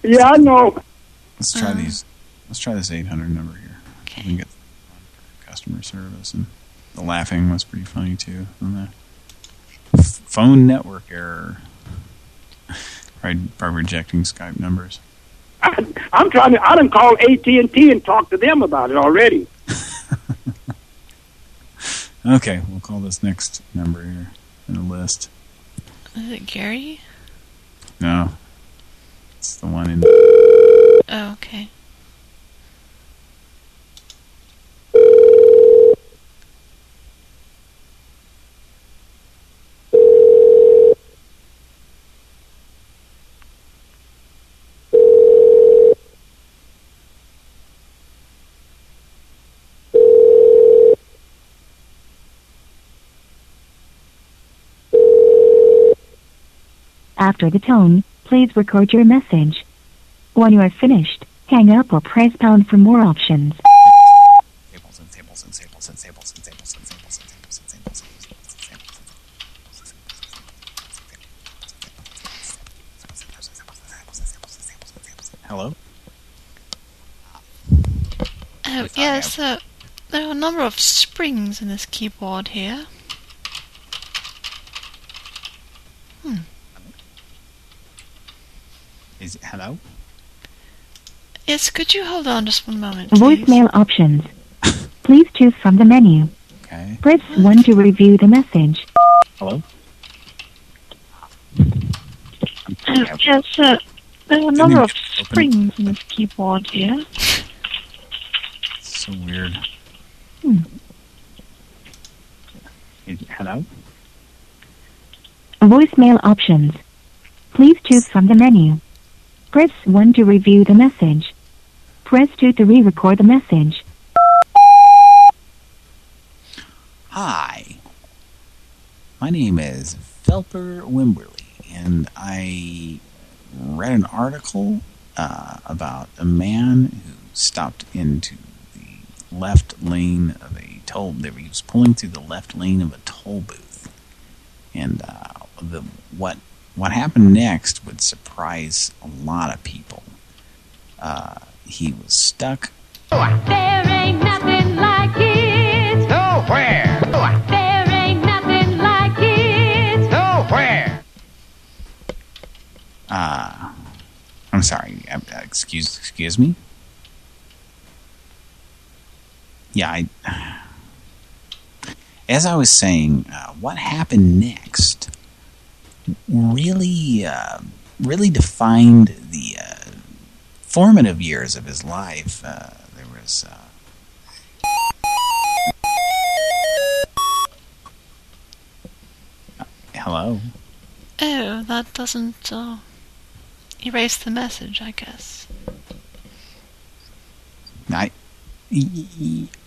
Yeah, I know. Let's try Uh-huh. these. Let's try this 800 number here. Okay. We can get customer service, and the laughing was pretty funny too. On the phone network error. Right, by rejecting Skype numbers. I, I'm trying to. I done call AT and T and talk to them about it already. Okay, we'll call this next number here in the list. Is it Gary? No, it's the one in. Oh, okay. After the tone, please record your message. When you are finished, hang up or press pound for more options. Hello? Oh, yes, uh, there are a number of springs in this keyboard here. Hello? Yes, could you hold on just one moment, please? Voicemail options. Please choose from the menu. Okay. Press 1 to review the message. Hello? Uh, yes, uh, there are a number of springs in this keyboard here. So weird. Hmm. Is hello? Voicemail options. Please choose from the menu. Press 1 to review the message. Press 2 to re-record the message. Hi. My name is Felper Wimberly, and I read an article uh, about a man who stopped into the left lane of a toll. He was pulling through the left lane of a toll booth, and uh, the what what happened next would surprise a lot of people. Uh, he was stuck There ain't nothing like it. Nowhere. There ain't nothing like it. Nowhere. Uh, I'm sorry. uh, Excuse, excuse me. Yeah, I. As I was saying, uh, what happened next really uh, really defined the uh, formative years of his life. Uh, there was. Uh, hello. Oh, that doesn't uh, erase the message, I guess. I,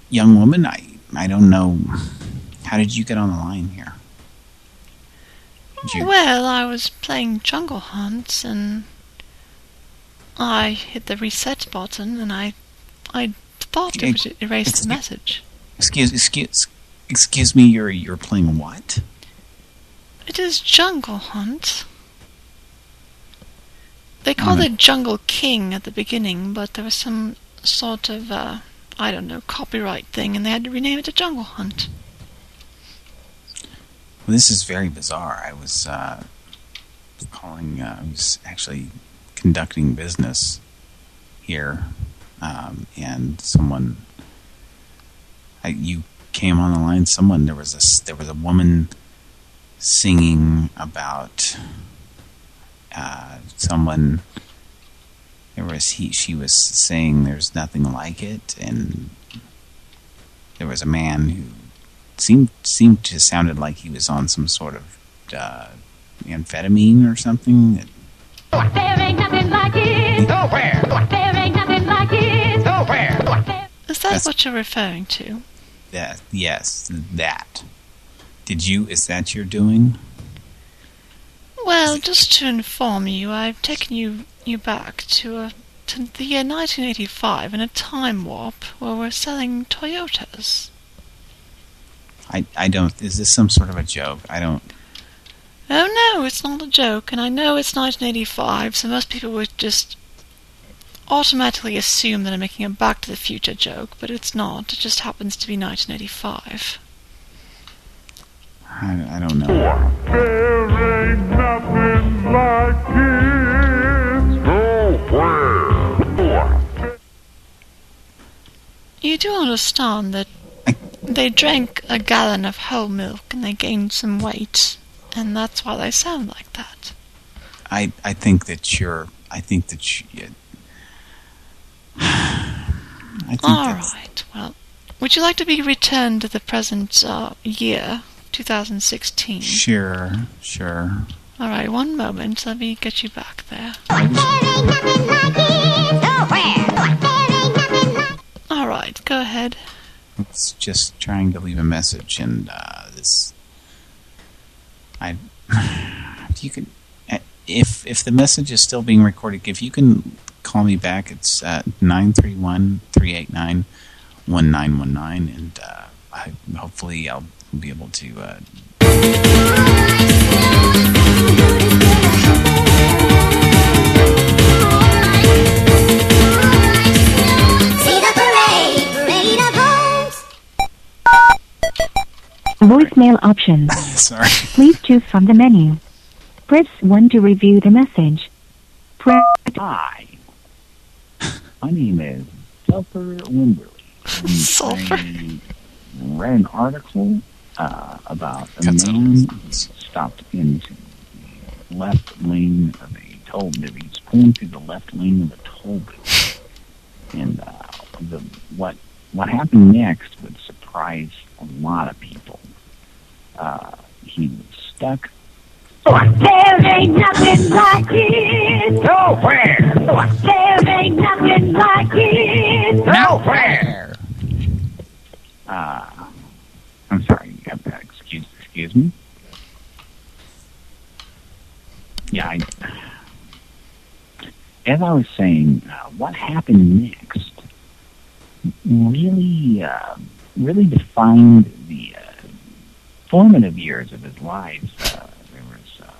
young woman, I, I don't know. How did you get on the line here? You, Well, I was playing Jungle Hunt and I hit the reset button and I I thought it would erase the message. excuse, excuse, excuse me. You're you're playing what? It is Jungle Hunt. They called it Jungle King at the beginning, but there was some sort of uh, I don't know copyright thing, and they had to rename it to Jungle Hunt. This is very bizarre. I was uh, calling. Uh, I was actually conducting business here, um, and someone. I, you came on the line. Someone there was a there was a woman singing about uh, someone. There was he. She was saying there's nothing like it, and there was a man who seemed seemed to sounded like he was on some sort of uh, amphetamine or something. There ain't nothing like it. Nowhere. There ain't nothing like it. Nowhere. Is that That's- what you're referring to? That yes, that. Did you? Is that your doing? Well, just to inform you, I've taken you you back to a to the year 1985 in a time warp where we're selling Toyotas. I I don't. Is this some sort of a joke? I don't. Oh no, it's not a joke, and I know it's 1985, so most people would just automatically assume that I'm making a Back to the Future joke, but it's not. It just happens to be 1985. I, I don't know. There ain't nothing like it. Nowhere. You do understand that they drank a gallon of whole milk and they gained some weight, and that's why they sound like that. I I think that you're. I think that you. I think All that's, right. Well, would you like to be returned to the present uh, year, 2016? Sure, sure. All right. One moment. Let me get you back there. All right. Go ahead. It's just trying to leave a message, and uh, this. I. If you uh, if if the message is still being recorded, if you can call me back, it's uh, nine three one three eight nine one nine one nine, and uh, I, hopefully I'll be able to. Uh, Voicemail options. Sorry. Please choose from the menu. Press 1 to review the message. Press Hi. My name is Sulfur Wimberly. Sulfur. I read an article uh, about a man who stopped into the left lane of a toll booth. He's pulling through the left lane of a toll booth. And uh, the, what what happened next would surprise a lot of people. Uh, he was stuck There ain't nothing like it. Nowhere. There ain't nothing like it. Nowhere. Uh, I'm sorry. you have that. Excuse, excuse me. Yeah, I, as I was saying, uh, what happened next really, uh, really defined the uh, formative years of his life. Uh, there was. Uh,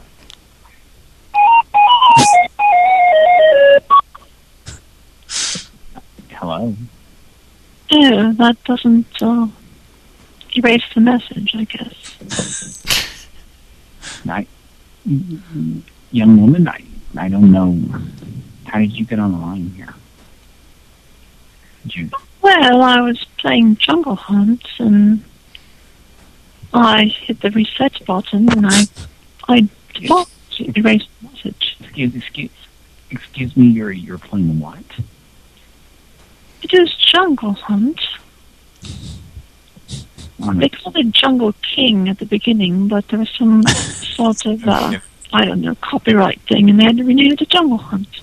hello. Yeah, that doesn't uh, erase the message, I guess. I, young woman, I, I don't know. How did you get on the line here? Did you, Well, I was playing Jungle Hunt and I hit the reset button and I I thought erase the message. excuse, excuse, excuse me. You're you're playing what? It is Jungle Hunt. On They called it Jungle King at the beginning, but there was some sort of, uh, I don't know, copyright thing, and they had to rename it to Jungle Hunt.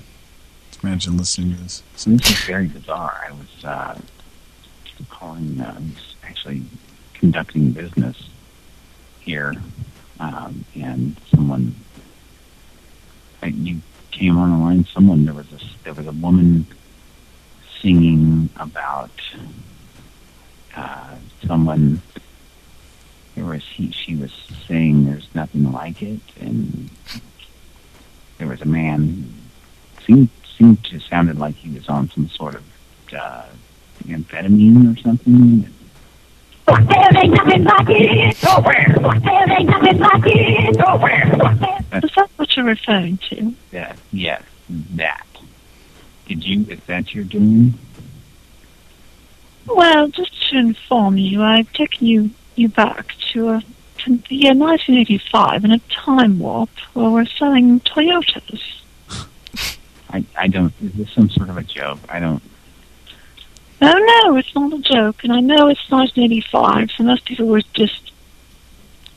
Imagine listening to this. So this is very bizarre. I was uh, calling, uh, I was actually conducting business here, um, and someone, you came on the line. Someone there was a there was a woman singing about uh, someone. There was he, she was saying there's nothing like it, and there was a man seemed seemed to sounded like he was on some sort of uh, amphetamine or something. Is that what you're referring to? That yes, that. Did you? Is that your doing? Well, just to inform you, I've taken you, you back to, a, to the year 1985 in a time warp where we're selling Toyotas. I I don't. Is this some sort of a joke? I don't. Oh no, it's not a joke, and I know it's 1985, so most people would just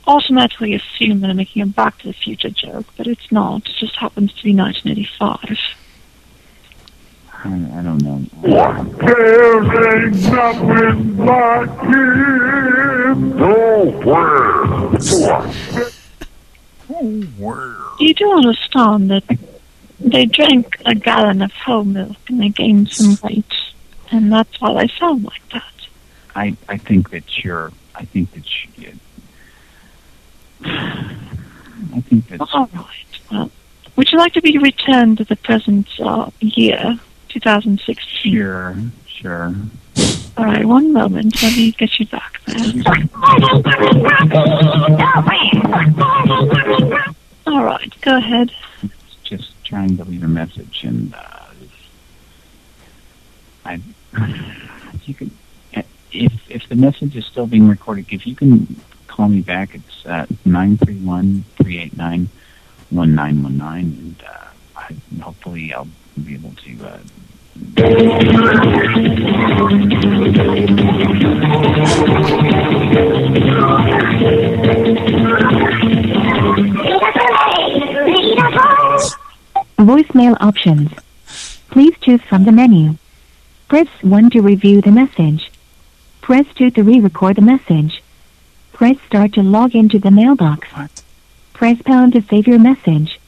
automatically assume that I'm making a Back to the Future joke, but it's not. It just happens to be 1985. I, I don't know. There ain't nothing like it. Nowhere. You do understand that they drank a gallon of whole milk and they gained some weight, and that's why they sound like that. I I think that you're. I think that you. I think that's. All right. Well, would you like to be returned to the present uh, year, 2016? Sure, sure. All right, one moment. Let me get you back there. All right, go ahead. just trying to leave a message and uh, I you can if if the message is still being recorded if you can call me back it's uh, nine three one three eight nine one nine one nine and uh, I, hopefully I'll be able to uh, Voicemail options. Please choose from the menu. Press 1 to review the message. Press 2 to re-record the message. Press start to log into the mailbox. Press pound to save your message.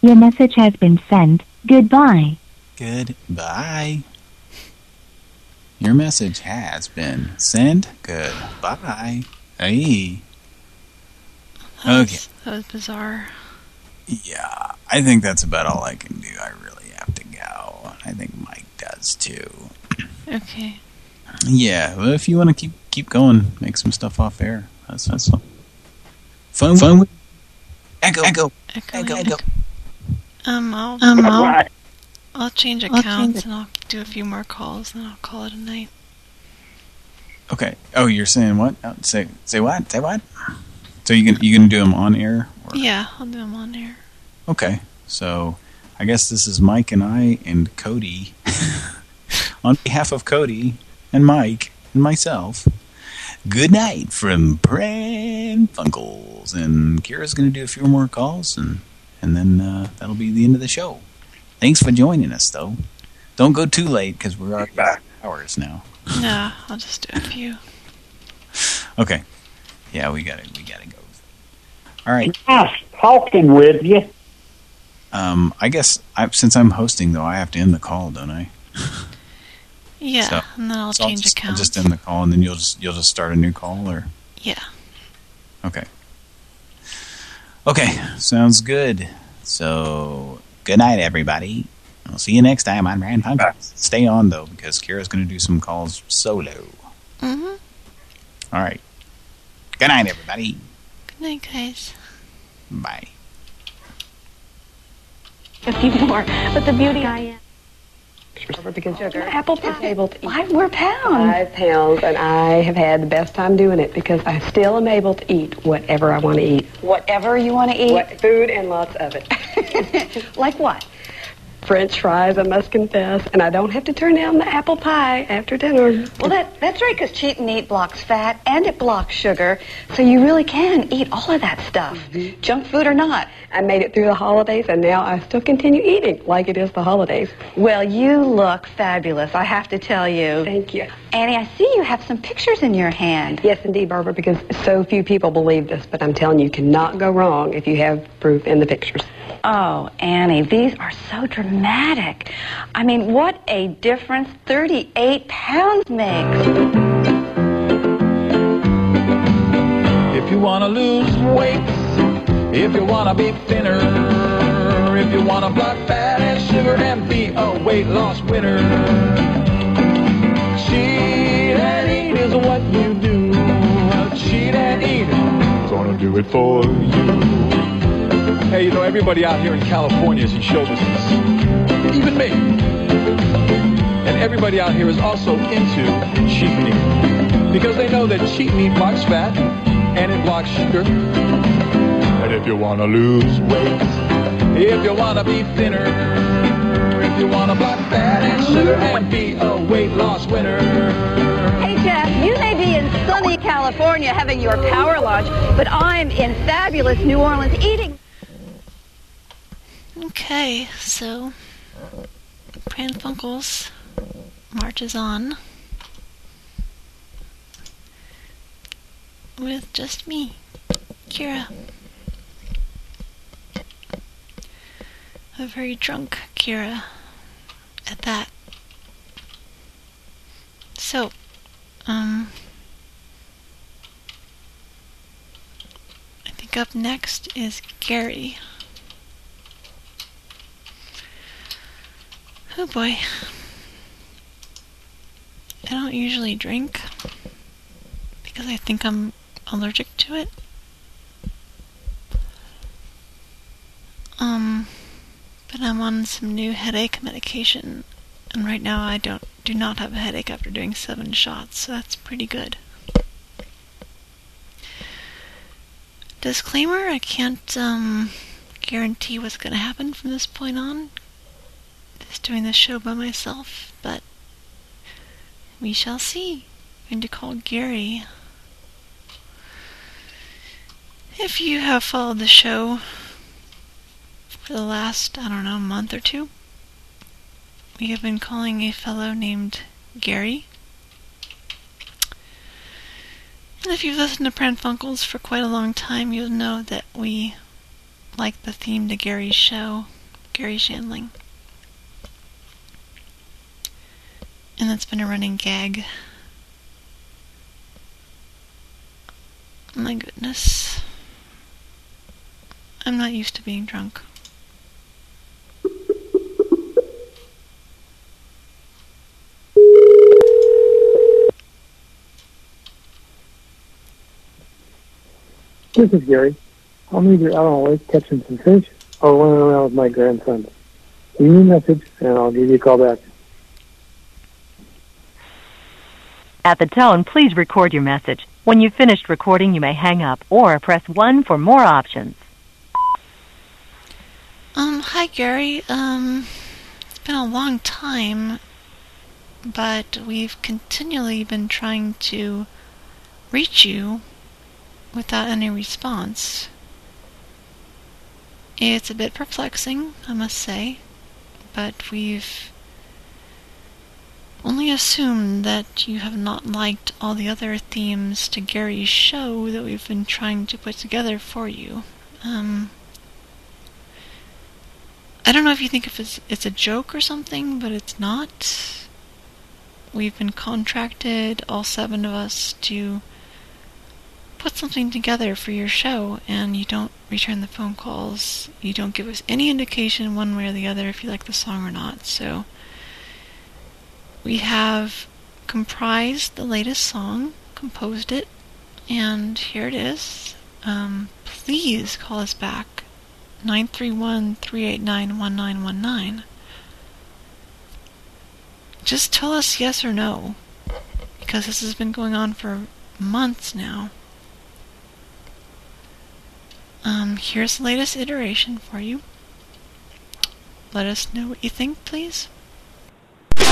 Your message has been sent. Goodbye. Goodbye. Your message has been sent. Goodbye. Hey. Okay. That was bizarre. Yeah, I think that's about all I can do. I really have to go. I think Mike too. Okay. Yeah, well, if you want to keep keep going, make some stuff off air. That's that's fun. Fun, fun. with- Echo, echo, echo, echo. Um, I'll, um, I'll, I'll change I'll accounts change and I'll do a few more calls, and I'll call it a night. Okay. Oh, you're saying what? Oh, say say what? Say what? So you can you gonna do them on air? Yeah, I'll do them on air. Okay. So I guess this is Mike and I and Cody. on behalf of Cody and Mike and myself. Good night from Pran Funkels. And Kira's going to do a few more calls, and and then uh, that'll be the end of the show. Thanks for joining us, though. Don't go too late, because we're already at hours now. Nah, I'll just do a few. Okay. Yeah, we got to we got to go. All right. Nice talking with you. Um, I guess I, since I'm hosting, though, I have to end the call, don't I? Yeah, So- and then I'll So change just, I'll accounts. just end the call, and then you'll just you'll just start a new call, or Yeah. okay. Okay, sounds good. So good night, everybody. I'll see you next time on Rand Fun. Stay on though, because Kira's going to do some calls solo. Mm-hmm. All right. Good night, everybody. Good night, guys. Bye. a few more. But the beauty I am. Because sugar Apple pie. able to eat Five more pounds. five pounds, and I have had the best time doing it because I still am able to eat whatever I want to eat. Whatever you want to eat. What food and lots of it. like what? French fries, I must confess, and I don't have to turn down the apple pie after dinner. Well, that, that's right, because cheat and eat blocks fat and it blocks sugar, so you really can eat all of that stuff, mm-hmm. junk food or not. I made it through the holidays, and now I still continue eating like it is the holidays. Well, you look fabulous, I have to tell you. Thank you. Annie, I see you have some pictures in your hand. Yes, indeed, Barbara, because so few people believe this, but I'm telling you, you cannot go wrong if you have proof in the pictures. Oh, Annie, these are so dramatic. I mean, what a difference 38 pounds makes. If you want to lose weight, if you want to be thinner, if you want to block fat and sugar and be a weight loss winner, cheat and eat is what you do. Cheat and eat, gonna do it for you. Hey, you know, everybody out here in California is in show business. Even me. And everybody out here is also into cheat and eat. Because they know that cheat and eat blocks fat and it blocks sugar. And if you want to lose weight, if you want to be thinner, if you want to block fat and sugar and be a weight loss winner. Hey, Jeff, you may be in sunny California having your power lunch, but I'm in fabulous New Orleans eating. Okay, so Pran Funkels marches on with just me, Kira. A very drunk Kira at that. So, um, I think up next is Gary. Oh boy. I don't usually drink because I think I'm allergic to it. Um, but I'm on some new headache medication, and right now I don't do not have a headache after doing seven shots, so that's pretty good. Disclaimer: I can't um, guarantee what's going to happen from this point on. Doing this show by myself, but we shall see. I'm going to call Gary. If you have followed the show for the last, I don't know, month or two, we have been calling a fellow named Gary. And if you've listened to Pran Funkels for quite a long time, you'll know that we like the theme to Gary's show, Garry Shandling. And that's been a running gag. My goodness. I'm not used to being drunk. This is Gary. I'm either out on a lake catching some fish or running around with my grandson. Leave me a message and I'll give you a call back. At the tone, please record your message. When you've finished recording, you may hang up or press 1 for more options. Um, hi Gary. Um, it's been a long time, but we've continually been trying to reach you without any response. It's a bit perplexing, I must say, but we've only assume that you have not liked all the other themes to Gary's show that we've been trying to put together for you. Um, I don't know if you think if it's, it's a joke or something, but it's not. We've been contracted, all seven of us, to put something together for your show, and you don't return the phone calls. You don't give us any indication one way or the other if you like the song or not. So we have comprised the latest song, composed it, and here it is. Um, please call us back 931 389 1919. Just tell us yes or no, because this has been going on for months now. Um, here's the latest iteration for you. let us know what you think, please?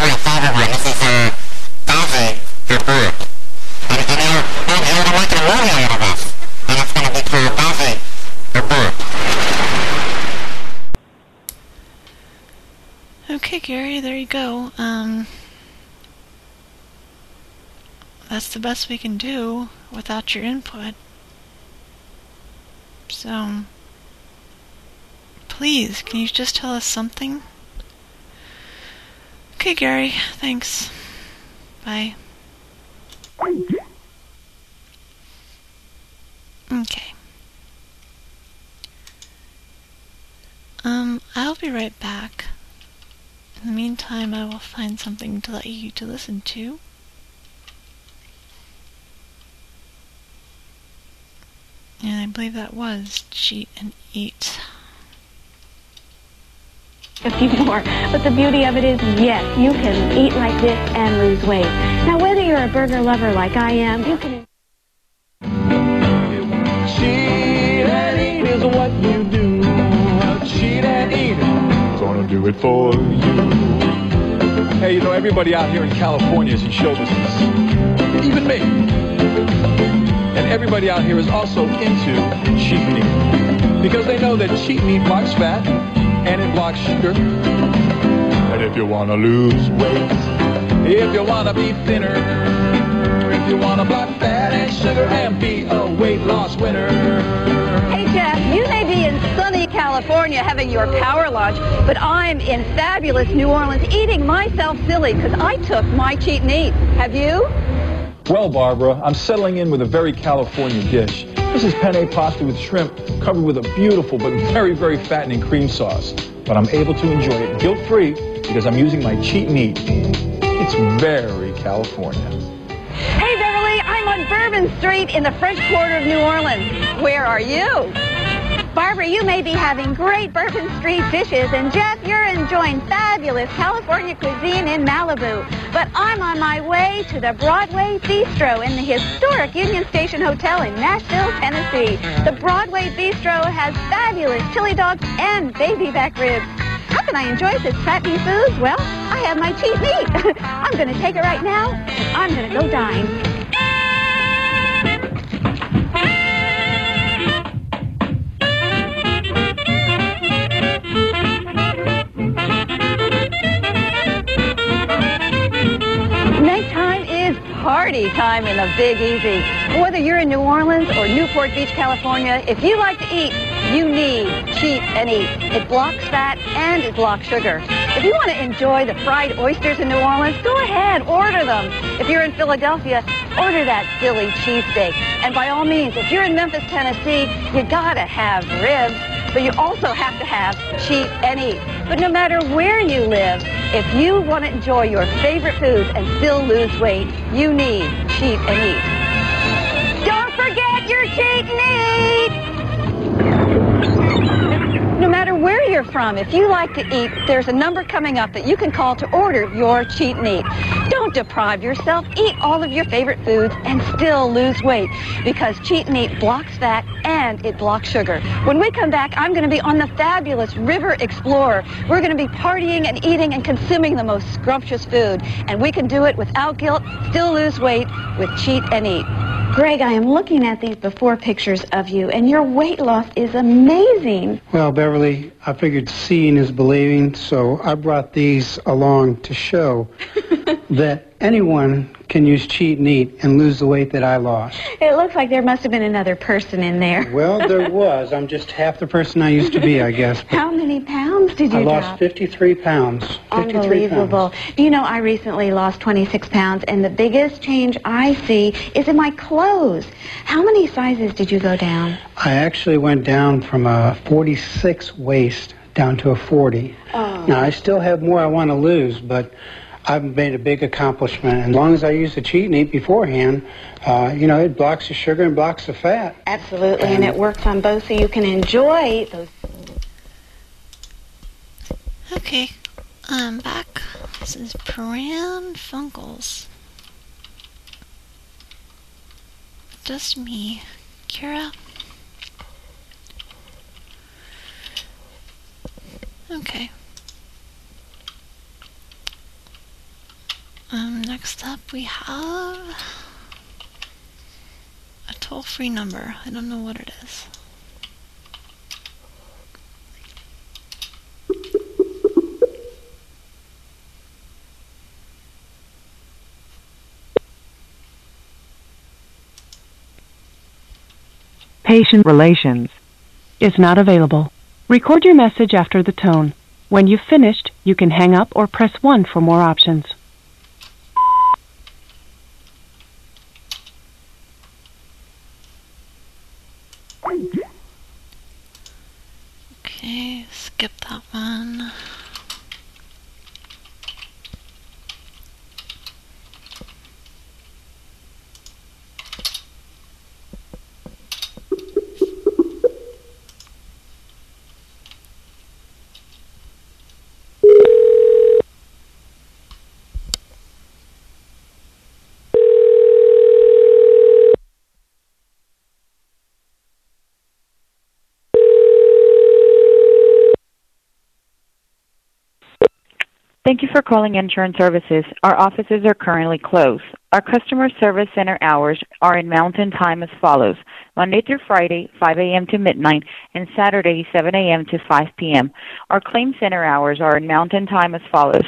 my favorite one. This is, uh, Bowser the Book. And, and they're, they're, they're gonna make a movie out of this. And it's gonna be called Bowser the Book. Okay, Gary, there you go. Um, that's the best we can do without your input. So, please, can you just tell us something? Okay, Gary, thanks. Bye. Okay. Um, I'll be right back. In the meantime, I will find something to let you to listen to. And I believe that was Cheat and Eat. A few more. But the beauty of it is, yes, you can eat like this and lose weight. Now, whether you're a burger lover like I am, you can. Cheat and eat is what you do. Cheat and eat. Gonna do it for you. Hey, you know, everybody out here in California is in show business. Even me. And everybody out here is also into cheat and eat. Because they know that cheat and eat blocks fat and it blocks sugar. And if you want to lose weight, if you want to be thinner, if you want to block fat and sugar and be a weight loss winner. Hey, Jeff, you may be in sunny California having your power lunch, but I'm in fabulous New Orleans eating myself silly because I took my cheat and eat. Have you? Well, Barbara, I'm settling in with a very California dish. This is penne pasta with shrimp covered with a beautiful but very, very fattening cream sauce. But I'm able to enjoy it guilt-free because I'm using my cheat and eat. It's very California. Hey, Beverly, I'm on Bourbon Street in the French Quarter of New Orleans. Where are you? Barbara, you may be having great Bourbon Street dishes, and Jeff, you're enjoying fabulous California cuisine in Malibu. But I'm on my way to the Broadway Bistro in the historic Union Station Hotel in Nashville, Tennessee. The Broadway Bistro has fabulous chili dogs and baby back ribs. How can I enjoy such fattening food? Well, I have my cheat and eat. I'm going to take it right now, and I'm going to go dine. Party time in the Big Easy. Whether you're in New Orleans or Newport Beach, California, if you like to eat, you need Cheat and Eat. It blocks fat and it blocks sugar. If you want to enjoy the fried oysters in New Orleans, go ahead, order them. If you're in Philadelphia, order that Philly cheesesteak. And by all means, if you're in Memphis, Tennessee, you gotta have ribs, but you also have to have Cheat and Eat. But no matter where you live, if you want to enjoy your favorite foods and still lose weight, you need Cheat and Eat. Don't forget your Cheat and Eat! No matter where you're from, if you like to eat, there's a number coming up that you can call to order your cheat and eat. Don't deprive yourself. Eat all of your favorite foods and still lose weight because cheat and eat blocks fat and it blocks sugar. When we come back, I'm going to be on the fabulous River Explorer. We're going to be partying and eating and consuming the most scrumptious food. And we can do it without guilt, still lose weight with cheat and eat. Greg, I am looking at these before pictures of you, and your weight loss is amazing. Well, Beverly, I figured seeing is believing, so I brought these along to show. that anyone can use cheat and eat and lose the weight that I lost. It looks like there must have been another person in there. Well, there was. I'm just half the person I used to be, I guess. How many pounds did you I drop? lost 53 pounds. 53 Unbelievable. Do you know, I recently lost 26 pounds, and the biggest change I see is in my clothes. How many sizes did you go down? I actually went down from a 46 waist down to a 40. Oh. Now, I still have more I want to lose, but I've made a big accomplishment. And as long as I use the cheat and eat beforehand, uh, you know, it blocks the sugar and blocks the fat. Absolutely, and it works on both so you can enjoy those. Okay, I'm back. This is Pran Funkels. Just me, Kira. Okay. Um, next up we have a toll-free number. I don't know what it is. Patient relations is not available. Record your message after the tone. When you've finished, you can hang up or press 1 for more options. Okay, skip that one. Thank you for calling Insurance Services. Our offices are currently closed. Our customer service center hours are in Mountain Time as follows. Monday through Friday, 5 a.m. to midnight, and Saturday, 7 a.m. to 5 p.m. Our claim center hours are in Mountain Time as follows.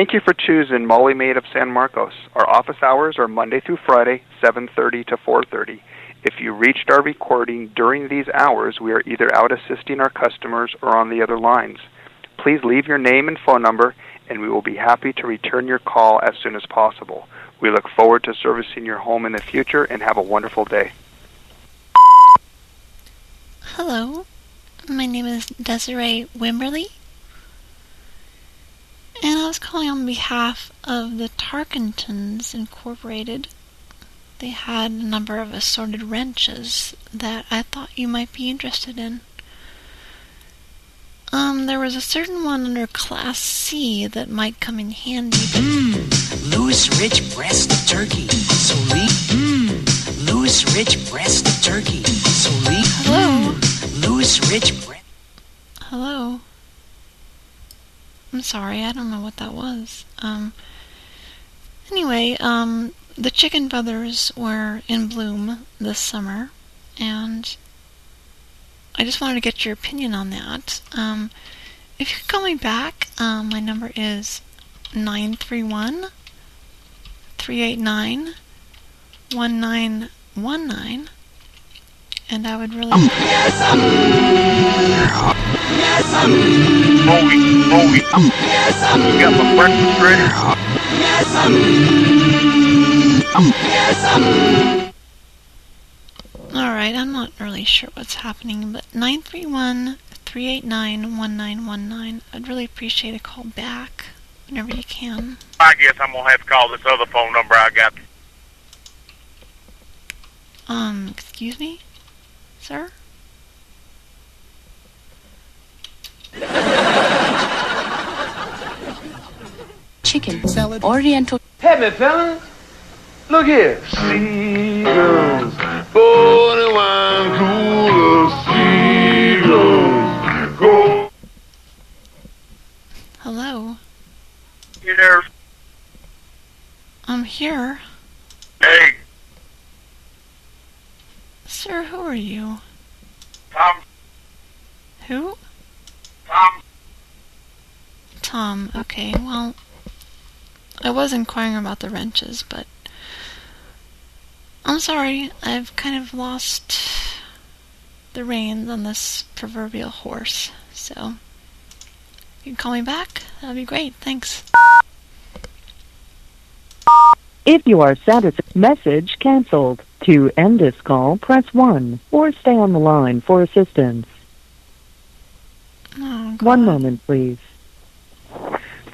Thank you for choosing Molly Maid of San Marcos. Our office hours are Monday through Friday, 7:30 to 4:30. If you reached our recording during these hours, we are either out assisting our customers or on the other lines. Please leave your name and phone number, and we will be happy to return your call as soon as possible. We look forward to servicing your home in the future and have a wonderful day. Hello, my name is Desiree Wimberly, and I was calling on behalf of the Tarkingtons Incorporated. They had a number of assorted wrenches that I thought you might be interested in. Um, there was a certain one under Class C that might come in handy. Mmm, Louis Rich breast turkey. So lean. Mmm, Louis Rich breast turkey. So lean. Hello? Mm, Louis Rich breast. Hello. I'm sorry, I don't know what that was. Um. Anyway, um, the chicken feathers were in bloom this summer, and I just wanted to get your opinion on that. Um, if you could call me back, um, my number is 931 389 1919, and I would really. Yes. Yes, um. Bowie, Bowie. Yes. You got my breakfast ready? Yes, um. Yes, um. Alright, I'm not really sure what's happening, but 931 389 1919. I'd really appreciate a call back whenever you can. I guess I'm gonna have to call this other phone number I got. Um, excuse me? Sir? Chicken salad, Oriental. Hey, me fellas, look here. Seagulls. Seagulls, go. Hello. You? I'm here. Hey. Sir, who are you? Tom. Who? Tom. Tom. Okay, well, I was inquiring about the wrenches, but I'm sorry. I've kind of lost the reins on this proverbial horse. So, if you can call me back, that'd be great. Thanks. If you are satisfied, message canceled. To end this call, press 1 or stay on the line for assistance. Oh, One moment, please.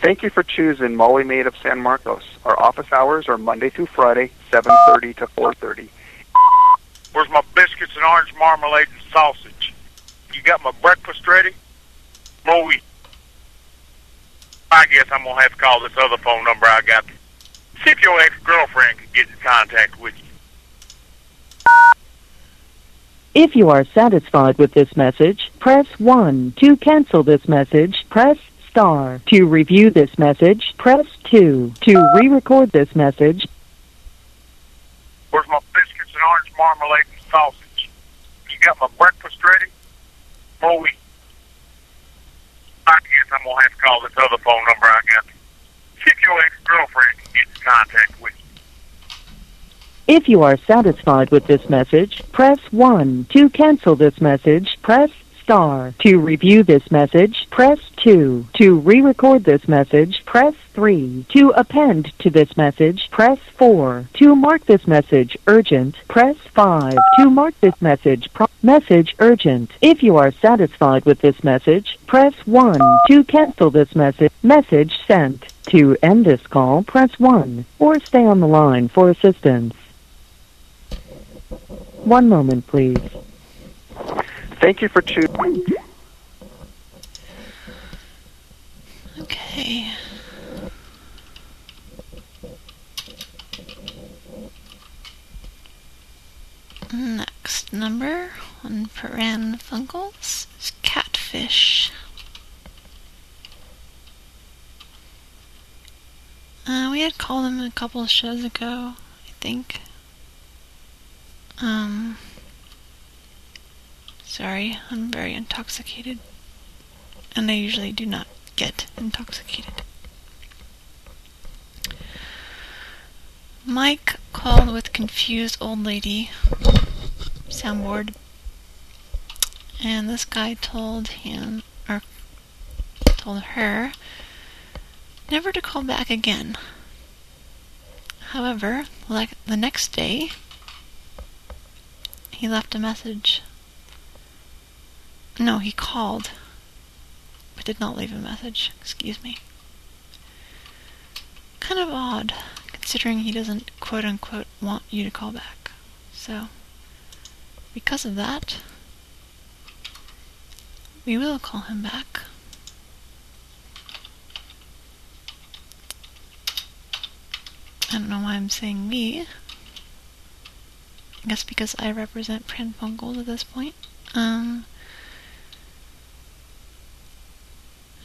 Thank you for choosing Molly Maid of San Marcos. Our office hours are Monday through Friday, 7:30 to 4:30. Where's my biscuits and orange marmalade and sausage? You got my breakfast ready? Moe. I guess I'm gonna have to call this other phone number I got. See if your ex-girlfriend can get in contact with you. If you are satisfied with this message, press 1. To cancel this message, press star. To review this message, press 2. To re-record this message, Where's my biscuits and orange marmalade and sausage? You got my breakfast ready? Moe. I guess I'm gonna have to call this other phone number I got. See if your ex-girlfriend can get in contact with. If you are satisfied with this message, press 1. To cancel this message, press star. To review this message, press 2. To re-record this message, press 3. To append to this message, press 4. To mark this message urgent, press 5. To mark this message message urgent. If you are satisfied with this message, press 1. To cancel this message, message sent. To end this call, press 1 or stay on the line for assistance. One moment, please. Thank you for choosing. Okay. Next number on Pran Funkels is Catfish. Uh, we had called him a couple of shows ago, I think. Um, sorry, I'm very intoxicated. And I usually do not get intoxicated. Mike called with confused old lady soundboard. And this guy told him, or told her, never to call back again. However, like the next day, he left a message. No, he called, but did not leave a message. Excuse me. Kind of odd, considering he doesn't quote unquote want you to call back. So, because of that, we will call him back. I don't know why I'm saying we. I guess because I represent Pran Funkels at this point. Um.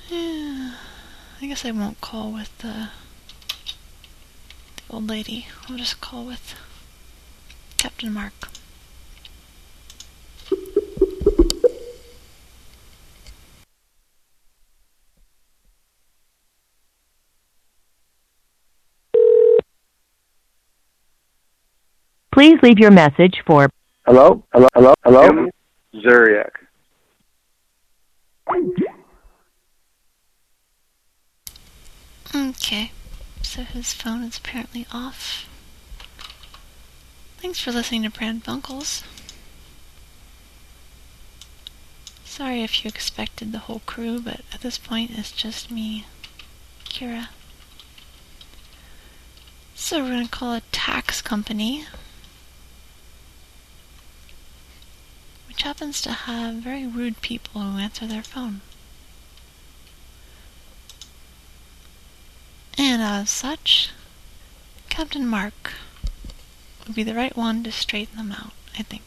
Yeah, I guess I won't call with the, the old lady. I'll just call with Captain Mark. Please leave your message for Hello? Hello? Hello? Hello? Zuriak. Okay, so his phone is apparently off. Thanks for listening to Pran Funkels. Sorry if you expected the whole crew, but at this point it's just me, Kira. So we're gonna call a tax company, which happens to have very rude people who answer their phone. And as such, Captain Mark would be the right one to straighten them out, I think.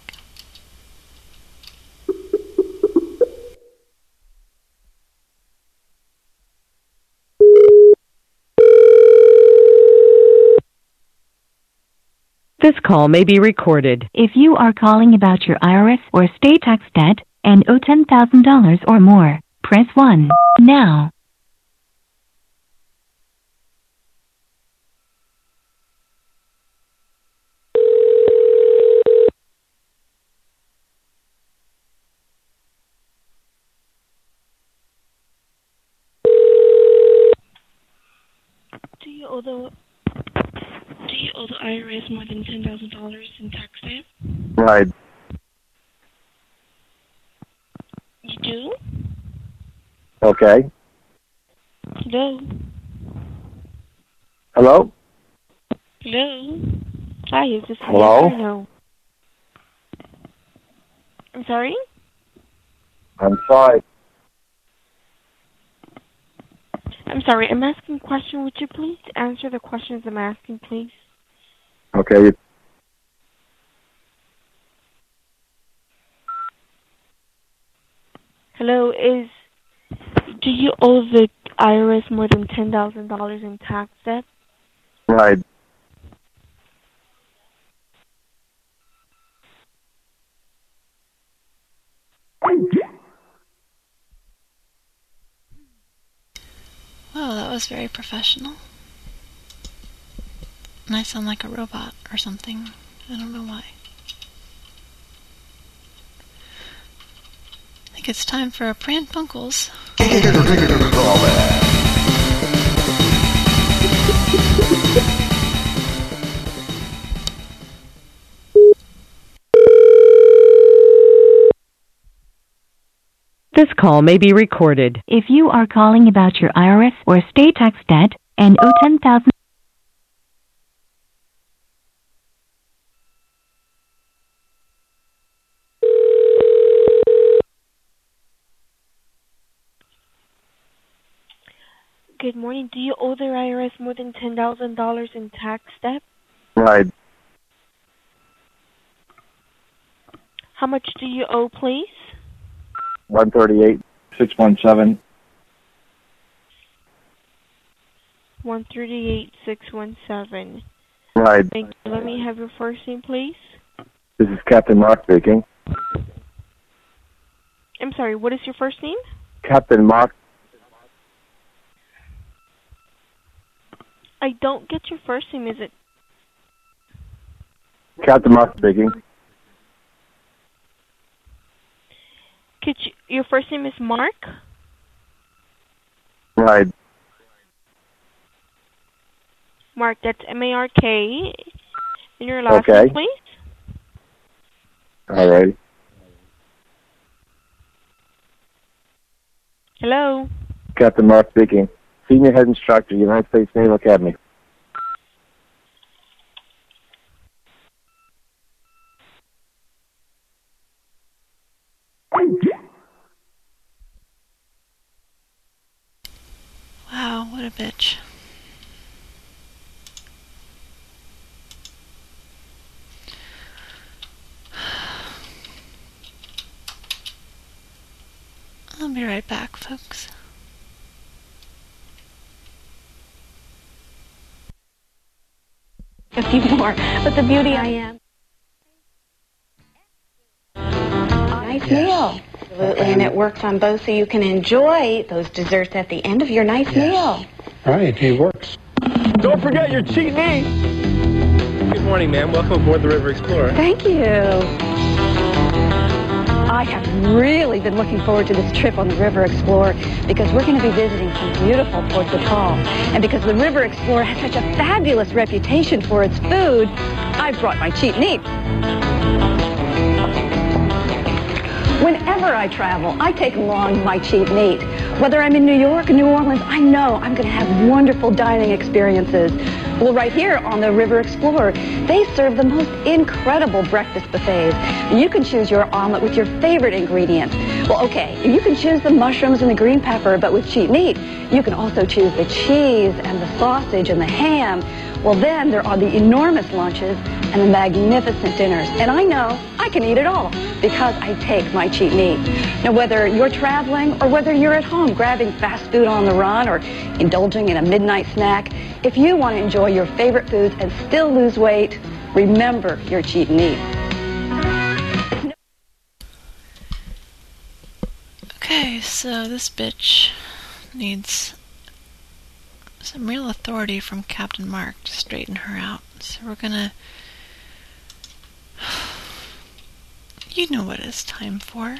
This call may be recorded. If you are calling about your IRS or state tax debt and owe $10,000 or more, press 1 now. Do you owe the Do you owe the IRS more than ten thousand dollars in tax debt? Right. You do? Okay. Hello. Hello? Hello. Hi, is this Hello? No? I'm sorry. I'm sorry. I'm sorry. I'm asking a question. Would you please answer the questions I'm asking, please? Okay. Hello. Is do you owe the IRS more than ten thousand dollars in tax debt? Right. Wow, that was very professional. And I sound like a robot or something. I don't know why. I think it's time for a Pran Funkels. This call may be recorded. If you are calling about your IRS or state tax debt and owe $10,000 Good morning. Do you owe the IRS more than ten thousand dollars in tax debt? Right. How much do you owe, please? One thirty-eight, six one seven. One thirty-eight six one seven. Right. Thank you. Let me have your first name, please. This is Captain Mark speaking. I'm sorry. What is your first name? Captain Mark. I don't get your first name. Is it? Captain Mark speaking. Could you, your first name is Mark? Right. Mark. That's M A R K. And your last Okay. name, please. All right. Hello. Captain Mark speaking. Senior Head Instructor, United States Naval Academy. Wow, what a bitch. I'll be right back, folks. A few more, but the beauty I am. Nice meal. Absolutely, and it works on both so you can enjoy those desserts at the end of your nice meal. Right, it works. Don't forget your cheat and eat. Good morning, ma'am. Welcome aboard the River Explorer. Thank you. I have really been looking forward to this trip on the River Explorer because we're going to be visiting some beautiful ports of call. And because the River Explorer has such a fabulous reputation for its food, I've brought my cheat and eat. Whenever I travel, I take along my cheat and eat. Whether I'm in New York or New Orleans, I know I'm going to have wonderful dining experiences Well, right here on the River Explorer, they serve the most incredible breakfast buffets. You can choose your omelet with your favorite ingredients. Well, okay, you can choose the mushrooms and the green pepper, but with cheat and eat, you can also choose the cheese and the sausage and the ham. Well, then there are the enormous lunches and the magnificent dinners. And I know I can eat it all because I take my cheat and eat. Now, whether you're traveling or whether you're at home grabbing fast food on the run or indulging in a midnight snack, if you want to enjoy your favorite foods and still lose weight, remember your cheat and eat. Okay, so this bitch needs some real authority from Captain Mark to straighten her out. So we're gonna. You know what it's time for.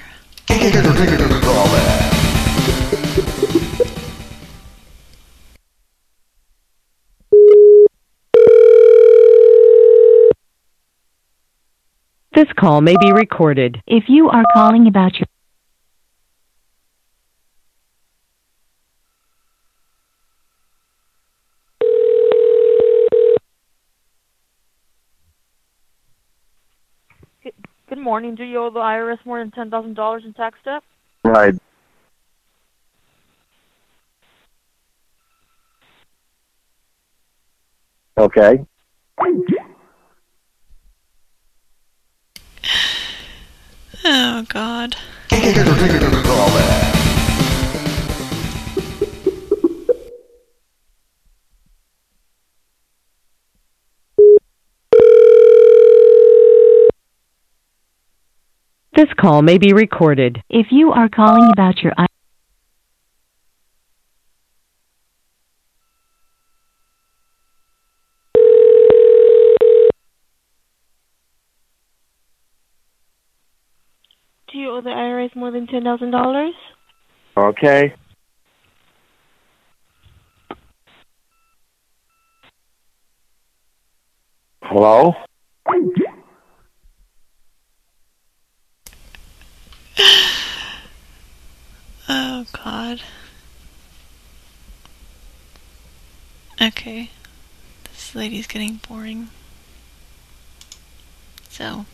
This call may be recorded. If you are calling about your Good morning. Do you owe the IRS more than ten thousand dollars in tax debt? Right. Okay. Oh, God. Call may be recorded. if you are calling about your I- Do you owe the IRS more than ten thousand dollars? Okay. Hello? Oh, God. Okay. This lady's getting boring. So,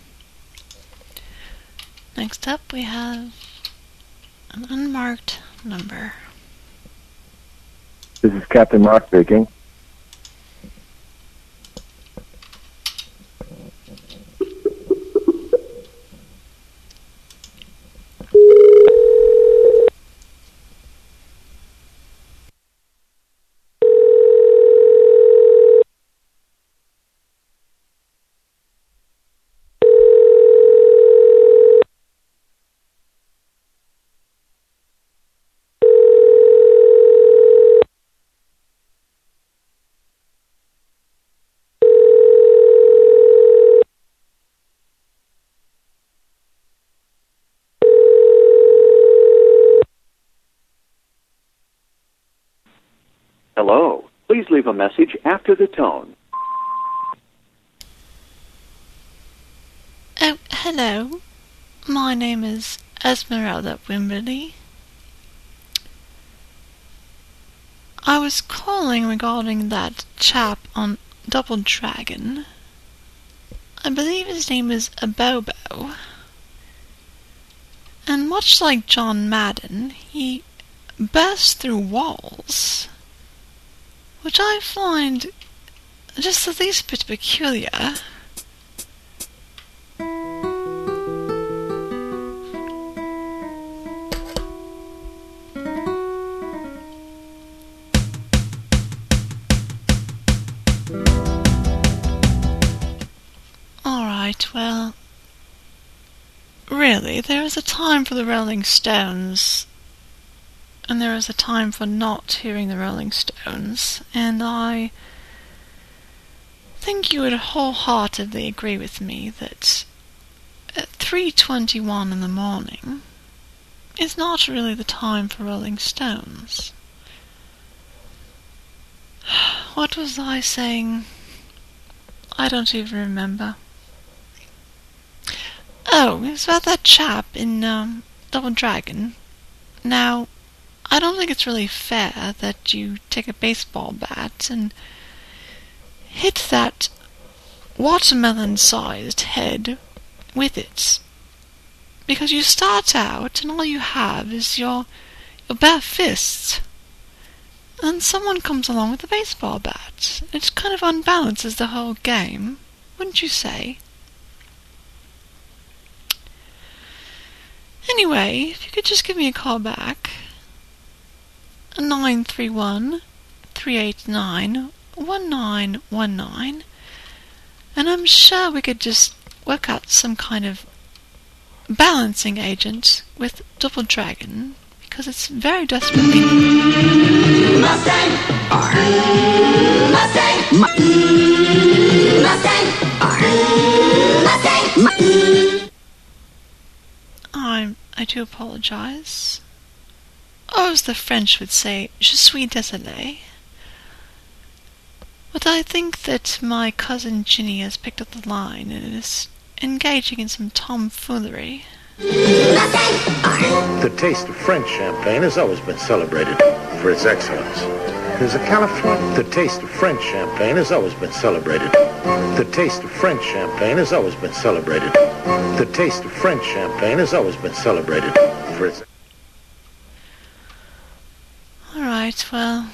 next up we have an unmarked number. This is Captain Mark speaking. Hello. Please leave a message after the tone. Oh, hello. My name is Esmeralda Wimberley. I was calling regarding that chap on Double Dragon. I believe his name is Abobo. And much like John Madden, he bursts through walls. Which I find just the least bit peculiar. Alright, well. Really, there is a time for the Rolling Stones, and there is a time for not hearing the Rolling Stones, and I think you would wholeheartedly agree with me that at 3.21 in the morning is not really the time for Rolling Stones. What was I saying? I don't even remember. Oh, it was about that chap in um, Double Dragon. Now, I don't think it's really fair that you take a baseball bat and hit that watermelon sized head with it. Because you start out and all you have is your, your bare fists. And someone comes along with a baseball bat. It kind of unbalances the whole game, wouldn't you say? Anyway, if you could just give me a call back. 931 389 1919. And I'm sure we could just work out some kind of balancing agent with Double Dragon because it's very desperately. Mustang R. Mustang Mustang R. Mustang I I do apologize. Or as the French would say, je suis désolé. But I think that my cousin Ginny has picked up the line and is engaging in some tomfoolery. The taste of French champagne has always been celebrated for its excellence. There's a California. The taste of French champagne has always been celebrated. The taste of French champagne has always been celebrated. The taste of French champagne has always been celebrated for its. All right, well,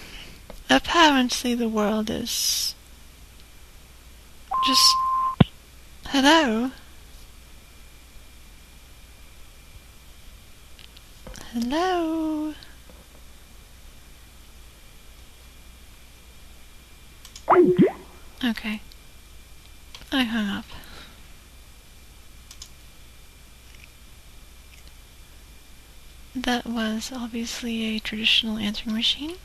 apparently the world is just hello. Hello. Okay. I hung up. That was obviously a traditional answering machine.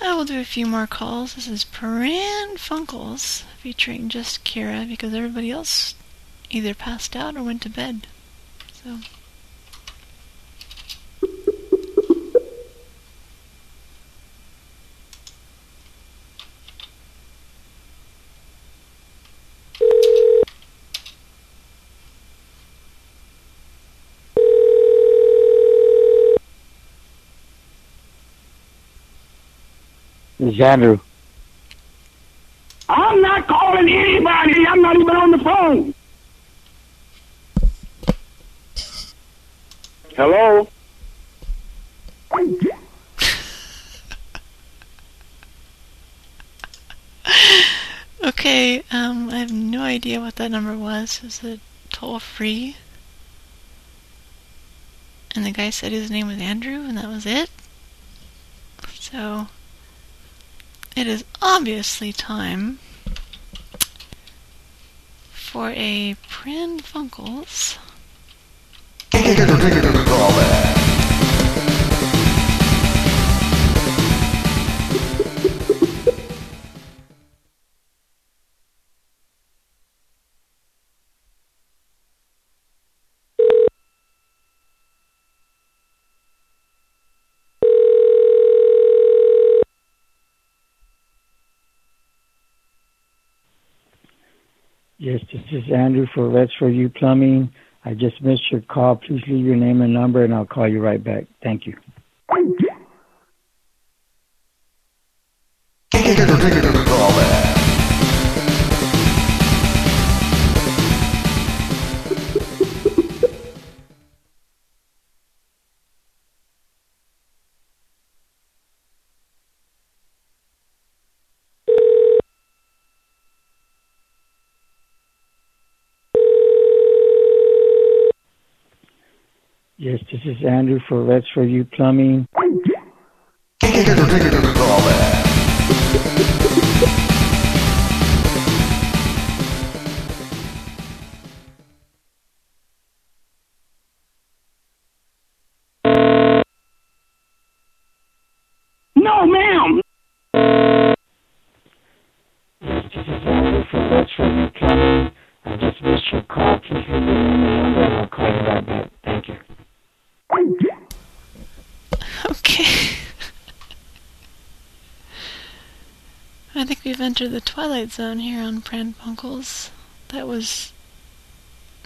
I will do a few more calls. This is Pran Funkels featuring just Kira because everybody else either passed out or went to bed. So. This is Andrew. I'm not calling anybody. I'm not even on the phone. Hello? Okay, um, I have no idea what that number was. Is it toll free? And the guy said his name was Andrew, and that was it? So, it is obviously time for a Pran Funkels. Is Andrew for Let's For You Plumbing. I just missed your call. Please leave your name and number, and I'll call you right back. Thank you. Is Andrew for Let's For You Plumbing. Think the twilight zone here on Pran Funkels. That was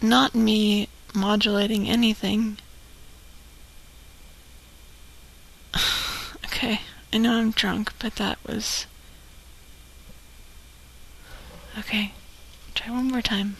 not me modulating anything. Okay, I know I'm drunk, but that was. Okay. Try one more time.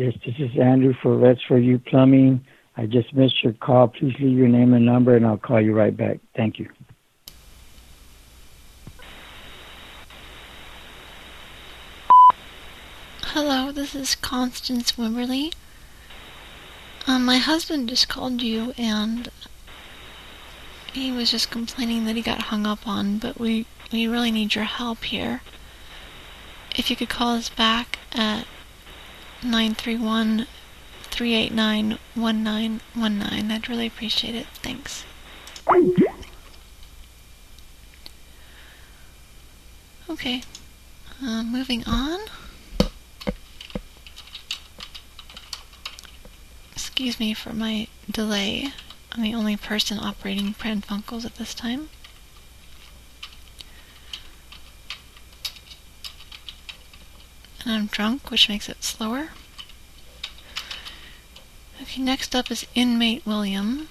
Yes, this is Andrew for Reds for You Plumbing. I just missed your call. Please leave your name and number, and I'll call you right back. Thank you. Hello, this is Constance Wimberly. Um, my husband just called you and he was just complaining that he got hung up on, but we, we really need your help here. If you could call us back at 931 389 1919, I'd really appreciate it. Thanks. Okay, uh, moving on. Excuse me for my delay. I'm the only person operating Pran Funkels at this time. And I'm drunk, which makes it slower. Okay, next up is inmate William,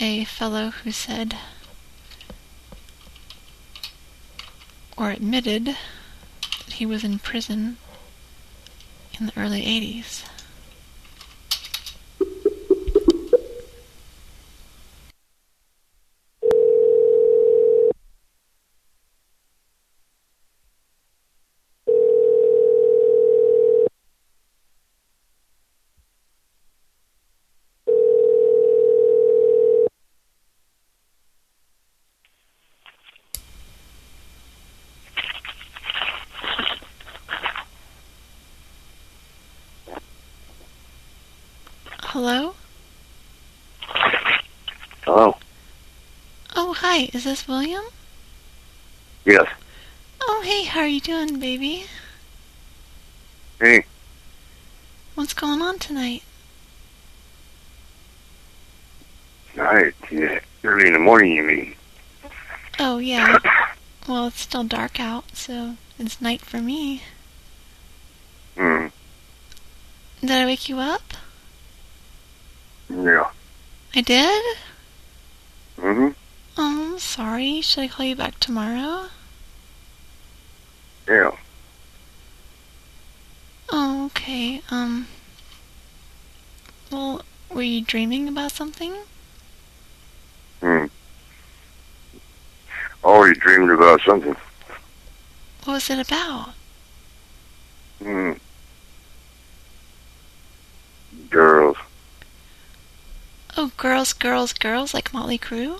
a fellow who said or admitted that he was in prison in the early 80s. Hello? Hello. Oh, hi. Is this William? Yes. Oh, hey. How are you doing, baby? Hey. What's going on tonight? Night. Yeah. Early in the morning, you mean? Oh, yeah. Well, it's still dark out, so it's night for me. Hmm. Did I wake you up? Yeah. I did? Sorry. Should I call you back tomorrow? Yeah. Oh, okay. Um. Well, were you dreaming about something? Hmm. Always dreamed about something. What was it about? Hmm. Girls. Oh, girls, girls, girls, like Motley Crue?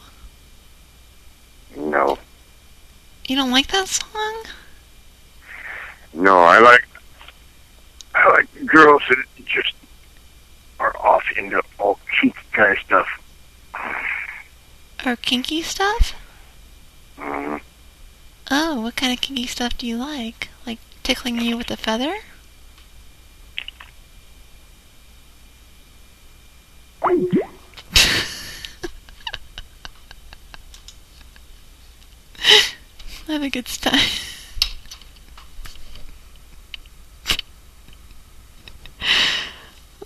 No. You don't like that song? No, I like I like girls that just are off into all cheap kind of stuff. Or kinky stuff? Mm. Oh, what kind of kinky stuff do you like? Like tickling you with a feather? I think it's time.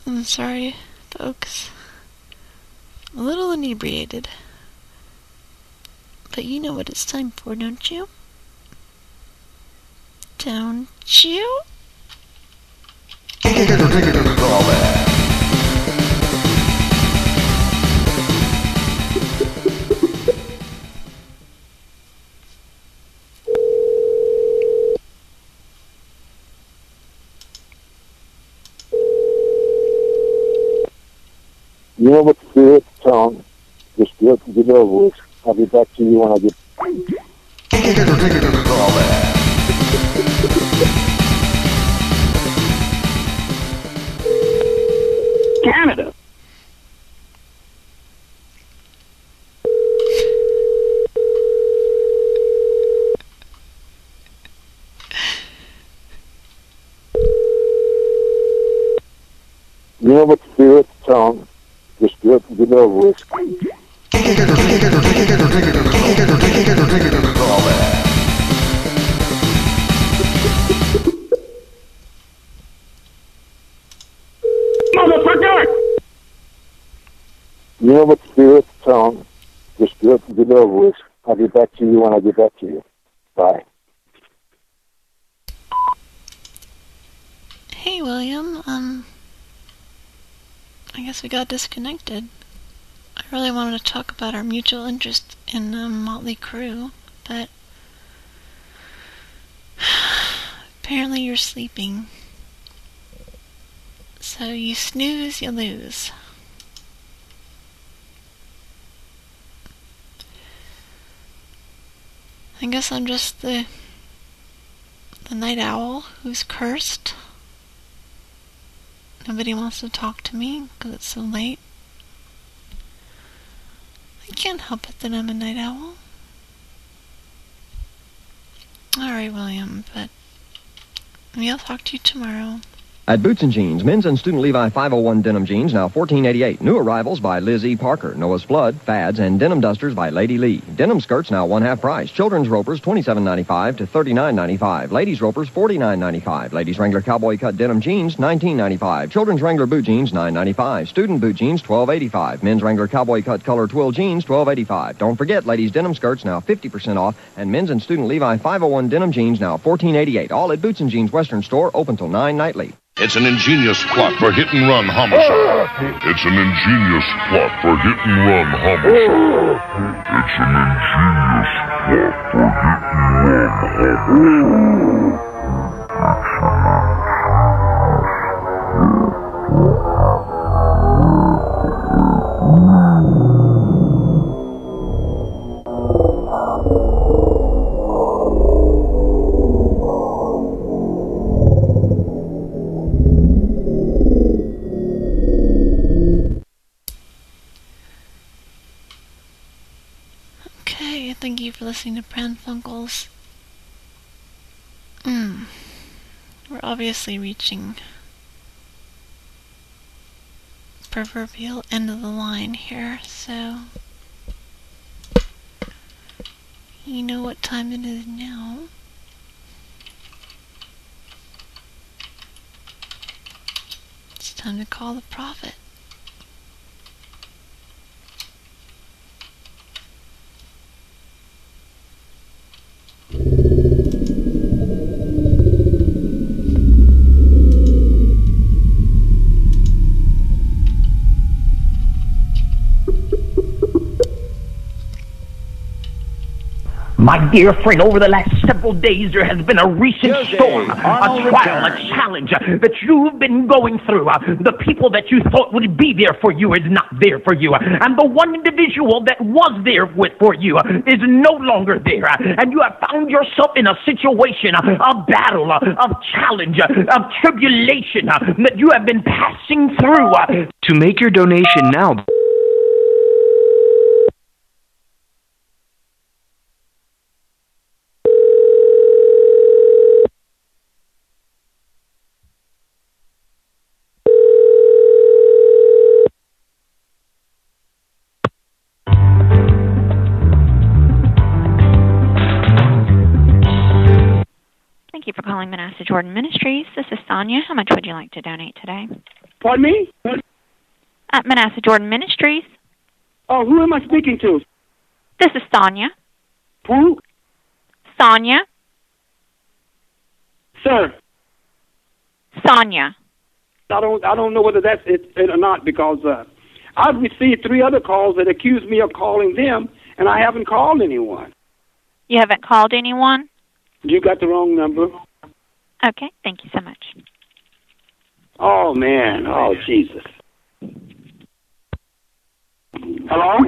I'm sorry, folks. A little inebriated. But you know what it's time for, don't you? Don't? You With. I'll be back to you when I get. Canada. You know what to do at the tone. Just do it and get over with. When I get back to you. Bye. Hey, William. Um, I guess we got disconnected. I really wanted to talk about our mutual interest in um, Motley Crue, but apparently you're sleeping. So you snooze, you lose. I guess I'm just the the night owl who's cursed. Nobody wants to talk to me because it's so late. I can't help it that I'm a night owl. Alright, William, but maybe I'll talk to you tomorrow. At Boots and Jeans, men's and student Levi 501 denim jeans now 1488. New arrivals by Liz E. Parker, Noah's Flood, Fads, and denim dusters by Lady Lee. Denim skirts now one half price. Children's ropers 27.95 to 39.95. Ladies ropers 49.95. Ladies Wrangler cowboy cut denim jeans 19.95. Children's Wrangler boot jeans 9.95. Student boot jeans 12.85. Men's Wrangler cowboy cut color twill jeans 12.85. Don't forget, ladies denim skirts now 50% off, and men's and student Levi 501 denim jeans now 14.88. All at Boots and Jeans Western Store, open till 9 nightly. It's an ingenious plot for hit and run homicide. It's an ingenious plot for hit and run homicide. It's an ingenious plot for hit and run Okay, thank you for listening to Pran Funkels. Hmm. We're obviously reaching proverbial end of the line here, so you know what time it is now. It's time to call the prophet. Thank you. My dear friend, over the last several days there has been a recent storm, a Arnold trial, a challenge that you've been going through. Uh, The people that you thought would be there for you is not there for you. Uh, And the one individual that was there with for you uh, is no longer there. And you have found yourself in a situation of battle, of challenge, of tribulation that you have been passing through. To make your donation now, Thank you for calling Manasseh Jordan Ministries. This is Sonia. How much would you like to donate today? Pardon me? At Manasseh Jordan Ministries. Oh, who am I speaking to? This is Sonia. Who? Sonia. Sir, Sonia. I don't I don't know whether that's it, it or not because uh, I've received three other calls that accuse me of calling them, and I haven't called anyone. You haven't called anyone? You got the wrong number. Okay, thank you so much. Oh man, oh Jesus. Hello?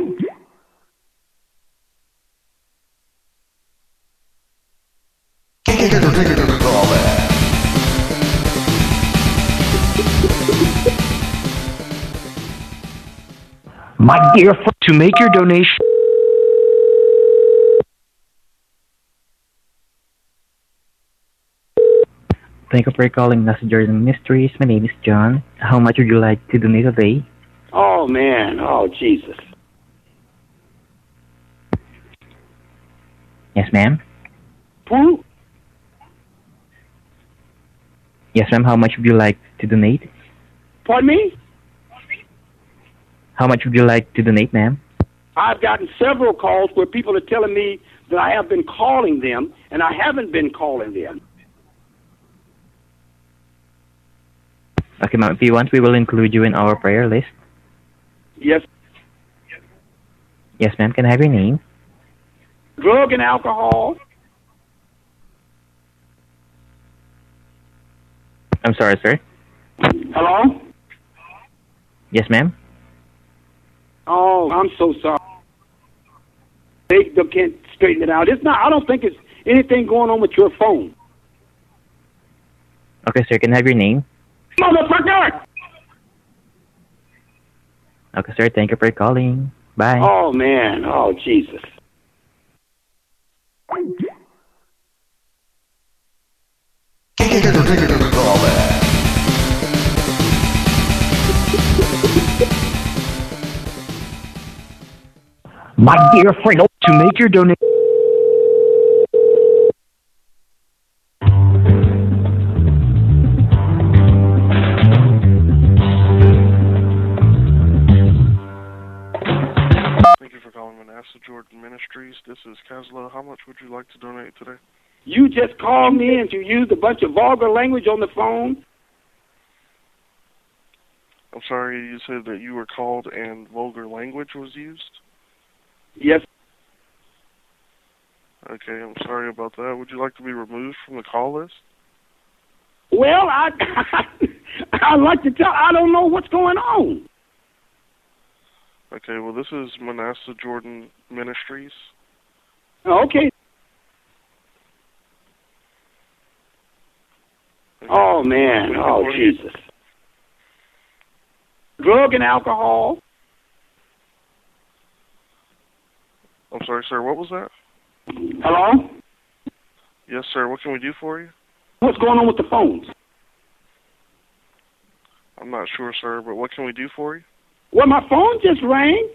My dear. To make your donation. Thank you for calling Nasa Jordan Mysteries. My name is John. How much would you like to donate today? Oh man, oh Jesus. Yes, ma'am. Who? Yes, ma'am. How much would you like to donate? Pardon me? How much would you like to donate, ma'am? I've gotten several calls where people are telling me that I have been calling them, and I haven't been calling them. Okay, ma'am. If you want, we will include you in our prayer list. Yes, Yes, ma'am. Can I have your name? drug and alcohol. I'm sorry, sir. Hello? Yes, ma'am. Oh, I'm so sorry. They, they can't straighten it out. It's not. I don't think it's anything going on with your phone. Okay, sir. Can I have your name? Motherfucker! Okay, sir. Thank you for calling. Bye. Oh man. Oh Jesus. My dear friend, to make your donation. Jordan Ministries. This is Kesla. How much would you like to donate today? You just called me and you used a bunch of vulgar language on the phone. I'm sorry, you said that you were called and vulgar language was used? Yes. Okay, I'm sorry about that. Would you like to be removed from the call list? Well, I I'd like to tell. I don't know what's going on. Okay, well, this is Manasseh Jordan Ministries. Oh, okay. Oh man. Oh Jesus. Drug and alcohol. I'm sorry, sir, what was that? Hello. Yes, sir, what can we do for you? What's going on with the phones? I'm not sure, sir, but what can we do for you? Well, my phone just rang.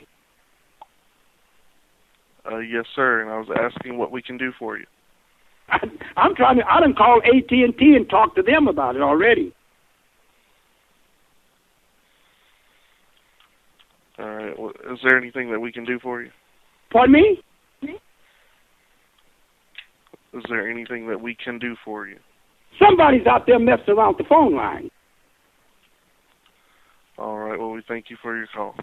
Uh, yes, sir, and I was asking what we can do for you. I'm trying to. I done called AT and T and talked to them about it already. All right, well, is there anything that we can do for you? Pardon me? Is there anything that we can do for you? Somebody's out there messing around with the phone line. All right, well, we thank you for your call.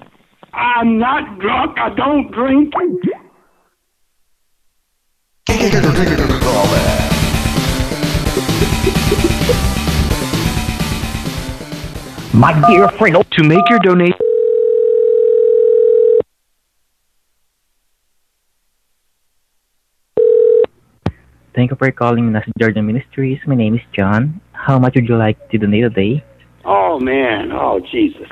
I'm not drunk. I don't drink. My dear friend, oh, to make your donation. Thank you for calling Manasseh Jordan Ministries. My name is John. How much would you like to donate today? Oh man. Oh Jesus.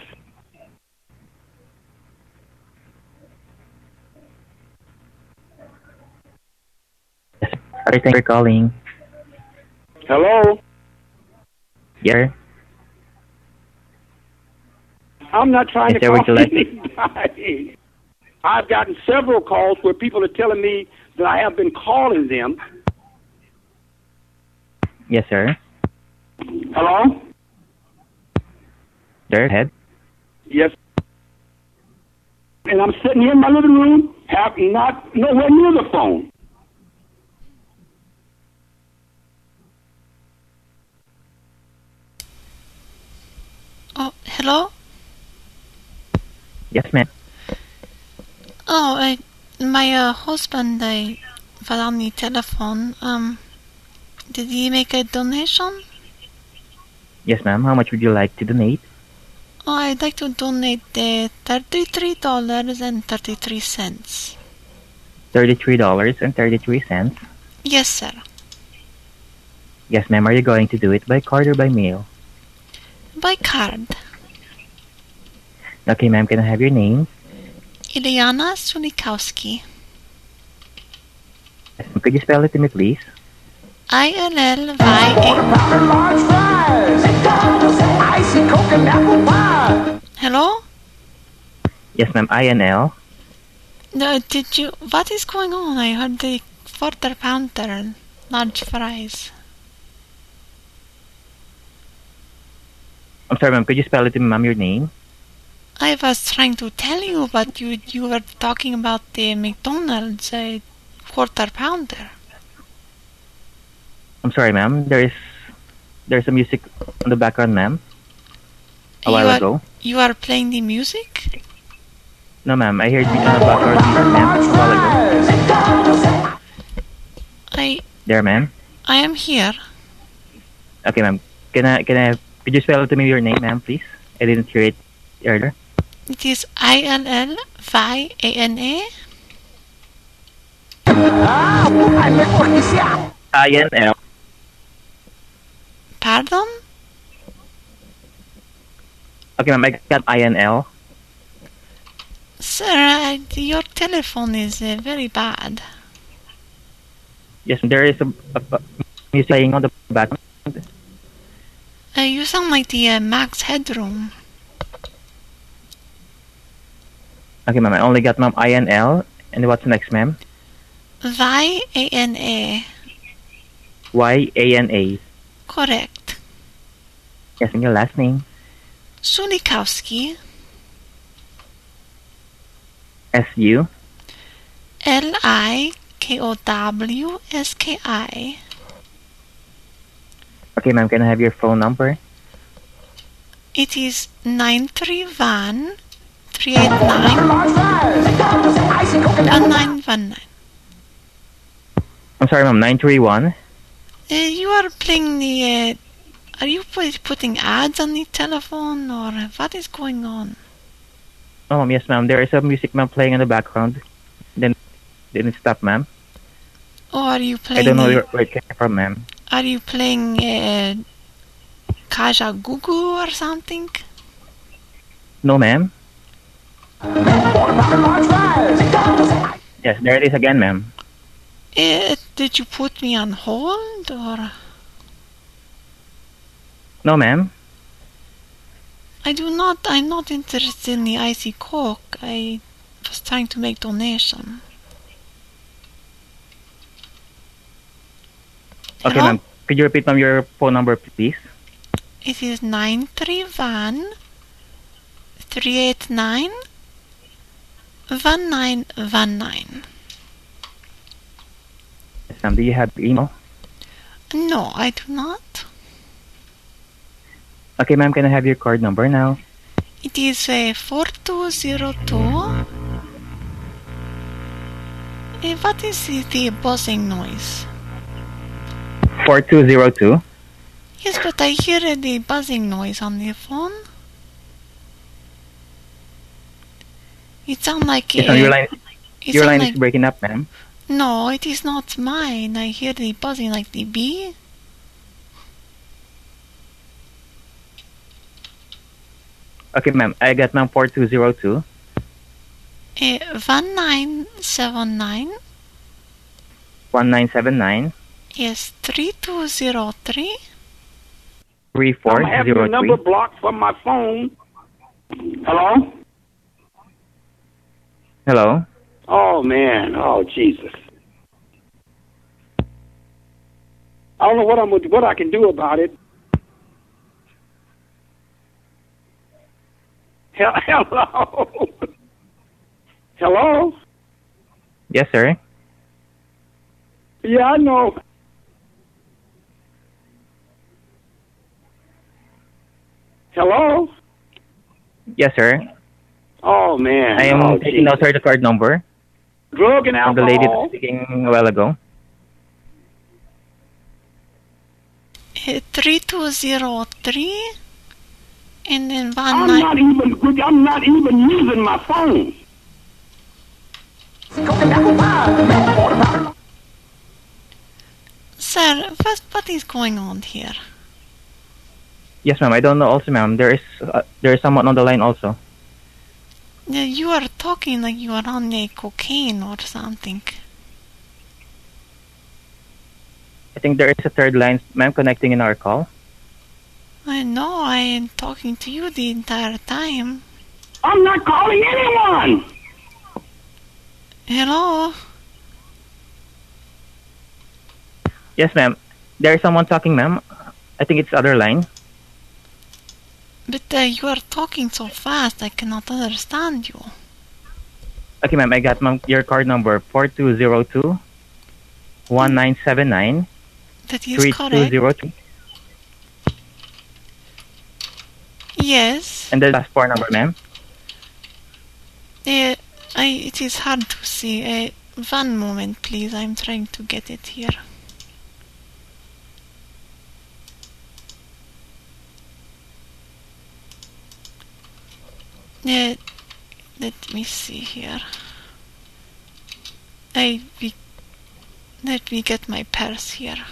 Sorry, thank you for calling. Hello. Yeah. I'm not trying Yes, to call like- anybody. I've gotten several calls where people are telling me that I have been calling them. Yes, sir. Hello. Go ahead. Yes. And I'm sitting here in my living room, have not nowhere near the phone. Oh, hello? Yes, ma'am. Oh, I, my uh, husband, I was on the telephone. Um, did he make a donation? Yes, ma'am. How much would you like to donate? Oh, I'd like to donate the thirty-three dollars and thirty-three cents. Thirty-three dollars and thirty-three cents. Yes, sir. Yes, ma'am. Are you going to do it by card or by mail? By card. Okay, ma'am. Can I have your name? Illyana Sulikowski. Could you spell it to me, please? I L L Y A. Hello? Yes, ma'am. I N L. No, did you? What is going on? I heard the quarter pounder, and large fries. I'm sorry, ma'am. Could you spell it to me, ma'am, your name? I was trying to tell you, but you you were talking about the McDonald's uh, quarter pounder. I'm sorry, ma'am. There is there's a music on the background, ma'am. A while you are, ago. You are playing the music? No, ma'am. I heard the background music, ma'am. A while ago. I There, ma'am. I am here. Okay, ma'am. Can I can I could you spell to me your name, ma'am, please? I didn't hear it earlier. It is I L L Y A N A. I N L. Pardon? Okay, ma'am. I got I N L. Sir, I, your telephone is uh, very bad. Yes, there is a, a, a music playing on the background. Uh, you sound like the uh, Max Headroom. Okay, ma'am. I only got ma'am I N L. And what's next, ma'am? Y A N A. Y A N A. Correct. Yes, and your last name? Sulikowski. S U. L I K O W S K I. Okay, ma'am. Can I have your phone number? It is 931 389 1919. I'm sorry, ma'am. Nine three one. Uh, you are playing the. Uh, are you putting ads on the telephone or what is going on? Oh. Yes, ma'am. There is a music, ma'am, playing in the background. Then, then it stopped, ma'am. Or are you playing... I don't know where, where it came from, ma'am. Are you playing uh, Kajagoogoo or something? No, ma'am. Yes, there it is again, ma'am. Uh, did you put me on hold, or...? No, ma'am. I do not... I'm not interested in the icy coke. I was trying to make donation. Okay, ma'am. Could you repeat, ma'am, your phone number, please? It is 931 389 1919. Sam, do you have email? No, I do not. Okay, ma'am, can I have your card number now? It is a four two zero two. Eh, what is the buzzing noise? 4202? Yes, but I hear the buzzing noise on the phone. It sounds like Yes, ma'am. Your line, it your line like, is breaking up, ma'am. No, it is not mine. I hear the buzzing like the bee. Okay, ma'am. I got ma'am four two zero two. Uh, one nine seven nine. One nine seven nine Yes, three two zero three. three four I have zero your number blocked from my phone. Hello? Hello. Oh man, oh Jesus. I don't know what I'm what I can do about it. Hel- Hello. Hello. Yes, sir. Yeah, I know. Hello. Yes, sir. Oh man. I am oh, taking Jesus. out sir the card number Drug and from the lady that was speaking a while ago. Uh, three two zero three. And then one I'm nine. not even. I'm not even using my phone. Sir, what, what is going on here? Yes, ma'am. I don't know. Also, ma'am, there is uh, there is someone on the line also. You are talking like you are on a cocaine or something. I think there is a third line, ma'am, connecting in our call. I know I am talking to you the entire time. I'm not calling anyone. Hello? Yes, ma'am. There is someone talking, ma'am. I think it's other line. But uh, you are talking so fast, I cannot understand you. Okay, ma'am. I got ma'am, your card number four two zero two one nine seven nine That is three two correct. Yes. And the last four number, ma'am. Uh, I, it is hard to see. Uh, one moment, please. I'm trying to get it here. Uh, let me see here. I we, let me get my purse here.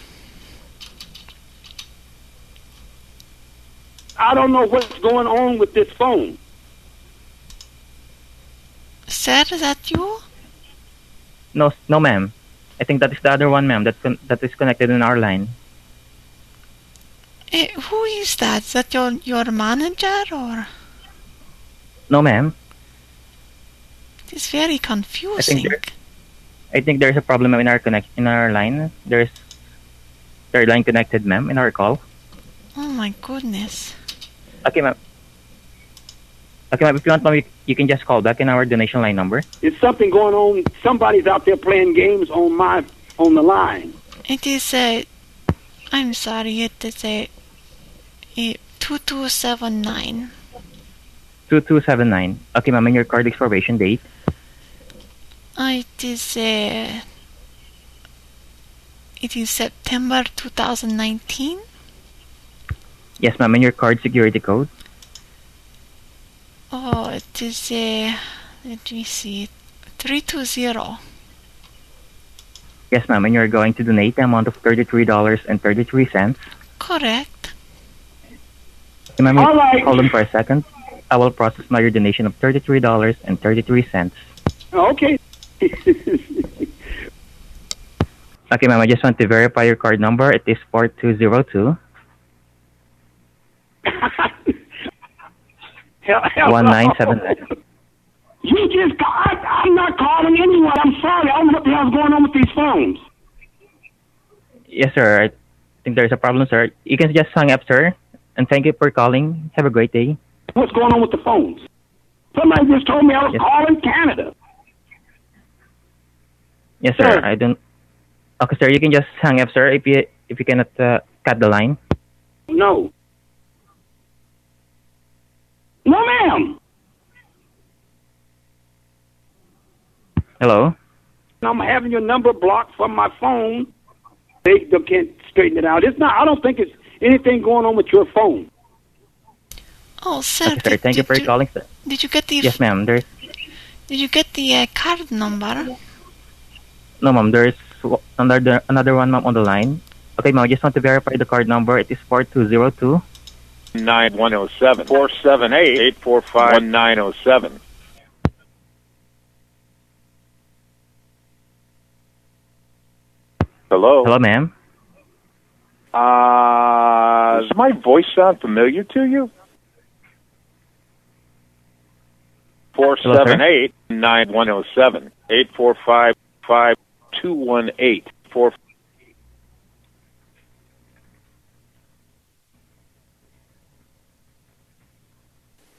I don't know what's going on with this phone. Sir, is that you? No, no, ma'am. I think that is the other one, ma'am. That that is connected in our line. Uh, who is that? Is that your your manager or? No, ma'am. It is very I confusing. think there, I think there's a problem in our connect in our line. There's third line connected, ma'am, in our call. Oh my goodness. Okay, ma'am. Okay, ma'am. If you want, ma'am, you, you can just call back in our donation line number. Is something going on? Somebody's out there playing games on my on the line. It is a. I'm sorry. It is a. a two two seven nine. Two two seven nine. Okay, ma'am. And your card expiration date. Uh, it is a. It is September 2019. Yes, ma'am. And your card security code. Oh, it is a. Let me see. 320. Yes, ma'am. And you're going to donate the amount of thirty-three dollars and thirty-three cents. Correct. Okay, ma'am. All right. Hold on for a second. I will process my donation of thirty-three dollars and thirty-three cents. Oh, okay. Okay, ma'am. I just want to verify your card number. It is four two zero two Hell, hell, one nine seven nine. You just. I, I'm not calling anyone. I'm sorry. I don't know what the hell's going on with these phones. Yes, sir. I think there's a problem, sir. You can just hang up, sir. And thank you for calling. Have a great day. What's going on with the phones? Somebody just told me I was Yes. calling Canada. Yes, sir. I don't. Okay, sir. You can just hang up, sir. If you if you cannot uh, cut the line. No. No, ma'am. Hello. I'm having your number blocked from my phone. They, they can't straighten it out. It's not. I don't think it's anything going on with your phone. Oh, sir. Okay, sir. Thank you for calling, sir. Did you get the? Yes, ma'am. There's Did you get the uh, card number? no, ma'am. There's another another one, ma'am, on the line. Okay, ma'am. I just want to verify the card number. It is four two zero two. Nine one zero seven four seven eight eight four five one nine zero seven. Hello. Hello, ma'am. Uh, does my voice sound familiar to you? Four Hello, seven sir. eight nine one zero seven eight four five five two one eight four.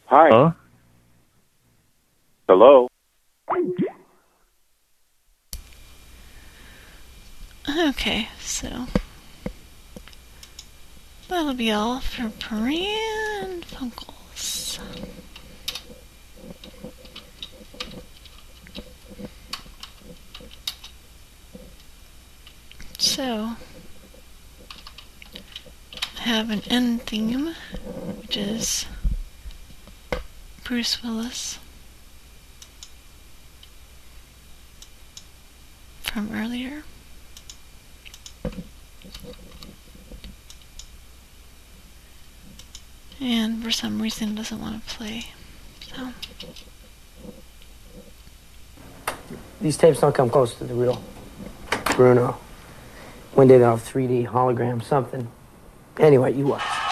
Hi. Hello. Hello. Okay, so that'll be all for Pran Funkels. So I have an end theme, which is Bruce Willis from earlier. And for some reason doesn't want to play. So These tapes don't come close to the real Bruno. One day they'll have 3D hologram something. Anyway, you watch.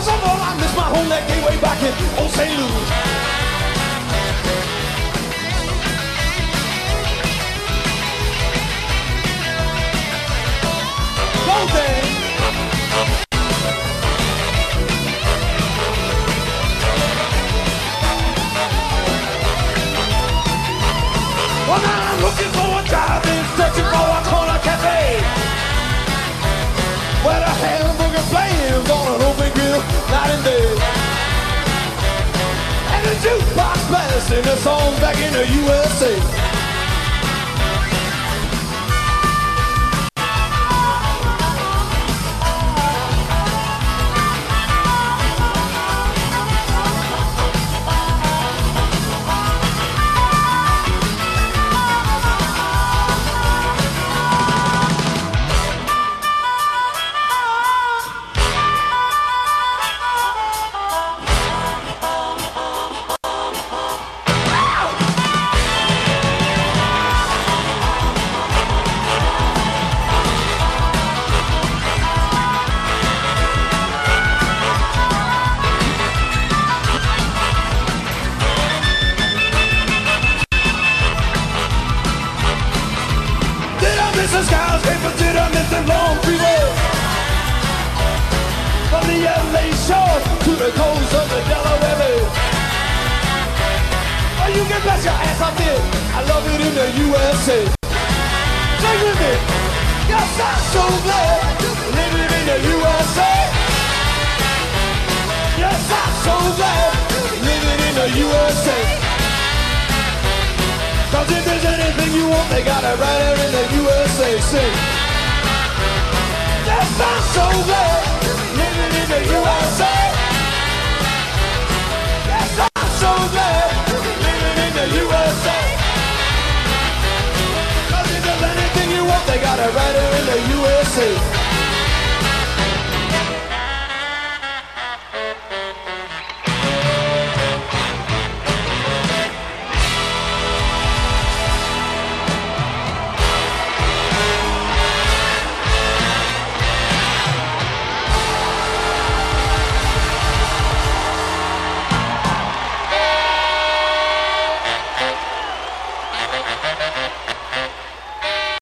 Cause I all I miss my home that gateway back in Old St. Louis. Go there. Well, now I'm looking for night and day. And the jukebox blasting a song back in the USA.